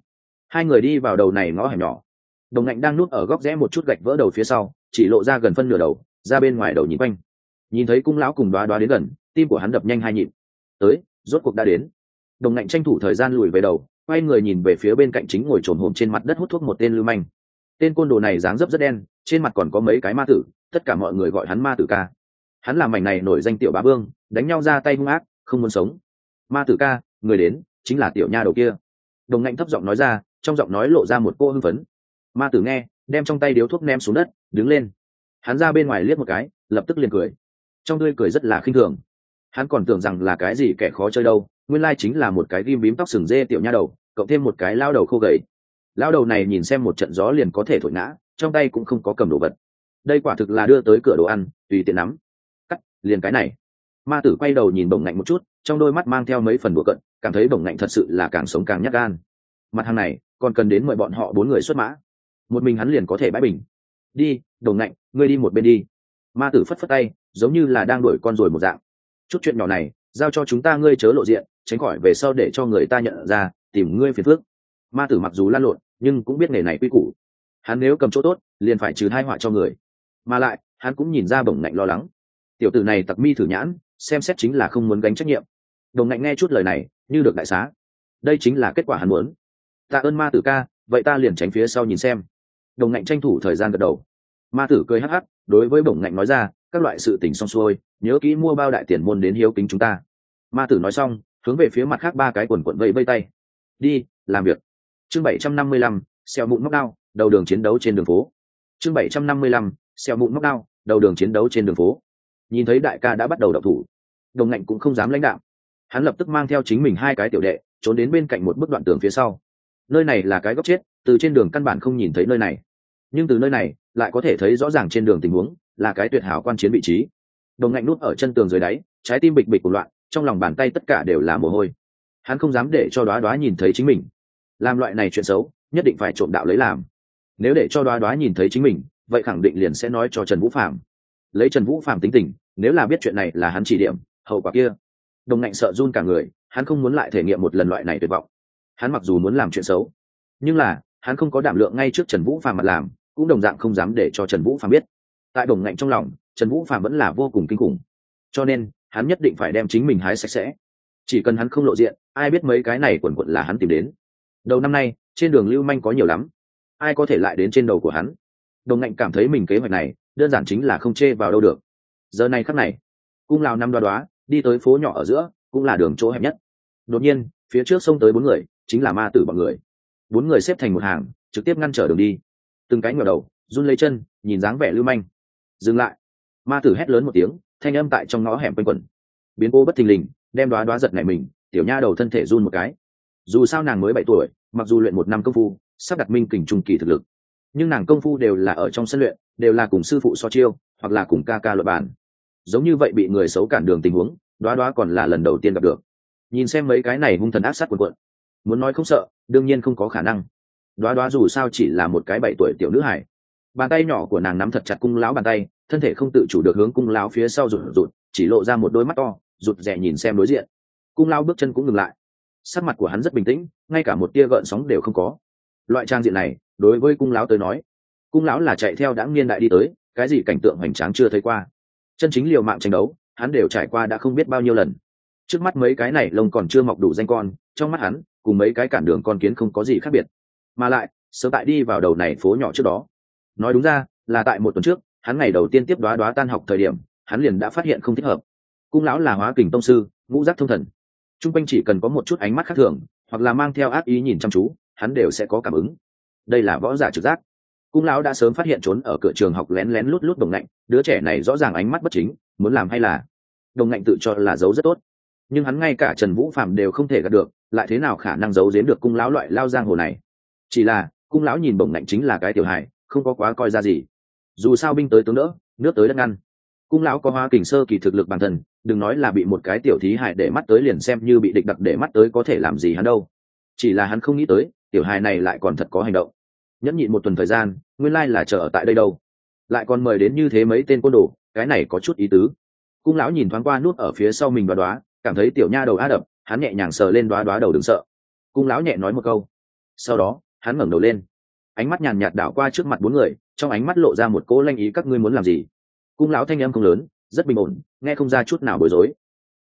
Hai người đi vào đầu này ngõ hẻm nhỏ. Đồng ngạnh đang nuốt ở góc rẽ một chút gạch vỡ đầu phía sau, chỉ lộ ra gần phân nửa đầu, ra bên ngoài đầu nhìn quanh. Nhìn thấy cung lão cùng đoá đoá đến gần, tim của hắn đập nhanh hai nhịp. Tới, rốt cuộc đã đến đồng ngạnh tranh thủ thời gian lùi về đầu, quay người nhìn về phía bên cạnh chính ngồi trồn hồn trên mặt đất hút thuốc một tên lưu manh. Tên côn đồ này dáng dấp rất đen, trên mặt còn có mấy cái ma tử, tất cả mọi người gọi hắn ma tử ca. Hắn làm mảnh này nổi danh tiểu bá vương, đánh nhau ra tay hung ác, không muốn sống. Ma tử ca, người đến, chính là tiểu nha đầu kia. Đồng ngạnh thấp giọng nói ra, trong giọng nói lộ ra một cô hưng phấn. Ma tử nghe, đem trong tay điếu thuốc ném xuống đất, đứng lên. Hắn ra bên ngoài liếc một cái, lập tức liền cười. Trong tươi cười rất là khinh thường hắn còn tưởng rằng là cái gì kẻ khó chơi đâu, nguyên lai chính là một cái ghim bím tóc sừng dê tiểu nha đầu, cộng thêm một cái lao đầu khô gầy. Lao đầu này nhìn xem một trận gió liền có thể thổi ngã, trong tay cũng không có cầm đồ vật. Đây quả thực là đưa tới cửa đồ ăn, tùy tiện nắm. Cắt, liền cái này. Ma tử quay đầu nhìn bổng ngạnh một chút, trong đôi mắt mang theo mấy phần đùa cận cảm thấy bổng ngạnh thật sự là càng sống càng nhát gan. Mặt hàng này, còn cần đến mời bọn họ bốn người xuất mã. Một mình hắn liền có thể bãi bình. Đi đồng ngạnh, ngươi đi một bên đi. Ma tử phất phất tay, giống như là đang đuổi con rồi một dạng chút chuyện nhỏ này, giao cho chúng ta ngươi chớ lộ diện, tránh khỏi về sau để cho người ta nhận ra, tìm ngươi phiền phước ma tử mặc dù lan lộn, nhưng cũng biết nghề này quy củ. Hắn nếu cầm chỗ tốt, liền phải trừ hai họa cho người. Mà lại, hắn cũng nhìn ra bổng ngạnh lo lắng. Tiểu tử này tặc mi thử nhãn, xem xét chính là không muốn gánh trách nhiệm. Đồng ngạnh nghe chút lời này, như được đại xá. Đây chính là kết quả hắn muốn. Tạ ơn ma tử ca, vậy ta liền tránh phía sau nhìn xem. Đồng ngạnh tranh thủ thời gian gật đầu ma tử cười hắc hắc, đối với bổng ngạnh nói ra, các loại sự tình xong xuôi, nhớ kỹ mua bao đại tiền môn đến hiếu kính chúng ta. Ma tử nói xong, hướng về phía mặt khác ba cái quần quận vẫy vây tay. Đi, làm việc. Chương bảy trăm năm mươi lăm, xeo mụn móc đao, đầu đường chiến đấu trên đường phố. Chương bảy trăm năm mươi lăm, xeo mụn móc đao, đầu đường chiến đấu trên đường phố. Nhìn thấy đại ca đã bắt đầu đậu thủ đồng ngạnh cũng không dám lãnh đạo hắn lập tức mang theo chính mình hai cái tiểu đệ, trốn đến bên cạnh một bức đoạn tường phía sau. Nơi này là cái góc chết, từ trên đường căn bản không nhìn thấy nơi này nhưng từ nơi này, lại có thể thấy rõ ràng trên đường tình huống, là cái tuyệt hảo quan chiến vị trí. Đồng ngạnh nút ở chân tường dưới đáy, trái tim bịch bịch của loạn, trong lòng bàn tay tất cả đều là mồ hôi. Hắn không dám để cho đoá đoá nhìn thấy chính mình. Làm loại này chuyện xấu, nhất định phải trộm đạo lấy làm. Nếu để cho đoá đoá nhìn thấy chính mình, vậy khẳng định liền sẽ nói cho trần vũ phạm lấy trần vũ phạm tính tình, nếu là biết chuyện này là hắn chỉ điểm, hậu quả kia. Đồng ngạnh sợ run cả người, hắn không muốn lại thể nghiệm một lần loại này tuyệt vọng. Hắn mặc dù muốn làm chuyện xấu, nhưng là hắn không có đảm lượng ngay trước trần vũ Phàm mặt làm, cũng đồng dạng không dám để cho trần vũ Phàm biết. Tại đồng ngạnh trong lòng, trần vũ Phàm vẫn là vô cùng kinh khủng. Cho nên, hắn nhất định phải đem chính mình hái sạch sẽ. Chỉ cần hắn không lộ diện, ai biết mấy cái này quần quận là hắn tìm đến. Đầu năm nay, trên đường lưu manh có nhiều lắm. Ai có thể lại đến trên đầu của hắn? Đồng ngạnh cảm thấy mình kế hoạch này, đơn giản chính là không chê vào đâu được. Giờ này khắc này, cung lào năm đoá đoá, đi tới phố nhỏ ở giữa, cũng là đường chỗ hẹp nhất. Đột nhiên, phía trước sông tới bốn người, chính là ma tử bọn người bốn người xếp thành một hàng, trực tiếp ngăn trở đường đi. Từng cái ngờ đầu, run lấy chân, nhìn dáng vẻ lưu manh. Dừng lại. Ma tử hét lớn một tiếng, thanh âm tại trong ngõ hẻm quanh quẩn. Biến cô bất thình lình, đem đoá đoá giật này mình, tiểu nha đầu thân thể run một cái. Dù sao nàng mới bảy tuổi, mặc dù luyện một năm công phu, sắp đặt minh kình trung kỳ thực lực. Nhưng nàng công phu đều là ở trong sân luyện, đều là cùng sư phụ so chiêu, hoặc là cùng ca ca luật bản giống như vậy bị người xấu cản đường tình huống đoá đoá còn là lần đầu tiên gặp được. Nhìn xem mấy cái này hung thần ác sát quần quận. Muốn nói không sợ đương nhiên không có khả năng. Đoá đoá dù sao chỉ là một cái bảy tuổi tiểu nữ hải bàn tay nhỏ của nàng nắm thật chặt cung lão bàn tay, thân thể không tự chủ được hướng cung lão phía sau rụt rụt, chỉ lộ ra một đôi mắt to, rụt rè nhìn xem đối diện. Cung lão bước chân cũng ngừng lại. Sắc mặt của hắn rất bình tĩnh, ngay cả một tia gợn sóng đều không có. Loại trang diện này, đối với cung lão tới nói, cung lão là chạy theo đã nghiên đại đi tới, cái gì cảnh tượng hoành tráng chưa thấy qua. Chân chính liều mạng tranh đấu, hắn đều trải qua đã không biết bao nhiêu lần. Trước mắt mấy cái này lông còn chưa mọc đủ danh con, trong mắt hắn cùng mấy cái cản đường con kiến không có gì khác biệt. Mà lại, sớm tại đi vào đầu này phố nhỏ trước đó. Nói đúng ra, là tại một tuần trước, hắn ngày đầu tiên tiếp đoá đoá tan học thời điểm, hắn liền đã phát hiện không thích hợp. Cung lão là hóa kình tông sư, ngũ giác thông thần. T r u n g quanh chỉ cần có một chút ánh mắt khác thường, hoặc là mang theo ác ý nhìn chăm chú, hắn đều sẽ có cảm ứng. Đây là võ giả trực giác. Cung lão đã sớm phát hiện trốn ở cửa trường học lén lén lút lút đồng lạnh, đứa trẻ này rõ ràng ánh mắt bất chính, muốn làm hay là? Đồng ngạnh tự cho là giấu rất tốt nhưng hắn ngay cả trần vũ phạm đều không thể gặp được, lại thế nào khả năng giấu giếm được cung lão loại lao giang hồ này? Chỉ là, cung lão nhìn bổng lạnh chính là cái tiểu hài, không có quá coi ra gì. Dù sao binh tới tướng đỡ, nước tới đất ngăn. Cung lão có hoa kình sơ kỳ thực lực bản thân, đừng nói là bị một cái tiểu thí hại để mắt tới liền xem như bị địch đặc để mắt tới có thể làm gì hắn đâu. Chỉ là hắn không nghĩ tới, tiểu hài này lại còn thật có hành động. Nhẫn nhịn một tuần thời gian, nguyên lai là chờ ở tại đây đâu. Lại còn mời đến như thế mấy tên côn đồ, cái này có chút ý tứ. Cung lão nhìn thoáng qua nút ở phía sau mình và đoá cảm thấy tiểu nha đầu á đập, hắn nhẹ nhàng sờ lên đoá đoá đầu đừng sợ. Cung lão nhẹ nói một câu. Sau đó, hắn ngẩng đầu lên. Ánh mắt nhàn nhạt đảo qua trước mặt bốn người, trong ánh mắt lộ ra một cỗ lanh ý, các ngươi muốn làm gì? Cung lão thanh em không lớn, rất bình ổn, nghe không ra chút nào bối rối.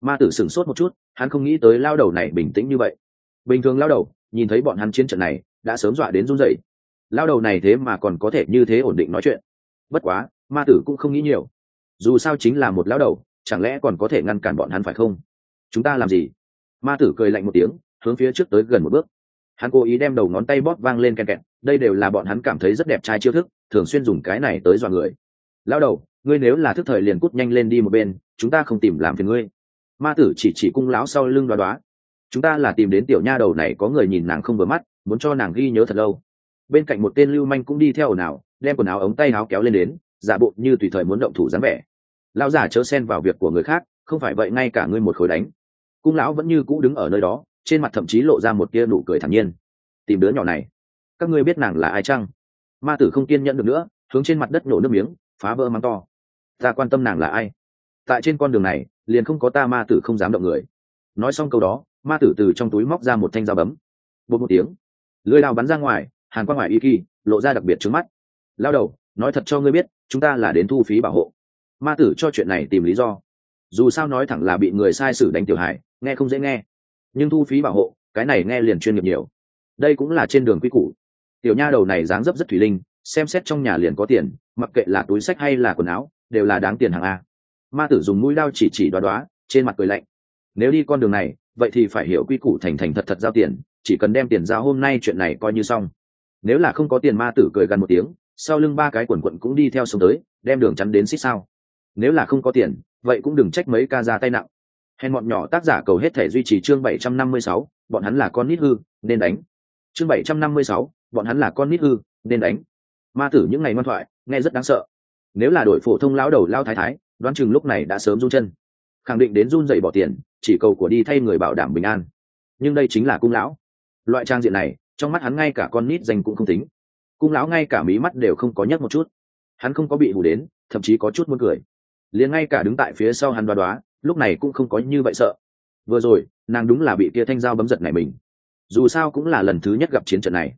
Ma tử sửng sốt một chút, hắn không nghĩ tới lao đầu này bình tĩnh như vậy. Bình thường lao đầu, nhìn thấy bọn hắn chiến trận này, đã sớm dọa đến run rẩy. Lao đầu này thế mà còn có thể như thế ổn định nói chuyện. Bất quá, ma tử cũng không nghĩ nhiều. Dù sao chính là một lao đầu, chẳng lẽ còn có thể ngăn cản bọn hắn phải không? Chúng ta làm gì? Ma tử cười lạnh một tiếng, hướng phía trước tới gần một bước. Hắn cố ý đem đầu ngón tay bóp vang lên ken kẹt, đây đều là bọn hắn cảm thấy rất đẹp trai chiêu thức, thường xuyên dùng cái này tới dọa người. Lao đầu, ngươi nếu là thức thời liền cút nhanh lên đi một bên, chúng ta không tìm làm phiền ngươi. Ma tử chỉ chỉ cung lão sau lưng đoá đoá. Chúng ta là tìm đến tiểu nha đầu này có người nhìn nàng không vừa mắt, muốn cho nàng ghi nhớ thật lâu. Bên cạnh một tên lưu manh cũng đi theo ồn ào, đem quần áo ống tay áo kéo lên đến, giả bộ như tùy thời muốn động thủ dáng vẻ. Lão giả chớ xen vào việc của người khác, không phải vậy ngay cả ngươi một khối đánh cung lão vẫn như cũ đứng ở nơi đó, trên mặt thậm chí lộ ra một tia nụ cười thản nhiên. Tìm đứa nhỏ này, các ngươi biết nàng là ai chăng? Ma tử không kiên nhẫn được nữa, hướng trên mặt đất nổ nước miếng, phá vỡ mắng to. Ta quan tâm nàng là ai? Tại trên con đường này, liền không có ta ma tử không dám động người. Nói xong câu đó, ma tử từ trong túi móc ra một thanh dao bấm. Bột một tiếng lưới đào bắn ra ngoài, hàn quan ngoài y kỳ, lộ ra đặc biệt trước mắt. Lao đầu, nói thật cho ngươi biết, chúng ta là đến thu phí bảo hộ. Ma tử cho chuyện này tìm lý do. Dù sao nói thẳng là bị người sai sử đánh tiểu hải nghe không dễ nghe. Nhưng thu phí bảo hộ, cái này nghe liền chuyên nghiệp nhiều. Đây cũng là trên đường quy củ. Tiểu nha đầu này dáng dấp rất thủy linh, xem xét trong nhà liền có tiền, mặc kệ là túi sách hay là quần áo, đều là đáng tiền hàng a. Ma tử dùng mũi lao chỉ chỉ đoá đoá, trên mặt cười lạnh. Nếu đi con đường này, vậy thì phải hiểu quy củ thành thành thật thật giao tiền, chỉ cần đem tiền giao hôm nay chuyện này coi như xong. Nếu là không có tiền ma tử cười gần một tiếng, sau lưng ba cái quần quận cũng đi theo sông tới, đem đường chắn đến xích sao. Nếu là không có tiền, vậy cũng đừng trách mấy ca ra tay nặng hèn bọn nhỏ tác giả cầu hết thể duy trì chương bảy trăm năm mươi sáu, bọn hắn là con nít hư, nên đánh. Chương bảy trăm năm mươi sáu, bọn hắn là con nít hư, nên đánh. Ma tử những ngày ngoan thoại, nghe rất đáng sợ. Nếu là đội phổ thông lão đầu lao thái thái, đoán chừng lúc này đã sớm run chân. Khẳng định đến run dậy bỏ tiền, chỉ cầu của đi thay người bảo đảm bình an. Nhưng đây chính là cung lão. Loại trang diện này, trong mắt hắn ngay cả con nít danh cũng không tính. Cung lão ngay cả mí mắt đều không có nhấc một chút. Hắn không có bị hù đến, thậm chí có chút muốn cười. Liền ngay cả đứng tại phía sau hắn đoá đoá lúc này cũng không có như vậy sợ. Vừa rồi, nàng đúng là bị kia thanh dao bấm giật này mình. Dù sao cũng là lần thứ nhất gặp chiến trận này.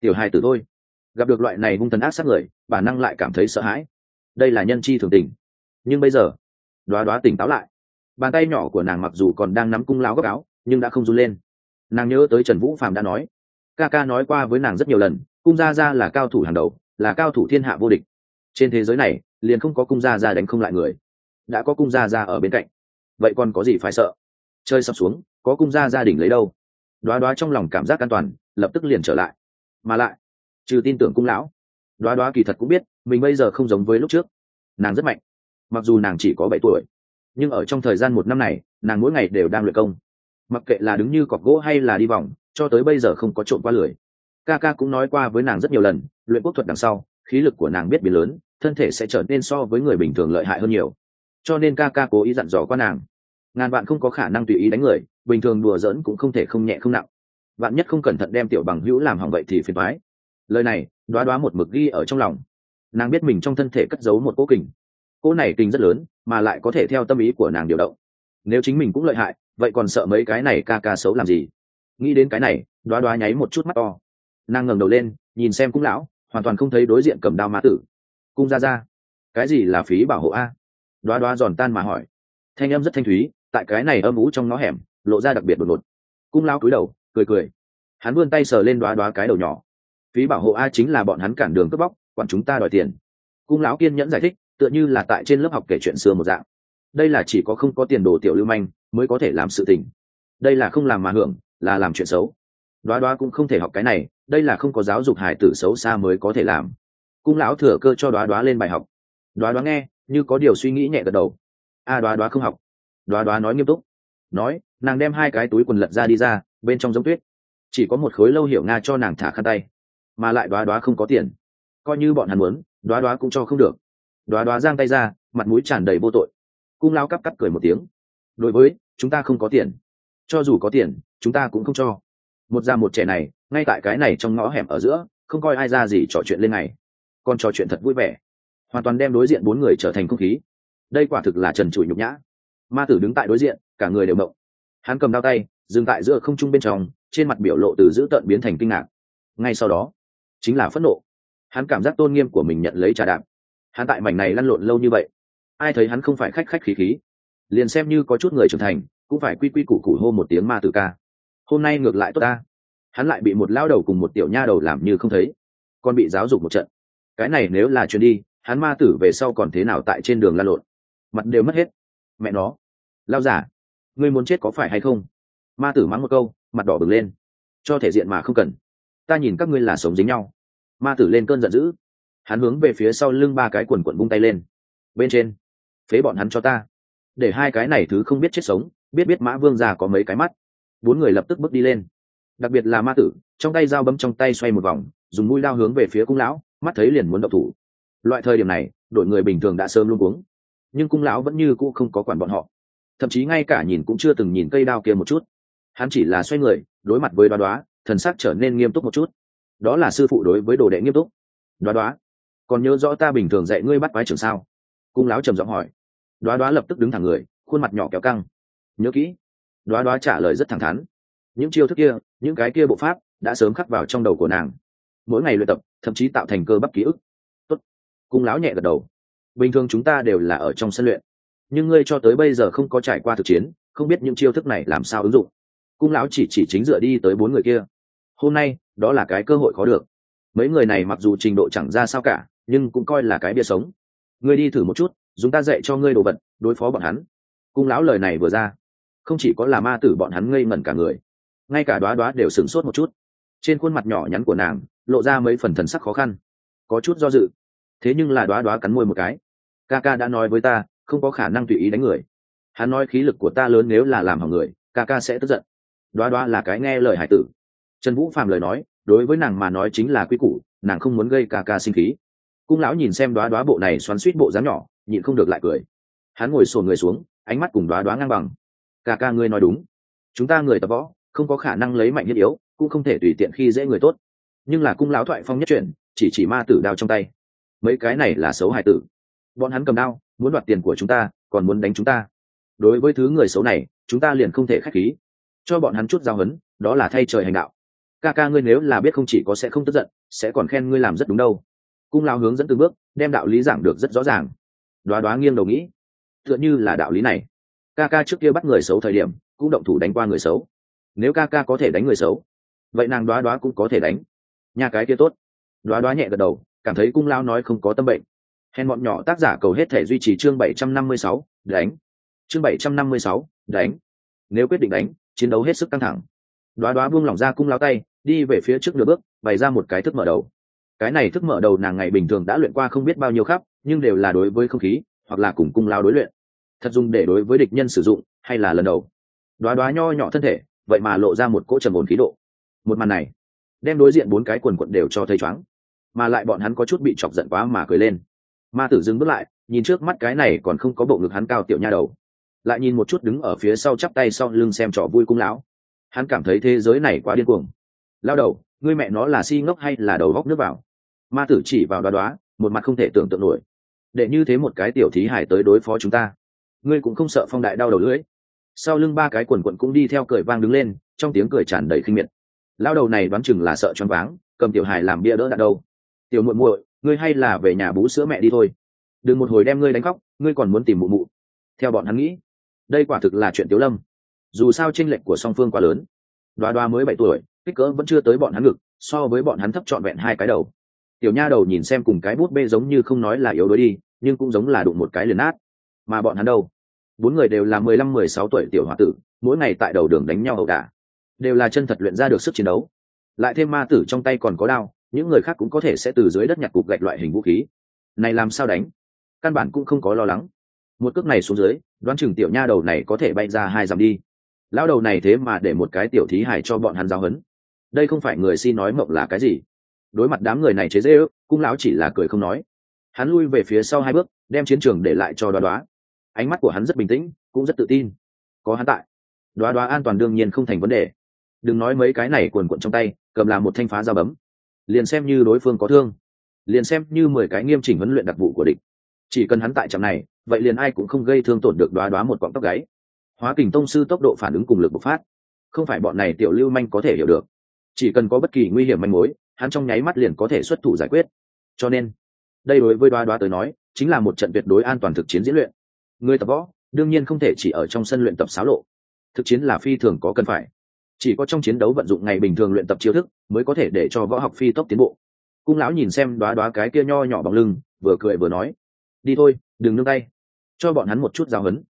Tiểu hai tử thôi. Gặp được loại này hung thần ác sát người bản năng lại cảm thấy sợ hãi. Đây là nhân chi thường tình. Nhưng bây giờ, đoá đoá tỉnh táo lại. Bàn tay nhỏ của nàng mặc dù còn đang nắm cung láo góc áo, nhưng đã không run lên. Nàng nhớ tới trần vũ phạm đã nói, ca ca nói qua với nàng rất nhiều lần, cung gia gia là cao thủ hàng đầu, là cao thủ thiên hạ vô địch. Trên thế giới này, liền không có cung gia gia đánh không lại người. Đã có cung gia gia ở bên cạnh vậy còn có gì phải sợ? Chơi sập xuống, có cung gia gia đình lấy đâu? Đoá đoá trong lòng cảm giác an toàn, lập tức liền trở lại. Mà lại, trừ tin tưởng cung lão, đoá đoá kỳ thật cũng biết, mình bây giờ không giống với lúc trước. Nàng rất mạnh, mặc dù nàng chỉ có bảy tuổi, nhưng ở trong thời gian một năm này, nàng mỗi ngày đều đang luyện công. Mặc kệ là đứng như cọc gỗ hay là đi vòng, cho tới bây giờ không có trộn qua lười. Ca ca cũng nói qua với nàng rất nhiều lần, luyện quốc thuật đằng sau, khí lực của nàng biết biến lớn, thân thể sẽ trở nên so với người bình thường lợi hại hơn nhiều. Cho nên ca ca cố ý dặn dò qua nàng ngàn bạn không có khả năng tùy ý đánh người, bình thường đùa giỡn cũng không thể không nhẹ không nặng. Bạn nhất không cẩn thận đem tiểu bằng hữu làm hỏng vậy thì phiền thoái lời này đoá đoá một mực ghi ở trong lòng. Nàng biết mình trong thân thể cất giấu một cố kình. Cỗ này kình rất lớn, mà lại có thể theo tâm ý của nàng điều động. Nếu chính mình cũng lợi hại, vậy còn sợ mấy cái này ca ca xấu làm gì? Nghĩ đến cái này đoá đoá nháy một chút mắt to. Nàng ngẩng đầu lên, nhìn xem cũng lão, hoàn toàn không thấy đối diện cầm đao mã tử. Cung ra ra cái gì là phí bảo hộ a? Đoá đoá giòn tan mà hỏi. Thanh âm rất thanh thúy tại cái này âm ú trong nó hẻm lộ ra đặc biệt đột ngột. Cung lao cúi đầu cười cười. Hắn vươn tay sờ lên đoá đoá cái đầu nhỏ. Phí bảo hộ a chính là bọn hắn cản đường cướp bóc quản chúng ta đòi tiền. Cung lão kiên nhẫn giải thích tựa như là tại trên lớp học kể chuyện xưa một dạng. Đây là chỉ có không có tiền đồ tiểu lưu manh mới có thể làm sự tình. Đây là không làm mà hưởng là làm chuyện xấu. Đoá đoá cũng không thể học cái này đây là không có giáo dục hải tử xấu xa mới có thể làm. Cung lão thừa cơ cho đoá đoá lên bài học. Đoá đoá nghe như có điều suy nghĩ nhẹ gật đầu. A à, đoá đoá không học đoá đoá nói nghiêm túc. Nói, nàng đem hai cái túi quần lật ra đi ra, bên trong giống tuyết. Chỉ có một khối lâu hiểu nga cho nàng thả khăn tay, mà lại đoá đoá không có tiền. Coi như bọn hắn muốn, đoá đoá cũng cho không được. Đoá đoá giang tay ra, mặt mũi tràn đầy vô tội. Cung lao cắp cắp cười một tiếng. Đối với, chúng ta không có tiền. Cho dù có tiền, chúng ta cũng không cho. Một già một trẻ này, ngay tại cái này trong ngõ hẻm ở giữa, không coi ai ra gì trò chuyện lên này còn trò chuyện thật vui vẻ. Hoàn toàn đem đối diện bốn người trở thành không khí. Đây quả thực là trần trụi nhục nhã ma tử đứng tại đối diện, cả người đều mộng hắn cầm đao tay, dừng tại giữa không trung bên trong, trên mặt biểu lộ từ dữ tợn biến thành kinh ngạc. Ngay sau đó, chính là phẫn nộ. Hắn cảm giác tôn nghiêm của mình nhận lấy trà đạp. Hắn tại mảnh này lăn lộn lâu như vậy, ai thấy hắn không phải khách khách khí khí? Liền xem như có chút người trưởng thành, cũng phải quy quy củ củ hô một tiếng ma tử ca. Hôm nay ngược lại tốt ta. Hắn lại bị một lao đầu cùng một tiểu nha đầu làm như không thấy. Còn bị giáo dục một trận. Cái này nếu là chuyến đi, hắn ma tử về sau còn thế nào tại trên đường lăn lộn? Mặt đều mất hết mẹ nó. Lao giả, ngươi muốn chết có phải hay không? Ma tử mắng một câu, mặt đỏ bừng lên. Cho thể diện mà không cần. Ta nhìn các ngươi là sống dính nhau. Ma tử lên cơn giận dữ. Hắn hướng về phía sau lưng ba cái quần quận bung tay lên. Bên trên, phế bọn hắn cho ta. Để hai cái này thứ không biết chết sống, biết biết mã vương già có mấy cái mắt. Bốn người lập tức bước đi lên. Đặc biệt là ma tử, trong tay dao bấm trong tay xoay một vòng, dùng mũi lao hướng về phía cung lão, mắt thấy liền muốn đậu thủ. Loại thời điểm này, đội người bình thường đã sớm luôn uống nhưng cung lão vẫn như cũ không có quản bọn họ. Thậm chí ngay cả nhìn cũng chưa từng nhìn cây đao kia một chút. Hắn chỉ là xoay người, đối mặt với đoá đoá, thần sắc trở nên nghiêm túc một chút. Đó là sư phụ đối với đồ đệ nghiêm túc. Đoá đoá, còn nhớ rõ ta bình thường dạy ngươi bắt quái trường sao? Cung lão trầm giọng hỏi. Đoá đoá lập tức đứng thẳng người, khuôn mặt nhỏ kéo căng. Nhớ kỹ, đoá đoá trả lời rất thẳng thắn. Những chiêu thức kia, những cái kia bộ pháp đã sớm khắc vào trong đầu của nàng. Mỗi ngày luyện tập, thậm chí tạo thành cơ bắp ký ức. Tốt. cung lão nhẹ gật đầu bình thường chúng ta đều là ở trong sân luyện. Nhưng ngươi cho tới bây giờ không có trải qua thực chiến, không biết những chiêu thức này làm sao ứng dụng. Cung lão chỉ chỉ chính dựa đi tới bốn người kia. Hôm nay, đó là cái cơ hội khó được. Mấy người này mặc dù trình độ chẳng ra sao cả, nhưng cũng coi là cái bia sống. Ngươi đi thử một chút chúng ta dạy cho ngươi đồ vật, đối phó bọn hắn. Cung lão lời này vừa ra, không chỉ có là ma tử bọn hắn ngây ngẩn cả người, ngay cả đoá đoá đều sửng sốt một chút. Trên khuôn mặt nhỏ nhắn của nàng, lộ ra mấy phần thần sắc khó khăn. Có chút do dự thế nhưng là đoá đoá cắn môi một cái. Ca ca đã nói với ta, không có khả năng tùy ý đánh người. Hắn nói khí lực của ta lớn nếu là làm hỏng người, ca ca sẽ tức giận. Đoá đoá là cái nghe lời hải tử. Trần vũ phạm lời nói, đối với nàng mà nói chính là quy củ, nàng không muốn gây ca ca sinh khí. Cung lão nhìn xem đoá đoá bộ này xoắn suýt bộ dáng nhỏ, nhịn không được lại cười. Hắn ngồi sồn người xuống, ánh mắt cùng đoá đoá ngang bằng. Ca ca ngươi nói đúng. Chúng ta người tập võ, không có khả năng lấy mạnh nhất yếu, cũng không thể tùy tiện khi dễ người tốt. Nhưng là cung lão thoại phong nhất chuyển, chỉ chỉ ma tử đao trong tay mấy cái này là xấu hài tử. Bọn hắn cầm đao, muốn đoạt tiền của chúng ta, còn muốn đánh chúng ta. Đối với thứ người xấu này, chúng ta liền không thể k h á c h khí. Cho bọn hắn chút giao hấn, đó là thay trời hành đạo. Ca ca ngươi nếu là biết không chỉ có sẽ không tức giận, sẽ còn khen ngươi làm rất đúng đâu. Cung lao hướng dẫn từng bước, đem đạo lý giảng được rất rõ ràng. Đoá đoá nghiêng đầu nghĩ, tựa như là đạo lý này. Ca ca trước kia bắt người xấu thời điểm, cũng động thủ đánh qua người xấu. Nếu ca ca có thể đánh người xấu, vậy nàng đoá đoá cũng có thể đánh. Nhà cái kia tốt. Đoá đoá nhẹ gật đầu cảm thấy cung lao nói không có tâm bệnh. Hèn bọn nhỏ tác giả cầu hết thể duy trì chương bảy trăm năm mươi sáu, đánh. Chương bảy trăm năm mươi sáu, đánh. Nếu quyết định đánh, chiến đấu hết sức căng thẳng. Đoá đoá buông lỏng ra cung lao tay, đi về phía trước nửa bước, bày ra một cái thức mở đầu. Cái này thức mở đầu nàng ngày bình thường đã luyện qua không biết bao nhiêu khắp, nhưng đều là đối với không khí, hoặc là cùng cung lao đối luyện. Thật dùng để đối với địch nhân sử dụng, hay là lần đầu. Đoá đoá nho nhỏ thân thể, vậy mà lộ ra một cỗ trầm ổn khí độ. Một màn này, đem đối diện bốn cái quần quận đều cho thấy choáng mà lại bọn hắn có chút bị chọc giận quá mà cười lên. Ma tử dừng bước lại, nhìn trước mắt cái này còn không có bộ ngực hắn cao tiểu nha đầu. Lại nhìn một chút đứng ở phía sau chắp tay sau lưng xem trò vui cung lão. Hắn cảm thấy thế giới này quá điên cuồng. Lao đầu, ngươi mẹ nó là si ngốc hay là đầu góc nước vào? Ma tử chỉ vào đoá đoá, một mặt không thể tưởng tượng nổi. Để như thế một cái tiểu thí hải tới đối phó chúng ta. Ngươi cũng không sợ phong đại đau đầu lưỡi. Sau lưng ba cái quần quận cũng đi theo cười vang đứng lên, trong tiếng cười tràn đầy khinh miệt. Lao đầu này đoán chừng là sợ choáng váng, cầm tiểu hải làm bia đỡ đạn đâu tiểu muội muội, ngươi hay là về nhà bú sữa mẹ đi thôi. Đừng một hồi đem ngươi đánh khóc, ngươi còn muốn tìm mụ mụ. Theo bọn hắn nghĩ, đây quả thực là chuyện tiếu lâm. Dù sao tranh lệch của song phương quá lớn. Đoá đoá mới bảy tuổi, kích cỡ vẫn chưa tới bọn hắn ngực, so với bọn hắn thấp trọn vẹn hai cái đầu. Tiểu nha đầu nhìn xem cùng cái bút bê giống như không nói là yếu đuối đi, nhưng cũng giống là đụng một cái liền nát. Mà bọn hắn đâu? Bốn người đều là mười lăm, mười sáu tuổi tiểu h o a tử, mỗi ngày tại đầu đường đánh nhau ẩu đả. Đều là chân thật luyện ra được sức chiến đấu. Lại thêm ma tử trong tay còn có đao những người khác cũng có thể sẽ từ dưới đất nhặt cục gạch loại hình vũ khí. Này làm sao đánh? Căn bản cũng không có lo lắng. Một cước này xuống dưới, đoán chừng tiểu nha đầu này có thể bay ra hai dặm đi. Lão đầu này thế mà để một cái tiểu thí hải cho bọn hắn giáo hấn đây không phải người xin nói mộng là cái gì? Đối mặt đám người này chế dễ ước cung lão chỉ là cười không nói. Hắn lui về phía sau hai bước, đem chiến trường để lại cho đoá đoá. Ánh mắt của hắn rất bình tĩnh, cũng rất tự tin. Có hắn tại, đoá đoá an toàn đương nhiên không thành vấn đề. Đừng nói mấy cái này cuồn cuộn trong tay, cầm là một thanh phá dao bấm liền xem như đối phương có thương, liền xem như mười cái nghiêm chỉnh huấn luyện đặc vụ của địch. Chỉ cần hắn tại trạm này, vậy liền ai cũng không gây thương tổn được đoá đoá một quọng tóc gáy. Hóa kình tông sư tốc độ phản ứng cùng lực bộc phát. Không phải bọn này tiểu lưu manh có thể hiểu được. Chỉ cần có bất kỳ nguy hiểm manh mối, hắn trong nháy mắt liền có thể xuất thủ giải quyết. Cho nên, đây đối với đoá đoá tới nói, chính là một trận tuyệt đối an toàn thực chiến diễn luyện. Người tập võ, đương nhiên không thể chỉ ở trong sân luyện tập xáo lộ. Thực chiến là phi thường có cần phải chỉ có trong chiến đấu vận dụng ngày bình thường luyện tập chiêu thức mới có thể để cho võ học phi tốc tiến bộ. Cung lão nhìn xem đoá đoá cái kia nho nhỏ bằng lưng, vừa cười vừa nói, đi thôi, đừng nương tay. Cho bọn hắn một chút giáo hấn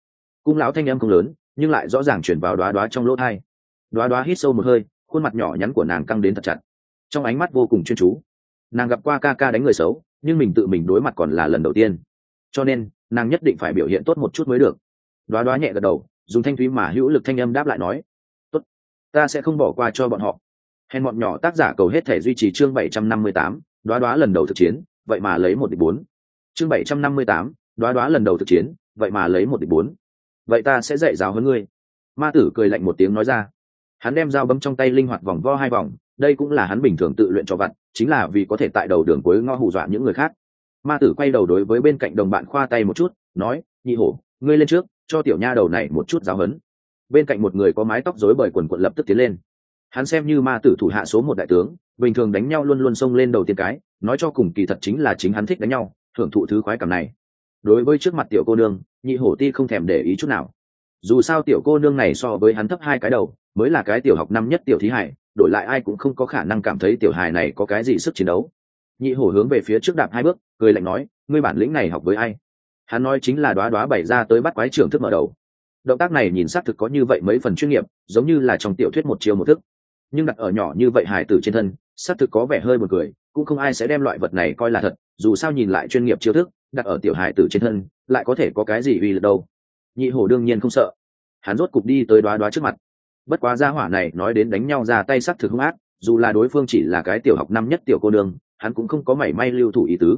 cung lão thanh em không lớn, nhưng lại rõ ràng chuyển vào đoá đoá trong lỗ thai. Đoá đoá hít sâu một hơi, khuôn mặt nhỏ nhắn của nàng căng đến thật chặt. Trong ánh mắt vô cùng chuyên chú, nàng gặp qua ca ca đánh người xấu, nhưng mình tự mình đối mặt còn là lần đầu tiên. Cho nên, nàng nhất định phải biểu hiện tốt một chút mới được. Đoá đoá nhẹ gật đầu, dùng thanh thúy mà hữu lực thanh âm đáp lại nói ta sẽ không bỏ qua cho bọn họ. Hèn bọn nhỏ tác giả cầu hết thể duy trì chương bảy trăm năm mươi tám đoá đoá lần đầu thực chiến, vậy mà lấy một địch bốn. Chương bảy trăm năm mươi tám đoá đoá lần đầu thực chiến, vậy mà lấy một địch bốn. Vậy ta sẽ dạy giáo hơn ngươi. Ma tử cười lạnh một tiếng nói ra. Hắn đem dao bấm trong tay linh hoạt vòng vo hai vòng, đây cũng là hắn bình thường tự luyện cho vặt, chính là vì có thể tại đầu đường cuối ngõ hù dọa những người khác. Ma tử quay đầu đối với bên cạnh đồng bạn khoa tay một chút, nói, nhị hổ, ngươi lên trước, cho tiểu nha đầu này một chút giáo hấn bên cạnh một người có mái tóc rối bời quần quận lập tức tiến lên. Hắn xem như ma tử thủ hạ số một đại tướng, bình thường đánh nhau luôn luôn xông lên đầu tiên cái, nói cho cùng kỳ thật chính là chính hắn thích đánh nhau, thưởng thụ thứ khoái cảm này. Đối với trước mặt tiểu cô nương, nhị hổ ti không thèm để ý chút nào. Dù sao tiểu cô nương này so với hắn thấp hai cái đầu, mới là cái tiểu học năm nhất tiểu thí hải, đổi lại ai cũng không có khả năng cảm thấy tiểu hài này có cái gì sức chiến đấu. Nhị hổ hướng về phía trước đạp hai bước, cười lạnh nói, ngươi bản lĩnh này học với ai? Hắn nói chính là đoá đoá bày ra tới bắt quái trưởng thức mở đầu động tác này nhìn xác thực có như vậy mấy phần chuyên nghiệp, giống như là trong tiểu thuyết một chiều một thức. Nhưng đặt ở nhỏ như vậy hài tử trên thân, xác thực có vẻ hơi một cười, cũng không ai sẽ đem loại vật này coi là thật, dù sao nhìn lại chuyên nghiệp chiêu thức, đặt ở tiểu hài tử trên thân, lại có thể có cái gì uy lực đâu. Nhị hổ đương nhiên không sợ. Hắn rốt cục đi tới đoá đoá trước mặt. Bất quá gia hỏa này nói đến đánh nhau ra tay xác thực hung ác, dù là đối phương chỉ là cái tiểu học năm nhất tiểu cô đường hắn cũng không có mảy may lưu thủ ý tứ.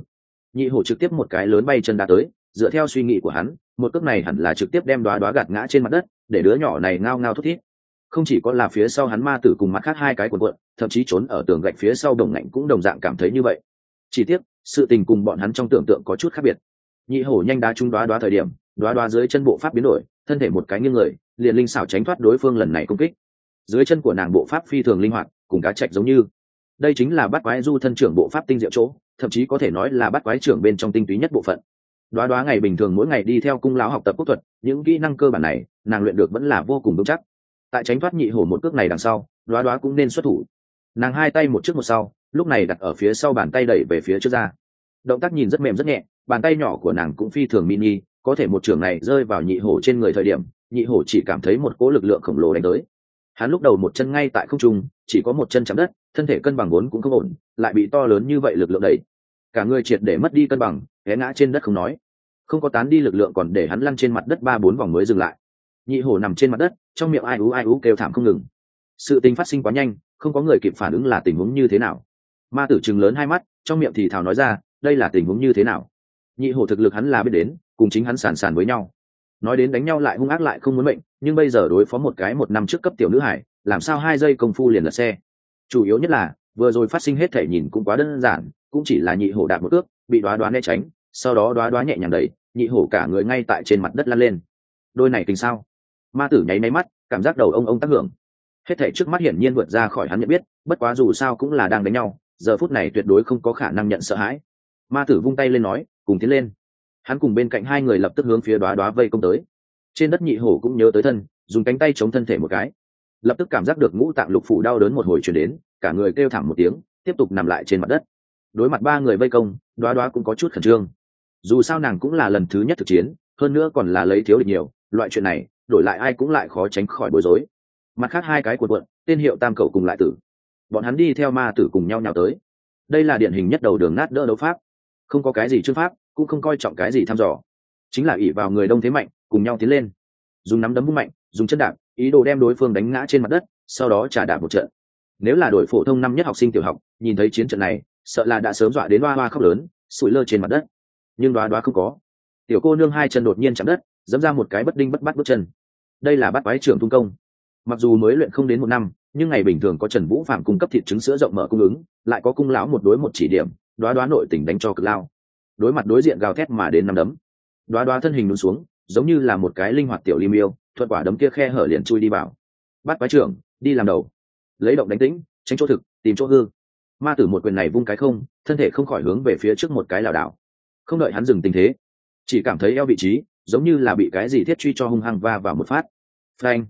Nhị hổ trực tiếp một cái lớn bay chân đá tới dựa theo suy nghĩ của hắn, một cước này hẳn là trực tiếp đem đoá đoá gạt ngã trên mặt đất, để đứa nhỏ này ngao ngao thút thít. Không chỉ có là phía sau hắn ma tử cùng mặt khác hai cái quần quận, thậm chí trốn ở tường gạch phía sau đồng ngạnh cũng đồng dạng cảm thấy như vậy. Chỉ tiếc, sự tình cùng bọn hắn trong tưởng tượng có chút khác biệt. Nhị hổ nhanh đá trúng đoá đoá thời điểm đoá đoá dưới chân bộ pháp biến đổi, thân thể một cái nghiêng người, liền linh xảo tránh thoát đối phương lần này công kích. Dưới chân của nàng bộ pháp phi thường linh hoạt, cùng cá chạch giống như. Đây chính là bắt quái du thân trưởng bộ pháp tinh diệu chỗ, thậm chí có thể nói là bắt quái trưởng bên trong tinh túy nhất bộ phận đoá đoá ngày bình thường mỗi ngày đi theo cung lão học tập quốc thuật, những kỹ năng cơ bản này, nàng luyện được vẫn là vô cùng vững chắc. Tại tránh thoát nhị hổ một cước này đằng sau, đoá đoá cũng nên xuất thủ. Nàng hai tay một trước một sau, lúc này đặt ở phía sau bàn tay đẩy về phía trước ra. Động tác nhìn rất mềm rất nhẹ, bàn tay nhỏ của nàng cũng phi thường mini có thể một trường này rơi vào nhị hổ trên người thời điểm, nhị hổ chỉ cảm thấy một cỗ lực lượng khổng lồ đánh tới. Hắn lúc đầu một chân ngay tại không trung, chỉ có một chân chạm đất, thân thể cân bằng vốn cũng không ổn, lại bị to lớn như vậy lực lượng đẩy. Cả người triệt để mất đi cân bằng ghé ngã trên đất không nói. Không có tán đi lực lượng còn để hắn lăn trên mặt đất ba bốn vòng mới dừng lại. Nhị hổ nằm trên mặt đất, trong miệng ai ú ai ú kêu thảm không ngừng. Sự tình phát sinh quá nhanh, không có người kịp phản ứng là tình huống như thế nào. Ma tử chừng lớn hai mắt, trong miệng thì thào nói ra, đây là tình huống như thế nào? Nhị hổ thực lực hắn là biết đến, cùng chính hắn sàn sàn với nhau. Nói đến đánh nhau lại hung ác lại không muốn mệnh, nhưng bây giờ đối phó một cái một năm trước cấp tiểu nữ hải, làm sao hai giây công phu liền lật xe? Chủ yếu nhất là, vừa rồi phát sinh hết thể nhìn cũng quá đơn giản, cũng chỉ là nhị hổ đạt một ước bị đoá đoá né tránh, sau đó đoá đoá nhẹ nhàng đẩy, nhị hổ cả người ngay tại trên mặt đất lăn lên. Đôi này tình sao? Ma tử nháy máy mắt, cảm giác đầu ông ông tác hưởng. Hết thể trước mắt hiển nhiên vượt ra khỏi hắn nhận biết, bất quá dù sao cũng là đang đánh nhau, giờ phút này tuyệt đối không có khả năng nhận sợ hãi. Ma tử vung tay lên nói, cùng tiến lên. Hắn cùng bên cạnh hai người lập tức hướng phía đoá đoá vây công tới. Trên đất nhị hổ cũng nhớ tới thân, dùng cánh tay chống thân thể một cái. Lập tức cảm giác được ngũ tạng lục phủ đau đớn một hồi chuyển đến, cả người kêu thẳng một tiếng, tiếp tục nằm lại trên mặt đất đối mặt ba người vây công, đoá đoá cũng có chút khẩn trương. Dù sao nàng cũng là lần thứ nhất thực chiến, hơn nữa còn là lấy thiếu địch nhiều, loại chuyện này, đổi lại ai cũng lại khó tránh khỏi bối rối. Mặt khác hai cái của quận tên hiệu tam cầu cùng lại tử. Bọn hắn đi theo ma tử cùng nhau nhào tới. Đây là điển hình nhất đầu đường nát đỡ đấu pháp. Không có cái gì chương pháp, cũng không coi trọng cái gì thăm dò. Chính là ỷ vào người đông thế mạnh, cùng nhau tiến lên. Dùng nắm đấm vung mạnh, dùng chân đạp, ý đồ đem đối phương đánh ngã trên mặt đất, sau đó trả đạp một trận. Nếu là đội phổ thông năm nhất học sinh tiểu học, nhìn thấy chiến trận này sợ là đã sớm dọa đến hoa hoa khóc lớn sụi lơ trên mặt đất. Nhưng đoá đoá không có. Tiểu cô nương hai chân đột nhiên chạm đất, dẫm ra một cái bất đinh bất bắt bước chân. Đây là bắt quái trưởng tung công. Mặc dù mới luyện không đến một năm, nhưng ngày bình thường có trần vũ phạm cung cấp thịt trứng sữa rộng mở cung ứng, lại có cung lão một đối một chỉ điểm, đoá đoá nội tỉnh đánh cho cực lao. Đối mặt đối diện gào thét mà đến năm đấm. Đoá đoá thân hình đun xuống, giống như là một cái linh hoạt tiểu lim yêu thuận quả đấm kia khe hở liền chui đi vào. Bắt quái trưởng, đi làm đầu. Lấy động đánh tĩnh, tránh chỗ thực, tìm chỗ hư ma tử một quyền này vung cái không, thân thể không khỏi hướng về phía trước một cái lảo đảo. Không đợi hắn dừng tình thế, chỉ cảm thấy eo vị trí giống như là bị cái gì thiết truy cho hung hăng va vào một phát. Phanh!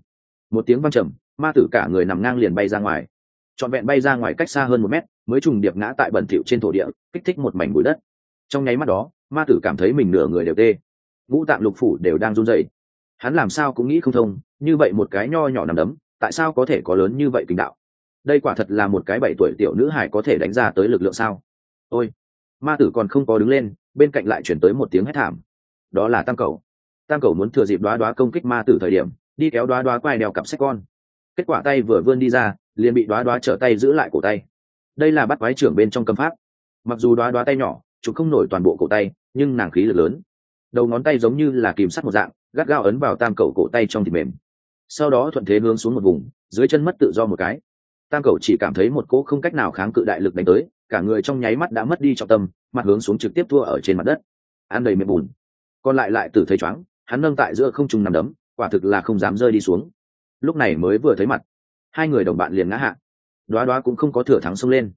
Một tiếng văng trầm, ma tử cả người nằm ngang liền bay ra ngoài. Trọn vẹn bay ra ngoài cách xa hơn một mét, mới trùng điệp ngã tại bẩn thỉu trên thổ địa, kích thích một mảnh bụi đất. Trong nháy mắt đó, ma tử cảm thấy mình nửa người đều tê. Ngũ tạng lục phủ đều đang run rẩy. Hắn làm sao cũng nghĩ không thông, như vậy một cái nho nhỏ nằm đấm, tại sao có thể có lớn như vậy kinh đạo? Đây quả thật là một cái bảy tuổi tiểu nữ hải có thể đánh ra tới lực lượng sao? Ôi, ma tử còn không có đứng lên, bên cạnh lại chuyển tới một tiếng hét thảm. Đó là tam cầu tam cầu muốn thừa dịp đoá đoá công kích ma tử thời điểm, đi kéo đoá đoá quai đèo cặp sách con. Kết quả tay vừa vươn đi ra, liền bị đoá đoá trở tay giữ lại cổ tay. Đây là bắt quái trưởng bên trong cầm pháp. Mặc dù đoá đoá tay nhỏ, chúng không nổi toàn bộ cổ tay, nhưng nàng khí lực lớn. Đầu ngón tay giống như là kìm sắt một dạng, gắt gao ấn vào tam cầu cổ tay trong thịt mềm. Sau đó thuận thế hướng xuống một vùng, dưới chân mất tự do một cái tam cầu chỉ cảm thấy một cỗ không cách nào kháng cự đại lực đánh tới, cả người trong nháy mắt đã mất đi trọng tâm, mặt hướng xuống trực tiếp thua ở trên mặt đất. Ăn đầy miệng bùn. Còn lại lại từ thấy chóng hắn nâng tại giữa không trung nằm đấm, quả thực là không dám rơi đi xuống. Lúc này mới vừa thấy mặt, hai người đồng bạn liền ngã hạ. Đoá đoá cũng không có thừa thắng xông lên.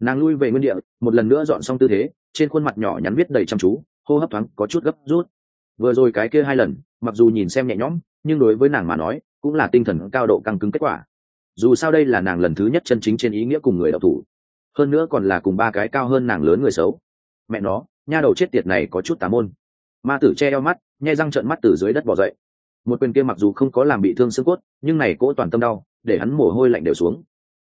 Nàng lui về nguyên địa, một lần nữa dọn xong tư thế, trên khuôn mặt nhỏ nhắn viết đầy chăm chú, hô hấp thoáng có chút gấp rút. Vừa rồi cái kia hai lần, mặc dù nhìn xem nhẹ nhõm, nhưng đối với nàng mà nói, cũng là tinh thần cao độ căng cứng kết quả dù sao đây là nàng lần thứ nhất chân chính trên ý nghĩa cùng người đạo thủ. Hơn nữa còn là cùng ba cái cao hơn nàng lớn người xấu. Mẹ nó, nha đầu chết tiệt này có chút tà môn. Ma tử che eo mắt nhai răng trợn mắt từ dưới đất bỏ dậy. Một quyền kia mặc dù không có làm bị thương xương cốt, nhưng này cỗ toàn tâm đau, để hắn mồ hôi lạnh đều xuống.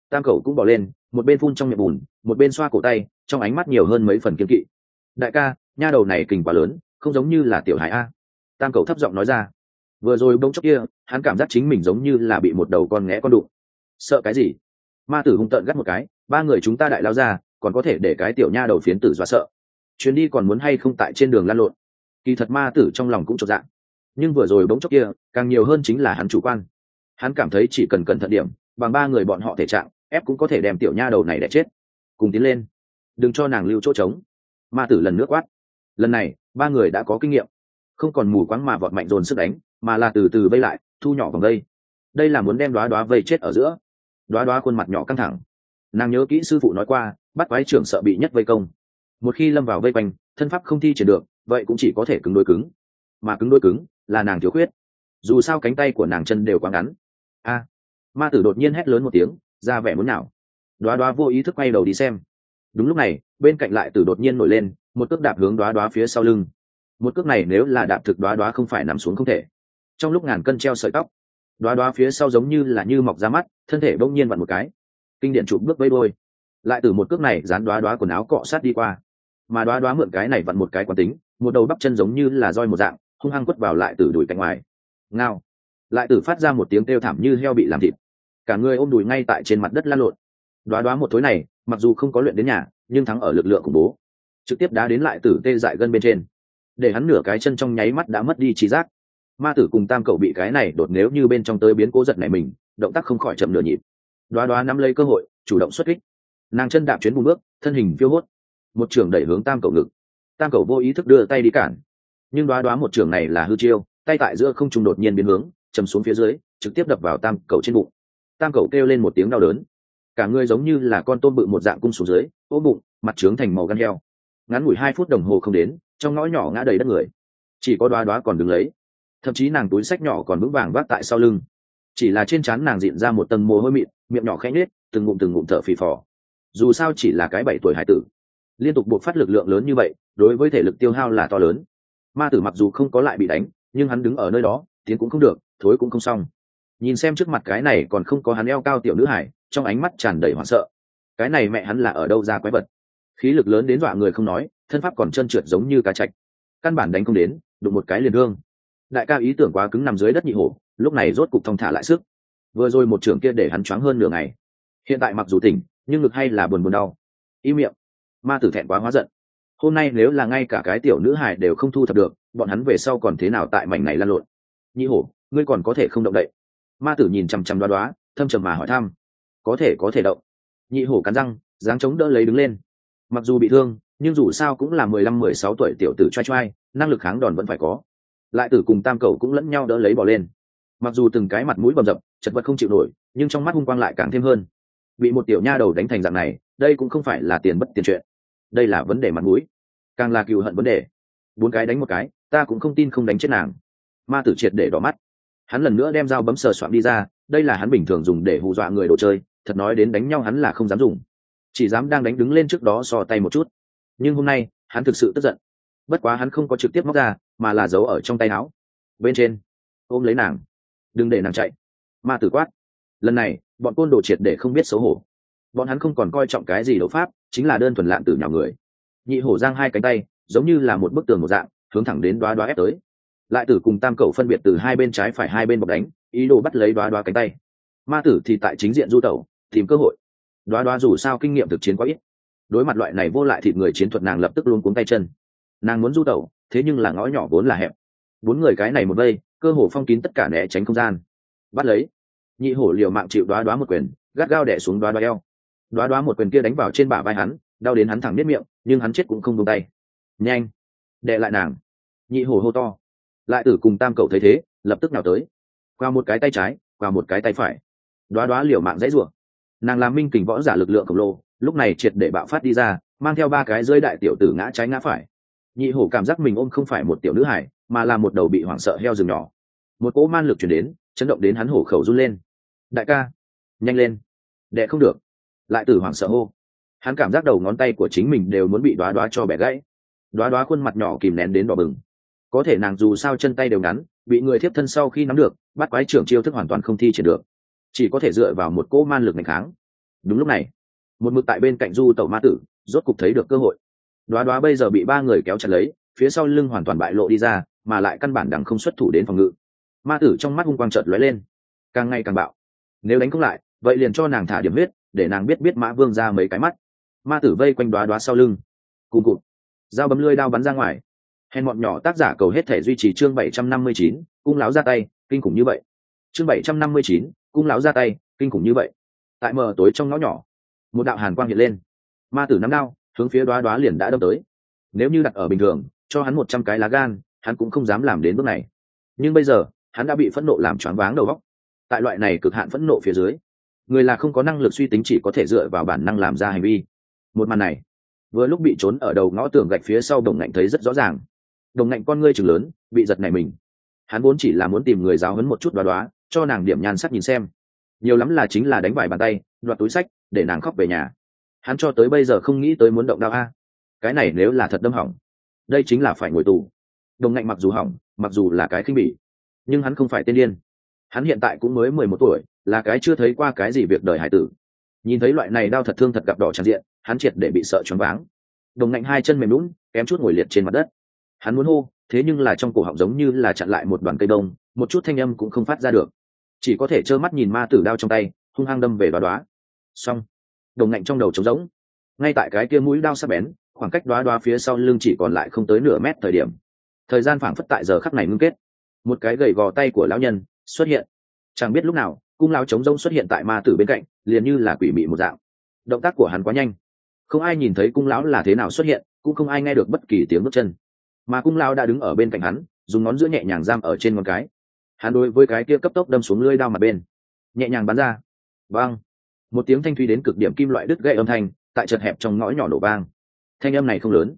Tam cầu cũng bỏ lên, một bên phun trong miệng bùn, một bên xoa cổ tay, trong ánh mắt nhiều hơn mấy phần kiên kỵ. Đại ca, nha đầu này kình quá lớn, không giống như là tiểu hải a. Tam cầu thấp giọng nói ra. Vừa rồi bông chốc kia, hắn cảm giác chính mình giống như là bị một đầu con nghẽ con đụng sợ cái gì? Ma tử hung tợn gắt một cái, ba người chúng ta đại lao ra, còn có thể để cái tiểu nha đầu phiến tử dọa sợ. Chuyến đi còn muốn hay không tại trên đường lăn lộn? Kỳ thật ma tử trong lòng cũng chột dạng nhưng vừa rồi bỗng chốc kia, càng nhiều hơn chính là hắn chủ quan. Hắn cảm thấy chỉ cần cẩn thận điểm, bằng ba người bọn họ thể trạng, ép cũng có thể đem tiểu nha đầu này để chết. Cùng tiến lên. Đừng cho nàng lưu chỗ trống. Ma tử lần nước quát. Lần này, ba người đã có kinh nghiệm. Không còn mù quáng mà vọt mạnh dồn sức đánh, mà là từ từ vây lại, thu nhỏ vòng đây. đây là muốn đem đoá đoá vây chết ở giữa đoá đoá khuôn mặt nhỏ căng thẳng. Nàng nhớ kỹ sư phụ nói qua, bắt quái trưởng sợ bị nhất vây công. Một khi lâm vào vây quanh, thân pháp không thi triển được, vậy cũng chỉ có thể cứng đôi cứng. Mà cứng đôi cứng là nàng thiếu khuyết. Dù sao cánh tay của nàng chân đều quá ngắn. A! Ma tử đột nhiên hét lớn một tiếng, ra vẻ muốn nào đoá đoá vô ý thức quay đầu đi xem. Đúng lúc này, bên cạnh lại tử đột nhiên nổi lên, một cước đạp hướng đoá đoá phía sau lưng. Một cước này nếu là đạp thực đoá đoá không phải nằm xuống không thể. Trong lúc ngàn cân treo sợi tóc đoá đoá phía sau giống như là như mọc ra mắt, thân thể bỗng nhiên vặn một cái. Kinh điện chụp bước vây đôi lại từ một cước này, dán đoá đoá quần áo cọ sát đi qua. Mà đoá đoá mượn cái này vặn một cái quán tính, một đầu bắp chân giống như là roi một dạng, hung hăng quất vào lại từ đùi cạnh ngoài. Ngao. Lại tử phát ra một tiếng kêu thảm như heo bị làm thịt. Cả người ôm đùi ngay tại trên mặt đất lăn lộn. Đoá đoá một thối này, mặc dù không có luyện đến nhà, nhưng thắng ở lực lượng khủng bố. Trực tiếp đá đến lại tử tê dại gân bên trên. Để hắn nửa cái chân trong nháy mắt đã mất đi trí giác ma tử cùng tam cậu bị cái này đột nếu như bên trong tới biến cố giật này mình, động tác không khỏi chậm nửa nhịp. Đoá đoá nắm lấy cơ hội, chủ động xuất kích. Nàng chân đạp chuyến bùn bước, thân hình phiêu hốt. Một trường đẩy hướng tam cậu ngực. Tam cậu vô ý thức đưa tay đi cản. Nhưng đoá đoá một trường này là hư chiêu, tay tại giữa không trùng đột nhiên biến hướng, chầm xuống phía dưới, trực tiếp đập vào tam cậu trên bụng. Tam cậu kêu lên một tiếng đau đớn. Cả người giống như là con tôm bự một dạng cung xuống dưới ố bụng, mặt trướng thành màu gan heo. Ngắn ngủi hai phút đồng hồ không đến, trong ngõ nhỏ ngã đầy đất người. Chỉ có đoá đoá còn đứng lấy thậm chí nàng túi sách nhỏ còn vững vàng vác tại sau lưng. Chỉ là trên trán nàng diện ra một tầng mồ hôi mịn, miệng nhỏ khẽ nhết từng ngụm từng ngụm thở phì phò. Dù sao chỉ là cái bảy tuổi hải tử. Liên tục buộc phát lực lượng lớn như vậy, đối với thể lực tiêu hao là to lớn. Ma tử mặc dù không có lại bị đánh, nhưng hắn đứng ở nơi đó, tiến cũng không được, thối cũng không xong. Nhìn xem trước mặt cái này còn không có hắn eo cao tiểu nữ hải, trong ánh mắt tràn đầy hoảng sợ. Cái này mẹ hắn là ở đâu ra quái vật? Khí lực lớn đến dọa người không nói, thân pháp còn trơn trượt giống như cá chạch. Căn bản đánh không đến, đụng một cái liền đương đại ca ý tưởng quá cứng nằm dưới đất nhị hổ, lúc này rốt cục thông thả lại sức. Vừa rồi một trưởng kia để hắn choáng hơn nửa ngày. Hiện tại mặc dù tỉnh, nhưng ngực hay là buồn buồn đau. Y miệng. Ma tử thẹn quá hóa giận. Hôm nay nếu là ngay cả cái tiểu nữ hài đều không thu thập được, bọn hắn về sau còn thế nào tại mảnh này lan lộn? Nhị hổ, ngươi còn có thể không động đậy. Ma tử nhìn chằm chằm đoá đoá, thâm trầm mà hỏi thăm. Có thể có thể động. Nhị hổ cắn răng, dáng chống đỡ lấy đứng lên. Mặc dù bị thương, nhưng dù sao cũng là mười lăm, mười sáu tuổi tiểu tử trai trai, năng lực kháng đòn vẫn phải có lại tử cùng tam cầu cũng lẫn nhau đỡ lấy bỏ lên. Mặc dù từng cái mặt mũi bầm dập, chật vật không chịu nổi, nhưng trong mắt hung quang lại càng thêm hơn. Bị một tiểu nha đầu đánh thành dạng này, đây cũng không phải là tiền bất tiền chuyện. Đây là vấn đề mặt mũi. Càng là cựu hận vấn đề. Bốn cái đánh một cái, ta cũng không tin không đánh chết nàng. Ma tử triệt để đỏ mắt. Hắn lần nữa đem dao bấm sờ soạn đi ra, đây là hắn bình thường dùng để hù dọa người đồ chơi, thật nói đến đánh nhau hắn là không dám dùng. Chỉ dám đang đánh đứng lên trước đó so tay một chút. Nhưng hôm nay, hắn thực sự tức giận. Bất quá hắn không có trực tiếp móc ra mà là giấu ở trong tay áo. Bên trên, ôm lấy nàng. Đừng để nàng chạy. Ma tử quát. Lần này, bọn côn đồ triệt để không biết xấu hổ. Bọn hắn không còn coi trọng cái gì đấu pháp, chính là đơn thuần lạm tử nhỏ người. Nhị hổ giang hai cánh tay, giống như là một bức tường một dạng, hướng thẳng đến đoá đoá ép tới. Lại tử cùng tam cầu phân biệt từ hai bên trái phải hai bên bọc đánh, ý đồ bắt lấy đoá đoá cánh tay. Ma tử thì tại chính diện du tẩu, tìm cơ hội. Đoá đoá dù sao kinh nghiệm thực chiến quá ít. Đối mặt loại này vô lại thịt người chiến thuật nàng lập tức luôn cuống tay chân. Nàng muốn du tẩu thế nhưng là ngõ nhỏ vốn là hẹp. Bốn người cái này một vây, cơ hồ phong kín tất cả né tránh không gian. Bắt lấy. Nhị hổ liều mạng chịu đoá đoá một quyền, gắt gao đẻ xuống đoá đoá eo. Đoá đoá một quyền kia đánh vào trên bả vai hắn, đau đến hắn thẳng nếp miệng, nhưng hắn chết cũng không buông tay. Nhanh. Đệ lại nàng. Nhị hổ hô to. Lại tử cùng tam cậu thấy thế, lập tức nào tới. Qua một cái tay trái, qua một cái tay phải. Đoá đoá liều mạng dãy rủa. Nàng làm minh kình võ giả lực lượng khổng lồ, lúc này triệt để bạo phát đi ra, mang theo ba cái rơi đại tiểu tử ngã trái ngã phải nhị hổ cảm giác mình ôm không phải một tiểu nữ hải mà là một đầu bị hoảng sợ heo rừng nhỏ. Một cỗ man lực chuyển đến, chấn động đến hắn hổ khẩu run lên. Đại ca, nhanh lên. Đệ không được. Lại tử hoảng sợ hô. Hắn cảm giác đầu ngón tay của chính mình đều muốn bị đoá đoá cho bẻ gãy. Đoá đoá khuôn mặt nhỏ kìm nén đến đỏ bừng. Có thể nàng dù sao chân tay đều ngắn, bị người thiếp thân sau khi nắm được, bắt quái trưởng chiêu thức hoàn toàn không thi triển được. Chỉ có thể dựa vào một cỗ man lực ngày kháng. Đúng lúc này, một mực tại bên cạnh du tẩu ma tử, rốt cục thấy được cơ hội đoá đoá bây giờ bị ba người kéo chặt lấy, phía sau lưng hoàn toàn bại lộ đi ra, mà lại căn bản đằng không xuất thủ đến phòng ngự. Ma tử trong mắt hung quang trợt lóe lên. Càng ngày càng bạo. Nếu đánh không lại, vậy liền cho nàng thả điểm huyết, để nàng biết biết mã vương ra mấy cái mắt. Ma tử vây quanh đoá đoá sau lưng. Cùng cụt. Dao bấm lưới đao bắn ra ngoài. Hèn bọn nhỏ tác giả cầu hết thể duy trì chương bảy trăm năm mươi chín, cung láo ra tay, kinh khủng như vậy. Chương bảy trăm năm mươi chín, cung láo ra tay, kinh khủng như vậy. Tại mờ tối trong ngõ nhỏ, một đạo hàn quang hiện lên. Ma tử nắm đao hướng phía đoá đoá liền đã đâm tới. Nếu như đặt ở bình thường, cho hắn một trăm cái lá gan, hắn cũng không dám làm đến bước này. Nhưng bây giờ, hắn đã bị phẫn nộ làm choáng váng đầu góc tại loại này cực hạn phẫn nộ phía dưới, người là không có năng lực suy tính chỉ có thể dựa vào bản năng làm ra hành vi. Một màn này, vừa lúc bị trốn ở đầu ngõ tường gạch phía sau đồng ngạnh thấy rất rõ ràng. Đồng ngạnh con ngươi chừng lớn, bị giật này mình. Hắn vốn chỉ là muốn tìm người giáo hấn một chút đoá đoá, cho nàng điểm nhan sắc nhìn xem. Nhiều lắm là chính là đánh vải bàn tay, đoạt túi sách, để nàng khóc về nhà hắn cho tới bây giờ không nghĩ tới muốn động đao a. Cái này nếu là thật đâm hỏng, đây chính là phải ngồi tù. Đồng ngạnh mặc dù hỏng, mặc dù là cái khinh bỉ, nhưng hắn không phải tên điên. Hắn hiện tại cũng mới mười một tuổi, là cái chưa thấy qua cái gì việc đời hải tử. Nhìn thấy loại này đau thật thương thật gặp đỏ tràn diện, hắn triệt để bị sợ choáng váng. Đồng ngạnh hai chân mềm lún kém chút ngồi liệt trên mặt đất. Hắn muốn hô, thế nhưng là trong cổ họng giống như là chặn lại một đoàn cây đông, một chút thanh âm cũng không phát ra được. Chỉ có thể trơ mắt nhìn ma tử đao trong tay, hung hăng đâm về đoá đoá. Xong đồng ngạnh trong đầu trống rỗng. Ngay tại cái kia mũi đao sắp bén, khoảng cách đoá đoá phía sau lưng chỉ còn lại không tới nửa mét thời điểm. Thời gian phảng phất tại giờ khắc này ngưng kết. Một cái gầy gò tay của lão nhân xuất hiện. Chẳng biết lúc nào, cung lão trống rông xuất hiện tại ma tử bên cạnh, liền như là quỷ mị một dạng. Động tác của hắn quá nhanh. Không ai nhìn thấy cung lão là thế nào xuất hiện, cũng không ai nghe được bất kỳ tiếng bước chân. Mà cung lão đã đứng ở bên cạnh hắn, dùng ngón giữa nhẹ nhàng giam ở trên ngón cái. Hắn đối với cái kia cấp tốc đâm xuống lưỡi đao mặt bên. Nhẹ nhàng bắn ra. Vang một tiếng thanh thúy đến cực điểm kim loại đứt gãy âm thanh, tại chật hẹp trong ngõ nhỏ nổ vang. Thanh âm này không lớn,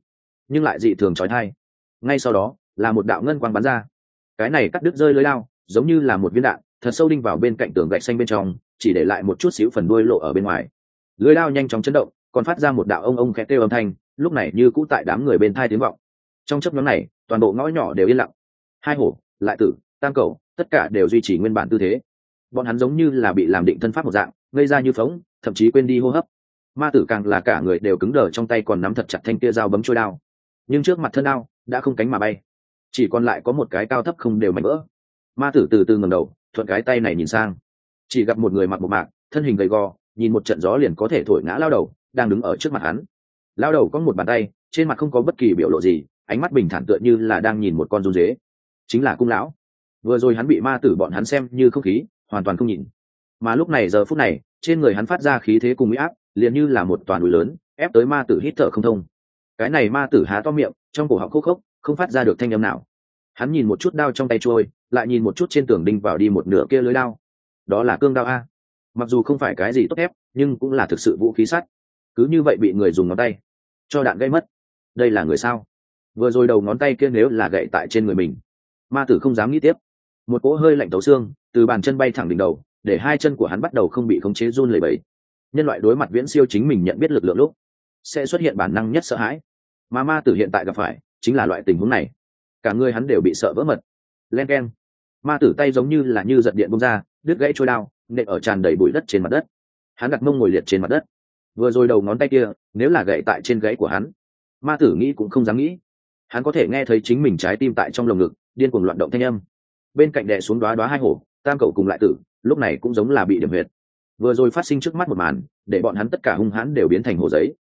nhưng lại dị thường trói thai ngay sau đó, là một đạo ngân quang bắn ra. Cái này cắt đứt rơi lưới lao, giống như là một viên đạn, thật sâu đinh vào bên cạnh tường gạch xanh bên trong, chỉ để lại một chút xíu phần đuôi lộ ở bên ngoài. Lưới lao nhanh chóng chấn động, còn phát ra một đạo ông ông khẽ kêu âm thanh, lúc này như cũ tại đám người bên thai tiếng vọng. Trong chấp nhóm này, toàn bộ ngõ nhỏ đều yên lặng. Hai hổ, lại tử, tam cầu, tất cả đều duy trì nguyên bản tư thế. Bọn hắn giống như là bị làm định thân pháp một dạng ngây ra như phóng, thậm chí quên đi hô hấp. Ma tử càng là cả người đều cứng đờ, trong tay còn nắm thật chặt thanh tia dao bấm trôi đao. Nhưng trước mặt thân đao đã không cánh mà bay, chỉ còn lại có một cái cao thấp không đều mảnh vỡ. Ma tử từ từ ngầm đầu, thuận cái tay này nhìn sang. Chỉ gặp một người mặc một mạc, thân hình gầy gò, nhìn một trận gió liền có thể thổi ngã lao đầu, đang đứng ở trước mặt hắn. Lao đầu có một bàn tay, trên mặt không có bất kỳ biểu lộ gì, ánh mắt bình thản tựa như là đang nhìn một con run dế chính là cung lão. Vừa rồi hắn bị ma tử bọn hắn xem như không khí, hoàn toàn không nhìn mà lúc này giờ phút này, trên người hắn phát ra khí thế cùng mỹ áp, liền như là một toàn núi lớn, ép tới ma tử hít thở không thông. Cái này ma tử há to miệng, trong cổ họng khô khốc, không phát ra được thanh âm nào. Hắn nhìn một chút đao trong tay trôi, lại nhìn một chút trên tường đinh vào đi một nửa kia lưới đao. Đó là cương đao a. Mặc dù không phải cái gì tốt ép nhưng cũng là thực sự vũ khí sắt. Cứ như vậy bị người dùng ngón tay, cho đạn gây mất. Đây là người sao? Vừa rồi đầu ngón tay kia nếu là gậy tại trên người mình, ma tử không dám nghĩ tiếp. Một cỗ hơi lạnh tấu xương, từ bàn chân bay thẳng đỉnh đầu để hai chân của hắn bắt đầu không bị khống chế run lẩy bẩy. Nhân loại đối mặt viễn siêu chính mình nhận biết lực lượng lúc, sẽ xuất hiện bản năng nhất sợ hãi. Mà ma tử hiện tại gặp phải, chính là loại tình huống này. Cả người hắn đều bị sợ vỡ mật. Len k e n ma tử tay giống như là như giật điện bông ra, đứt gãy trôi đao, nện ở tràn đầy bụi đất trên mặt đất. Hắn đặt mông ngồi liệt trên mặt đất. Vừa rồi đầu ngón tay kia, nếu là gậy tại trên gãy của hắn, ma tử nghĩ cũng không dám nghĩ. Hắn có thể nghe thấy chính mình trái tim tại trong lồng ngực, điên cuồng loạn động thanh âm. Bên cạnh đè xuống đoá đoá hai hổ, tam cậu cùng lại tử lúc này cũng giống là bị điểm huyệt. Vừa rồi phát sinh trước mắt một màn, để bọn hắn tất cả hung hãn đều biến thành hồ giấy.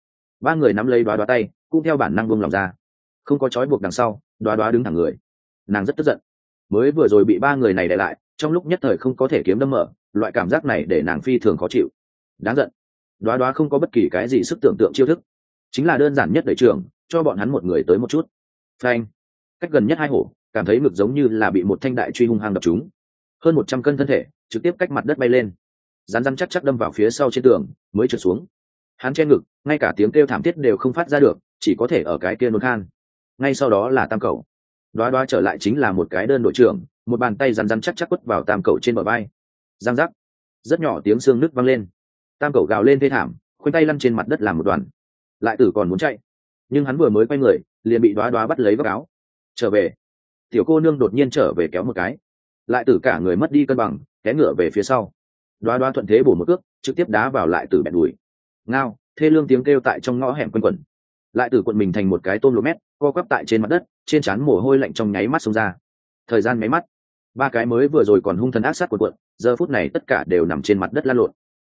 Ba người nắm lấy đoá đoá tay, cũng theo bản năng buông lòng ra. Không có trói buộc đằng sau, đoá đoá đứng thẳng người. Nàng rất tức giận. Mới vừa rồi bị ba người này để lại, trong lúc nhất thời không có thể kiếm đâm mở, loại cảm giác này để nàng phi thường khó chịu. Đáng giận. Đoá đoá không có bất kỳ cái gì sức tưởng tượng chiêu thức. Chính là đơn giản nhất đẩy trường cho bọn hắn một người tới một chút. Phanh. Cách gần nhất hai hổ, cảm thấy ngực giống như là bị một thanh đại truy hung hăng đập chúng hơn một trăm cân thân thể trực tiếp cách mặt đất bay lên. Rán rán chắc chắc đâm vào phía sau trên tường, mới trượt xuống. Hắn che ngực, ngay cả tiếng kêu thảm thiết đều không phát ra được, chỉ có thể ở cái kia nôn khan. Ngay sau đó là tam cầu. Đoá đoá trở lại chính là một cái đơn đội trưởng, một bàn tay rắn rắn chắc chắc quất vào tam cầu trên bờ vai. Giang giác. Rất nhỏ tiếng xương nứt văng lên. Tam cầu gào lên thê thảm, khoanh tay lăn trên mặt đất làm một đoàn. Lại tử còn muốn chạy. Nhưng hắn vừa mới quay người, liền bị đoá đoá bắt lấy vác áo. Trở về. Tiểu cô nương đột nhiên trở về kéo một cái lại tử cả người mất đi cân bằng, té ngựa về phía sau. Đoá đoá thuận thế bổ một cước, trực tiếp đá vào lại tử bẹn đùi. Ngao, thê lương tiếng kêu tại trong ngõ hẻm quanh quẩn. Lại tử quận mình thành một cái tôm lô mét, co quắp tại trên mặt đất, trên trán mồ hôi lạnh trong nháy mắt xông ra. Thời gian máy mắt. Ba cái mới vừa rồi còn hung thần ác sát của quận, giờ phút này tất cả đều nằm trên mặt đất lan lộn.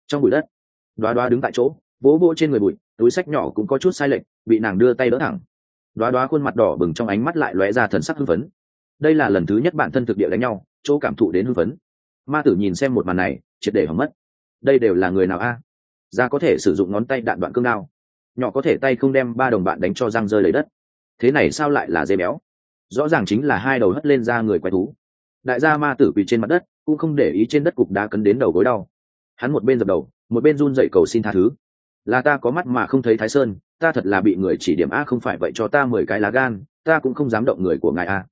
Trong bụi đất, đoá đoá đứng tại chỗ, vỗ vỗ trên người bụi, túi sách nhỏ cũng có chút sai lệch, bị nàng đưa tay đỡ thẳng. Đoá đoá khuôn mặt đỏ bừng trong ánh mắt lại lóe ra thần sắc hưng phấn. Đây là lần thứ nhất bản thân thực địa đánh nhau chỗ cảm thụ đến hưng phấn. Ma tử nhìn xem một màn này, triệt để hỏng mất. Đây đều là người nào a? À? ra có thể sử dụng ngón tay đạn đoạn cương đao. Nhỏ có thể tay không đem ba đồng bạn đánh cho răng rơi lấy đất. Thế này sao lại là dây béo? Rõ ràng chính là hai đầu hất lên ra người quay thú. Đại gia ma tử quỳ trên mặt đất, cũng không để ý trên đất cục đá cấn đến đầu gối đau. Hắn một bên dập đầu, một bên run dậy cầu xin tha thứ. Là ta có mắt mà không thấy thái sơn, ta thật là bị người chỉ điểm a, không phải vậy cho ta mười cái lá gan, ta cũng không dám động người của ngài a.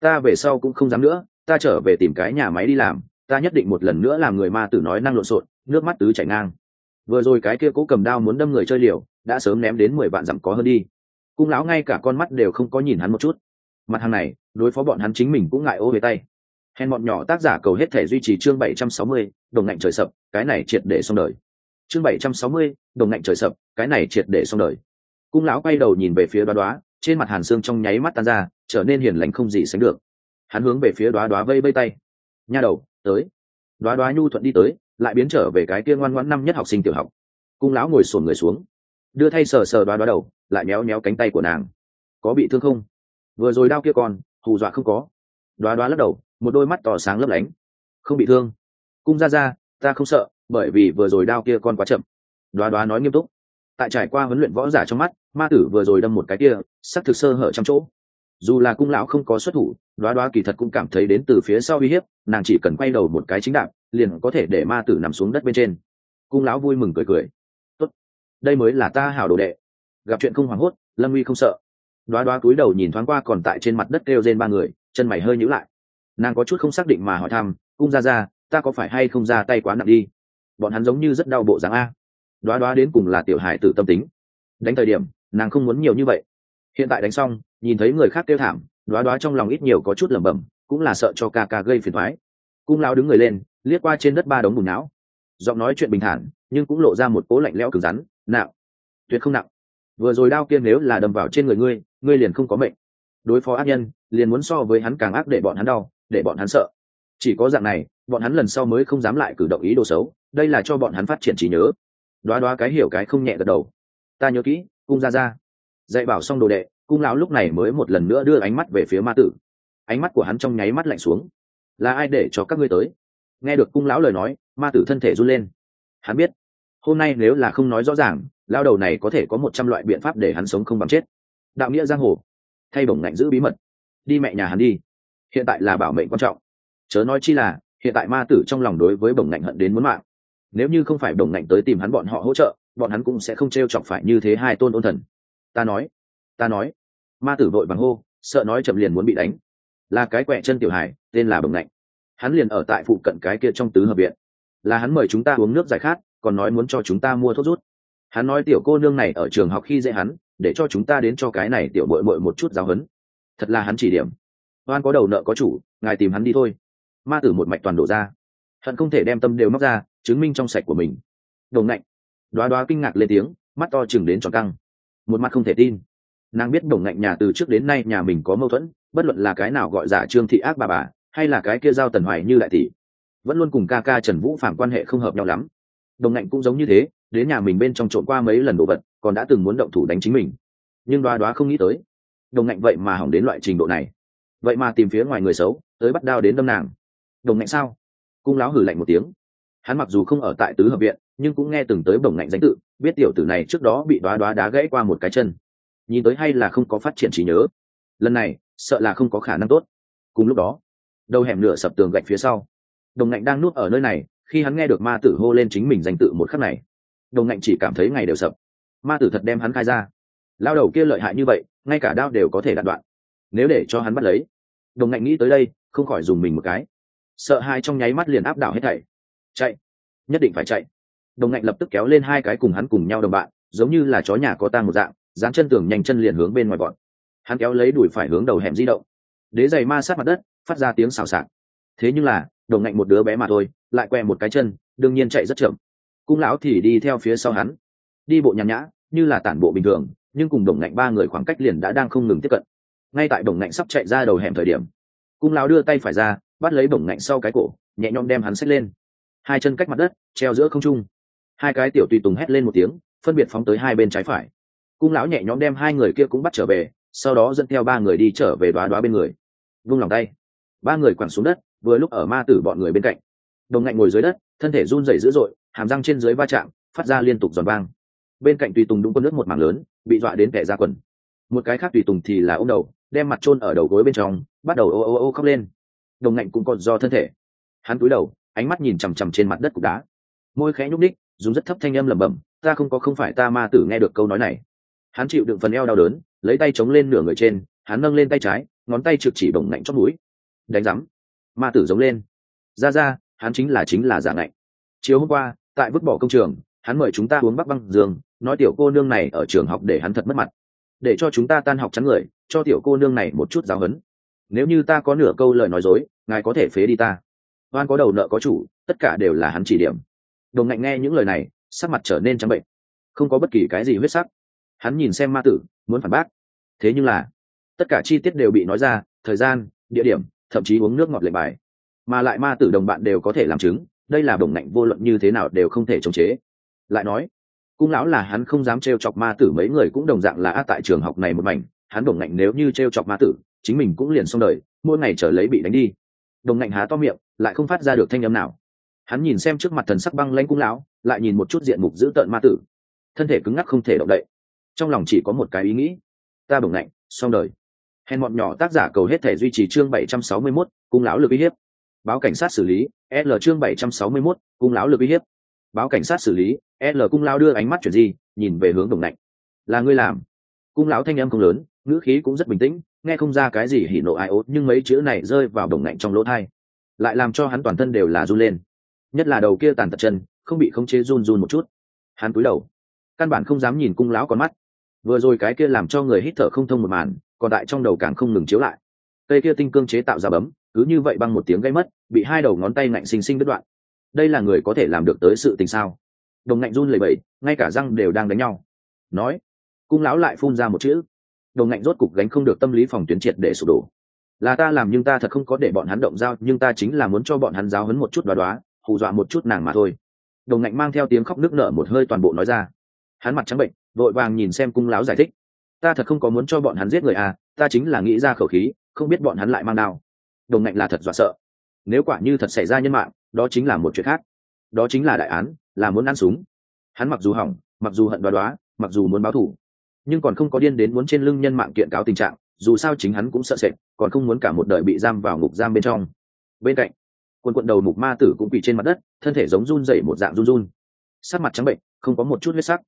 Ta về sau cũng không dám nữa ta trở về tìm cái nhà máy đi làm, ta nhất định một lần nữa làm người ma tử nói năng lộn xộn, nước mắt tứ chảy ngang. Vừa rồi cái kia cố cầm đao muốn đâm người chơi liều, đã sớm ném đến mười vạn dặm có hơn đi. Cung lão ngay cả con mắt đều không có nhìn hắn một chút. Mặt hàng này, đối phó bọn hắn chính mình cũng ngại ô về tay. Hèn bọn nhỏ tác giả cầu hết thể duy trì chương bảy trăm sáu mươi, đồng ngạnh trời sập, cái này triệt để xong đời. Chương bảy trăm sáu mươi, đồng ngạnh trời sập, cái này triệt để xong đời. Cung lão quay đầu nhìn về phía đoá đoá, trên mặt hàn xương trong nháy mắt tan ra, trở nên hiền lành không gì sánh được hắn hướng về phía đoá đoá vây vây tay. Nha đầu, tới. Đoá đoá nhu thuận đi tới, lại biến trở về cái kia ngoan ngoãn năm nhất học sinh tiểu học. Cung lão ngồi sồn người xuống. Đưa thay sờ sờ đoá đoá đầu, lại méo méo cánh tay của nàng. Có bị thương không? Vừa rồi đau kia còn, hù dọa không có. Đoá đoá lắc đầu, một đôi mắt tỏ sáng lấp lánh. Không bị thương. Cung ra ra, ta không sợ, bởi vì vừa rồi đao kia con quá chậm. Đoá đoá nói nghiêm túc. Tại trải qua huấn luyện võ giả trong mắt, ma tử vừa rồi đâm một cái kia sắc thực sơ hở trong chỗ dù là cung lão không có xuất thủ, đoá đoá kỳ thật cũng cảm thấy đến từ phía sau uy hiếp, nàng chỉ cần quay đầu một cái chính đạp, liền có thể để ma tử nằm xuống đất bên trên. Cung lão vui mừng cười cười. Tốt, đây mới là ta hảo đồ đệ. Gặp chuyện không hoảng hốt, lâm uy không sợ. Đoá đoá cúi đầu nhìn thoáng qua còn tại trên mặt đất kêu trên ba người, chân mày hơi nhữ lại. Nàng có chút không xác định mà hỏi thăm, cung ra ra ta có phải hay không ra tay quá nặng đi? Bọn hắn giống như rất đau bộ dáng a. Đoá đoá đến cùng là tiểu hải tử tâm tính. Đánh thời điểm, nàng không muốn nhiều như vậy hiện tại đánh xong, nhìn thấy người khác kêu thảm đoá đoá trong lòng ít nhiều có chút lẩm bẩm, cũng là sợ cho ca ca gây phiền thoái cung lao đứng người lên, liếc qua trên đất ba đống bùn não. Giọng nói chuyện bình thản, nhưng cũng lộ ra một cố lạnh lẽo cứng rắn. Nặng tuyệt không nặng vừa rồi đao kia nếu là đâm vào trên người ngươi ngươi liền không có mệnh. Đối phó ác nhân, liền muốn so với hắn càng ác để bọn hắn đau, để bọn hắn sợ. Chỉ có dạng này, bọn hắn lần sau mới không dám lại cử động ý đồ xấu, đây là cho bọn hắn phát triển trí nhớ. Đoá đoá cái hiểu cái không nhẹ gật đầu. Ta nhớ kỹ, cung ra ra dạy bảo xong đồ đệ, cung lão lúc này mới một lần nữa đưa ánh mắt về phía ma tử. Ánh mắt của hắn trong nháy mắt lạnh xuống. Là ai để cho các ngươi tới? Nghe được cung lão lời nói, ma tử thân thể run lên. Hắn biết, hôm nay nếu là không nói rõ ràng lao đầu này có thể có một trăm loại biện pháp để hắn sống không bằng chết. Đạo nghĩa giang hồ. Thay bổng ngạnh giữ bí mật. Đi mẹ nhà hắn đi. Hiện tại là bảo mệnh quan trọng. Chớ nói chi là, hiện tại ma tử trong lòng đối với bổng ngạnh hận đến muốn mạng. Nếu như không phải bổng ngạnh tới tìm hắn bọn họ hỗ trợ, bọn hắn cũng sẽ không t r e o chọc phải như thế hai tôn ôn thần ta nói ta nói. Ma tử vội bằng hô, sợ nói chậm liền muốn bị đánh. Là cái quẹ chân tiểu hải tên là bồng lạnh hắn liền ở tại phụ cận cái kia trong tứ hợp viện. Là hắn mời chúng ta uống nước giải khát, còn nói muốn cho chúng ta mua thuốc rút. Hắn nói tiểu cô nương này ở trường học khi dễ hắn, để cho chúng ta đến cho cái này tiểu bội bội một chút giáo huấn. Thật là hắn chỉ điểm. Oan có đầu nợ có chủ, ngài tìm hắn đi thôi. Ma tử một mạch toàn đổ ra. Hận không thể đem tâm đều móc ra, chứng minh trong sạch của mình. Đồng lạnh đoá đoá kinh ngạc lên tiếng, mắt to chừng đến tròn căng một mắt không thể tin. Nàng biết đồng ngạnh nhà từ trước đến nay nhà mình có mâu thuẫn, bất luận là cái nào gọi giả trương thị ác bà bà, hay là cái kia giao tần hoài như lại tỷ, vẫn luôn cùng ca ca trần vũ phản quan hệ không hợp nhau lắm. Đồng ngạnh cũng giống như thế, đến nhà mình bên trong trộn qua mấy lần đồ vật, còn đã từng muốn động thủ đánh chính mình. Nhưng đoá đoá không nghĩ tới đồng ngạnh vậy mà hỏng đến loại trình độ này. Vậy mà tìm phía ngoài người xấu, tới bắt đao đến đâm nàng. Đồng ngạnh sao? Cung láo hử lạnh một tiếng hắn mặc dù không ở tại tứ hợp viện, nhưng cũng nghe từng tới bổng ngạnh danh tự, biết tiểu tử này trước đó bị đoá đoá đá gãy qua một cái chân. Nhìn tới hay là không có phát triển trí nhớ. Lần này, sợ là không có khả năng tốt. Cùng lúc đó, đầu hẻm nửa sập tường gạch phía sau, đồng ngạnh đang nuốt ở nơi này, khi hắn nghe được ma tử hô lên chính mình danh tự một khắc này, đồng ngạnh chỉ cảm thấy ngày đều sập. Ma tử thật đem hắn khai ra. Lao đầu kia lợi hại như vậy, ngay cả đao đều có thể đạn đoạn. Nếu để cho hắn bắt lấy, đồng ngạnh nghĩ tới đây, không khỏi dùng mình một cái. Sợ hai trong nháy mắt liền áp đảo hết thảy chạy. Nhất định phải chạy. Đồng ngạnh lập tức kéo lên hai cái cùng hắn cùng nhau đồng bạn, giống như là chó nhà có tang một dạng, dán chân tường nhanh chân liền hướng bên ngoài bọn. Hắn kéo lấy đuổi phải hướng đầu hẻm di động. Đế giày ma sát mặt đất, phát ra tiếng xào xạc. Thế nhưng là, đồng ngạnh một đứa bé mà thôi, lại què một cái chân, đương nhiên chạy rất chậm. Cung lão thì đi theo phía sau hắn. Đi bộ nhàn nhã, như là tản bộ bình thường, nhưng cùng đồng ngạnh ba người khoảng cách liền đã đang không ngừng tiếp cận. Ngay tại đồng ngạnh sắp chạy ra đầu hẻm thời điểm, cung lão đưa tay phải ra, bắt lấy đồng ngạnh sau cái cổ, nhẹ nhõm đem hắn xách lên hai chân cách mặt đất, treo giữa không trung. Hai cái tiểu tùy tùng hét lên một tiếng, phân biệt phóng tới hai bên trái phải. Cung lão nhẹ nhõm đem hai người kia cũng bắt trở về, sau đó dẫn theo ba người đi trở về đoá đoá bên người. Vung lòng tay. Ba người quẳng xuống đất, vừa lúc ở ma tử bọn người bên cạnh. Đồng ngạnh ngồi dưới đất, thân thể run rẩy dữ dội, hàm răng trên dưới va chạm, phát ra liên tục giòn vang. Bên cạnh tùy tùng đúng con nước một mảng lớn, bị dọa đến kẻ ra quần. Một cái khác tùy tùng thì là ô m đầu, đem mặt trôn ở đầu gối bên trong, bắt đầu ô ô ô khóc lên. Đồng ngạnh cũng còn do thân thể. Hắn cúi đầu ánh mắt nhìn chằm chằm trên mặt đất cục đá. Môi khẽ nhúc ních dùng rất thấp thanh âm lẩm bẩm, ta không có, không phải ta ma tử nghe được câu nói này. Hắn chịu đựng phần eo đau đớn, lấy tay chống lên nửa người trên, hắn nâng lên tay trái, ngón tay trực chỉ bổng ngạnh chót mũi. Đánh rắm ma tử giống lên. Ra ra, hắn chính là chính là giả ngạnh. Chiều hôm qua, tại vứt bỏ công trường, hắn mời chúng ta uống bắc băng dương nói tiểu cô nương này ở trường học để hắn thật mất mặt. Để cho chúng ta tan học chắn người, cho tiểu cô nương này một chút giáo huấn. Nếu như ta có nửa câu lời nói dối, ngài có thể phế đi ta oan có đầu nợ có chủ, tất cả đều là hắn chỉ điểm. Đồng ngạnh nghe những lời này, sắc mặt trở nên trắng bệnh. Không có bất kỳ cái gì huyết sắc. Hắn nhìn xem ma tử, muốn phản bác. Thế nhưng là, tất cả chi tiết đều bị nói ra, thời gian, địa điểm, thậm chí uống nước ngọt lệnh bài. Mà lại ma tử đồng bạn đều có thể làm chứng, đây là đồng ngạnh vô luận như thế nào đều không thể chống chế. Lại nói, cung lão là hắn không dám t chọc ma tử, mấy người cũng đồng dạng là a tại trường học này một mảnh. Hắn đồng ngạnh nếu như t chọc ma tử, chính mình cũng liền xong đời, mỗi ngày trở lấy bị đánh đi. Đồng ngạnh há to miệng lại không phát ra được thanh âm nào. Hắn nhìn xem trước mặt thần sắc băng lanh cung lão lại nhìn một chút diện mục dữ tợn ma tử. Thân thể cứng ngắc không thể động đậy. Trong lòng chỉ có một cái ý nghĩ. Ta bổng ngạnh xong đời. Hèn bọn nhỏ tác giả cầu hết thể duy trì chương 761, cung lão lực uy hiếp. Báo cảnh sát xử lý l chương 761, cung lão lực uy hiếp. Báo cảnh sát xử lý l cung lão đưa ánh mắt chuyển di nhìn về hướng đồng lạnh. Là ngươi làm. Cung lão thanh âm không lớn ngữ khí cũng rất bình tĩnh nghe không ra cái gì hỉ nộ ai ốt nhưng mấy chữ này rơi vào đồng lạnh trong lỗ thai lại làm cho hắn toàn thân đều là run lên. Nhất là đầu kia tàn tật chân, không bị khống chế run run một chút. Hắn cúi đầu. Căn bản không dám nhìn cung lão con mắt. Vừa rồi cái kia làm cho người hít thở không thông một màn, còn tại trong đầu càng không ngừng chiếu lại. Cây kia tinh cương chế tạo ra bấm, cứ như vậy băng một tiếng gây mất, bị hai đầu ngón tay ngạnh xinh xinh đứt đoạn. Đây là người có thể làm được tới sự tình sao? Đồng ngạnh run lẩy bẩy, ngay cả răng đều đang đánh nhau. Nói, cung lão lại phun ra một chữ. Đồng ngạnh rốt cục gánh không được tâm lý phòng tuyến triệt để sụp đổ là ta làm nhưng ta thật không có để bọn hắn động dao, nhưng ta chính là muốn cho bọn hắn giáo hấn một chút đoá đoá, hù dọa một chút nàng mà thôi. Đồng ngạnh mang theo tiếng khóc nước nở một hơi toàn bộ nói ra. Hắn mặt trắng bệnh, vội vàng nhìn xem cung láo giải thích. Ta thật không có muốn cho bọn hắn giết người à ta chính là nghĩ ra khẩu khí, không biết bọn hắn lại mang đao. Đồng ngạnh là thật dọa sợ. Nếu quả như thật xảy ra nhân mạng, đó chính là một chuyện khác. Đó chính là đại án, là muốn ăn súng. Hắn mặc dù hỏng, mặc dù hận đoá đoá, mặc dù muốn báo thù, nhưng còn không có điên đến muốn trên lưng nhân mạng kiện cáo tình trạng dù sao chính hắn cũng sợ sệt, còn không muốn cả một đời bị giam vào ngục giam bên trong. Bên cạnh quân quận đầu mục ma tử cũng bị trên mặt đất, thân thể giống run rẩy một dạng run run. Sắc mặt trắng bệnh, không có một chút huyết sắc.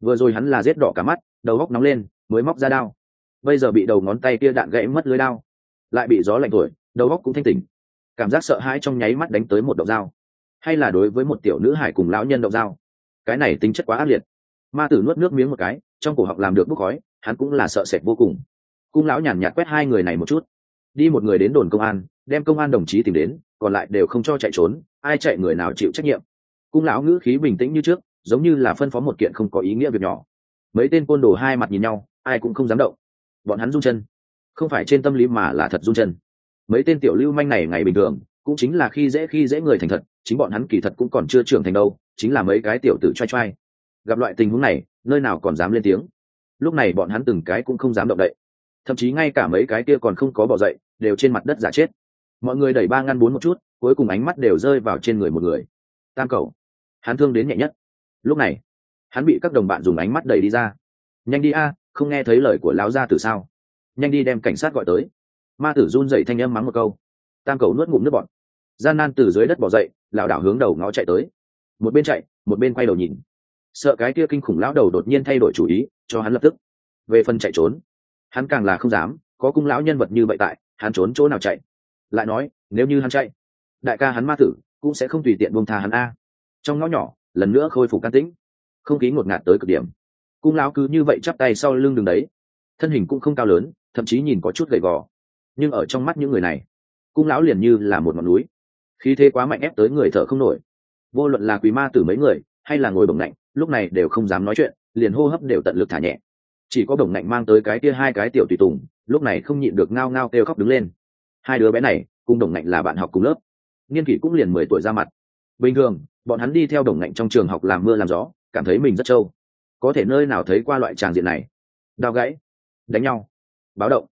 Vừa rồi hắn là rết đỏ cả mắt, đầu góc nóng lên, mới móc ra đao. Bây giờ bị đầu ngón tay kia đạn gãy mất lưới đao. Lại bị gió lạnh thổi, đầu góc cũng thanh tỉnh. Cảm giác sợ hãi trong nháy mắt đánh tới một độc dao. Hay là đối với một tiểu nữ hải cùng lão nhân độc dao? Cái này tính chất quá ác liệt. Ma tử nuốt nước miếng một cái, trong cổ họng làm được bốc khói, hắn cũng là sợ sệt vô cùng cung lão nhàn nhạt quét hai người này một chút. Đi một người đến đồn công an, đem công an đồng chí tìm đến, còn lại đều không cho chạy trốn, ai chạy người nào chịu trách nhiệm. Cung lão ngữ khí bình tĩnh như trước, giống như là phân phó một kiện không có ý nghĩa việc nhỏ. Mấy tên côn đồ hai mặt nhìn nhau, ai cũng không dám động. Bọn hắn run chân. Không phải trên tâm lý mà là thật run chân. Mấy tên tiểu lưu manh này ngày bình thường, cũng chính là khi dễ khi dễ người thành thật, chính bọn hắn kỳ thật cũng còn chưa trưởng thành đâu, chính là mấy cái tiểu tử choai choai. Gặp loại tình huống này, nơi nào còn dám lên tiếng. Lúc này bọn hắn từng cái cũng không dám động đậy thậm chí ngay cả mấy cái kia còn không có bỏ dậy, đều trên mặt đất giả chết. Mọi người đẩy ba ngăn bốn một chút, cuối cùng ánh mắt đều rơi vào trên người một người. Tam cầu hắn thương đến nhẹ nhất. Lúc này, hắn bị các đồng bạn dùng ánh mắt đẩy đi ra. Nhanh đi a, không nghe thấy lời của lão gia từ sao? Nhanh đi đem cảnh sát gọi tới. Ma tử run dậy thanh âm mắng một câu. Tam cầu nuốt ngụm nước bọn gian nan từ dưới đất bỏ dậy, lảo đảo hướng đầu ngó chạy tới. Một bên chạy, một bên quay đầu nhìn. Sợ cái kia kinh khủng lão đầu đột nhiên thay đổi chủ ý, cho hắn lập tức. Về phần chạy trốn hắn càng là không dám, có cung lão nhân vật như vậy tại, hắn trốn chỗ nào chạy? Lại nói, nếu như hắn chạy, đại ca hắn ma tử cũng sẽ không tùy tiện buông tha hắn a. Trong ngõ nhỏ, lần nữa khôi phục can tĩnh. Không khí ngột ngạt tới cực điểm. Cung lão cứ như vậy chắp tay sau lưng đường đấy. Thân hình cũng không cao lớn, thậm chí nhìn có chút gầy gò. Nhưng ở trong mắt những người này, cung lão liền như là một ngọn núi. Khí thế quá mạnh ép tới người thở không nổi. Vô luận là quý ma tử mấy người, hay là ngồi bồng lạnh, lúc này đều không dám nói chuyện, liền hô hấp đều tận lực thả nhẹ chỉ có đồng ngạnh mang tới cái kia hai cái tiểu tùy tùng, lúc này không nhịn được ngao ngao kêu khóc đứng lên. Hai đứa bé này, cùng đồng ngạnh là bạn học cùng lớp. Niên kỷ cũng liền mười tuổi ra mặt. Bình thường, bọn hắn đi theo đồng ngạnh trong trường học làm mưa làm gió, cảm thấy mình rất trâu. Có thể nơi nào thấy qua loại tràng diện này? Đau gãy. Đánh nhau. Báo động.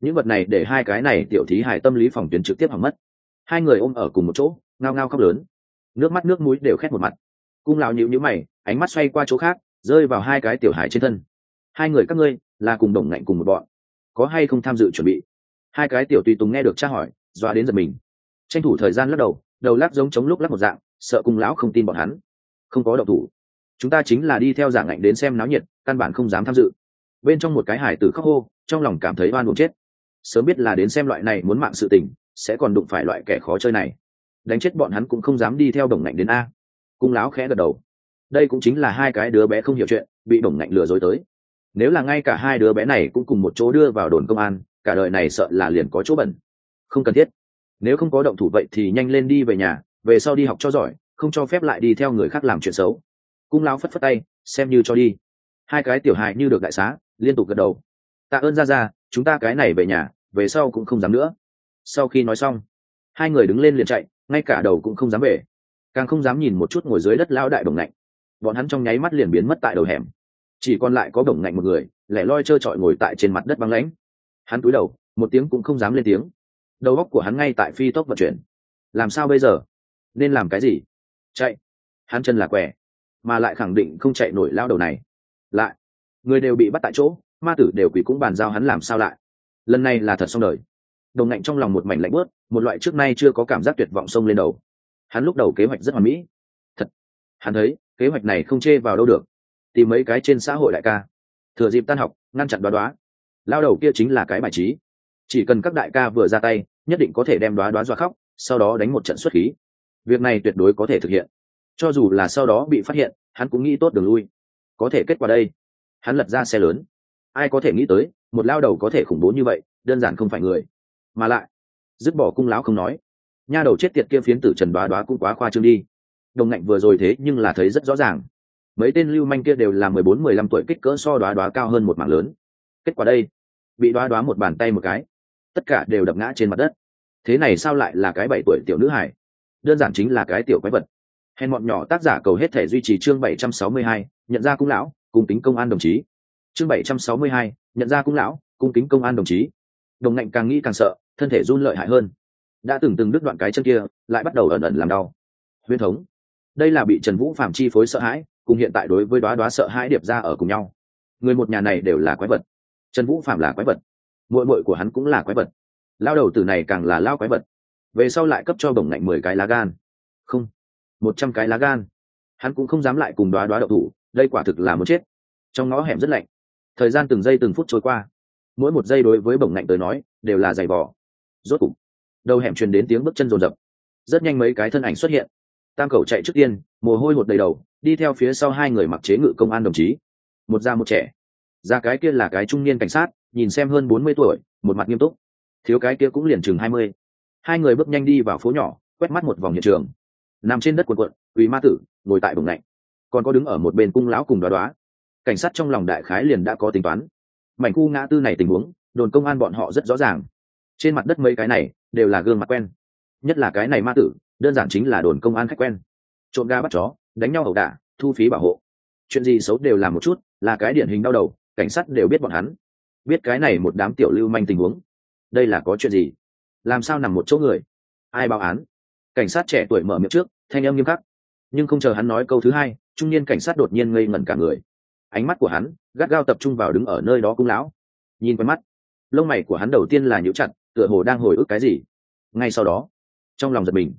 Những vật này để hai cái này tiểu thí hài tâm lý phòng tuyến trực tiếp hỏng mất. Hai người ôm ở cùng một chỗ, ngao ngao khóc lớn. Nước mắt, nước mũi đều khét một mặt. Cung lão nhịu nhữ mày, ánh mắt xoay qua chỗ khác, rơi vào hai cái tiểu hài trên thân hai người các ngươi là cùng đồng ngạnh cùng một bọn. Có hay không tham dự chuẩn bị? Hai cái tiểu tùy tùng nghe được tra hỏi, doa đến giật mình. Tranh thủ thời gian lắc đầu đầu lắc giống chống lúc lắc một dạng, sợ cùng lão không tin bọn hắn. Không có động thủ. Chúng ta chính là đi theo giả ngạnh đến xem náo nhiệt, căn bản không dám tham dự. Bên trong một cái hải tử khóc hô, trong lòng cảm thấy oan buồn chết. Sớm biết là đến xem loại này muốn mạng sự tình, sẽ còn đụng phải loại kẻ khó chơi này. Đánh chết bọn hắn cũng không dám đi theo đồng ngạnh đến a. Cung láo khẽ gật đầu. Đây cũng chính là hai cái đứa bé không hiểu chuyện, bị đồng ngạnh lừa dối tới nếu là ngay cả hai đứa bé này cũng cùng một chỗ đưa vào đồn công an, cả đời này sợ là liền có chỗ bẩn. Không cần thiết. Nếu không có động thủ vậy thì nhanh lên đi về nhà, về sau đi học cho giỏi, không cho phép lại đi theo người khác làm chuyện xấu. Cung lão phất phất tay, xem như cho đi. Hai cái tiểu hài như được đại xá, liên tục gật đầu. Tạ ơn ra ra, chúng ta cái này về nhà, về sau cũng không dám nữa. Sau khi nói xong, hai người đứng lên liền chạy, ngay cả đầu cũng không dám về. Càng không dám nhìn một chút ngồi dưới đất lao đại đồng lạnh. Bọn hắn trong nháy mắt liền biến mất tại đầu hẻm chỉ còn lại có đồng ngạnh một người, lẻ loi trơ trọi ngồi tại trên mặt đất băng lãnh. Hắn cúi đầu, một tiếng cũng không dám lên tiếng. Đầu óc của hắn ngay tại phi tốc vận chuyển. Làm sao bây giờ? Nên làm cái gì? Chạy. Hắn chân là quẻ, mà lại khẳng định không chạy nổi lao đầu này. Lại, người đều bị bắt tại chỗ, ma tử đều quỷ cũng bàn giao hắn làm sao lại? Lần này là thật xong đời. Đồng ngạnh trong lòng một mảnh lạnh bớt một loại trước nay chưa có cảm giác tuyệt vọng xông lên đầu. Hắn lúc đầu kế hoạch rất hoàn mỹ. Thật, hắn thấy, kế hoạch này không chê vào đâu được tìm mấy cái trên xã hội đại ca. Thừa dịp tan học, ngăn chặn đoá đoá. Lao đầu kia chính là cái bài trí. Chỉ cần các đại ca vừa ra tay, nhất định có thể đem đoá đoá dọa khóc, sau đó đánh một trận xuất khí. Việc này tuyệt đối có thể thực hiện. Cho dù là sau đó bị phát hiện, hắn cũng nghĩ tốt đường lui. Có thể kết quả đây. Hắn lật ra xe lớn. Ai có thể nghĩ tới, một lao đầu có thể khủng bố như vậy, đơn giản không phải người. Mà lại, dứt bỏ cung lão không nói. Nha đầu chết tiệt kia phiến tử trần đoá đoá cũng quá khoa trương đi. Đồng ngạnh vừa rồi thế nhưng là thấy rất rõ ràng mấy tên lưu manh kia đều là mười bốn, mười lăm tuổi kích cỡ so đoá đoá cao hơn một mảng lớn. Kết quả đây, bị đoá đoá một bàn tay một cái, tất cả đều đập ngã trên mặt đất. Thế này sao lại là cái bảy tuổi tiểu nữ hải đơn giản chính là cái tiểu quái vật. Hèn mọn nhỏ tác giả cầu hết thể duy trì chương bảy trăm sáu mươi hai, nhận ra cung lão cùng tính công an đồng chí. Chương bảy trăm sáu mươi hai, nhận ra cung lão, cung kính công an đồng chí. Đồng ngạnh càng nghĩ càng sợ, thân thể run lợi hại hơn. Đã từng từng đứt đoạn cái chân kia, lại bắt đầu ẩn ẩn làm đau. Huyên thống. Đây là bị trần vũ phạm chi phối sợ hãi cùng hiện tại đối với đoá đoá sợ hãi điệp ra ở cùng nhau. Người một nhà này đều là quái vật. Trần vũ phạm là quái vật. Mội mội của hắn cũng là quái vật. Lao đầu từ này càng là lao quái vật. Về sau lại cấp cho bổng ngạnh mười cái lá gan. Không, một trăm cái lá gan. Hắn cũng không dám lại cùng đoá đoá đậu thủ, đây quả thực là muốn chết. Trong ngõ hẻm rất lạnh. Thời gian từng giây từng phút trôi qua. Mỗi một giây đối với bổng ngạnh tới nói, đều là giày vò. Rốt cục, đầu hẻm truyền đến tiếng bước chân rồn rập. Rất nhanh mấy cái thân ảnh xuất hiện. Tam cầu chạy trước tiên, mồ hôi hột đầy đầu đi theo phía sau hai người mặc chế ngự công an đồng chí. Một già một trẻ. Già cái kia là cái trung niên cảnh sát, nhìn xem hơn bốn mươi tuổi, một mặt nghiêm túc. Thiếu cái kia cũng liền chừng hai mươi. Hai người bước nhanh đi vào phố nhỏ, quét mắt một vòng hiện trường. Nằm trên đất quần quận uy ma tử, ngồi tại bồng lạnh. Còn có đứng ở một bên cung lão cùng đoá đoá. Cảnh sát trong lòng đại khái liền đã có tính toán. Mảnh khu ngã tư này tình huống, đồn công an bọn họ rất rõ ràng. Trên mặt đất mấy cái này, đều là gương mặt quen. Nhất là cái này ma tử, đơn giản chính là đồn công an khách quen. Trộm ga bắt chó đánh nhau ẩu đả, thu phí bảo hộ. Chuyện gì xấu đều làm một chút, là cái điển hình đau đầu, cảnh sát đều biết bọn hắn. Biết cái này một đám tiểu lưu manh tình huống. Đây là có chuyện gì? Làm sao nằm một chỗ người? Ai báo án? Cảnh sát trẻ tuổi mở miệng trước, thanh âm nghiêm khắc. Nhưng không chờ hắn nói câu thứ hai, trung niên cảnh sát đột nhiên ngây ngẩn cả người. Ánh mắt của hắn gắt gao tập trung vào đứng ở nơi đó cung lão. Nhìn quen mắt. Lông mày của hắn đầu tiên là nhũ chặt, tựa hồ đang hồi ức cái gì. Ngay sau đó, trong lòng giật mình.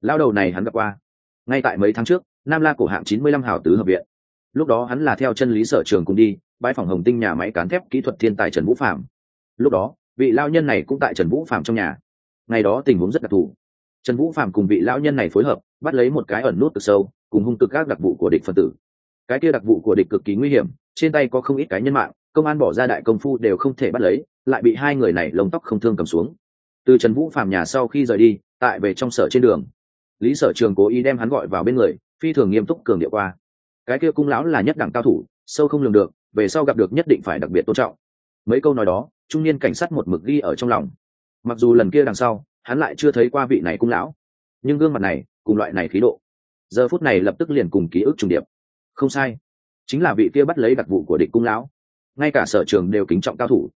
Lao đầu này hắn gặp qua. Ngay tại mấy tháng trước nam la cổ hạng chín mươi lăm hào tứ hợp viện. Lúc đó hắn là theo chân lý sở trường cùng đi bãi phòng hồng tinh nhà máy cán thép kỹ thuật thiên tài trần vũ phạm lúc đó, vị lao nhân này cũng tại trần vũ phạm trong nhà. Ngày đó tình huống rất đặc thù. Trần vũ phạm cùng vị lão nhân này phối hợp, bắt lấy một cái ẩn nút cực sâu, cùng hung cực các đặc vụ của địch phân tử. Cái kia đặc vụ của địch cực kỳ nguy hiểm, trên tay có không ít cái nhân mạng, công an bỏ ra đại công phu đều không thể bắt lấy, lại bị hai người này lồng tóc không thương cầm xuống. Từ trần vũ phạm nhà sau khi rời đi, tại về trong sở trên đường, lý sở trường cố ý đem hắn gọi vào bên người phi thường nghiêm túc cường điệu qua. Cái kia cung lão là nhất đẳng cao thủ, sâu không lường được, về sau gặp được nhất định phải đặc biệt tôn trọng. Mấy câu nói đó, trung niên cảnh sát một mực ghi ở trong lòng. Mặc dù lần kia đằng sau, hắn lại chưa thấy qua vị này cung lão. Nhưng gương mặt này, cùng loại này khí độ. Giờ phút này lập tức liền cùng ký ức trùng điệp. Không sai. Chính là vị kia bắt lấy đặc vụ của địch cung lão. Ngay cả sở trường đều kính trọng cao thủ.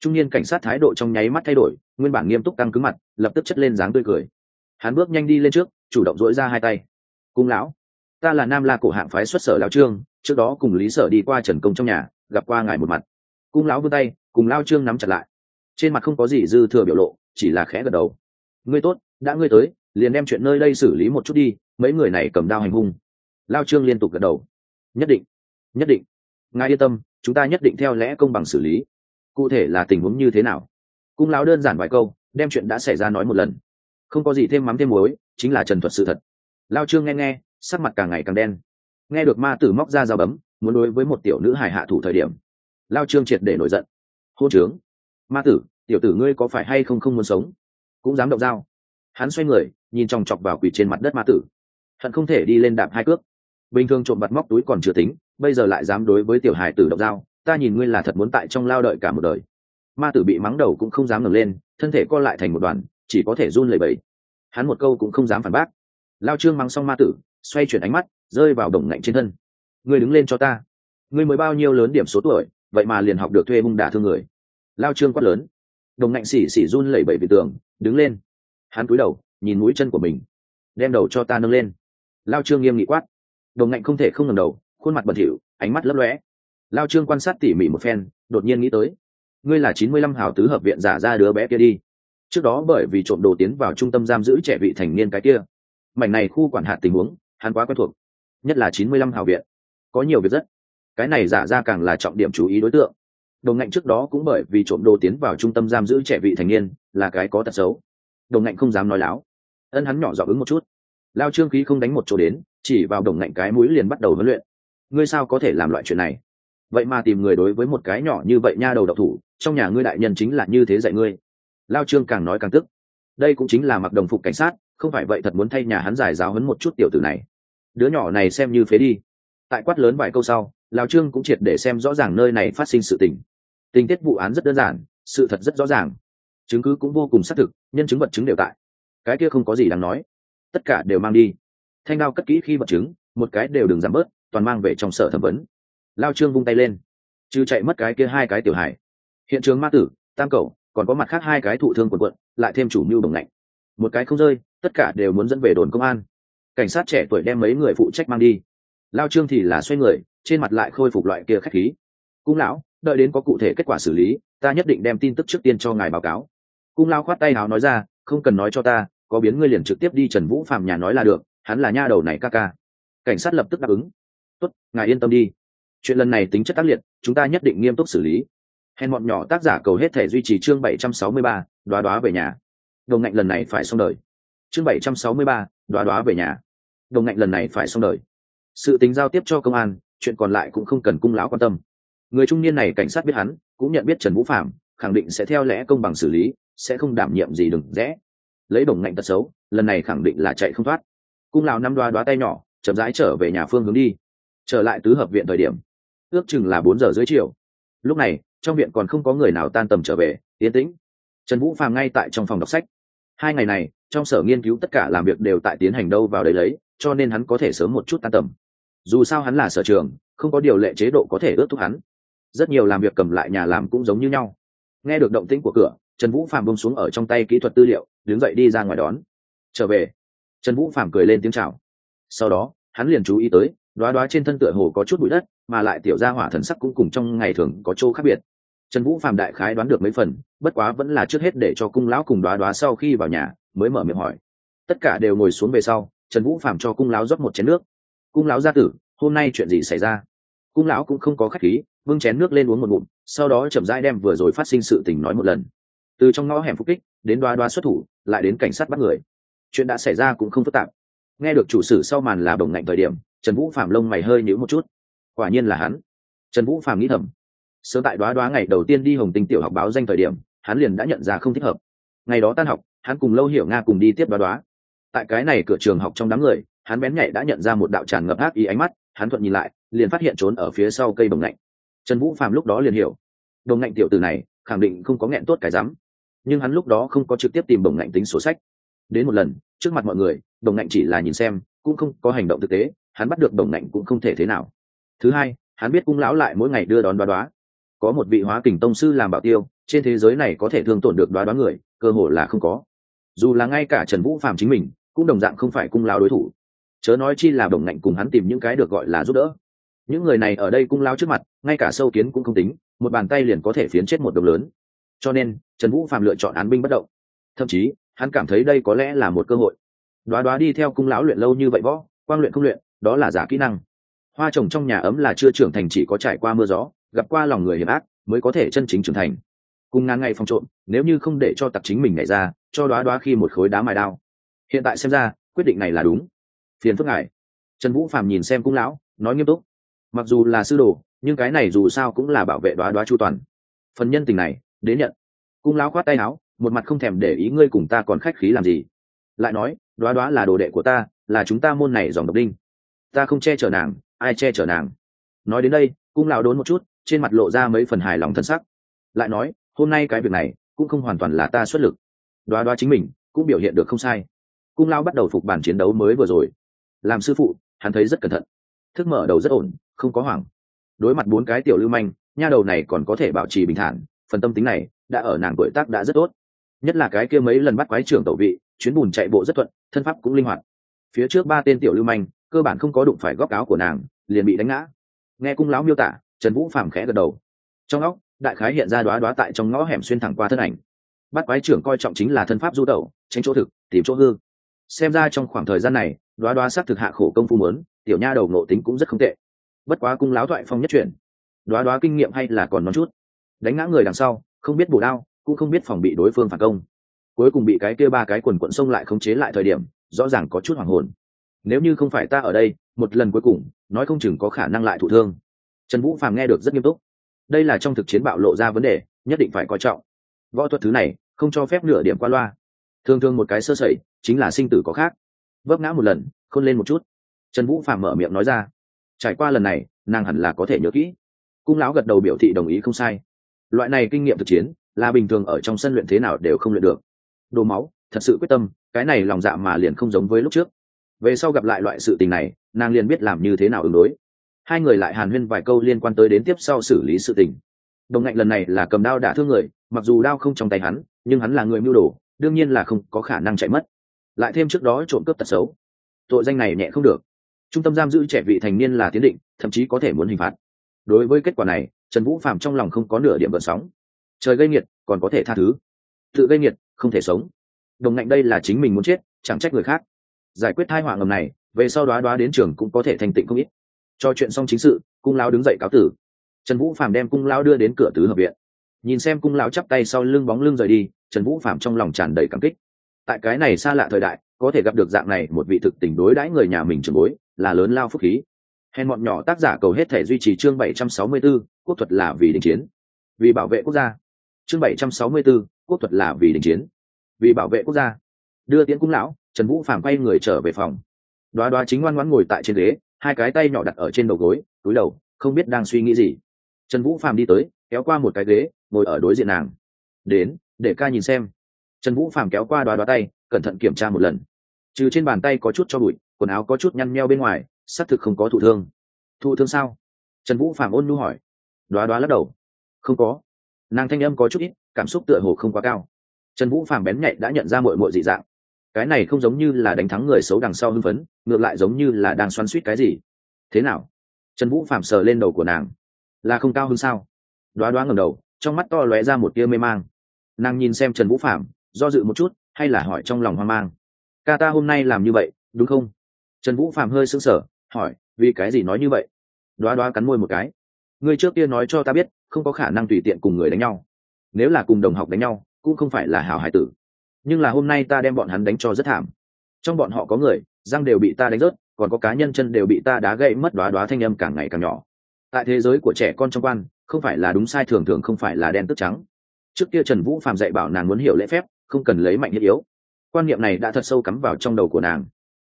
Trung niên cảnh sát thái độ trong nháy mắt thay đổi, nguyên bản nghiêm túc căng cứng mặt, lập tức chất lên dáng tươi cười. Hắn bước nhanh đi lên trước, chủ động dỗi ra hai tay. Cung lão ta là nam la cổ hạng phái xuất sở lão trương, trước đó cùng lý sở đi qua trần công trong nhà, gặp qua ngài một mặt. Cung lão vươn tay, cùng lao trương nắm chặt lại. Trên mặt không có gì dư thừa biểu lộ, chỉ là khẽ gật đầu. Ngươi tốt, đã ngươi tới, liền đem chuyện nơi đây xử lý một chút đi, mấy người này cầm đao hành hung. Lao trương liên tục gật đầu. Nhất định nhất định. Ngài yên tâm, chúng ta nhất định theo lẽ công bằng xử lý. Cụ thể là tình huống như thế nào? Cung lão đơn giản vài câu, đem chuyện đã xảy ra nói một lần. Không có gì thêm mắm thêm muối, chính là trần thuật sự thật. Lao trương nghe nghe sắc mặt càng ngày càng đen. Nghe được ma tử móc ra dao bấm, muốn đối với một tiểu nữ hài hạ thủ thời điểm, lao trương triệt để nổi giận. Hô trướng! Ma tử, tiểu tử ngươi có phải hay không không muốn sống? Cũng dám động dao. Hắn xoay người, nhìn chòng chọc vào quỷ trên mặt đất ma tử. Hận không thể đi lên đạp hai cước. Bình thường trộm mặt móc túi còn chưa tính, bây giờ lại dám đối với tiểu hài tử động dao, ta nhìn ngươi là thật muốn tại trong lao đợi cả một đời. Ma tử bị mắng đầu cũng không dám ngẩng lên, thân thể co lại thành một đoàn, chỉ có thể run lẩy bẩy. Hắn một câu cũng không dám phản bác. Lao trương mắng xong ma tử xoay chuyển ánh mắt, rơi vào đồng ngạnh trên thân. Ngươi đứng lên cho ta. Ngươi mới bao nhiêu lớn điểm số tuổi, vậy mà liền học được thuê bung đả thương người. Lao trương quát lớn. Đồng ngạnh xỉ xỉ run lẩy bẩy vì tường, đứng lên. Hắn cúi đầu, nhìn mũi chân của mình. Đem đầu cho ta nâng lên. Lao trương nghiêm nghị quát. Đồng ngạnh không thể không ngầm đầu, khuôn mặt bẩn thỉu, ánh mắt lấp lóe. Lao trương quan sát tỉ mỉ một phen, đột nhiên nghĩ tới. Ngươi là chín mươi lăm hào tứ hợp viện giả ra đứa bé kia đi. Trước đó bởi vì trộm đồ tiến vào trung tâm giam giữ trẻ vị thành niên cái kia. Mảnh này khu quản hạt tình huống hắn quá quen thuộc, nhất là chín mươi lăm hào viện, có nhiều việc rất. Cái này giả ra càng là trọng điểm chú ý đối tượng. Đồng ngạnh trước đó cũng bởi vì trộm đồ tiến vào trung tâm giam giữ trẻ vị thành niên, là cái có tật xấu. Đồng ngạnh không dám nói láo. Ân hắn nhỏ dọ ứng một chút. Lao trương khí không đánh một chỗ đến, chỉ vào đồng ngạnh cái mũi liền bắt đầu huấn luyện. Ngươi sao có thể làm loại chuyện này? Vậy mà tìm người đối với một cái nhỏ như vậy nha đầu độc thủ, trong nhà ngươi đại nhân chính là như thế dạy ngươi. Lao trương càng nói càng tức. Đây cũng chính là mặc đồng phục cảnh sát không phải vậy thật muốn thay nhà hắn giải giáo hấn một chút tiểu tử này. Đứa nhỏ này xem như phế đi. Tại quát lớn vài câu sau lao trương cũng triệt để xem rõ ràng nơi này phát sinh sự tình. Tình tiết vụ án rất đơn giản, sự thật rất rõ ràng. Chứng cứ cũng vô cùng xác thực, nhân chứng vật chứng đều tại. Cái kia không có gì đáng nói. Tất cả đều mang đi. Thanh đao cất kỹ khi vật chứng, một cái đều đừng giảm bớt, toàn mang về trong sở thẩm vấn. Lao trương vung tay lên. Chứ chạy mất cái kia hai cái tiểu hải hiện trường ma tử, tam cầu còn có mặt khác hai cái thụ thương quần quận, lại thêm chủ mưu đồng lạnh một cái không rơi tất cả đều muốn dẫn về đồn công an. Cảnh sát trẻ tuổi đem mấy người phụ trách mang đi. Lao trương thì là xoay người trên mặt lại khôi phục loại kia khách khí. Cung lão đợi đến có cụ thể kết quả xử lý ta nhất định đem tin tức trước tiên cho ngài báo cáo. Cung lao khoát tay nào nói ra không cần nói cho ta có biến ngươi liền trực tiếp đi trần vũ phạm nhà nói là được hắn là nha đầu này ca ca. Cảnh sát lập tức đáp ứng. Tuất, ngài yên tâm đi. Chuyện lần này tính chất tác liệt chúng ta nhất định nghiêm túc xử lý. Hèn bọn nhỏ tác giả cầu hết thể duy trì chương bảy trăm sáu mươi ba đoá đoá về nhà đồng ngạnh lần này phải xong đời. Chương bảy trăm sáu mươi ba đoá đoá về nhà. Đồng ngạnh lần này phải xong đời. Sự tính giao tiếp cho công an, chuyện còn lại cũng không cần cung lão quan tâm. Người trung niên này cảnh sát biết hắn, cũng nhận biết trần vũ phạm khẳng định sẽ theo lẽ công bằng xử lý, sẽ không đảm nhiệm gì đừng rẽ. Lấy đồng ngạnh tật xấu, lần này khẳng định là chạy không thoát. Cung lão năm đoá đoá tay nhỏ, chậm rãi trở về nhà phương hướng đi. Trở lại tứ hợp viện thời điểm, ước chừng là bốn giờ dưới chiều. Lúc này, trong viện còn không có người nào tan tầm trở về, yên tĩnh. Trần vũ phàm ngay tại trong phòng đọc sách hai ngày này, trong sở nghiên cứu tất cả làm việc đều tại tiến hành đâu vào đấy lấy, cho nên hắn có thể sớm một chút tan tầm. Dù sao hắn là sở trường, không có điều lệ chế độ có thể ướt thúc hắn. Rất nhiều làm việc cầm lại nhà làm cũng giống như nhau. Nghe được động tĩnh của cửa, trần vũ phạm bông xuống ở trong tay kỹ thuật tư liệu, đứng dậy đi ra ngoài đón. Trở về, trần vũ phạm cười lên tiếng chào. Sau đó, hắn liền chú ý tới đoá đoá trên thân tựa hồ có chút bụi đất, mà lại tiểu gia hỏa thần sắc cũng cùng trong ngày thường có chỗ khác biệt trần vũ phạm đại khái đoán được mấy phần, bất quá vẫn là trước hết để cho cung lão cùng đoá đoá sau khi vào nhà, mới mở miệng hỏi. Tất cả đều ngồi xuống về sau, trần vũ phạm cho cung lão rót một chén nước. Cung lão gia tử, hôm nay chuyện gì xảy ra? Cung lão cũng không có khách khí vâng chén nước lên uống một ngụm, sau đó chậm rãi đem vừa rồi phát sinh sự tình nói một lần. Từ trong ngõ hẻm phục kích, đến đoá đoá xuất thủ, lại đến cảnh sát bắt người. Chuyện đã xảy ra cũng không phức tạp. Nghe được chủ sử sau màn là bồng ngạnh thời điểm, trần vũ phạm lông mày hơi nhíu một chút. Quả nhiên là hắn. Trần vũ phạm nghĩ thầm sớm tại đoá đoá ngày đầu tiên đi hồng tinh tiểu học báo danh thời điểm, hắn liền đã nhận ra không thích hợp. Ngày đó tan học, hắn cùng lâu hiểu nga cùng đi tiếp đoá đoá. Tại cái này cửa trường học trong đám người, hắn bén nhạy đã nhận ra một đạo tràn ngập ác ý ánh mắt, hắn thuận nhìn lại, liền phát hiện trốn ở phía sau cây bồng ngạnh trần vũ phạm lúc đó liền hiểu, đồng ngạnh tiểu từ này khẳng định không có nghẹn tốt cái rắm. Nhưng hắn lúc đó không có trực tiếp tìm bồng ngạnh tính sổ sách. Đến một lần, trước mặt mọi người, đồng ngạnh chỉ là nhìn xem, cũng không có hành động thực tế, hắn bắt được đồng ngạnh cũng không thể thế nào. Thứ hai, hắn biết cung lão lại mỗi ngày đưa đón đoá đoá có một vị hóa kình tông sư làm bảo tiêu, trên thế giới này có thể thương tổn được đoá đoá người, cơ hội là không có. Dù là ngay cả trần vũ phạm chính mình, cũng đồng dạng không phải cung lão đối thủ. Chớ nói chi là đồng ngạnh cùng hắn tìm những cái được gọi là giúp đỡ. Những người này ở đây cung lao trước mặt, ngay cả sâu kiến cũng không tính, một bàn tay liền có thể phiến chết một đồng lớn. Cho nên, trần vũ phạm lựa chọn án binh bất động. Thậm chí, hắn cảm thấy đây có lẽ là một cơ hội. Đoá đoá đi theo cung lão luyện lâu như vậy võ, quang luyện không luyện, đó là giả kỹ năng. Hoa trồng trong nhà ấm là chưa trưởng thành chỉ có trải qua mưa gió gặp qua lòng người hiểm ác mới có thể chân chính trưởng thành. Cùng ngàn ngày phòng trộm, nếu như không để cho tặc chính mình nhảy ra, cho đoá đoá khi một khối đá mài đao. Hiện tại xem ra, quyết định này là đúng. Phiền phức ngài. Trần vũ phàm nhìn xem cung lão, nói nghiêm túc. Mặc dù là sư đồ, nhưng cái này dù sao cũng là bảo vệ đoá đoá chu toàn. Phần nhân tình này, đến nhận. Cung lão khoát tay áo, một mặt không thèm để ý ngươi cùng ta còn khách khí làm gì. Lại nói đoá đoá là đồ đệ của ta, là chúng ta môn này dòng độc đinh. Ta không che chở nàng, ai che chở nàng. Nói đến đây, cung lão đốn một chút trên mặt lộ ra mấy phần hài lòng thân sắc. Lại nói, hôm nay cái việc này cũng không hoàn toàn là ta xuất lực. Đoá đoá chính mình cũng biểu hiện được không sai. Cung lão bắt đầu phục bản chiến đấu mới vừa rồi. Làm sư phụ, hắn thấy rất cẩn thận. Thức mở đầu rất ổn, không có hoảng. Đối mặt bốn cái tiểu lưu manh, nha đầu này còn có thể bảo trì bình thản, phần tâm tính này đã ở nàng tuổi tác đã rất tốt. Nhất là cái kia mấy lần bắt quái trưởng tẩu vị, chuyến bùn chạy bộ rất thuận, thân pháp cũng linh hoạt. Phía trước ba tên tiểu lưu manh, cơ bản không có đụng phải góc áo của nàng, liền bị đánh ngã. Nghe cung lão miêu tả trần vũ phàm khẽ gật đầu. Trong óc, đại khái hiện ra đoá đoá tại trong ngõ hẻm xuyên thẳng qua thân ảnh. Bắt quái trưởng coi trọng chính là thân pháp du tẩu, tránh chỗ thực, tìm chỗ hư. Xem ra trong khoảng thời gian này đoá đoá xác thực hạ khổ công phu mớn tiểu nha đầu nộ tính cũng rất không tệ. Bất quá cung láo thoại phong nhất chuyển. Đoá đoá kinh nghiệm hay là còn non chút. Đánh ngã người đằng sau, không biết bổ đao, cũng không biết phòng bị đối phương phản công. Cuối cùng bị cái kia ba cái quần quận xông lại khống chế lại thời điểm, rõ ràng có chút hoàng hồn. Nếu như không phải ta ở đây, một lần cuối cùng, nói không chừng có khả năng lại thụ thương trần vũ phàm nghe được rất nghiêm túc. Đây là trong thực chiến bạo lộ ra vấn đề, nhất định phải coi trọng. Võ thuật thứ này, không cho phép nửa điểm qua loa. Thường thường một cái sơ sẩy, chính là sinh tử có khác. Vấp ngã một lần, khôn lên một chút. Trần vũ phàm mở miệng nói ra. Trải qua lần này, nàng hẳn là có thể nhớ kỹ. Cung lão gật đầu biểu thị đồng ý không sai. Loại này kinh nghiệm thực chiến, là bình thường ở trong sân luyện thế nào đều không luyện được. Đồ máu, thật sự quyết tâm, cái này lòng dạ mà liền không giống với lúc trước. Về sau gặp lại loại sự tình này, nàng liền biết làm như thế nào ứng đối hai người lại hàn huyên vài câu liên quan tới đến tiếp sau xử lý sự tình. Đồng ngạnh lần này là cầm đao đả thương người, mặc dù đao không trong tay hắn, nhưng hắn là người mưu đồ, đương nhiên là không có khả năng chạy mất. Lại thêm trước đó trộm cướp tật xấu. Tội danh này nhẹ không được. Trung tâm giam giữ trẻ vị thành niên là tiến định, thậm chí có thể muốn hình phạt. Đối với kết quả này, trần vũ phạm trong lòng không có nửa điểm vận sóng. Trời gây nghiệt, còn có thể tha thứ. Tự gây nghiệt, không thể sống. Đồng ngạnh đây là chính mình muốn chết, chẳng trách người khác. Giải quyết thai họa ngầm này, về sau đoá đoá đến trường cũng có thể thành tịnh không ít cho chuyện xong chính sự cung lão đứng dậy cáo tử. Trần vũ phạm đem cung lão đưa đến cửa tứ hợp viện. Nhìn xem cung lão chắp tay sau lưng bóng lưng rời đi trần vũ phạm trong lòng tràn đầy cảm kích. Tại cái này xa lạ thời đại có thể gặp được dạng này một vị thực tình đối đãi người nhà mình trường bối là lớn lao phúc khí. Hèn bọn nhỏ tác giả cầu hết thể duy trì chương 764, quốc thuật là vì đình chiến. Vì bảo vệ quốc gia. Chương 764, quốc thuật là vì đình chiến. Vì bảo vệ quốc gia. Đưa tiễn cung lão trần vũ phàm quay người trở về phòng. Đoá đoá chính ngoan ngoãn ngồi tại trên ghế hai cái tay nhỏ đặt ở trên đầu gối, túi đầu, không biết đang suy nghĩ gì. Trần vũ phàm đi tới, kéo qua một cái ghế, ngồi ở đối diện nàng. Đến, để ca nhìn xem. Trần vũ phàm kéo qua đoá đoá tay, cẩn thận kiểm tra một lần. Trừ trên bàn tay có chút cho bụi, quần áo có chút nhăn nheo bên ngoài, xác thực không có thụ thương. Thụ thương sao? Trần vũ phàm ôn nhu hỏi. Đoá đoá lắc đầu. Không có. Nàng thanh âm có chút ít, cảm xúc tựa hồ không quá cao. Trần vũ phàm bén nhạy đã nhận ra mội mội dị dạng cái này không giống như là đánh thắng người xấu đằng sau hưng phấn, ngược lại giống như là đang xoắn suýt cái gì. Thế nào? Trần vũ phạm sờ lên đầu của nàng. Là không cao hơn sao? Đoá đoá ngầm đầu, trong mắt to lóe ra một tia mê mang. Nàng nhìn xem trần vũ phạm do dự một chút, hay là hỏi trong lòng hoang mang. Ca ta hôm nay làm như vậy, đúng không? Trần vũ phạm hơi sững sờ, hỏi, vì cái gì nói như vậy? Đoá đoá cắn môi một cái. Người trước kia nói cho ta biết, không có khả năng tùy tiện cùng người đánh nhau. Nếu là cùng đồng học đánh nhau, cũng không phải là hảo hải tử nhưng là hôm nay ta đem bọn hắn đánh cho rất thảm. Trong bọn họ có người, răng đều bị ta đánh rớt, còn có cá nhân chân đều bị ta đá gậy mất đoá đoá thanh âm càng ngày càng nhỏ. Tại thế giới của trẻ con trong quan, không phải là đúng sai thường thường không phải là đen tức trắng. Trước kia trần vũ phạm dạy bảo nàng muốn hiểu lễ phép, không cần lấy mạnh thiết yếu. Quan niệm này đã thật sâu cắm vào trong đầu của nàng.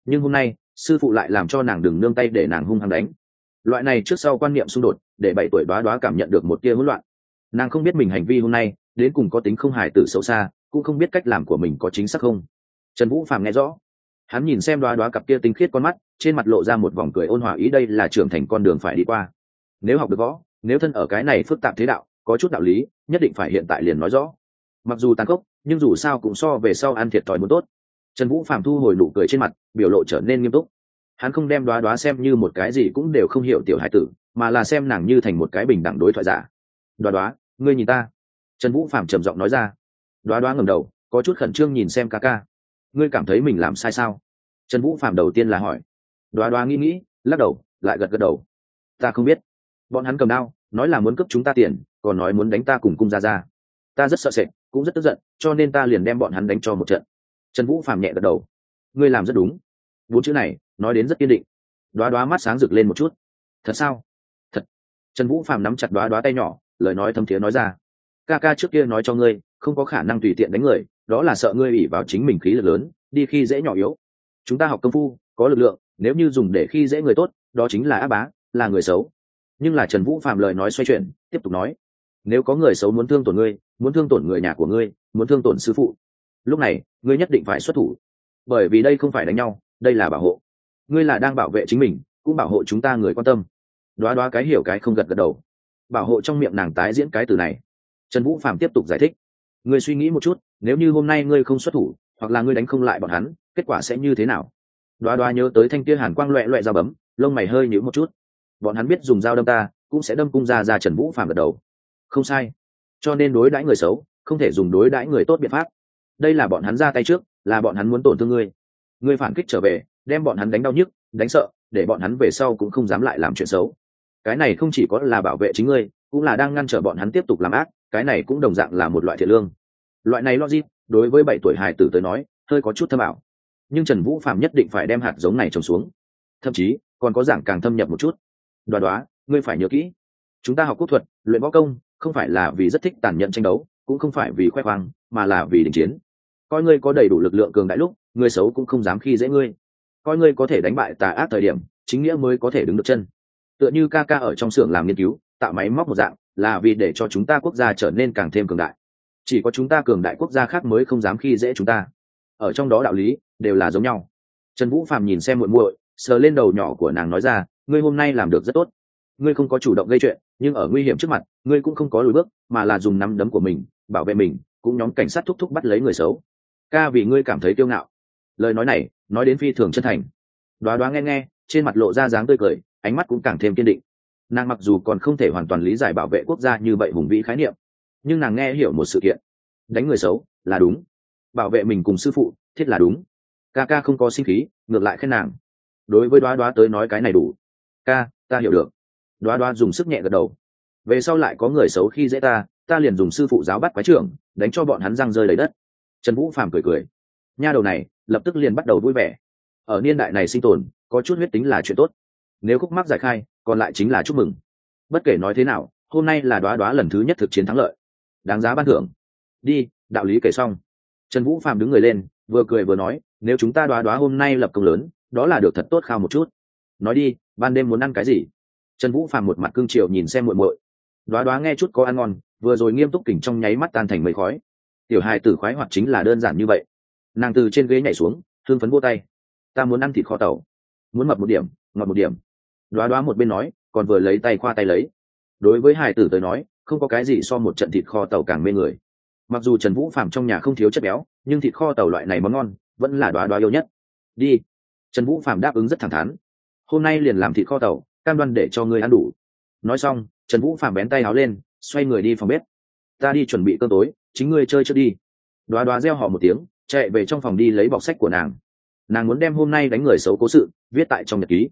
Nhưng hôm nay, sư phụ lại làm cho nàng đừng nương tay để nàng hung hăng đánh. Loại này trước sau quan niệm xung đột, để bảy tuổi đoá đoá cảm nhận được một tia hỗn loạn. Nàng không biết mình hành vi hôm nay, đến cùng có tính không hài tử xấu xa cũng không biết cách làm của mình có chính xác không. Trần vũ phạm nghe rõ. Hắn nhìn xem đoá đoá cặp kia tinh khiết con mắt, trên mặt lộ ra một vòng cười ôn hòa ý đây là trưởng thành con đường phải đi qua. Nếu học được võ, nếu thân ở cái này phức tạp thế đạo, có chút đạo lý, nhất định phải hiện tại liền nói rõ. Mặc dù tàn khốc, nhưng dù sao cũng so về sau ăn thiệt thòi muốn tốt. Trần vũ phạm thu hồi nụ cười trên mặt, biểu lộ trở nên nghiêm túc. Hắn không đem đoá đoá xem như một cái gì cũng đều không hiểu tiểu hải tử, mà là xem nàng như thành một cái bình đẳng đối thoại giả. Đoá đoá ngươi nhìn ta. Trần vũ phạm trầm giọng nói ra đoá đoá ngầm đầu, có chút khẩn trương nhìn xem ca ca. Ngươi cảm thấy mình làm sai sao? Trần vũ phạm đầu tiên là hỏi. Đoá đoá nghĩ nghĩ, lắc đầu, lại gật gật đầu. Ta không biết. Bọn hắn cầm đao, nói là muốn cướp chúng ta tiền, còn nói muốn đánh ta cùng cung ra ra ta rất sợ sệt, cũng rất tức giận, cho nên ta liền đem bọn hắn đánh cho một trận. Trần vũ Phạm nhẹ gật đầu. Ngươi làm rất đúng. Bốn chữ này, nói đến rất kiên định. Đoá đoá mắt sáng rực lên một chút. Thật sao? Thật. Trần vũ Phạm nắm chặt đoá đoá tay nhỏ, lời nói thâm thiế nói ra. Ca ca trước kia nói cho ngươi không có khả năng tùy tiện đánh người, đó là sợ ngươi ủy vào chính mình khí lực lớn, đi khi dễ nhỏ yếu. Chúng ta học công phu, có lực lượng, nếu như dùng để khi dễ người tốt, đó chính là áp bá, là người xấu. Nhưng là trần vũ phạm lời nói xoay chuyển, tiếp tục nói, nếu có người xấu muốn thương tổn ngươi, muốn thương tổn người nhà của ngươi, muốn thương tổn sư phụ, lúc này, ngươi nhất định phải xuất thủ. Bởi vì đây không phải đánh nhau, đây là bảo hộ. Ngươi là đang bảo vệ chính mình, cũng bảo hộ chúng ta người quan tâm. Đoá đoá cái hiểu cái không gật gật đầu. Bảo hộ trong miệng nàng tái diễn cái từ này. Trần vũ phạm tiếp tục giải thích ngươi suy nghĩ một chút, nếu như hôm nay ngươi không xuất thủ, hoặc là ngươi đánh không lại bọn hắn, kết quả sẽ như thế nào? Đoá đoá nhớ tới thanh kia hàn quang loẹ loẹ dao bấm, lông mày hơi nhíu một chút. Bọn hắn biết dùng dao đâm ta, cũng sẽ đâm cung ra ra trần vũ phàm gật đầu. Không sai. Cho nên đối đãi người xấu, không thể dùng đối đãi người tốt biện pháp. Đây là bọn hắn ra tay trước, là bọn hắn muốn tổn thương ngươi. Ngươi phản kích trở về, đem bọn hắn đánh đau nhức, đánh sợ, để bọn hắn về sau cũng không dám lại làm chuyện xấu. Cái này không chỉ có là bảo vệ chính ngươi, cũng là đang ngăn trở bọn hắn tiếp tục làm ác cái này cũng đồng dạng là một loại thiện lương. Loại này logic, đối với bảy tuổi hài tử tới nói, hơi có chút thâm ảo. Nhưng trần vũ phạm nhất định phải đem hạt giống này trồng xuống. Thậm chí, còn có giảng càng thâm nhập một chút. Đoá đoá, ngươi phải nhớ kỹ. Chúng ta học quốc thuật, luyện võ công, không phải là vì rất thích tàn nhẫn tranh đấu, cũng không phải vì khoe khoang, mà là vì đình chiến. Coi ngươi có đầy đủ lực lượng cường đại lúc người xấu cũng không dám khi dễ ngươi. Coi ngươi có thể đánh bại tà ác thời điểm, chính nghĩa mới có thể đứng được chân tựa như ca ca ở trong xưởng làm nghiên cứu, tạo máy móc một dạng, là vì để cho chúng ta quốc gia trở nên càng thêm cường đại. Chỉ có chúng ta cường đại quốc gia khác mới không dám khi dễ chúng ta. Ở trong đó đạo lý, đều là giống nhau. Trần vũ phạm nhìn xem muội muội, sờ lên đầu nhỏ của nàng nói ra, ngươi hôm nay làm được rất tốt. Ngươi không có chủ động gây chuyện, nhưng ở nguy hiểm trước mặt, ngươi cũng không có lùi bước, mà là dùng nắm đấm của mình, bảo vệ mình, cũng nhóm cảnh sát thúc thúc bắt lấy người xấu. Ca, vì ngươi cảm thấy kiêu ngạo. Lời nói này, nói đến phi thường chân thành. Đoá đoá nghe nghe, trên mặt lộ ra dáng tươi cười ánh mắt cũng càng thêm kiên định. Nàng mặc dù còn không thể hoàn toàn lý giải bảo vệ quốc gia như vậy hùng vĩ khái niệm, nhưng nàng nghe hiểu một sự kiện. Đánh người xấu là đúng, bảo vệ mình cùng sư phụ thiết là đúng. Ca ca không có sinh khí, ngược lại khen nàng. Đối với đoá đoá tới nói cái này đủ. Ca, ta hiểu được. Đoá đoá dùng sức nhẹ gật đầu. Về sau lại có người xấu khi dễ ta ta liền dùng sư phụ giáo bắt quái trưởng, đánh cho bọn hắn răng rơi lấy đất. Trần vũ phàm cười cười. Nha đầu này, lập tức liền bắt đầu vui vẻ. Ở niên đại này sinh tồn, có chút huyết tính là chuyện tốt nếu khúc mắc giải khai, còn lại chính là chúc mừng. Bất kể nói thế nào, hôm nay là đoá đoá lần thứ nhất thực chiến thắng lợi. Đáng giá ban thưởng. Đi, đạo lý kể xong. Trần vũ Phạm đứng người lên, vừa cười vừa nói, nếu chúng ta đoá đoá hôm nay lập công lớn, đó là được thật tốt khao một chút. Nói đi, ban đêm muốn ăn cái gì? Trần vũ Phạm một mặt cương triều nhìn xem muội muội. Đoá đoá nghe chút có ăn ngon, vừa rồi nghiêm túc kỉnh trong nháy mắt tan thành mây khói. Tiểu hài tử khoái hoạt chính là đơn giản như vậy. Nàng từ trên ghế nhảy xuống thương phấn vô tay. Ta muốn ăn thịt kho tàu. Muốn mập một điểm, ngọt một điểm đoá đoá một bên nói, còn vừa lấy tay khoa tay lấy. Đối với Hải tử tới nói, không có cái gì so một trận thịt kho tàu càng mê người. Mặc dù trần vũ phạm trong nhà không thiếu chất béo, nhưng thịt kho tàu loại này món ngon, vẫn là đoá đoá yêu nhất. Đi. Trần vũ phạm đáp ứng rất thẳng thắn. Hôm nay liền làm thịt kho tàu, cam đoan để cho ngươi ăn đủ. Nói xong, trần vũ phạm bén tay áo lên, xoay người đi phòng bếp. Ta đi chuẩn bị cơm tối, chính ngươi chơi trước đi. Đoá đoá reo họ một tiếng, chạy về trong phòng đi lấy bọc sách của nàng. Nàng muốn đem hôm nay đánh người xấu cố sự, viết tại trong nhật ký.